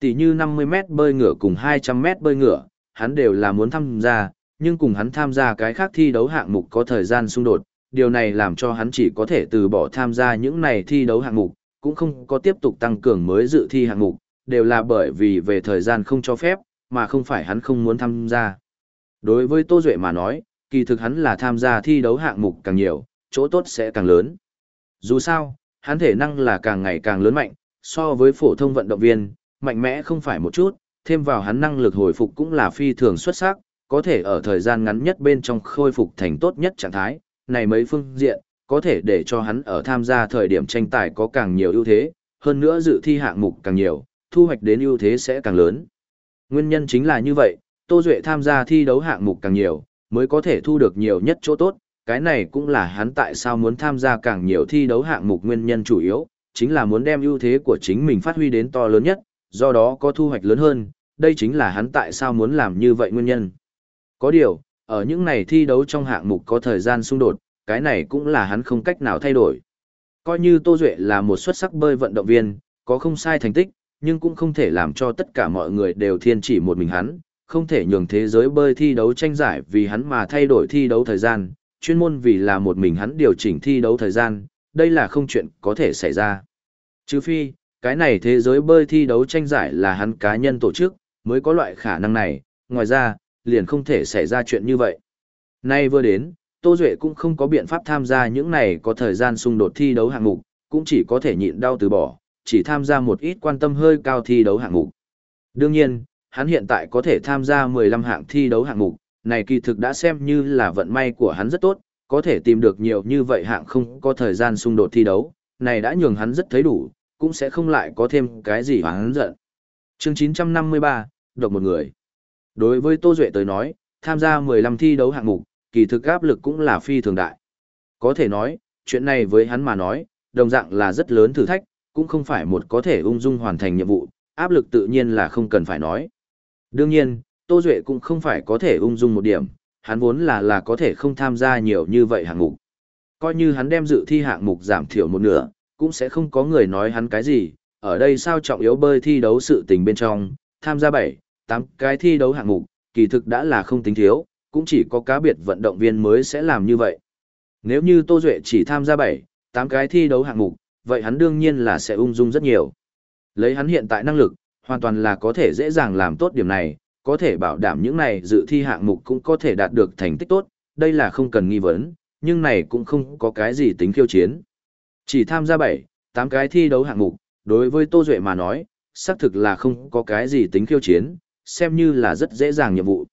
Speaker 1: Tỷ như 50m bơi ngựa cùng 200m bơi ngựa, hắn đều là muốn tham gia, nhưng cùng hắn tham gia cái khác thi đấu hạng mục có thời gian xung đột, điều này làm cho hắn chỉ có thể từ bỏ tham gia những này thi đấu hạng mục, cũng không có tiếp tục tăng cường mới dự thi hạng mục, đều là bởi vì về thời gian không cho phép, mà không phải hắn không muốn tham gia. Đối với Tô Duệ mà nói, kỳ thực hắn là tham gia thi đấu hạng mục càng nhiều, chỗ tốt sẽ càng lớn. Dù sao, hắn thể năng là càng ngày càng lớn mạnh, so với phổ thông vận động viên, mạnh mẽ không phải một chút, thêm vào hắn năng lực hồi phục cũng là phi thường xuất sắc, có thể ở thời gian ngắn nhất bên trong khôi phục thành tốt nhất trạng thái, này mấy phương diện, có thể để cho hắn ở tham gia thời điểm tranh tài có càng nhiều ưu thế, hơn nữa dự thi hạng mục càng nhiều, thu hoạch đến ưu thế sẽ càng lớn. Nguyên nhân chính là như vậy, Tô Duệ tham gia thi đấu hạng mục càng nhiều, mới có thể thu được nhiều nhất chỗ tốt, cái này cũng là hắn tại sao muốn tham gia càng nhiều thi đấu hạng mục nguyên nhân chủ yếu, chính là muốn đem ưu thế của chính mình phát huy đến to lớn nhất, do đó có thu hoạch lớn hơn, đây chính là hắn tại sao muốn làm như vậy nguyên nhân. Có điều, ở những này thi đấu trong hạng mục có thời gian xung đột, cái này cũng là hắn không cách nào thay đổi. Coi như Tô Duệ là một xuất sắc bơi vận động viên, có không sai thành tích, nhưng cũng không thể làm cho tất cả mọi người đều thiên chỉ một mình hắn, không thể nhường thế giới bơi thi đấu tranh giải vì hắn mà thay đổi thi đấu thời gian, chuyên môn vì là một mình hắn điều chỉnh thi đấu thời gian, đây là không chuyện có thể xảy ra. Trừ phi, cái này thế giới bơi thi đấu tranh giải là hắn cá nhân tổ chức, mới có loại khả năng này, ngoài ra, liền không thể xảy ra chuyện như vậy. Nay vừa đến, Tô Duệ cũng không có biện pháp tham gia những này có thời gian xung đột thi đấu hạng mục, cũng chỉ có thể nhịn đau từ bỏ, chỉ tham gia một ít quan tâm hơi cao thi đấu hạng mục. Đương nhiên, hắn hiện tại có thể tham gia 15 hạng thi đấu hạng mục, này kỳ thực đã xem như là vận may của hắn rất tốt, có thể tìm được nhiều như vậy hạng không có thời gian xung đột thi đấu, này đã nhường hắn rất thấy đủ, cũng sẽ không lại có thêm cái gì hắn giận. Chương 953, độc một người. Đối với Tô Duệ tới nói, tham gia 15 thi đấu hạng mục, kỳ thực áp lực cũng là phi thường đại. Có thể nói, chuyện này với hắn mà nói, đồng dạng là rất lớn thử thách, cũng không phải một có thể ung dung hoàn thành nhiệm vụ, áp lực tự nhiên là không cần phải nói. Đương nhiên, Tô Duệ cũng không phải có thể ung dung một điểm, hắn vốn là là có thể không tham gia nhiều như vậy hạng mục. Coi như hắn đem dự thi hạng mục giảm thiểu một nửa, cũng sẽ không có người nói hắn cái gì, ở đây sao trọng yếu bơi thi đấu sự tình bên trong, tham gia 7, tám cái thi đấu hạng mục, kỳ thực đã là không tính thiếu, cũng chỉ có cá biệt vận động viên mới sẽ làm như vậy. Nếu như Tô Duệ chỉ tham gia 7, 8 cái thi đấu hạng mục, vậy hắn đương nhiên là sẽ ung dung rất nhiều. Lấy hắn hiện tại năng lực, hoàn toàn là có thể dễ dàng làm tốt điểm này, có thể bảo đảm những này dự thi hạng mục cũng có thể đạt được thành tích tốt, đây là không cần nghi vấn, nhưng này cũng không có cái gì tính khiêu chiến. Chỉ tham gia 7, 8 cái thi đấu hạng mục, đối với Tô Duệ mà nói, xác thực là không có cái gì tính khiêu chiến, xem như là rất dễ dàng nhiệm vụ.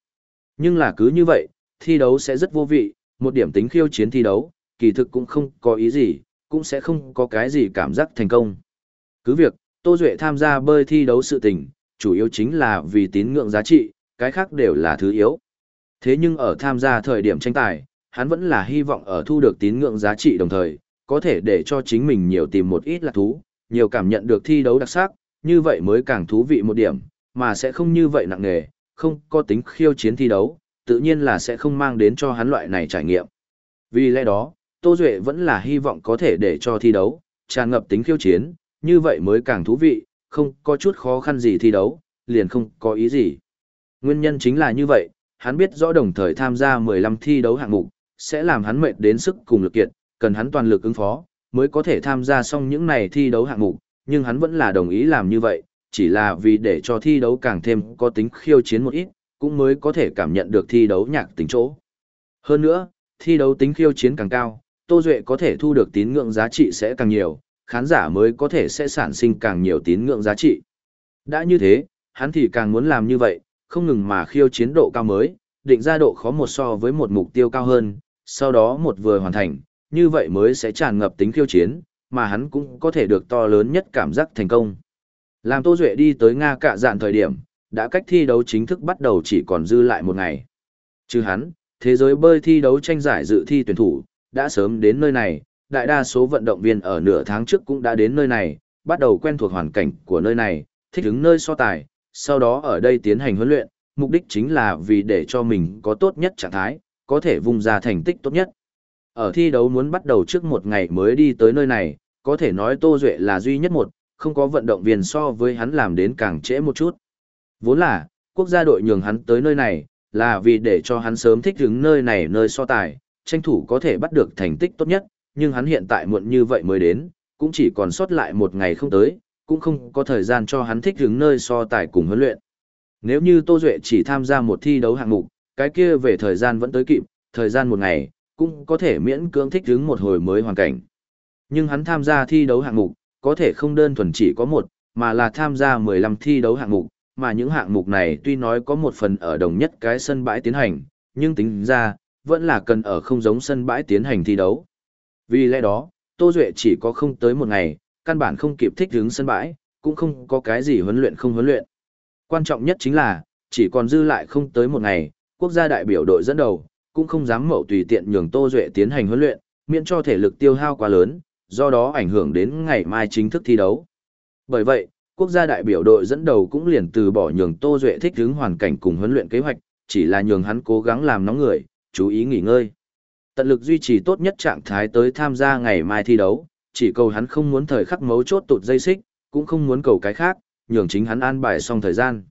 Speaker 1: Nhưng là cứ như vậy, thi đấu sẽ rất vô vị, một điểm tính khiêu chiến thi đấu, kỳ thực cũng không có ý gì, cũng sẽ không có cái gì cảm giác thành công. Cứ việc, Tô Duệ tham gia bơi thi đấu sự tình, chủ yếu chính là vì tín ngưỡng giá trị, cái khác đều là thứ yếu. Thế nhưng ở tham gia thời điểm tranh tài, hắn vẫn là hy vọng ở thu được tín ngưỡng giá trị đồng thời, có thể để cho chính mình nhiều tìm một ít là thú, nhiều cảm nhận được thi đấu đặc sắc, như vậy mới càng thú vị một điểm, mà sẽ không như vậy nặng nề, không có tính khiêu chiến thi đấu, tự nhiên là sẽ không mang đến cho hắn loại này trải nghiệm. Vì lẽ đó, Tô Duệ vẫn là hy vọng có thể để cho thi đấu, tràn ngập tính khiêu chiến, như vậy mới càng thú vị, không có chút khó khăn gì thi đấu, liền không có ý gì. Nguyên nhân chính là như vậy, hắn biết rõ đồng thời tham gia 15 thi đấu hạng mục, sẽ làm hắn mệt đến sức cùng lực kiệt, cần hắn toàn lực ứng phó, mới có thể tham gia xong những này thi đấu hạng mục, nhưng hắn vẫn là đồng ý làm như vậy, chỉ là vì để cho thi đấu càng thêm có tính khiêu chiến một ít, cũng mới có thể cảm nhận được thi đấu nhạc tính chỗ. Hơn nữa, thi đấu tính khiêu chiến càng cao, Tô Duệ có thể thu được tín ngưỡng giá trị sẽ càng nhiều, khán giả mới có thể sẽ sản sinh càng nhiều tín ngưỡng giá trị. Đã như thế, hắn thì càng muốn làm như vậy, không ngừng mà khiêu chiến độ cao mới, định ra độ khó một so với một mục tiêu cao hơn, sau đó một vừa hoàn thành, như vậy mới sẽ tràn ngập tính khiêu chiến, mà hắn cũng có thể được to lớn nhất cảm giác thành công. Làm Tô Duệ đi tới Nga cạ dạn thời điểm, đã cách thi đấu chính thức bắt đầu chỉ còn dư lại một ngày. Chứ hắn, thế giới bơi thi đấu tranh giải dự thi tuyển thủ, đã sớm đến nơi này, đại đa số vận động viên ở nửa tháng trước cũng đã đến nơi này, bắt đầu quen thuộc hoàn cảnh của nơi này, thích ứng nơi so tài, sau đó ở đây tiến hành huấn luyện, mục đích chính là vì để cho mình có tốt nhất trạng thái, có thể vùng ra thành tích tốt nhất. Ở thi đấu muốn bắt đầu trước một ngày mới đi tới nơi này, có thể nói Tô Duệ là duy nhất một, không có vận động viên so với hắn làm đến càng trễ một chút. Vốn là, quốc gia đội nhường hắn tới nơi này, là vì để cho hắn sớm thích ứng nơi này nơi so tài, tranh thủ có thể bắt được thành tích tốt nhất, nhưng hắn hiện tại muộn như vậy mới đến, cũng chỉ còn sót lại một ngày không tới, cũng không có thời gian cho hắn thích ứng nơi so tài cùng huấn luyện. Nếu như Tô Duệ chỉ tham gia một thi đấu hạng mục, cái kia về thời gian vẫn tới kịp, thời gian một ngày, cũng có thể miễn cưỡng thích ứng một hồi mới hoàn cảnh. Nhưng hắn tham gia thi đấu hạng mục, có thể không đơn thuần chỉ có một, mà là tham gia 15 thi đấu hạng mục, mà những hạng mục này tuy nói có một phần ở đồng nhất cái sân bãi tiến hành, nhưng tính ra, vẫn là cần ở không giống sân bãi tiến hành thi đấu. Vì lẽ đó, Tô Duệ chỉ có không tới một ngày, căn bản không kịp thích hướng sân bãi, cũng không có cái gì huấn luyện không huấn luyện. Quan trọng nhất chính là, chỉ còn dư lại không tới một ngày, quốc gia đại biểu đội dẫn đầu, cũng không dám mậu tùy tiện nhường Tô Duệ tiến hành huấn luyện, miễn cho thể lực tiêu hao quá lớn, do đó ảnh hưởng đến ngày mai chính thức thi đấu. Bởi vậy, quốc gia đại biểu đội dẫn đầu cũng liền từ bỏ nhường Tô Duệ thích ứng hoàn cảnh cùng huấn luyện kế hoạch, chỉ là nhường hắn cố gắng làm nóng người, chú ý nghỉ ngơi. Tận lực duy trì tốt nhất trạng thái tới tham gia ngày mai thi đấu, chỉ cầu hắn không muốn thời khắc mấu chốt tụt dây xích, cũng không muốn cầu cái khác, nhường chính hắn an bài xong thời gian.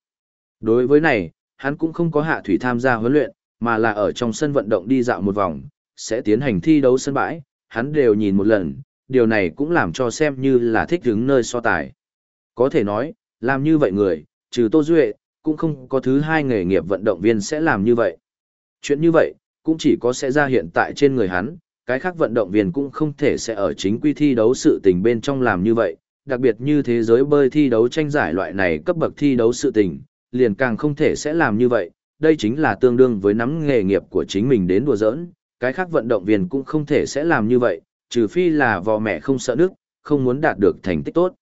Speaker 1: Đối với này, hắn cũng không có hạ thủy tham gia huấn luyện, mà là ở trong sân vận động đi dạo một vòng, sẽ tiến hành thi đấu sân bãi, hắn đều nhìn một lần, điều này cũng làm cho xem như là thích đứng nơi so tài. Có thể nói, làm như vậy người, trừ Tô Duệ, cũng không có thứ hai nghề nghiệp vận động viên sẽ làm như vậy. Chuyện như vậy, cũng chỉ có sẽ ra hiện tại trên người hắn, cái khác vận động viên cũng không thể sẽ ở chính quy thi đấu sự tình bên trong làm như vậy, đặc biệt như thế giới bơi thi đấu tranh giải loại này cấp bậc thi đấu sự tình, liền càng không thể sẽ làm như vậy, đây chính là tương đương với nắm nghề nghiệp của chính mình đến đùa giỡn, cái khác vận động viên cũng không thể sẽ làm như vậy, trừ phi là vò mẹ không sợ nước, không muốn đạt được thành tích tốt.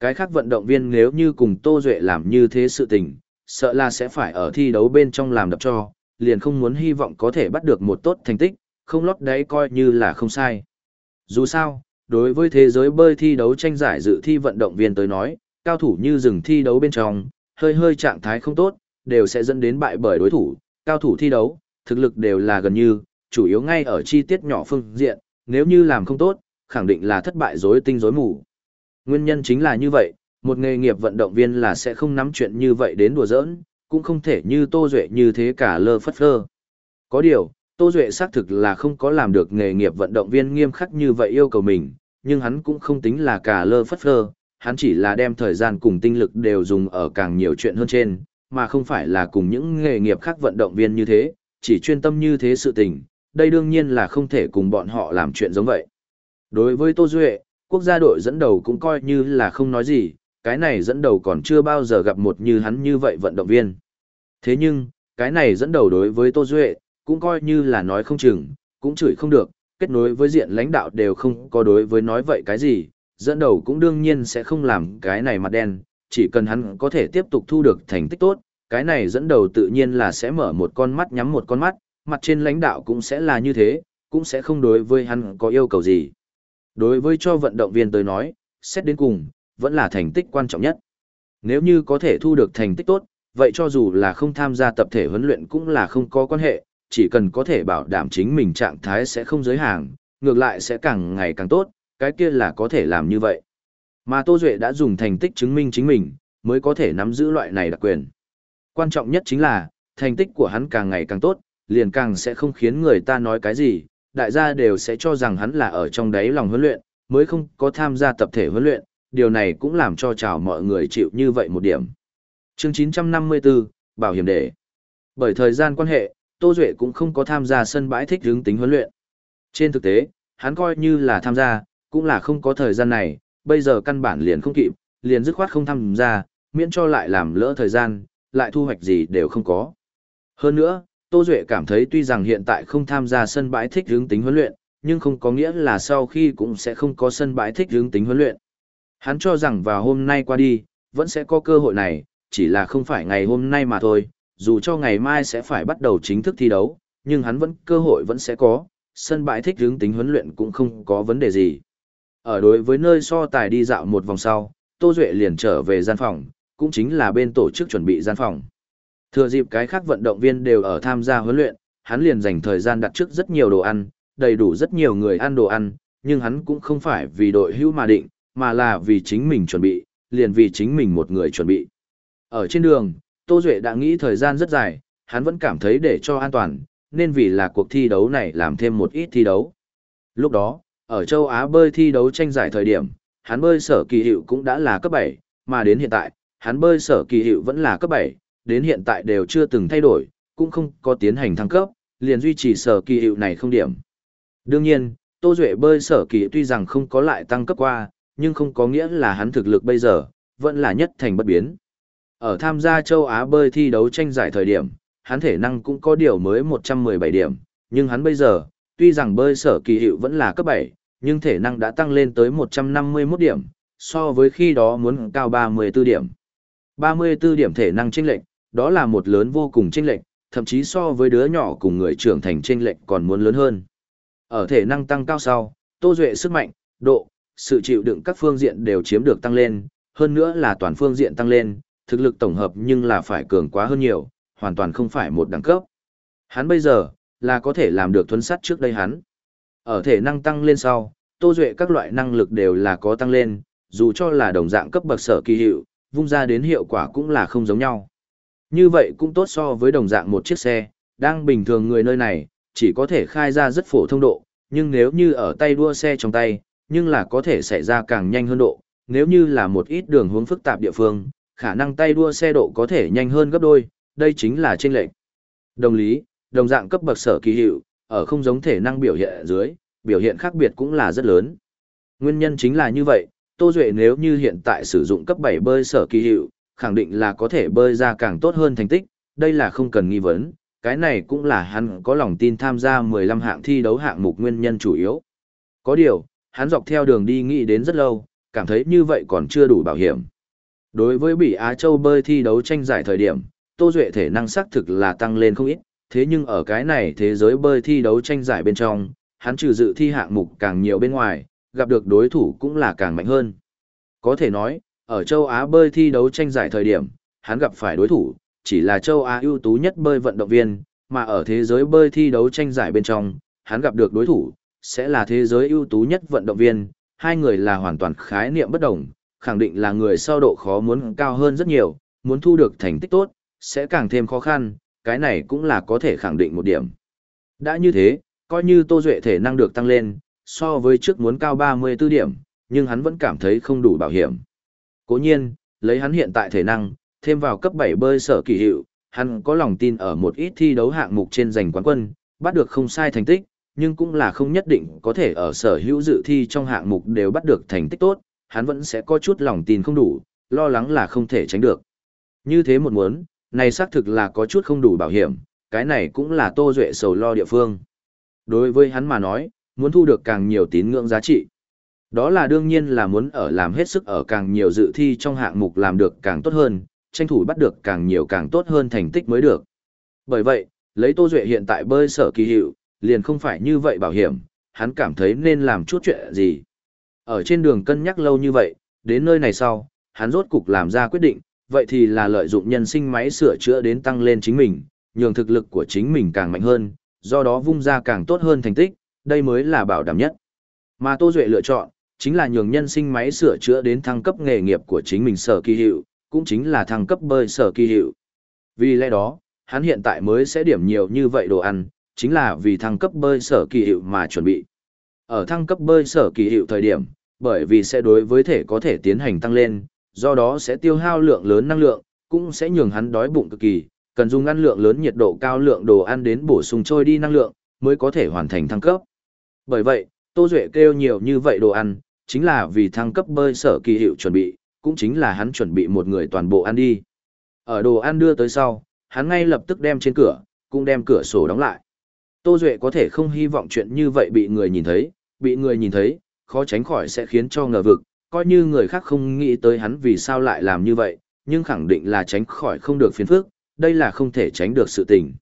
Speaker 1: Cái khác vận động viên nếu như cùng Tô Duệ làm như thế sự tình, sợ là sẽ phải ở thi đấu bên trong làm đập cho, liền không muốn hy vọng có thể bắt được một tốt thành tích, không lót đấy coi như là không sai. Dù sao, đối với thế giới bơi thi đấu tranh giải dự thi vận động viên tới nói, cao thủ như dừng thi đấu bên trong, hơi hơi trạng thái không tốt, đều sẽ dẫn đến bại bởi đối thủ, cao thủ thi đấu, thực lực đều là gần như, chủ yếu ngay ở chi tiết nhỏ phương diện, nếu như làm không tốt, khẳng định là thất bại rối tinh rối mù. Nguyên nhân chính là như vậy, một nghề nghiệp vận động viên là sẽ không nắm chuyện như vậy đến đùa giỡn, cũng không thể như Tô Duệ như thế cả lơ phất phơ. Có điều, Tô Duệ xác thực là không có làm được nghề nghiệp vận động viên nghiêm khắc như vậy yêu cầu mình, nhưng hắn cũng không tính là cả lơ phất phơ, hắn chỉ là đem thời gian cùng tinh lực đều dùng ở càng nhiều chuyện hơn trên, mà không phải là cùng những nghề nghiệp khác vận động viên như thế, chỉ chuyên tâm như thế sự tình, đây đương nhiên là không thể cùng bọn họ làm chuyện giống vậy. Đối với Tô Duệ, quốc gia đội dẫn đầu cũng coi như là không nói gì, cái này dẫn đầu còn chưa bao giờ gặp một như hắn như vậy vận động viên. Thế nhưng, cái này dẫn đầu đối với Tô Duệ, cũng coi như là nói không chừng, cũng chửi không được, kết nối với diện lãnh đạo đều không có đối với nói vậy cái gì, dẫn đầu cũng đương nhiên sẽ không làm cái này mặt đen, chỉ cần hắn có thể tiếp tục thu được thành tích tốt, cái này dẫn đầu tự nhiên là sẽ mở một con mắt nhắm một con mắt, mặt trên lãnh đạo cũng sẽ là như thế, cũng sẽ không đối với hắn có yêu cầu gì. Đối với cho vận động viên tới nói, xét đến cùng, vẫn là thành tích quan trọng nhất. Nếu như có thể thu được thành tích tốt, vậy cho dù là không tham gia tập thể huấn luyện cũng là không có quan hệ, chỉ cần có thể bảo đảm chính mình trạng thái sẽ không giới hàng, ngược lại sẽ càng ngày càng tốt, cái kia là có thể làm như vậy. Mà Tô Duệ đã dùng thành tích chứng minh chính mình, mới có thể nắm giữ loại này đặc quyền. Quan trọng nhất chính là, thành tích của hắn càng ngày càng tốt, liền càng sẽ không khiến người ta nói cái gì, đại gia đều sẽ cho rằng hắn là ở trong đáy lòng huấn luyện, mới không có tham gia tập thể huấn luyện, điều này cũng làm cho chào mọi người chịu như vậy một điểm. Chương 954, Bảo hiểm đề. Bởi thời gian quan hệ, Tô Duệ cũng không có tham gia sân bãi thích hướng tính huấn luyện. Trên thực tế, hắn coi như là tham gia, cũng là không có thời gian này, bây giờ căn bản liền không kịp, liền dứt khoát không tham gia, miễn cho lại làm lỡ thời gian, lại thu hoạch gì đều không có. Hơn nữa, Tô Duệ cảm thấy tuy rằng hiện tại không tham gia sân bãi thích hướng tính huấn luyện, nhưng không có nghĩa là sau khi cũng sẽ không có sân bãi thích hướng tính huấn luyện. Hắn cho rằng vào hôm nay qua đi, vẫn sẽ có cơ hội này, chỉ là không phải ngày hôm nay mà thôi, dù cho ngày mai sẽ phải bắt đầu chính thức thi đấu, nhưng hắn vẫn cơ hội vẫn sẽ có, sân bãi thích hướng tính huấn luyện cũng không có vấn đề gì. Ở đối với nơi so tài đi dạo một vòng sau, Tô Duệ liền trở về gian phòng, cũng chính là bên tổ chức chuẩn bị gian phòng. Thừa dịp cái khác vận động viên đều ở tham gia huấn luyện, hắn liền dành thời gian đặt trước rất nhiều đồ ăn, đầy đủ rất nhiều người ăn đồ ăn, nhưng hắn cũng không phải vì đội hưu mà định, mà là vì chính mình chuẩn bị, liền vì chính mình một người chuẩn bị. Ở trên đường, Tô Duệ đã nghĩ thời gian rất dài, hắn vẫn cảm thấy để cho an toàn, nên vì là cuộc thi đấu này làm thêm một ít thi đấu. Lúc đó, ở châu Á bơi thi đấu tranh giải thời điểm, hắn bơi sở kỳ hiệu cũng đã là cấp 7, mà đến hiện tại, hắn bơi sở kỳ hiệu vẫn là cấp 7, đến hiện tại đều chưa từng thay đổi, cũng không có tiến hành thăng cấp, liền duy trì sở kỳ hiệu này không điểm. Đương nhiên, Tô Duệ bơi sở kỳ tuy rằng không có lại tăng cấp qua, nhưng không có nghĩa là hắn thực lực bây giờ, vẫn là nhất thành bất biến. Ở tham gia châu Á bơi thi đấu tranh giải thời điểm, hắn thể năng cũng có điều mới 117 điểm, nhưng hắn bây giờ, tuy rằng bơi sở kỳ hiệu vẫn là cấp 7, nhưng thể năng đã tăng lên tới 151 điểm, so với khi đó muốn cao 34 điểm. 34 điểm thể năng chênh lệch, đó là một lớn vô cùng chênh lệch, thậm chí so với đứa nhỏ cùng người trưởng thành chênh lệch còn muốn lớn hơn. Ở thể năng tăng cao sau, Tô Duệ sức mạnh, độ, sự chịu đựng các phương diện đều chiếm được tăng lên, hơn nữa là toàn phương diện tăng lên, thực lực tổng hợp nhưng là phải cường quá hơn nhiều, hoàn toàn không phải một đẳng cấp. Hắn bây giờ, là có thể làm được thuấn sắt trước đây hắn. Ở thể năng tăng lên sau, Tô Duệ các loại năng lực đều là có tăng lên, dù cho là đồng dạng cấp bậc sở kỳ hiệu, vung ra đến hiệu quả cũng là không giống nhau. Như vậy cũng tốt so với đồng dạng một chiếc xe, đang bình thường người nơi này, chỉ có thể khai ra rất phổ thông độ, nhưng nếu như ở tay đua xe trong tay, nhưng là có thể xảy ra càng nhanh hơn độ, nếu như là một ít đường hướng phức tạp địa phương, khả năng tay đua xe độ có thể nhanh hơn gấp đôi, đây chính là chênh lệch. Đồng lý, đồng dạng cấp bậc sở kỳ hiệu, ở không giống thể năng biểu hiện dưới, biểu hiện khác biệt cũng là rất lớn. Nguyên nhân chính là như vậy, Tô Duệ nếu như hiện tại sử dụng cấp 7 bơi sở kỳ hiệu, khẳng định là có thể bơi ra càng tốt hơn thành tích, đây là không cần nghi vấn, cái này cũng là hắn có lòng tin tham gia 15 hạng thi đấu hạng mục nguyên nhân chủ yếu. Có điều, hắn dọc theo đường đi nghĩ đến rất lâu, cảm thấy như vậy còn chưa đủ bảo hiểm. Đối với Bỉ Á Châu bơi thi đấu tranh giải thời điểm, Tô Duệ thể năng xác thực là tăng lên không ít, thế nhưng ở cái này thế giới bơi thi đấu tranh giải bên trong, hắn trừ dự thi hạng mục càng nhiều bên ngoài, gặp được đối thủ cũng là càng mạnh hơn. Có thể nói, ở châu Á bơi thi đấu tranh giải thời điểm, hắn gặp phải đối thủ, chỉ là châu Á ưu tú nhất bơi vận động viên, mà ở thế giới bơi thi đấu tranh giải bên trong, hắn gặp được đối thủ, sẽ là thế giới ưu tú nhất vận động viên, hai người là hoàn toàn khái niệm bất đồng, khẳng định là người sau độ khó muốn cao hơn rất nhiều, muốn thu được thành tích tốt, sẽ càng thêm khó khăn, cái này cũng là có thể khẳng định một điểm. Đã như thế, coi như Tô Duệ thể năng được tăng lên, so với trước muốn cao 34 điểm, nhưng hắn vẫn cảm thấy không đủ bảo hiểm. Cố nhiên, lấy hắn hiện tại thể năng, thêm vào cấp 7 bơi sở kỳ hiệu, hắn có lòng tin ở một ít thi đấu hạng mục trên giành quán quân, bắt được không sai thành tích, nhưng cũng là không nhất định có thể ở sở hữu dự thi trong hạng mục đều bắt được thành tích tốt, hắn vẫn sẽ có chút lòng tin không đủ, lo lắng là không thể tránh được. Như thế một muốn, này xác thực là có chút không đủ bảo hiểm, cái này cũng là Tô Duệ sầu lo địa phương. Đối với hắn mà nói, muốn thu được càng nhiều tín ngưỡng giá trị. Đó là đương nhiên là muốn ở làm hết sức ở càng nhiều dự thi trong hạng mục làm được càng tốt hơn, tranh thủ bắt được càng nhiều càng tốt hơn thành tích mới được. Bởi vậy, lấy Tô Duệ hiện tại bơi sở kỳ hiệu, liền không phải như vậy bảo hiểm, hắn cảm thấy nên làm chút chuyện gì. Ở trên đường cân nhắc lâu như vậy, đến nơi này sau, hắn rốt cục làm ra quyết định, vậy thì là lợi dụng nhân sinh máy sửa chữa đến tăng lên chính mình, nhường thực lực của chính mình càng mạnh hơn, do đó vung ra càng tốt hơn thành tích, đây mới là bảo đảm nhất. Mà Tô Duệ lựa chọn, chính là nhường nhân sinh máy sửa chữa đến thăng cấp nghề nghiệp của chính mình sở kỳ hiệu, cũng chính là thăng cấp bơi sở kỳ hiệu. Vì lẽ đó, hắn hiện tại mới sẽ điểm nhiều như vậy đồ ăn, chính là vì thăng cấp bơi sở kỳ hiệu mà chuẩn bị. Ở thăng cấp bơi sở kỳ hiệu thời điểm, bởi vì sẽ đối với thể có thể tiến hành tăng lên, do đó sẽ tiêu hao lượng lớn năng lượng, cũng sẽ nhường hắn đói bụng cực kỳ, cần dùng ăn lượng lớn nhiệt độ cao lượng đồ ăn đến bổ sung trôi đi năng lượng, mới có thể hoàn thành thăng cấp. Bởi vậy, Tô Duệ kêu nhiều như vậy đồ ăn, chính là vì thăng cấp bơi sở kỳ hiệu chuẩn bị, cũng chính là hắn chuẩn bị một người toàn bộ ăn đi. Ở đồ ăn đưa tới sau, hắn ngay lập tức đem trên cửa, cũng đem cửa sổ đóng lại. Tô Duệ có thể không hy vọng chuyện như vậy bị người nhìn thấy, bị người nhìn thấy, khó tránh khỏi sẽ khiến cho ngờ vực, coi như người khác không nghĩ tới hắn vì sao lại làm như vậy, nhưng khẳng định là tránh khỏi không được phiền phức, đây là không thể tránh được sự tình.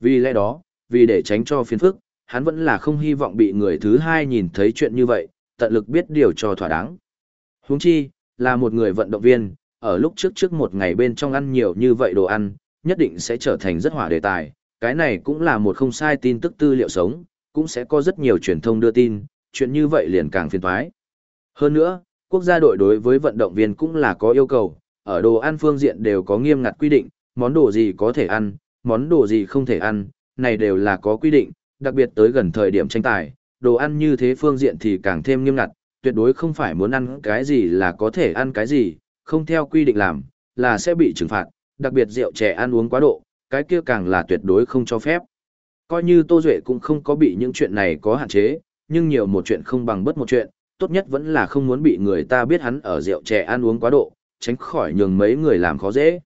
Speaker 1: Vì lẽ đó, vì để tránh cho phiền phức, hắn vẫn là không hy vọng bị người thứ hai nhìn thấy chuyện như vậy, tận lực biết điều cho thỏa đáng. Huống chi, là một người vận động viên, ở lúc trước trước một ngày bên trong ăn nhiều như vậy đồ ăn, nhất định sẽ trở thành rất hỏa đề tài. Cái này cũng là một không sai tin tức tư liệu sống, cũng sẽ có rất nhiều truyền thông đưa tin, chuyện như vậy liền càng phiền toái. Hơn nữa, quốc gia đội đối với vận động viên cũng là có yêu cầu, ở đồ ăn phương diện đều có nghiêm ngặt quy định, món đồ gì có thể ăn, món đồ gì không thể ăn, này đều là có quy định, đặc biệt tới gần thời điểm tranh tài, đồ ăn như thế phương diện thì càng thêm nghiêm ngặt, tuyệt đối không phải muốn ăn cái gì là có thể ăn cái gì, không theo quy định làm, là sẽ bị trừng phạt, đặc biệt rượu trẻ ăn uống quá độ, cái kia càng là tuyệt đối không cho phép. Coi như Tô Duệ cũng không có bị những chuyện này có hạn chế, nhưng nhiều một chuyện không bằng bất một chuyện, tốt nhất vẫn là không muốn bị người ta biết hắn ở rượu trẻ ăn uống quá độ, tránh khỏi nhường mấy người làm khó dễ.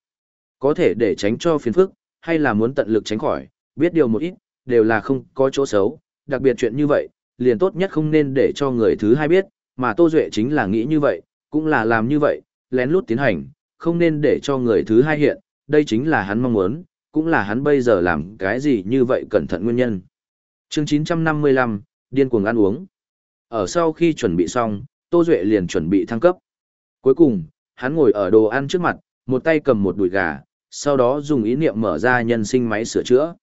Speaker 1: Có thể để tránh cho phiền phức, hay là muốn tận lực tránh khỏi, biết điều một ít, đều là không có chỗ xấu, đặc biệt chuyện như vậy, liền tốt nhất không nên để cho người thứ hai biết, mà Tô Duệ chính là nghĩ như vậy, cũng là làm như vậy, lén lút tiến hành, không nên để cho người thứ hai hiện, đây chính là hắn mong muốn, cũng là hắn bây giờ làm cái gì như vậy cẩn thận nguyên nhân. chương 955, điên cuồng ăn uống. Ở sau khi chuẩn bị xong, Tô Duệ liền chuẩn bị thăng cấp. Cuối cùng, hắn ngồi ở đồ ăn trước mặt, một tay cầm một đùi gà, sau đó dùng ý niệm mở ra nhân sinh máy sửa chữa.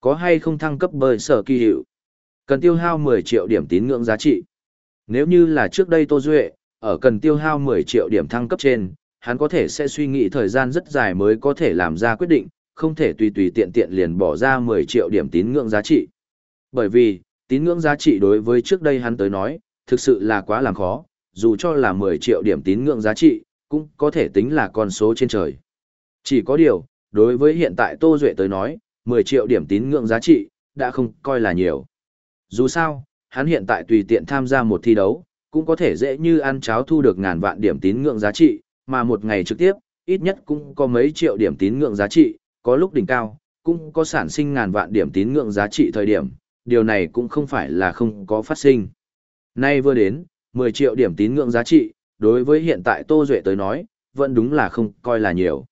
Speaker 1: Có hay không thăng cấp bơi sở kỳ hiệu? Cần tiêu hao 10 triệu điểm tín ngưỡng giá trị. Nếu như là trước đây Tô Duệ, ở cần tiêu hao 10 triệu điểm thăng cấp trên, hắn có thể sẽ suy nghĩ thời gian rất dài mới có thể làm ra quyết định, không thể tùy tùy tiện tiện liền bỏ ra 10 triệu điểm tín ngưỡng giá trị. Bởi vì, tín ngưỡng giá trị đối với trước đây hắn tới nói, thực sự là quá làm khó, dù cho là 10 triệu điểm tín ngưỡng giá trị, cũng có thể tính là con số trên trời. Chỉ có điều, đối với hiện tại Tô Duệ tới nói, 10 triệu điểm tín ngưỡng giá trị, đã không coi là nhiều. Dù sao, hắn hiện tại tùy tiện tham gia một thi đấu, cũng có thể dễ như ăn cháo thu được ngàn vạn điểm tín ngưỡng giá trị, mà một ngày trực tiếp, ít nhất cũng có mấy triệu điểm tín ngưỡng giá trị, có lúc đỉnh cao, cũng có sản sinh ngàn vạn điểm tín ngưỡng giá trị thời điểm, điều này cũng không phải là không có phát sinh. Nay vừa đến, 10 triệu điểm tín ngưỡng giá trị, đối với hiện tại Tô Duệ tới nói, vẫn đúng là không coi là nhiều.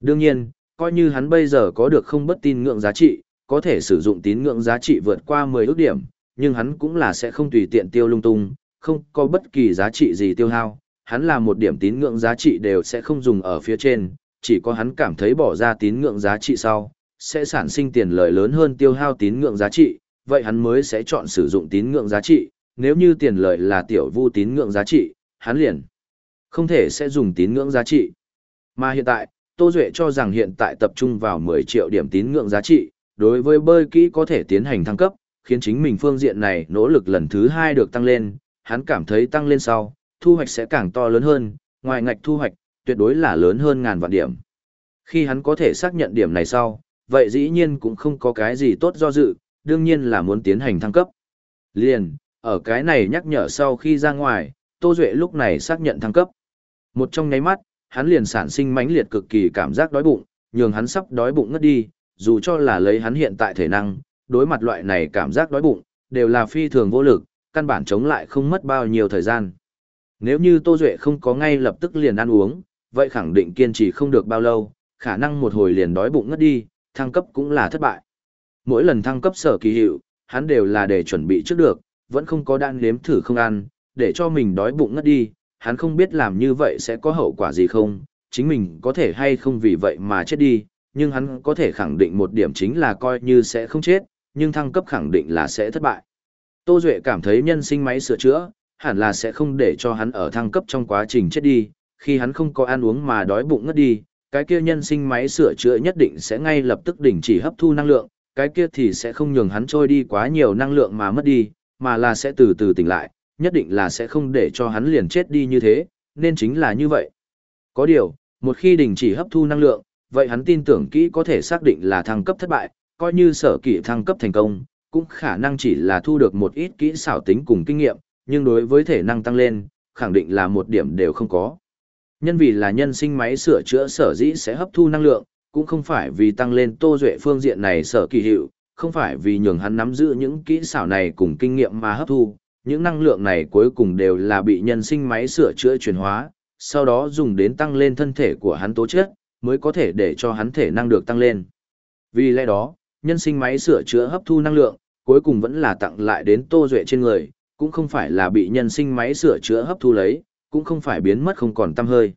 Speaker 1: Đương nhiên, coi như hắn bây giờ có được không bất tin ngưỡng giá trị, có thể sử dụng tín ngưỡng giá trị vượt qua 10 ước điểm, nhưng hắn cũng là sẽ không tùy tiện tiêu lung tung, không có bất kỳ giá trị gì tiêu hao, hắn là một điểm tín ngưỡng giá trị đều sẽ không dùng ở phía trên, chỉ có hắn cảm thấy bỏ ra tín ngưỡng giá trị sau, sẽ sản sinh tiền lợi lớn hơn tiêu hao tín ngưỡng giá trị, vậy hắn mới sẽ chọn sử dụng tín ngưỡng giá trị, nếu như tiền lợi là tiểu vu tín ngưỡng giá trị, hắn liền không thể sẽ dùng tín ngưỡng giá trị. Mà hiện tại, Tô Duệ cho rằng hiện tại tập trung vào 10 triệu điểm tín ngưỡng giá trị, đối với bơi kỹ có thể tiến hành thăng cấp, khiến chính mình phương diện này nỗ lực lần thứ hai được tăng lên, hắn cảm thấy tăng lên sau, thu hoạch sẽ càng to lớn hơn, ngoài ngạch thu hoạch, tuyệt đối là lớn hơn ngàn vạn điểm. Khi hắn có thể xác nhận điểm này sau, vậy dĩ nhiên cũng không có cái gì tốt do dự, đương nhiên là muốn tiến hành thăng cấp. Liền, ở cái này nhắc nhở sau khi ra ngoài, Tô Duệ lúc này xác nhận thăng cấp. Một trong nháy mắt, hắn liền sản sinh mãnh liệt cực kỳ cảm giác đói bụng, nhường hắn sắp đói bụng ngất đi, dù cho là lấy hắn hiện tại thể năng, đối mặt loại này cảm giác đói bụng, đều là phi thường vô lực, căn bản chống lại không mất bao nhiêu thời gian. Nếu như Tô Duệ không có ngay lập tức liền ăn uống, vậy khẳng định kiên trì không được bao lâu, khả năng một hồi liền đói bụng ngất đi, thăng cấp cũng là thất bại. Mỗi lần thăng cấp sở kỳ hiệu, hắn đều là để chuẩn bị trước được, vẫn không có đan nếm thử không ăn, để cho mình đói bụng ngất đi, hắn không biết làm như vậy sẽ có hậu quả gì không, chính mình có thể hay không vì vậy mà chết đi, nhưng hắn có thể khẳng định một điểm chính là coi như sẽ không chết, nhưng thăng cấp khẳng định là sẽ thất bại. Tô Duệ cảm thấy nhân sinh máy sửa chữa, hẳn là sẽ không để cho hắn ở thăng cấp trong quá trình chết đi, khi hắn không có ăn uống mà đói bụng ngất đi, cái kia nhân sinh máy sửa chữa nhất định sẽ ngay lập tức đình chỉ hấp thu năng lượng, cái kia thì sẽ không nhường hắn trôi đi quá nhiều năng lượng mà mất đi, mà là sẽ từ từ tỉnh lại, nhất định là sẽ không để cho hắn liền chết đi như thế, nên chính là như vậy. Có điều, một khi đình chỉ hấp thu năng lượng, vậy hắn tin tưởng kỹ có thể xác định là thăng cấp thất bại, coi như sở kỹ thăng cấp thành công, cũng khả năng chỉ là thu được một ít kỹ xảo tính cùng kinh nghiệm, nhưng đối với thể năng tăng lên, khẳng định là một điểm đều không có. Nhân vì là nhân sinh máy sửa chữa sở dĩ sẽ hấp thu năng lượng, cũng không phải vì tăng lên tô duệ phương diện này sở kỳ hiệu, không phải vì nhường hắn nắm giữ những kỹ xảo này cùng kinh nghiệm mà hấp thu, những năng lượng này cuối cùng đều là bị nhân sinh máy sửa chữa chuyển hóa, sau đó dùng đến tăng lên thân thể của hắn tố chất, mới có thể để cho hắn thể năng được tăng lên. Vì lẽ đó, nhân sinh máy sửa chữa hấp thu năng lượng, cuối cùng vẫn là tặng lại đến Tô Duệ trên người, cũng không phải là bị nhân sinh máy sửa chữa hấp thu lấy, cũng không phải biến mất không còn tâm hơi.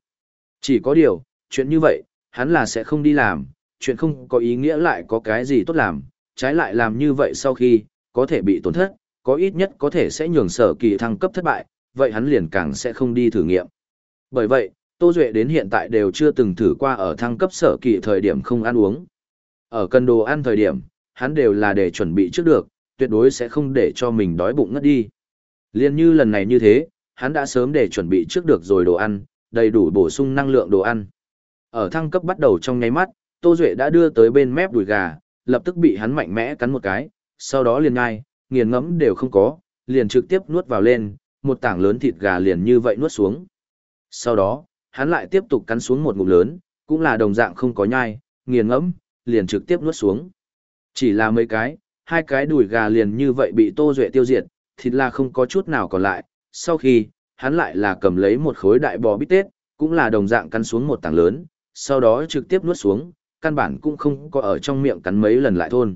Speaker 1: Chỉ có điều, chuyện như vậy, hắn là sẽ không đi làm, chuyện không có ý nghĩa lại có cái gì tốt làm, trái lại làm như vậy sau khi, có thể bị tổn thất, có ít nhất có thể sẽ nhường sở kỳ thăng cấp thất bại, vậy hắn liền càng sẽ không đi thử nghiệm. Bởi vậy, Tô Duệ đến hiện tại đều chưa từng thử qua ở thăng cấp sở kỳ thời điểm không ăn uống. Ở cân đồ ăn thời điểm, hắn đều là để chuẩn bị trước được, tuyệt đối sẽ không để cho mình đói bụng ngất đi. Liên như lần này như thế, hắn đã sớm để chuẩn bị trước được rồi đồ ăn, đầy đủ bổ sung năng lượng đồ ăn. Ở thăng cấp bắt đầu trong nháy mắt, Tô Duệ đã đưa tới bên mép đùi gà, lập tức bị hắn mạnh mẽ cắn một cái, sau đó liền ngai, nghiền ngẫm đều không có, liền trực tiếp nuốt vào lên, một tảng lớn thịt gà liền như vậy nuốt xuống. Sau đó, hắn lại tiếp tục cắn xuống một ngụm lớn, cũng là đồng dạng không có nhai, nghiền ngẫm, liền trực tiếp nuốt xuống. Chỉ là mấy cái, hai cái đùi gà liền như vậy bị Tô Duệ tiêu diệt, thịt là không có chút nào còn lại. Sau khi, hắn lại là cầm lấy một khối đại bò bít tết, cũng là đồng dạng cắn xuống một tảng lớn, sau đó trực tiếp nuốt xuống, căn bản cũng không có ở trong miệng cắn mấy lần lại thôn.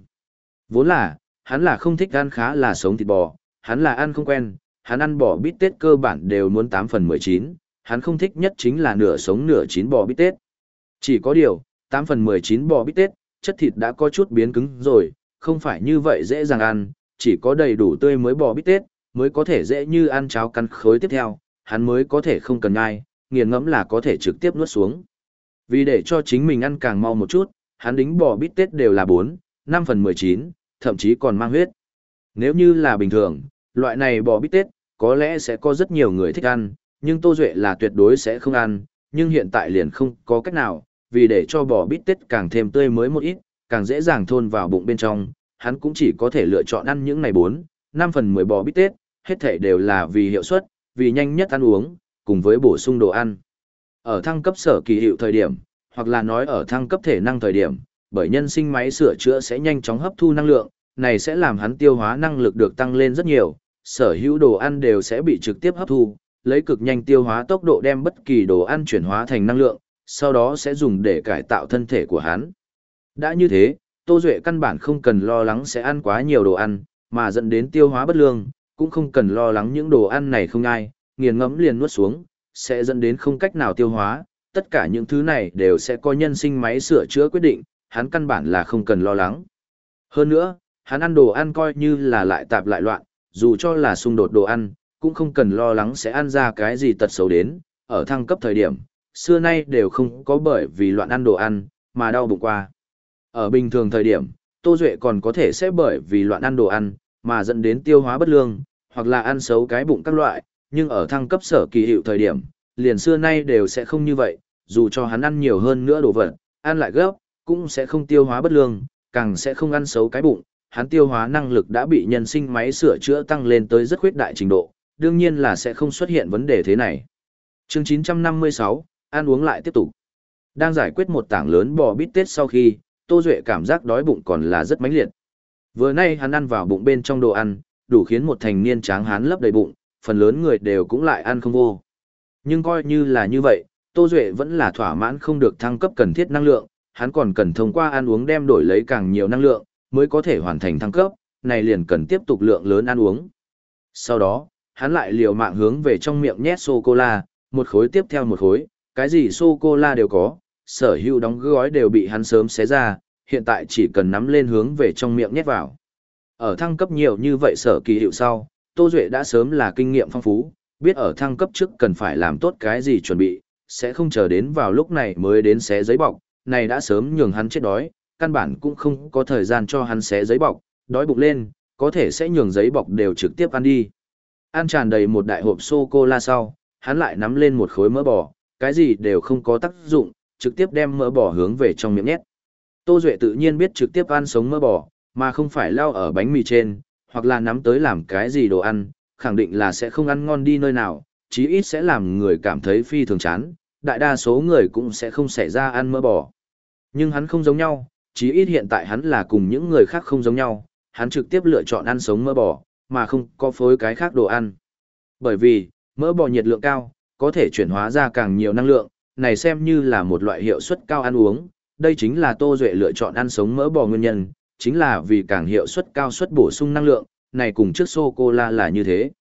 Speaker 1: Vốn là, hắn là không thích ăn khá là sống thịt bò, hắn là ăn không quen, hắn ăn bò bít tết cơ bản đều muốn 8 phần 19, hắn không thích nhất chính là nửa sống nửa chín bò bít tết. Chỉ có điều, 8 phần 19 bò bít tết, chất thịt đã có chút biến cứng rồi, không phải như vậy dễ dàng ăn, chỉ có đầy đủ tươi mới bò bít tết, mới có thể dễ như ăn cháo cắn khối tiếp theo, hắn mới có thể không cần ngai, nghiền ngẫm là có thể trực tiếp nuốt xuống. Vì để cho chính mình ăn càng mau một chút, hắn đính bò bít tết đều là 4, 5 phần 19, thậm chí còn mang huyết. Nếu như là bình thường, loại này bò bít tết, có lẽ sẽ có rất nhiều người thích ăn, nhưng Tô Duệ là tuyệt đối sẽ không ăn, nhưng hiện tại liền không có cách nào, vì để cho bò bít tết càng thêm tươi mới một ít, càng dễ dàng thôn vào bụng bên trong, hắn cũng chỉ có thể lựa chọn ăn những này 4, 5 phần 10 bò bít tết, hết thể đều là vì hiệu suất, vì nhanh nhất ăn uống, cùng với bổ sung đồ ăn. Ở thăng cấp sở kỳ hiệu thời điểm, hoặc là nói ở thăng cấp thể năng thời điểm, bởi nhân sinh máy sửa chữa sẽ nhanh chóng hấp thu năng lượng, này sẽ làm hắn tiêu hóa năng lực được tăng lên rất nhiều, sở hữu đồ ăn đều sẽ bị trực tiếp hấp thu, lấy cực nhanh tiêu hóa tốc độ đem bất kỳ đồ ăn chuyển hóa thành năng lượng, sau đó sẽ dùng để cải tạo thân thể của hắn. Đã như thế, Tô Duệ căn bản không cần lo lắng sẽ ăn quá nhiều đồ ăn, mà dẫn đến tiêu hóa bất lương, cũng không cần lo lắng những đồ ăn này không ai, nghiền ngẫm liền nuốt xuống, sẽ dẫn đến không cách nào tiêu hóa, tất cả những thứ này đều sẽ có nhân sinh máy sửa chữa quyết định, hắn căn bản là không cần lo lắng. Hơn nữa, hắn ăn đồ ăn coi như là lại tạp lại loạn, dù cho là xung đột đồ ăn, cũng không cần lo lắng sẽ ăn ra cái gì tật xấu đến, ở thăng cấp thời điểm, xưa nay đều không có bởi vì loạn ăn đồ ăn, mà đau bụng qua. Ở bình thường thời điểm, Tô Duệ còn có thể sẽ bởi vì loạn ăn đồ ăn, mà dẫn đến tiêu hóa bất lương, hoặc là ăn xấu cái bụng các loại, nhưng ở thăng cấp sở kỳ hiệu thời điểm, liền xưa nay đều sẽ không như vậy, dù cho hắn ăn nhiều hơn nữa đồ vật, ăn lại gấp, cũng sẽ không tiêu hóa bất lương, càng sẽ không ăn xấu cái bụng, hắn tiêu hóa năng lực đã bị nhân sinh máy sửa chữa tăng lên tới rất khuyết đại trình độ, đương nhiên là sẽ không xuất hiện vấn đề thế này. Chương 956, ăn uống lại tiếp tục. Đang giải quyết một tảng lớn bò bít tết sau khi, Tô Duệ cảm giác đói bụng còn là rất mãnh liệt. Vừa nay hắn ăn vào bụng bên trong đồ ăn, đủ khiến một thành niên tráng hán lấp đầy bụng, phần lớn người đều cũng lại ăn không vô. Nhưng coi như là như vậy, Tô Duệ vẫn là thỏa mãn không được thăng cấp cần thiết năng lượng, hắn còn cần thông qua ăn uống đem đổi lấy càng nhiều năng lượng, mới có thể hoàn thành thăng cấp, này liền cần tiếp tục lượng lớn ăn uống. Sau đó, hắn lại liều mạng hướng về trong miệng nhét sô-cô-la, một khối tiếp theo một khối, cái gì sô-cô-la đều có, sở hữu đóng gói đều bị hắn sớm xé ra, hiện tại chỉ cần nắm lên hướng về trong miệng nhét vào. Ở thăng cấp nhiều như vậy sở kỳ hiệu sau, Tô Duệ đã sớm là kinh nghiệm phong phú, biết ở thăng cấp trước cần phải làm tốt cái gì chuẩn bị, sẽ không chờ đến vào lúc này mới đến xé giấy bọc, này đã sớm nhường hắn chết đói, căn bản cũng không có thời gian cho hắn xé giấy bọc, đói bụng lên, có thể sẽ nhường giấy bọc đều trực tiếp ăn đi. Ăn tràn đầy một đại hộp sô-cô-la sau, hắn lại nắm lên một khối mỡ bò, cái gì đều không có tác dụng, trực tiếp đem mỡ bò hướng về trong miệng nhét. Tô Duệ tự nhiên biết trực tiếp ăn sống mỡ bò, mà không phải lao ở bánh mì trên, hoặc là nắm tới làm cái gì đồ ăn, khẳng định là sẽ không ăn ngon đi nơi nào, chí ít sẽ làm người cảm thấy phi thường chán, đại đa số người cũng sẽ không xảy ra ăn mỡ bò. Nhưng hắn không giống nhau, chí ít hiện tại hắn là cùng những người khác không giống nhau, hắn trực tiếp lựa chọn ăn sống mỡ bò, mà không có phối cái khác đồ ăn. Bởi vì, mỡ bò nhiệt lượng cao, có thể chuyển hóa ra càng nhiều năng lượng, này xem như là một loại hiệu suất cao ăn uống, đây chính là Tô Duệ lựa chọn ăn sống mỡ bò nguyên nhân, chính là vì càng hiệu suất cao suất bổ sung năng lượng, này cùng trước sô-cô-la là như thế.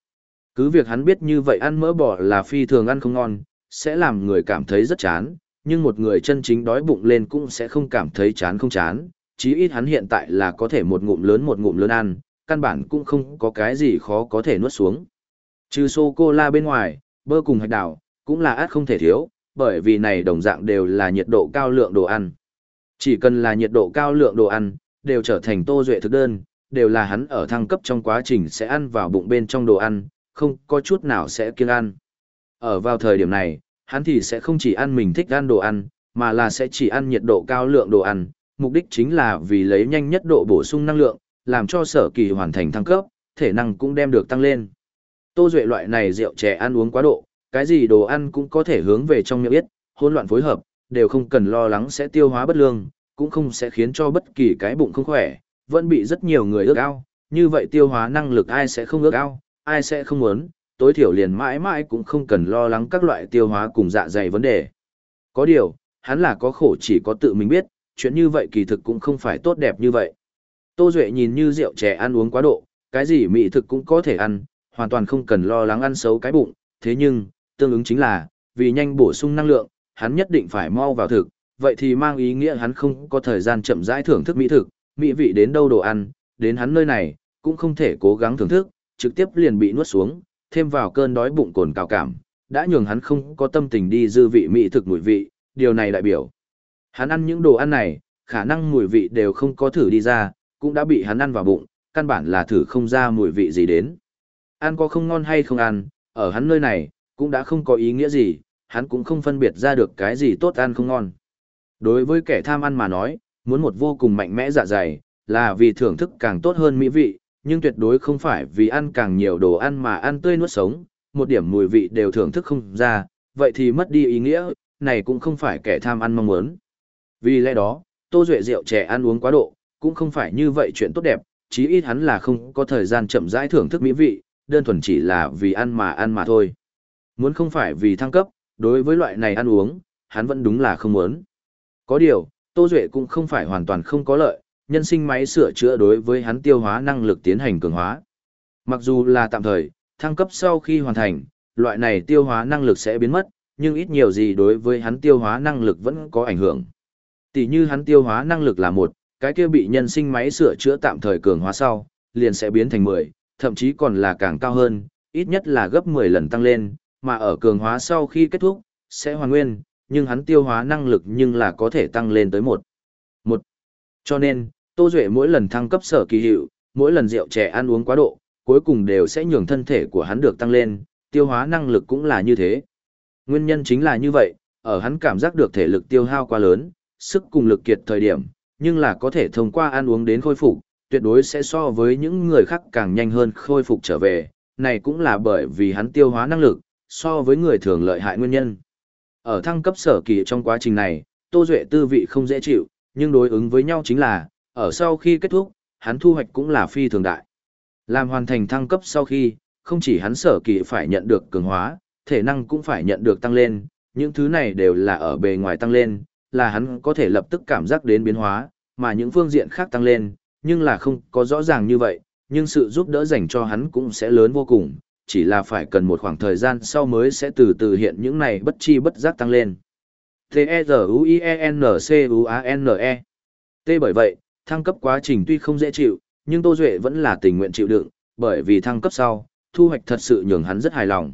Speaker 1: Cứ việc hắn biết như vậy ăn mỡ bò là phi thường ăn không ngon, sẽ làm người cảm thấy rất chán, nhưng một người chân chính đói bụng lên cũng sẽ không cảm thấy chán không chán, chí ít hắn hiện tại là có thể một ngụm lớn một ngụm lớn ăn, căn bản cũng không có cái gì khó có thể nuốt xuống. Trừ sô-cô-la bên ngoài, bơ cùng hạch đảo, cũng là át không thể thiếu, bởi vì này đồng dạng đều là nhiệt độ cao lượng đồ ăn. Chỉ cần là nhiệt độ cao lượng đồ ăn, đều trở thành tô duệ thực đơn, đều là hắn ở thăng cấp trong quá trình sẽ ăn vào bụng bên trong đồ ăn, không có chút nào sẽ kiêng ăn. Ở vào thời điểm này, hắn thì sẽ không chỉ ăn mình thích ăn đồ ăn, mà là sẽ chỉ ăn nhiệt độ cao lượng đồ ăn, mục đích chính là vì lấy nhanh nhất độ bổ sung năng lượng, làm cho sở kỳ hoàn thành thăng cấp, thể năng cũng đem được tăng lên. Tô Duệ loại này rượu chè ăn uống quá độ, cái gì đồ ăn cũng có thể hướng về trong miệng biết, hỗn loạn phối hợp, đều không cần lo lắng sẽ tiêu hóa bất lương, cũng không sẽ khiến cho bất kỳ cái bụng không khỏe, vẫn bị rất nhiều người ước ao, như vậy tiêu hóa năng lực ai sẽ không ước ao, ai sẽ không muốn, tối thiểu liền mãi mãi cũng không cần lo lắng các loại tiêu hóa cùng dạ dày vấn đề. Có điều, hắn là có khổ chỉ có tự mình biết, chuyện như vậy kỳ thực cũng không phải tốt đẹp như vậy. Tô Duệ nhìn như rượu chè ăn uống quá độ, cái gì mỹ thực cũng có thể ăn, hoàn toàn không cần lo lắng ăn xấu cái bụng, thế nhưng, tương ứng chính là, vì nhanh bổ sung năng lượng, hắn nhất định phải mau vào thực, vậy thì mang ý nghĩa hắn không có thời gian chậm rãi thưởng thức mỹ thực, mỹ vị đến đâu đồ ăn, đến hắn nơi này, cũng không thể cố gắng thưởng thức, trực tiếp liền bị nuốt xuống, thêm vào cơn đói bụng cồn cào cảm, đã nhường hắn không có tâm tình đi dư vị mỹ thực mùi vị, điều này đại biểu. Hắn ăn những đồ ăn này, khả năng mùi vị đều không có thử đi ra, cũng đã bị hắn ăn vào bụng, căn bản là thử không ra mùi vị gì đến. Ăn có không ngon hay không ăn, ở hắn nơi này, cũng đã không có ý nghĩa gì, hắn cũng không phân biệt ra được cái gì tốt ăn không ngon. Đối với kẻ tham ăn mà nói, muốn một vô cùng mạnh mẽ dạ dày, là vì thưởng thức càng tốt hơn mỹ vị, nhưng tuyệt đối không phải vì ăn càng nhiều đồ ăn mà ăn tươi nuốt sống, một điểm mùi vị đều thưởng thức không ra, vậy thì mất đi ý nghĩa, này cũng không phải kẻ tham ăn mong muốn. Vì lẽ đó, Tô Duệ rượu trẻ ăn uống quá độ, cũng không phải như vậy chuyện tốt đẹp, chí ít hắn là không có thời gian chậm rãi thưởng thức mỹ vị, đơn thuần chỉ là vì ăn mà ăn mà thôi. Muốn không phải vì thăng cấp, đối với loại này ăn uống, hắn vẫn đúng là không muốn. Có điều, Tô Duệ cũng không phải hoàn toàn không có lợi, nhân sinh máy sửa chữa đối với hắn tiêu hóa năng lực tiến hành cường hóa. Mặc dù là tạm thời, thăng cấp sau khi hoàn thành, loại này tiêu hóa năng lực sẽ biến mất, nhưng ít nhiều gì đối với hắn tiêu hóa năng lực vẫn có ảnh hưởng. Tỷ như hắn tiêu hóa năng lực là một, cái kia bị nhân sinh máy sửa chữa tạm thời cường hóa sau, liền sẽ biến thành 10, thậm chí còn là càng cao hơn, ít nhất là gấp 10 lần tăng lên, mà ở cường hóa sau khi kết thúc, sẽ hoàn nguyên, nhưng hắn tiêu hóa năng lực nhưng là có thể tăng lên tới 1. 1. Cho nên, Tô Duệ mỗi lần thăng cấp sở kỳ hiệu, mỗi lần rượu trẻ ăn uống quá độ, cuối cùng đều sẽ nhường thân thể của hắn được tăng lên, tiêu hóa năng lực cũng là như thế. Nguyên nhân chính là như vậy, ở hắn cảm giác được thể lực tiêu hao quá lớn, sức cùng lực kiệt thời điểm, nhưng là có thể thông qua ăn uống đến khôi phục, tuyệt đối sẽ so với những người khác càng nhanh hơn khôi phục trở về, này cũng là bởi vì hắn tiêu hóa năng lực, so với người thường lợi hại nguyên nhân. Ở thăng cấp sở kỳ trong quá trình này, Tô Duệ tư vị không dễ chịu, nhưng đối ứng với nhau chính là, ở sau khi kết thúc, hắn thu hoạch cũng là phi thường đại. Làm hoàn thành thăng cấp sau khi, không chỉ hắn sở kỳ phải nhận được cường hóa, thể năng cũng phải nhận được tăng lên, những thứ này đều là ở bề ngoài tăng lên, là hắn có thể lập tức cảm giác đến biến hóa, mà những phương diện khác tăng lên, nhưng là không có rõ ràng như vậy, nhưng sự giúp đỡ dành cho hắn cũng sẽ lớn vô cùng, chỉ là phải cần một khoảng thời gian sau mới sẽ từ từ hiện những này bất chi bất giác tăng lên. T-E-Z-U-I-E-N-C-U-A-N-E. T bởi vậy, thăng cấp quá trình tuy không dễ chịu, nhưng Tô Duệ vẫn là tình nguyện chịu đựng, bởi vì thăng cấp sau, thu hoạch thật sự nhường hắn rất hài lòng.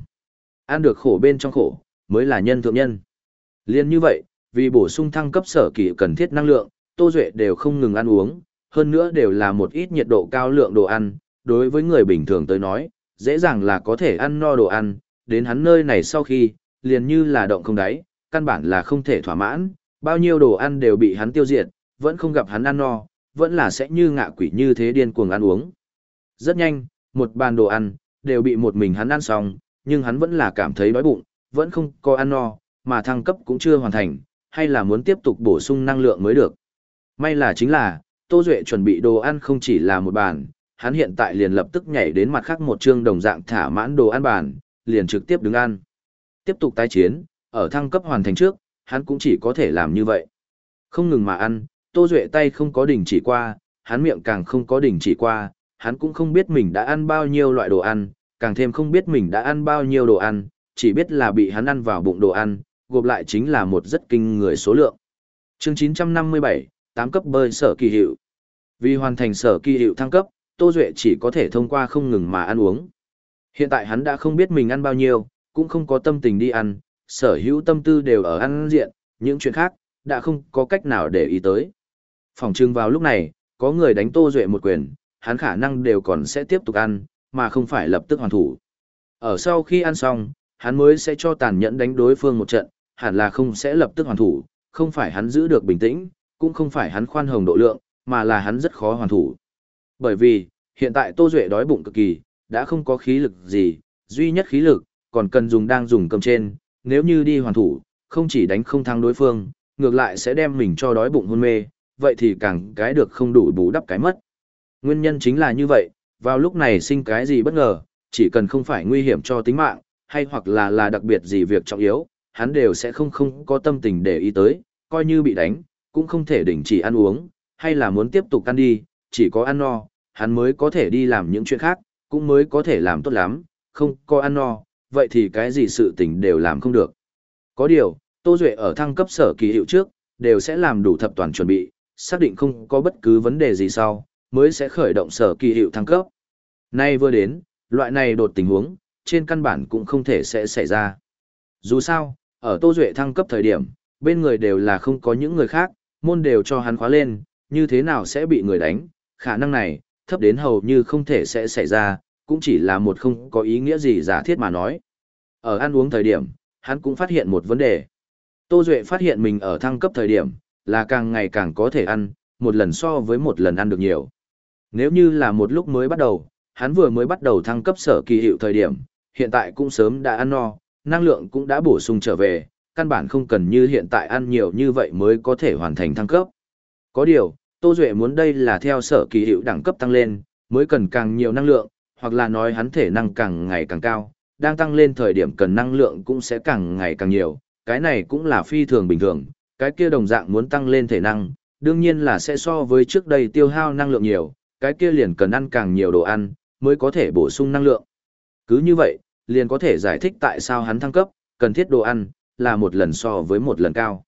Speaker 1: Ăn được khổ bên trong khổ, mới là nhân thượng nhân. Liên như vậy, vì bổ sung thăng cấp sở kỳ cần thiết năng lượng, Tô Duệ đều không ngừng ăn uống, hơn nữa đều là một ít nhiệt độ cao lượng đồ ăn, đối với người bình thường tới nói, dễ dàng là có thể ăn no đồ ăn, đến hắn nơi này sau khi, liền như là động không đáy, căn bản là không thể thỏa mãn, bao nhiêu đồ ăn đều bị hắn tiêu diệt, vẫn không gặp hắn ăn no, vẫn là sẽ như ngạ quỷ như thế điên cuồng ăn uống. Rất nhanh, một bàn đồ ăn, đều bị một mình hắn ăn xong, nhưng hắn vẫn là cảm thấy đói bụng, vẫn không có ăn no, mà thăng cấp cũng chưa hoàn thành, hay là muốn tiếp tục bổ sung năng lượng mới được. May là chính là, Tô Duệ chuẩn bị đồ ăn không chỉ là một bàn, hắn hiện tại liền lập tức nhảy đến mặt khác một chương đồng dạng thả mãn đồ ăn bàn, liền trực tiếp đứng ăn. Tiếp tục tái chiến, ở thăng cấp hoàn thành trước, hắn cũng chỉ có thể làm như vậy. Không ngừng mà ăn, Tô Duệ tay không có đỉnh chỉ qua, hắn miệng càng không có đỉnh chỉ qua, hắn cũng không biết mình đã ăn bao nhiêu loại đồ ăn, càng thêm không biết mình đã ăn bao nhiêu đồ ăn, chỉ biết là bị hắn ăn vào bụng đồ ăn, gộp lại chính là một rất kinh người số lượng. chương 957, 8 cấp bơi sở kỳ hiệu. Vì hoàn thành sở kỳ hiệu thăng cấp, Tô Duệ chỉ có thể thông qua không ngừng mà ăn uống. Hiện tại hắn đã không biết mình ăn bao nhiêu, cũng không có tâm tình đi ăn, sở hữu tâm tư đều ở ăn diện, những chuyện khác, đã không có cách nào để ý tới. Phòng trưng vào lúc này, có người đánh Tô Duệ một quyền, hắn khả năng đều còn sẽ tiếp tục ăn, mà không phải lập tức hoàn thủ. Ở sau khi ăn xong, hắn mới sẽ cho tàn nhẫn đánh đối phương một trận, hẳn là không sẽ lập tức hoàn thủ, không phải hắn giữ được bình tĩnh, cũng không phải hắn khoan hồng độ lượng, mà là hắn rất khó hoàn thủ. Bởi vì, hiện tại Tô Duệ đói bụng cực kỳ, đã không có khí lực gì, duy nhất khí lực, còn cần dùng đang dùng cầm trên, nếu như đi hoàn thủ, không chỉ đánh không thắng đối phương, ngược lại sẽ đem mình cho đói bụng hôn mê, vậy thì càng cái được không đủ bù đắp cái mất. Nguyên nhân chính là như vậy, vào lúc này sinh cái gì bất ngờ, chỉ cần không phải nguy hiểm cho tính mạng, hay hoặc là là đặc biệt gì việc trọng yếu, hắn đều sẽ không không có tâm tình để ý tới, coi như bị đánh, cũng không thể đình chỉ ăn uống, hay là muốn tiếp tục ăn đi, chỉ có ăn no, hắn mới có thể đi làm những chuyện khác, cũng mới có thể làm tốt lắm, không có ăn no, vậy thì cái gì sự tình đều làm không được. Có điều, Tô Duệ ở thăng cấp sở kỳ hiệu trước, đều sẽ làm đủ thập toàn chuẩn bị, xác định không có bất cứ vấn đề gì sau, mới sẽ khởi động sở kỳ hiệu thăng cấp. Nay vừa đến, loại này đột tình huống, trên căn bản cũng không thể sẽ xảy ra. Dù sao, ở Tô Duệ thăng cấp thời điểm, bên người đều là không có những người khác, môn đều cho hắn khóa lên, như thế nào sẽ bị người đánh, khả năng này, thấp đến hầu như không thể sẽ xảy ra, cũng chỉ là một không có ý nghĩa gì giả thiết mà nói. Ở ăn uống thời điểm, hắn cũng phát hiện một vấn đề. Tô Duệ phát hiện mình ở thăng cấp thời điểm, là càng ngày càng có thể ăn, một lần so với một lần ăn được nhiều. Nếu như là một lúc mới bắt đầu, hắn vừa mới bắt đầu thăng cấp sở kỳ hiệu thời điểm, hiện tại cũng sớm đã ăn no, năng lượng cũng đã bổ sung trở về, căn bản không cần như hiện tại ăn nhiều như vậy mới có thể hoàn thành thăng cấp. Có điều, Tô Duệ muốn đây là theo sở kỳ hiệu đẳng cấp tăng lên, mới cần càng nhiều năng lượng, hoặc là nói hắn thể năng càng ngày càng cao, đang tăng lên thời điểm cần năng lượng cũng sẽ càng ngày càng nhiều, cái này cũng là phi thường bình thường, cái kia đồng dạng muốn tăng lên thể năng, đương nhiên là sẽ so với trước đây tiêu hao năng lượng nhiều, cái kia liền cần ăn càng nhiều đồ ăn, mới có thể bổ sung năng lượng. Cứ như vậy, liền có thể giải thích tại sao hắn thăng cấp, cần thiết đồ ăn, là một lần so với một lần cao.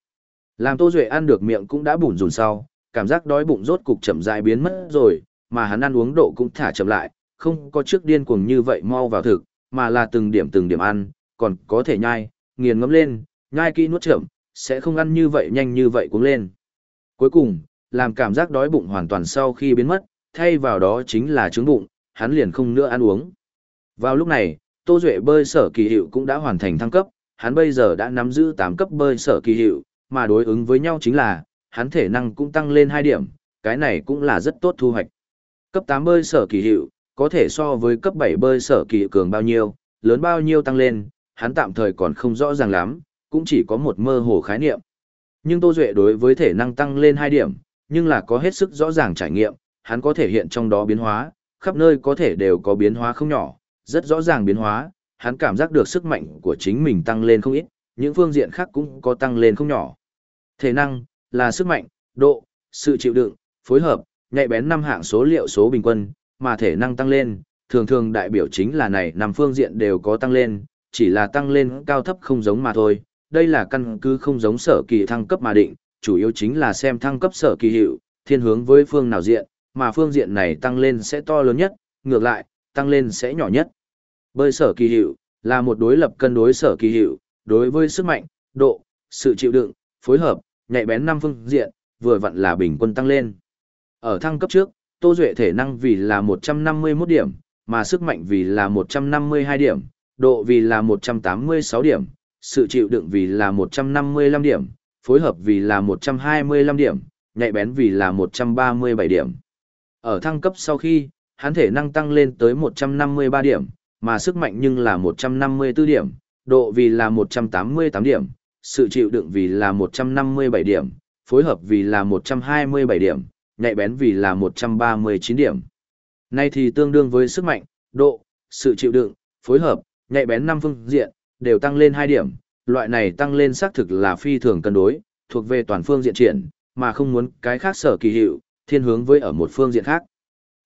Speaker 1: Làm Tô Duệ ăn được miệng cũng đã bùn rùn sau, cảm giác đói bụng rốt cục chậm dại biến mất rồi, mà hắn ăn uống độ cũng thả chậm lại, không có trước điên cuồng như vậy mau vào thực, mà là từng điểm từng điểm ăn, còn có thể nhai, nghiền ngấm lên, nhai kỹ nuốt chậm, sẽ không ăn như vậy nhanh như vậy cuống lên. Cuối cùng, làm cảm giác đói bụng hoàn toàn sau khi biến mất, thay vào đó chính là trứng bụng, hắn liền không nữa ăn uống. Vào lúc này, Tô Duệ bơi sở kỳ hiệu cũng đã hoàn thành thăng cấp, hắn bây giờ đã nắm giữ 8 cấp bơi sở kỳ hiệu, mà đối ứng với nhau chính là, hắn thể năng cũng tăng lên 2 điểm, cái này cũng là rất tốt thu hoạch. Cấp 8 bơi sở kỳ hiệu, có thể so với cấp 7 bơi sở kỳ cường bao nhiêu, lớn bao nhiêu tăng lên, hắn tạm thời còn không rõ ràng lắm, cũng chỉ có một mơ hồ khái niệm. Nhưng Tô Duệ đối với thể năng tăng lên 2 điểm, nhưng là có hết sức rõ ràng trải nghiệm, hắn có thể hiện trong đó biến hóa, khắp nơi có thể đều có biến hóa không nhỏ, rất rõ ràng biến hóa, hắn cảm giác được sức mạnh của chính mình tăng lên không ít, những phương diện khác cũng có tăng lên không nhỏ. Thể năng là sức mạnh, độ, sự chịu đựng, phối hợp, nhạy bén năm hạng số liệu số bình quân, mà thể năng tăng lên, thường thường đại biểu chính là này năm phương diện đều có tăng lên, chỉ là tăng lên cao thấp không giống mà thôi. Đây là căn cứ không giống sở kỳ thăng cấp mà định, chủ yếu chính là xem thăng cấp sở kỳ hiệu, thiên hướng với phương nào diện, mà phương diện này tăng lên sẽ to lớn nhất, ngược lại, tăng lên sẽ nhỏ nhất. Bơi sở kỳ hiệu, là một đối lập cân đối sở kỳ hiệu, đối với sức mạnh, độ, sự chịu đựng, phối hợp, nhạy bén năm phương diện, vừa vặn là bình quân tăng lên. Ở thăng cấp trước, Tô Duệ thể năng vì là 151 điểm, mà sức mạnh vì là 152 điểm, độ vì là 186 điểm, sự chịu đựng vì là 155 điểm, phối hợp vì là 125 điểm, nhạy bén vì là 137 điểm. Ở thăng cấp sau khi, hắn thể năng tăng lên tới 153 điểm, mà sức mạnh nhưng là 154 điểm, độ vì là 188 điểm, sự chịu đựng vì là 157 điểm, phối hợp vì là 127 điểm, nhạy bén vì là 139 điểm. Nay thì tương đương với sức mạnh, độ, sự chịu đựng, phối hợp, nhạy bén năm phương diện, đều tăng lên 2 điểm, loại này tăng lên xác thực là phi thường cân đối, thuộc về toàn phương diện triển, mà không muốn cái khác sở kỳ hiệu, thiên hướng với ở một phương diện khác.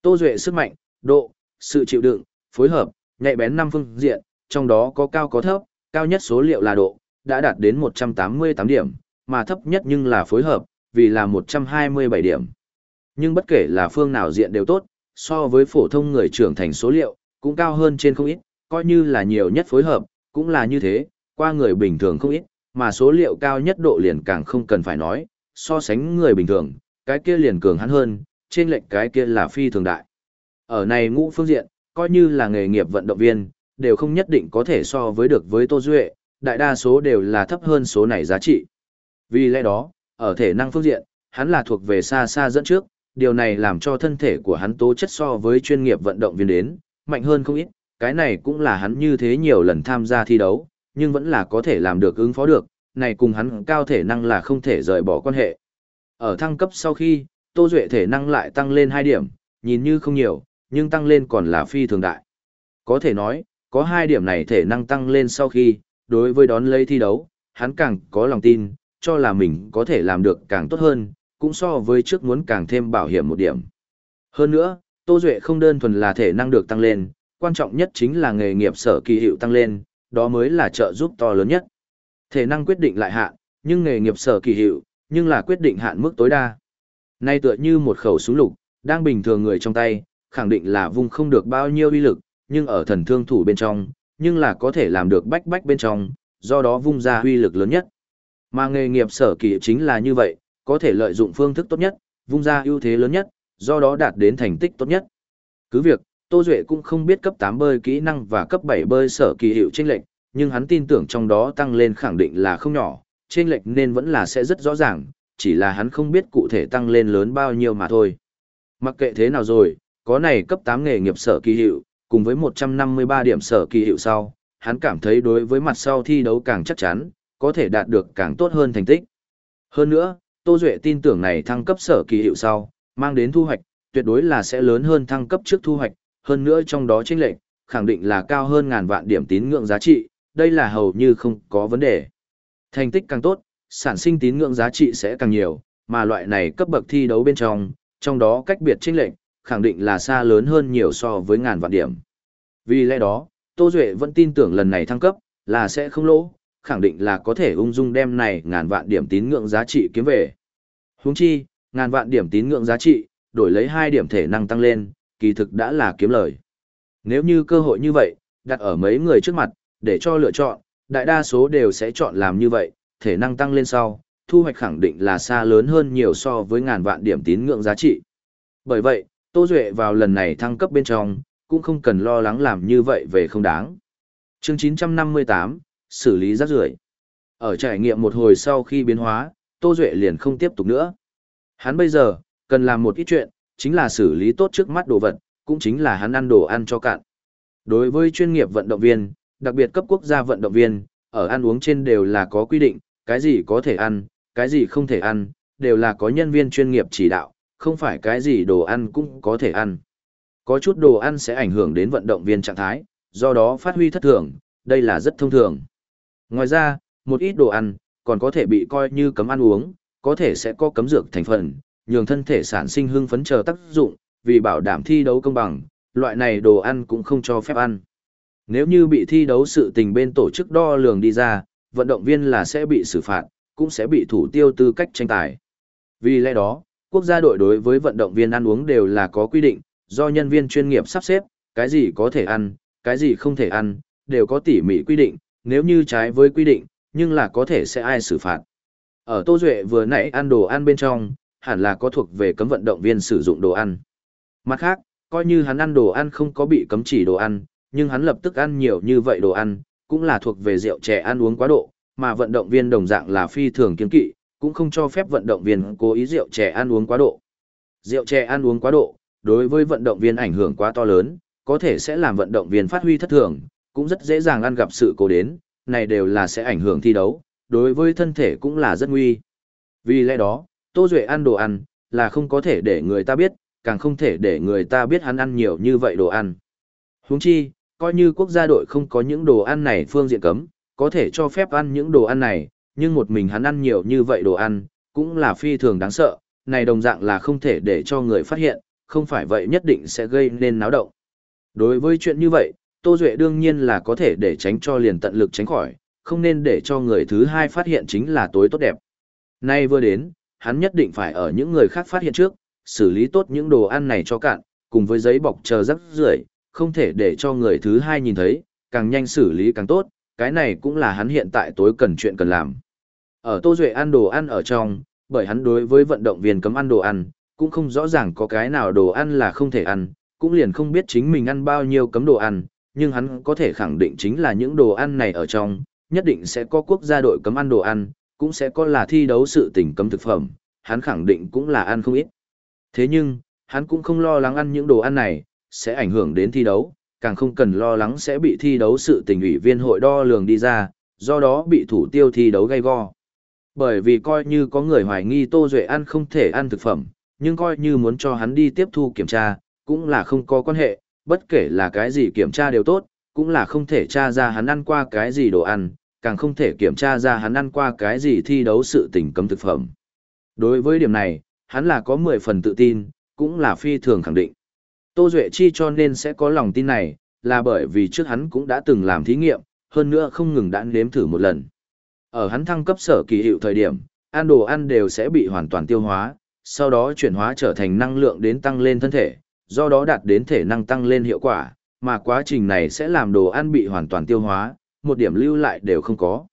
Speaker 1: Tô Duệ sức mạnh, độ, sự chịu đựng, phối hợp, nhạy bén năm phương diện, trong đó có cao có thấp, cao nhất số liệu là độ, đã đạt đến 188 điểm, mà thấp nhất nhưng là phối hợp, vì là 127 điểm. Nhưng bất kể là phương nào diện đều tốt, so với phổ thông người trưởng thành số liệu, cũng cao hơn trên không ít, coi như là nhiều nhất phối hợp, cũng là như thế, qua người bình thường không ít, mà số liệu cao nhất độ liền càng không cần phải nói, so sánh người bình thường, cái kia liền cường hắn hơn, trên lệnh cái kia là phi thường đại. Ở này ngũ phương diện, coi như là nghề nghiệp vận động viên, đều không nhất định có thể so với được với Tô Duệ, đại đa số đều là thấp hơn số này giá trị. Vì lẽ đó, ở thể năng phương diện, hắn là thuộc về xa xa dẫn trước, điều này làm cho thân thể của hắn tố chất so với chuyên nghiệp vận động viên đến, mạnh hơn không ít, cái này cũng là hắn như thế nhiều lần tham gia thi đấu, nhưng vẫn là có thể làm được ứng phó được, này cùng hắn cao thể năng là không thể rời bỏ quan hệ. Ở thăng cấp sau khi, Tô Duệ thể năng lại tăng lên 2 điểm, nhìn như không nhiều, nhưng tăng lên còn là phi thường đại. Có thể nói, có hai điểm này thể năng tăng lên sau khi, đối với đón lấy thi đấu, hắn càng có lòng tin, cho là mình có thể làm được càng tốt hơn, cũng so với trước muốn càng thêm bảo hiểm một điểm. Hơn nữa, Tô Duệ không đơn thuần là thể năng được tăng lên, quan trọng nhất chính là nghề nghiệp sở kỳ hiệu tăng lên, đó mới là trợ giúp to lớn nhất. Thể năng quyết định lại hạn, nhưng nghề nghiệp sở kỳ hiệu, nhưng là quyết định hạn mức tối đa. Nay tựa như một khẩu súng lục, đang bình thường người trong tay, khẳng định là vung không được bao nhiêu uy lực, nhưng ở thần thương thủ bên trong, nhưng là có thể làm được bách bách bên trong, do đó vung ra uy lực lớn nhất. Mà nghề nghiệp sở kỳ chính là như vậy, có thể lợi dụng phương thức tốt nhất, vung ra ưu thế lớn nhất, do đó đạt đến thành tích tốt nhất. Cứ việc, Tô Duệ cũng không biết cấp 8 bơi kỹ năng và cấp 7 bơi sở kỳ hiệu chênh lệnh, nhưng hắn tin tưởng trong đó tăng lên khẳng định là không nhỏ, chênh lệch nên vẫn là sẽ rất rõ ràng, chỉ là hắn không biết cụ thể tăng lên lớn bao nhiêu mà thôi. Mặc kệ thế nào rồi, có này cấp 8 nghề nghiệp sở kỳ hiệu, cùng với 153 điểm sở kỳ hiệu sau, hắn cảm thấy đối với mặt sau thi đấu càng chắc chắn, có thể đạt được càng tốt hơn thành tích. Hơn nữa, Tô Duệ tin tưởng này thăng cấp sở kỳ hiệu sau, mang đến thu hoạch, tuyệt đối là sẽ lớn hơn thăng cấp trước thu hoạch, hơn nữa trong đó chênh lệch, khẳng định là cao hơn ngàn vạn điểm tín ngưỡng giá trị, đây là hầu như không có vấn đề. Thành tích càng tốt, sản sinh tín ngưỡng giá trị sẽ càng nhiều, mà loại này cấp bậc thi đấu bên trong, trong đó cách biệt chênh lệch, khẳng định là xa lớn hơn nhiều so với ngàn vạn điểm. Vì lẽ đó, Tô Duệ vẫn tin tưởng lần này thăng cấp, là sẽ không lỗ, khẳng định là có thể ung dung đem này ngàn vạn điểm tín ngưỡng giá trị kiếm về. Húng chi, ngàn vạn điểm tín ngưỡng giá trị, đổi lấy hai điểm thể năng tăng lên, kỳ thực đã là kiếm lời. Nếu như cơ hội như vậy, đặt ở mấy người trước mặt, để cho lựa chọn, đại đa số đều sẽ chọn làm như vậy, thể năng tăng lên sau, thu hoạch khẳng định là xa lớn hơn nhiều so với ngàn vạn điểm tín ngưỡng giá trị. Bởi vậy, Tô Duệ vào lần này thăng cấp bên trong, cũng không cần lo lắng làm như vậy về không đáng. chương 958, xử lý rác rưởi Ở trải nghiệm một hồi sau khi biến hóa, Tô Duệ liền không tiếp tục nữa. Hắn bây giờ, cần làm một ít chuyện, chính là xử lý tốt trước mắt đồ vật, cũng chính là hắn ăn đồ ăn cho cạn. Đối với chuyên nghiệp vận động viên, đặc biệt cấp quốc gia vận động viên, ở ăn uống trên đều là có quy định, cái gì có thể ăn, cái gì không thể ăn, đều là có nhân viên chuyên nghiệp chỉ đạo, không phải cái gì đồ ăn cũng có thể ăn. Có chút đồ ăn sẽ ảnh hưởng đến vận động viên trạng thái, do đó phát huy thất thường, đây là rất thông thường. Ngoài ra, một ít đồ ăn, còn có thể bị coi như cấm ăn uống, có thể sẽ có cấm dược thành phần, nhường thân thể sản sinh hưng phấn chờ tác dụng, vì bảo đảm thi đấu công bằng, loại này đồ ăn cũng không cho phép ăn. Nếu như bị thi đấu sự tình bên tổ chức đo lường đi ra, vận động viên là sẽ bị xử phạt, cũng sẽ bị thủ tiêu tư cách tranh tài. Vì lẽ đó, quốc gia đội đối với vận động viên ăn uống đều là có quy định, do nhân viên chuyên nghiệp sắp xếp, cái gì có thể ăn, cái gì không thể ăn, đều có tỉ mỉ quy định, nếu như trái với quy định, nhưng là có thể sẽ ai xử phạt. Ở Tô Duệ vừa nãy ăn đồ ăn bên trong, hẳn là có thuộc về cấm vận động viên sử dụng đồ ăn. Mặt khác, coi như hắn ăn đồ ăn không có bị cấm chỉ đồ ăn, nhưng hắn lập tức ăn nhiều như vậy đồ ăn, cũng là thuộc về rượu trẻ ăn uống quá độ, mà vận động viên đồng dạng là phi thường kiên kỵ, cũng không cho phép vận động viên cố ý rượu trẻ ăn uống quá độ. Rượu trẻ ăn uống quá độ, đối với vận động viên ảnh hưởng quá to lớn, có thể sẽ làm vận động viên phát huy thất thường, cũng rất dễ dàng ăn gặp sự cố đến, này đều là sẽ ảnh hưởng thi đấu, đối với thân thể cũng là rất nguy. Vì lẽ đó, Tô Duệ ăn đồ ăn, là không có thể để người ta biết, càng không thể để người ta biết hắn ăn nhiều như vậy đồ ăn. Huống chi, coi như quốc gia đội không có những đồ ăn này phương diện cấm, có thể cho phép ăn những đồ ăn này, nhưng một mình hắn ăn nhiều như vậy đồ ăn, cũng là phi thường đáng sợ, này đồng dạng là không thể để cho người phát hiện, không phải vậy nhất định sẽ gây nên náo động. Đối với chuyện như vậy, Tô Duệ đương nhiên là có thể để tránh cho liền tận lực tránh khỏi, không nên để cho người thứ hai phát hiện chính là tối tốt đẹp. Nay vừa đến, hắn nhất định phải ở những người khác phát hiện trước, xử lý tốt những đồ ăn này cho cạn, cùng với giấy bọc chờ rắc rưởi, không thể để cho người thứ hai nhìn thấy, càng nhanh xử lý càng tốt, cái này cũng là hắn hiện tại tối cần chuyện cần làm. Ở Tô Duệ ăn đồ ăn ở trong, bởi hắn đối với vận động viên cấm ăn đồ ăn, cũng không rõ ràng có cái nào đồ ăn là không thể ăn, cũng liền không biết chính mình ăn bao nhiêu cấm đồ ăn, nhưng hắn có thể khẳng định chính là những đồ ăn này ở trong, nhất định sẽ có quốc gia đội cấm ăn đồ ăn, cũng sẽ có là thi đấu sự tình cấm thực phẩm, hắn khẳng định cũng là ăn không ít. Thế nhưng, hắn cũng không lo lắng ăn những đồ ăn này, sẽ ảnh hưởng đến thi đấu, càng không cần lo lắng sẽ bị thi đấu sự tình ủy viên hội đo lường đi ra, do đó bị thủ tiêu thi đấu gây go. Bởi vì coi như có người hoài nghi Tô Duệ ăn không thể ăn thực phẩm, nhưng coi như muốn cho hắn đi tiếp thu kiểm tra, cũng là không có quan hệ, bất kể là cái gì kiểm tra đều tốt, cũng là không thể tra ra hắn ăn qua cái gì đồ ăn, càng không thể kiểm tra ra hắn ăn qua cái gì thi đấu sự tình cấm thực phẩm. Đối với điểm này, hắn là có 10 phần tự tin, cũng là phi thường khẳng định. Tô Duệ Chi cho nên sẽ có lòng tin này, là bởi vì trước hắn cũng đã từng làm thí nghiệm, hơn nữa không ngừng đã nếm thử một lần. Ở hắn thăng cấp sở kỳ hiệu thời điểm, ăn đồ ăn đều sẽ bị hoàn toàn tiêu hóa, sau đó chuyển hóa trở thành năng lượng đến tăng lên thân thể, do đó đạt đến thể năng tăng lên hiệu quả, mà quá trình này sẽ làm đồ ăn bị hoàn toàn tiêu hóa, một điểm lưu lại đều không có.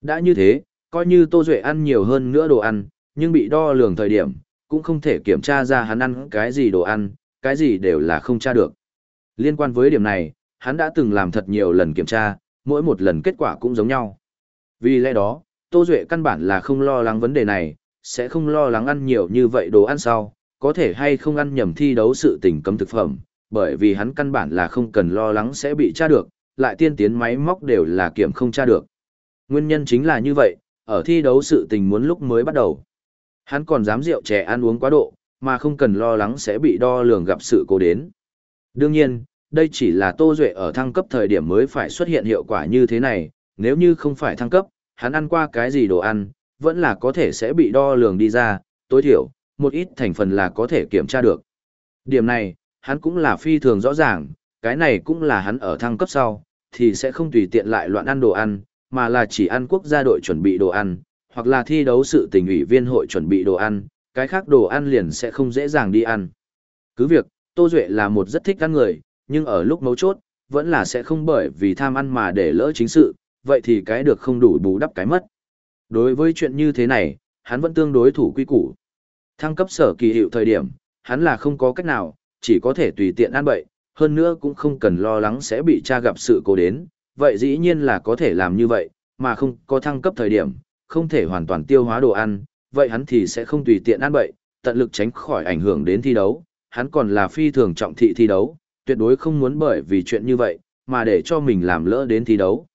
Speaker 1: Đã như thế, coi như Tô Duệ ăn nhiều hơn nữa đồ ăn, nhưng bị đo lường thời điểm, cũng không thể kiểm tra ra hắn ăn cái gì đồ ăn, cái gì đều là không tra được. Liên quan với điểm này, hắn đã từng làm thật nhiều lần kiểm tra, mỗi một lần kết quả cũng giống nhau. Vì lẽ đó, Tô Duệ căn bản là không lo lắng vấn đề này, sẽ không lo lắng ăn nhiều như vậy đồ ăn sau, có thể hay không ăn nhầm thi đấu sự tình cấm thực phẩm, bởi vì hắn căn bản là không cần lo lắng sẽ bị tra được, lại tiên tiến máy móc đều là kiểm không tra được. Nguyên nhân chính là như vậy, ở thi đấu sự tình muốn lúc mới bắt đầu. Hắn còn dám rượu trẻ ăn uống quá độ, mà không cần lo lắng sẽ bị đo lường gặp sự cố đến. Đương nhiên, đây chỉ là Tô Duệ ở thăng cấp thời điểm mới phải xuất hiện hiệu quả như thế này, nếu như không phải thăng cấp, hắn ăn qua cái gì đồ ăn, vẫn là có thể sẽ bị đo lường đi ra, tối thiểu, một ít thành phần là có thể kiểm tra được. Điểm này, hắn cũng là phi thường rõ ràng, cái này cũng là hắn ở thăng cấp sau, thì sẽ không tùy tiện lại loạn ăn đồ ăn, mà là chỉ ăn quốc gia đội chuẩn bị đồ ăn, hoặc là thi đấu sự tình ủy viên hội chuẩn bị đồ ăn, cái khác đồ ăn liền sẽ không dễ dàng đi ăn. Cứ việc, Tô Duệ là một rất thích ăn người, nhưng ở lúc mấu chốt, vẫn là sẽ không bởi vì tham ăn mà để lỡ chính sự, vậy thì cái được không đủ bù đắp cái mất. Đối với chuyện như thế này, hắn vẫn tương đối thủ quy củ. Thăng cấp sở kỳ hiệu thời điểm, hắn là không có cách nào, chỉ có thể tùy tiện ăn bậy, hơn nữa cũng không cần lo lắng sẽ bị cha gặp sự cố đến, vậy dĩ nhiên là có thể làm như vậy, mà không có thăng cấp thời điểm, không thể hoàn toàn tiêu hóa đồ ăn, vậy hắn thì sẽ không tùy tiện ăn bậy, tận lực tránh khỏi ảnh hưởng đến thi đấu, hắn còn là phi thường trọng thị thi đấu, tuyệt đối không muốn bởi vì chuyện như vậy, mà để cho mình làm lỡ đến thi đấu.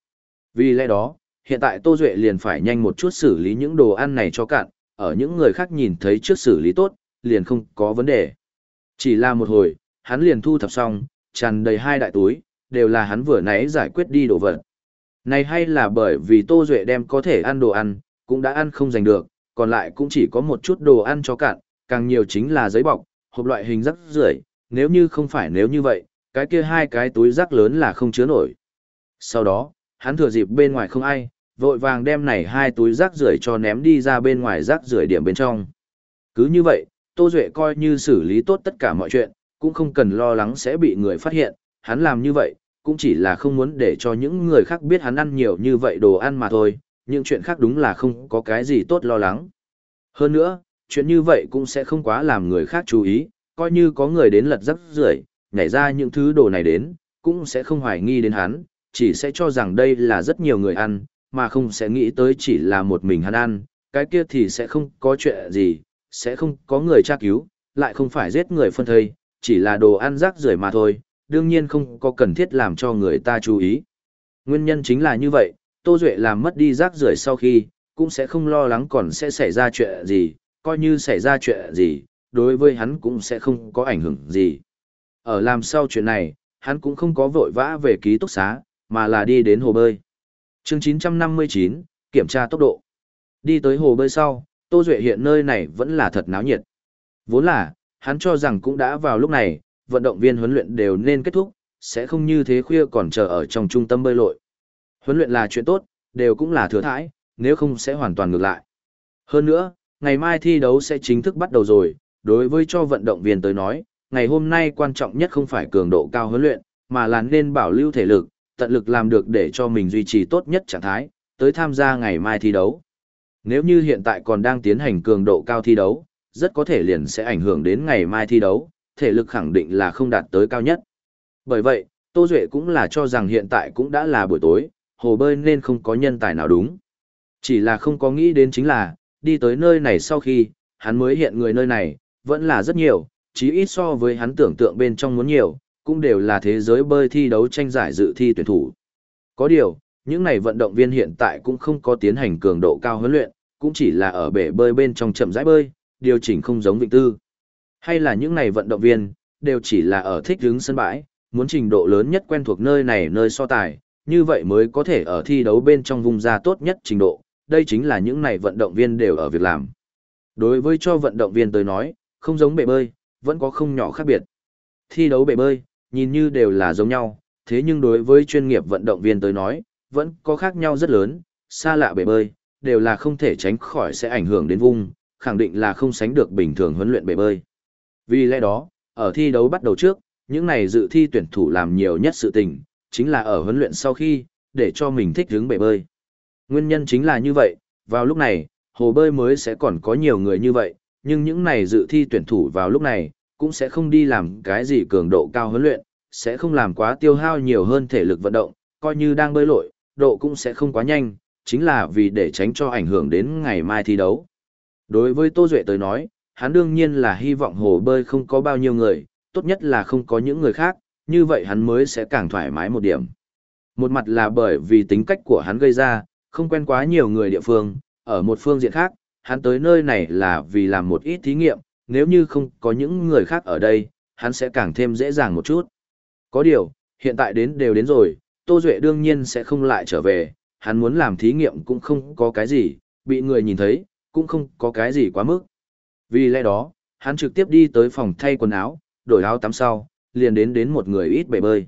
Speaker 1: Vì lẽ đó, hiện tại Tô Duệ liền phải nhanh một chút xử lý những đồ ăn này cho cạn, ở những người khác nhìn thấy trước xử lý tốt, liền không có vấn đề. Chỉ là một hồi, hắn liền thu thập xong, tràn đầy hai đại túi, đều là hắn vừa nãy giải quyết đi đồ vật. Này hay là bởi vì Tô Duệ đem có thể ăn đồ ăn, cũng đã ăn không giành được, còn lại cũng chỉ có một chút đồ ăn cho cạn, càng nhiều chính là giấy bọc, hộp loại hình rắc rưởi nếu như không phải nếu như vậy, cái kia hai cái túi rác lớn là không chứa nổi. Sau đó, hắn thừa dịp bên ngoài không ai, vội vàng đem này hai túi rác rưởi cho ném đi ra bên ngoài rác rưởi điểm bên trong. Cứ như vậy, Tô Duệ coi như xử lý tốt tất cả mọi chuyện, cũng không cần lo lắng sẽ bị người phát hiện, hắn làm như vậy, cũng chỉ là không muốn để cho những người khác biết hắn ăn nhiều như vậy đồ ăn mà thôi, những chuyện khác đúng là không có cái gì tốt lo lắng. Hơn nữa, chuyện như vậy cũng sẽ không quá làm người khác chú ý, coi như có người đến lật rắc rưởi nhảy ra những thứ đồ này đến, cũng sẽ không hoài nghi đến hắn, chỉ sẽ cho rằng đây là rất nhiều người ăn, mà không sẽ nghĩ tới chỉ là một mình hắn ăn, cái kia thì sẽ không có chuyện gì, sẽ không có người tra cứu, lại không phải giết người phân thây, chỉ là đồ ăn rác rưởi mà thôi, đương nhiên không có cần thiết làm cho người ta chú ý. Nguyên nhân chính là như vậy, Tô Duệ làm mất đi rác rưởi sau khi, cũng sẽ không lo lắng còn sẽ xảy ra chuyện gì, coi như xảy ra chuyện gì, đối với hắn cũng sẽ không có ảnh hưởng gì. Ở làm sau chuyện này, hắn cũng không có vội vã về ký túc xá, mà là đi đến hồ bơi. chương 959, kiểm tra tốc độ. Đi tới hồ bơi sau, Tô Duệ hiện nơi này vẫn là thật náo nhiệt. Vốn là, hắn cho rằng cũng đã vào lúc này, vận động viên huấn luyện đều nên kết thúc, sẽ không như thế khuya còn chờ ở trong trung tâm bơi lội. Huấn luyện là chuyện tốt, đều cũng là thừa thãi, nếu không sẽ hoàn toàn ngược lại. Hơn nữa, ngày mai thi đấu sẽ chính thức bắt đầu rồi, đối với cho vận động viên tới nói, ngày hôm nay quan trọng nhất không phải cường độ cao huấn luyện, mà là nên bảo lưu thể lực, tận lực làm được để cho mình duy trì tốt nhất trạng thái, tới tham gia ngày mai thi đấu. Nếu như hiện tại còn đang tiến hành cường độ cao thi đấu, rất có thể liền sẽ ảnh hưởng đến ngày mai thi đấu, thể lực khẳng định là không đạt tới cao nhất. Bởi vậy, Tô Duệ cũng là cho rằng hiện tại cũng đã là buổi tối, hồ bơi nên không có nhân tài nào đúng. Chỉ là không có nghĩ đến chính là, đi tới nơi này sau khi, hắn mới hiện người nơi này, vẫn là rất nhiều, chí ít so với hắn tưởng tượng bên trong muốn nhiều, cũng đều là thế giới bơi thi đấu tranh giải dự thi tuyển thủ. Có điều, những này vận động viên hiện tại cũng không có tiến hành cường độ cao huấn luyện, cũng chỉ là ở bể bơi bên trong chậm rãi bơi, điều chỉnh không giống Vịnh Tư. Hay là những này vận động viên, đều chỉ là ở thích đứng sân bãi, muốn trình độ lớn nhất quen thuộc nơi này nơi so tài, như vậy mới có thể ở thi đấu bên trong vùng ra tốt nhất trình độ, đây chính là những này vận động viên đều ở việc làm. Đối với cho vận động viên tới nói, không giống bể bơi, vẫn có không nhỏ khác biệt. Thi đấu bể bơi, nhìn như đều là giống nhau, thế nhưng đối với chuyên nghiệp vận động viên tới nói, vẫn có khác nhau rất lớn, xa lạ bể bơi, đều là không thể tránh khỏi sẽ ảnh hưởng đến vùng, khẳng định là không sánh được bình thường huấn luyện bể bơi. Vì lẽ đó, ở thi đấu bắt đầu trước, những này dự thi tuyển thủ làm nhiều nhất sự tình, chính là ở huấn luyện sau khi, để cho mình thích đứng bể bơi. Nguyên nhân chính là như vậy, vào lúc này, hồ bơi mới sẽ còn có nhiều người như vậy, nhưng những này dự thi tuyển thủ vào lúc này, cũng sẽ không đi làm cái gì cường độ cao huấn luyện, sẽ không làm quá tiêu hao nhiều hơn thể lực vận động, coi như đang bơi lội, độ cũng sẽ không quá nhanh, chính là vì để tránh cho ảnh hưởng đến ngày mai thi đấu. Đối với Tô Duệ tới nói, hắn đương nhiên là hy vọng hồ bơi không có bao nhiêu người, tốt nhất là không có những người khác, như vậy hắn mới sẽ càng thoải mái một điểm. Một mặt là bởi vì tính cách của hắn gây ra, không quen quá nhiều người địa phương, ở một phương diện khác, hắn tới nơi này là vì làm một ít thí nghiệm, nếu như không có những người khác ở đây, hắn sẽ càng thêm dễ dàng một chút. Có điều, hiện tại đến đều đến rồi, Tô Duệ đương nhiên sẽ không lại trở về, hắn muốn làm thí nghiệm cũng không có cái gì, bị người nhìn thấy, cũng không có cái gì quá mức. Vì lẽ đó, hắn trực tiếp đi tới phòng thay quần áo, đổi áo tắm sau, liền đến đến một người ít bể bơi.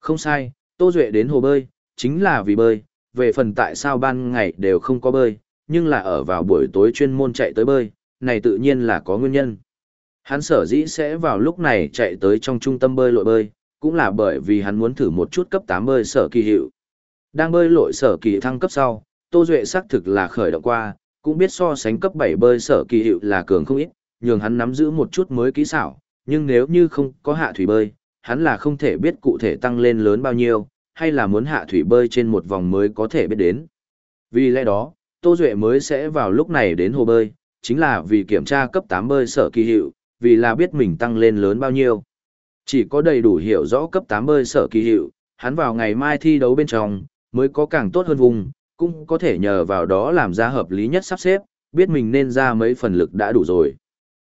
Speaker 1: Không sai, Tô Duệ đến hồ bơi, chính là vì bơi, về phần tại sao ban ngày đều không có bơi, nhưng là ở vào buổi tối chuyên môn chạy tới bơi, này tự nhiên là có nguyên nhân. Hắn sở dĩ sẽ vào lúc này chạy tới trong trung tâm bơi lội bơi, cũng là bởi vì hắn muốn thử một chút cấp 8 bơi sở kỳ hiệu. Đang bơi lội sở kỳ thăng cấp sau, Tô Duệ xác thực là khởi động qua, cũng biết so sánh cấp 7 bơi sở kỳ hiệu là cường không ít, nhường hắn nắm giữ một chút mới kỹ xảo, nhưng nếu như không có hạ thủy bơi, hắn là không thể biết cụ thể tăng lên lớn bao nhiêu, hay là muốn hạ thủy bơi trên một vòng mới có thể biết đến. Vì lẽ đó, Tô Duệ mới sẽ vào lúc này đến hồ bơi, chính là vì kiểm tra cấp 8 bơi sở kỳ hiệu, vì là biết mình tăng lên lớn bao nhiêu. Chỉ có đầy đủ hiểu rõ cấp 8 bơi sở kỳ hiệu, hắn vào ngày mai thi đấu bên trong, mới có càng tốt hơn vùng, cũng có thể nhờ vào đó làm ra hợp lý nhất sắp xếp, biết mình nên ra mấy phần lực đã đủ rồi.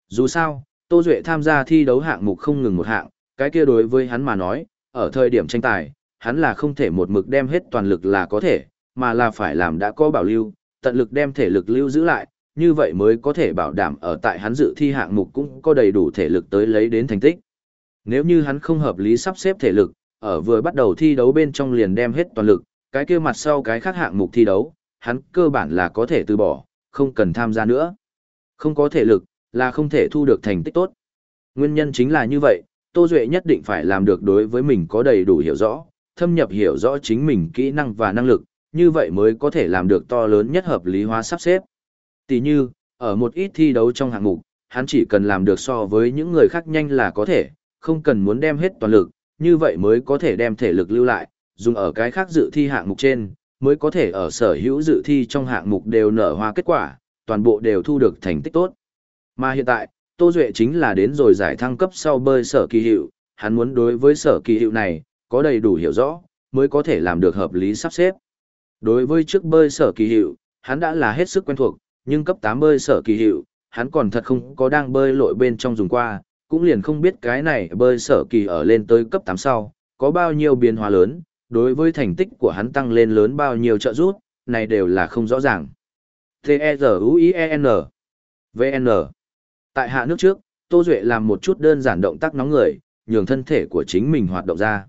Speaker 1: Dù sao, Tô Duệ tham gia thi đấu hạng mục không ngừng một hạng, cái kia đối với hắn mà nói, ở thời điểm tranh tài, hắn là không thể một mực đem hết toàn lực là có thể, mà là phải làm đã có bảo lưu, tận lực đem thể lực lưu giữ lại, như vậy mới có thể bảo đảm ở tại hắn dự thi hạng mục cũng có đầy đủ thể lực tới lấy đến thành tích. Nếu như hắn không hợp lý sắp xếp thể lực, ở vừa bắt đầu thi đấu bên trong liền đem hết toàn lực, cái kia mặt sau cái khác hạng mục thi đấu, hắn cơ bản là có thể từ bỏ, không cần tham gia nữa. Không có thể lực, là không thể thu được thành tích tốt. Nguyên nhân chính là như vậy, Tô Duệ nhất định phải làm được đối với mình có đầy đủ hiểu rõ, thâm nhập hiểu rõ chính mình kỹ năng và năng lực, như vậy mới có thể làm được to lớn nhất hợp lý hóa sắp xếp. Tỷ như, ở một ít thi đấu trong hạng mục, hắn chỉ cần làm được so với những người khác nhanh là có thể, không cần muốn đem hết toàn lực, như vậy mới có thể đem thể lực lưu lại, dùng ở cái khác dự thi hạng mục trên, mới có thể ở sở hữu dự thi trong hạng mục đều nở hoa kết quả, toàn bộ đều thu được thành tích tốt. Mà hiện tại, Tô Duệ chính là đến rồi giải thăng cấp sau bơi sở kỳ hiệu, hắn muốn đối với sở kỳ hiệu này, có đầy đủ hiểu rõ, mới có thể làm được hợp lý sắp xếp. Đối với trước bơi sở kỳ hiệu, hắn đã là hết sức quen thuộc, nhưng cấp 8 bơi sở kỳ hiệu, hắn còn thật không có đang bơi lội bên trong dùng qua, cũng liền không biết cái này bơi sở kỳ ở lên tới cấp 8 sau, có bao nhiêu biến hóa lớn, đối với thành tích của hắn tăng lên lớn bao nhiêu trợ giúp, này đều là không rõ ràng. T-E-Z-U-I-E-N V-N Tại hạ nước trước, Tô Duệ làm một chút đơn giản động tác nóng người, nhường thân thể của chính mình hoạt động ra.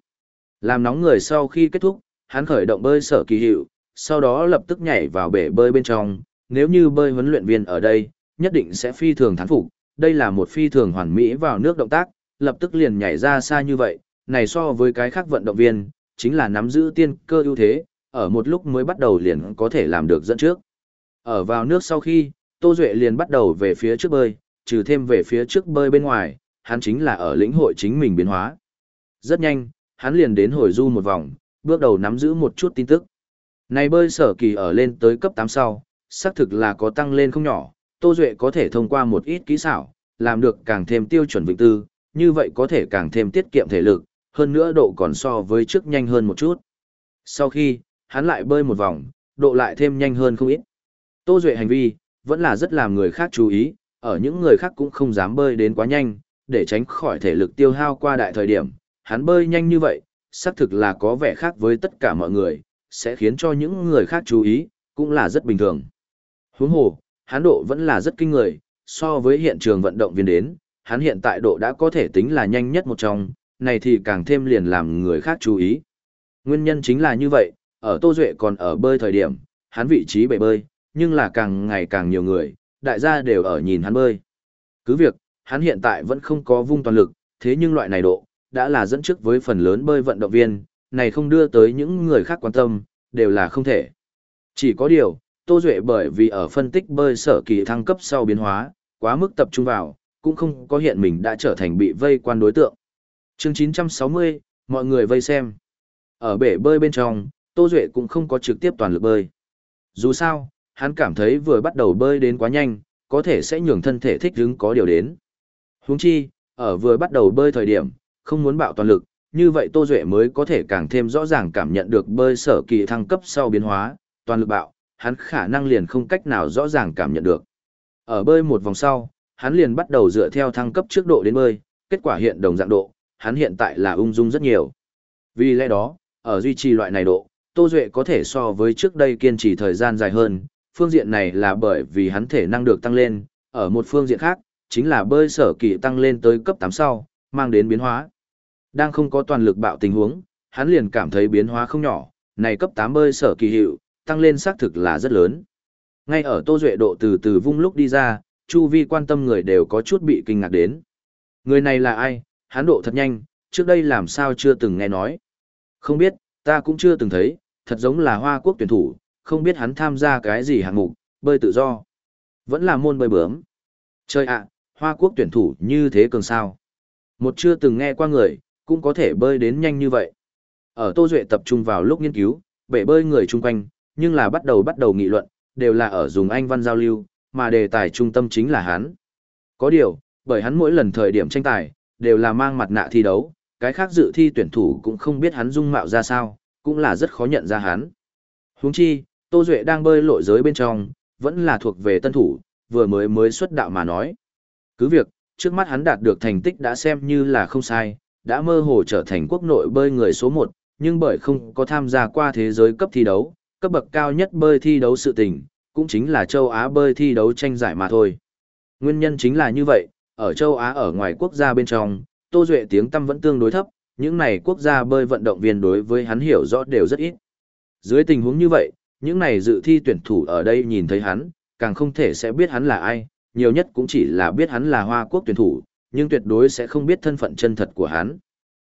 Speaker 1: Làm nóng người sau khi kết thúc, hắn khởi động bơi sở kỳ hiệu, sau đó lập tức nhảy vào bể bơi bên trong, nếu như bơi huấn luyện viên ở đây, nhất định sẽ phi thường thán phục, đây là một phi thường hoàn mỹ vào nước động tác, lập tức liền nhảy ra xa như vậy, này so với cái khác vận động viên, chính là nắm giữ tiên cơ ưu thế, ở một lúc mới bắt đầu liền có thể làm được dẫn trước. Ở vào nước sau khi, Tô Duệ liền bắt đầu về phía trước bơi, trừ thêm về phía trước bơi bên ngoài, hắn chính là ở lĩnh hội chính mình biến hóa. Rất nhanh, hắn liền đến hồi du một vòng, bước đầu nắm giữ một chút tin tức. Này bơi sở kỳ ở lên tới cấp 8 sau, xác thực là có tăng lên không nhỏ, Tô Duệ có thể thông qua một ít kỹ xảo, làm được càng thêm tiêu chuẩn vịnh tư, như vậy có thể càng thêm tiết kiệm thể lực, hơn nữa độ còn so với trước nhanh hơn một chút. Sau khi, hắn lại bơi một vòng, độ lại thêm nhanh hơn không ít. Tô Duệ hành vi, vẫn là rất làm người khác chú ý, ở những người khác cũng không dám bơi đến quá nhanh, để tránh khỏi thể lực tiêu hao qua đại thời điểm. Hắn bơi nhanh như vậy, xác thực là có vẻ khác với tất cả mọi người, sẽ khiến cho những người khác chú ý, cũng là rất bình thường. Huống hồ, hắn độ vẫn là rất kinh người, so với hiện trường vận động viên đến, hắn hiện tại độ đã có thể tính là nhanh nhất một trong, này thì càng thêm liền làm người khác chú ý. Nguyên nhân chính là như vậy, ở Tô Duệ còn ở bơi thời điểm, hắn vị trí bể bơi, nhưng là càng ngày càng nhiều người, đại gia đều ở nhìn hắn bơi. Cứ việc, hắn hiện tại vẫn không có vung toàn lực, thế nhưng loại này độ, đã là dẫn trước với phần lớn bơi vận động viên, này không đưa tới những người khác quan tâm, đều là không thể. Chỉ có điều, Tô Duệ bởi vì ở phân tích bơi sở kỳ thăng cấp sau biến hóa, quá mức tập trung vào, cũng không có hiện mình đã trở thành bị vây quan đối tượng. chương 960, mọi người vây xem. Ở bể bơi bên trong, Tô Duệ cũng không có trực tiếp toàn lực bơi. Dù sao, hắn cảm thấy vừa bắt đầu bơi đến quá nhanh, có thể sẽ nhường thân thể thích ứng có điều đến. Huống chi, ở vừa bắt đầu bơi thời điểm, không muốn bạo toàn lực, như vậy Tô Duệ mới có thể càng thêm rõ ràng cảm nhận được bơi sở kỳ thăng cấp sau biến hóa, toàn lực bạo, hắn khả năng liền không cách nào rõ ràng cảm nhận được. Ở bơi một vòng sau, hắn liền bắt đầu dựa theo thăng cấp trước độ đến bơi, kết quả hiện đồng dạng độ, hắn hiện tại là ung dung rất nhiều. Vì lẽ đó, ở duy trì loại này độ, Tô Duệ có thể so với trước đây kiên trì thời gian dài hơn, phương diện này là bởi vì hắn thể năng được tăng lên, ở một phương diện khác, chính là bơi sở kỳ tăng lên tới cấp 8 sau, mang đến biến hóa. Đang không có toàn lực bạo tình huống, hắn liền cảm thấy biến hóa không nhỏ, này cấp 8 bơi sở kỳ hiệu, tăng lên xác thực là rất lớn. Ngay ở Tô Duệ độ từ từ vung lúc đi ra, chu vi quan tâm người đều có chút bị kinh ngạc đến. Người này là ai, hắn độ thật nhanh, trước đây làm sao chưa từng nghe nói. Không biết, ta cũng chưa từng thấy, thật giống là hoa quốc tuyển thủ, không biết hắn tham gia cái gì hạng mục, bơi tự do. Vẫn là môn bơi bướm. Chơi ạ, hoa quốc tuyển thủ như thế cường sao. Một chưa từng nghe qua người, cũng có thể bơi đến nhanh như vậy. Ở Tô Duệ tập trung vào lúc nghiên cứu, bể bơi người chung quanh, nhưng là bắt đầu bắt đầu nghị luận, đều là ở dùng Anh văn giao lưu, mà đề tài trung tâm chính là hắn. Có điều, bởi hắn mỗi lần thời điểm tranh tài, đều là mang mặt nạ thi đấu, cái khác dự thi tuyển thủ cũng không biết hắn dung mạo ra sao, cũng là rất khó nhận ra hắn. Huống chi, Tô Duệ đang bơi lội giới bên trong, vẫn là thuộc về tân thủ, vừa mới mới xuất đạo mà nói. Cứ việc, trước mắt hắn đạt được thành tích đã xem như là không sai, đã mơ hồ trở thành quốc nội bơi người số 1, nhưng bởi không có tham gia qua thế giới cấp thi đấu, cấp bậc cao nhất bơi thi đấu sự tình, cũng chính là châu Á bơi thi đấu tranh giải mà thôi. Nguyên nhân chính là như vậy, ở châu Á ở ngoài quốc gia bên trong, Tô Duệ tiếng tâm vẫn tương đối thấp, những này quốc gia bơi vận động viên đối với hắn hiểu rõ đều rất ít. Dưới tình huống như vậy, những này dự thi tuyển thủ ở đây nhìn thấy hắn, càng không thể sẽ biết hắn là ai, nhiều nhất cũng chỉ là biết hắn là Hoa Quốc tuyển thủ, nhưng tuyệt đối sẽ không biết thân phận chân thật của hắn.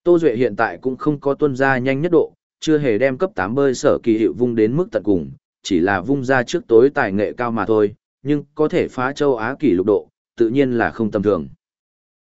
Speaker 1: Tô Duệ hiện tại cũng không có tuân ra nhanh nhất độ, chưa hề đem cấp 8 bơi sở kỳ hiệu vung đến mức tận cùng, chỉ là vung ra trước tối tài nghệ cao mà thôi, nhưng có thể phá châu Á kỷ lục độ, tự nhiên là không tầm thường.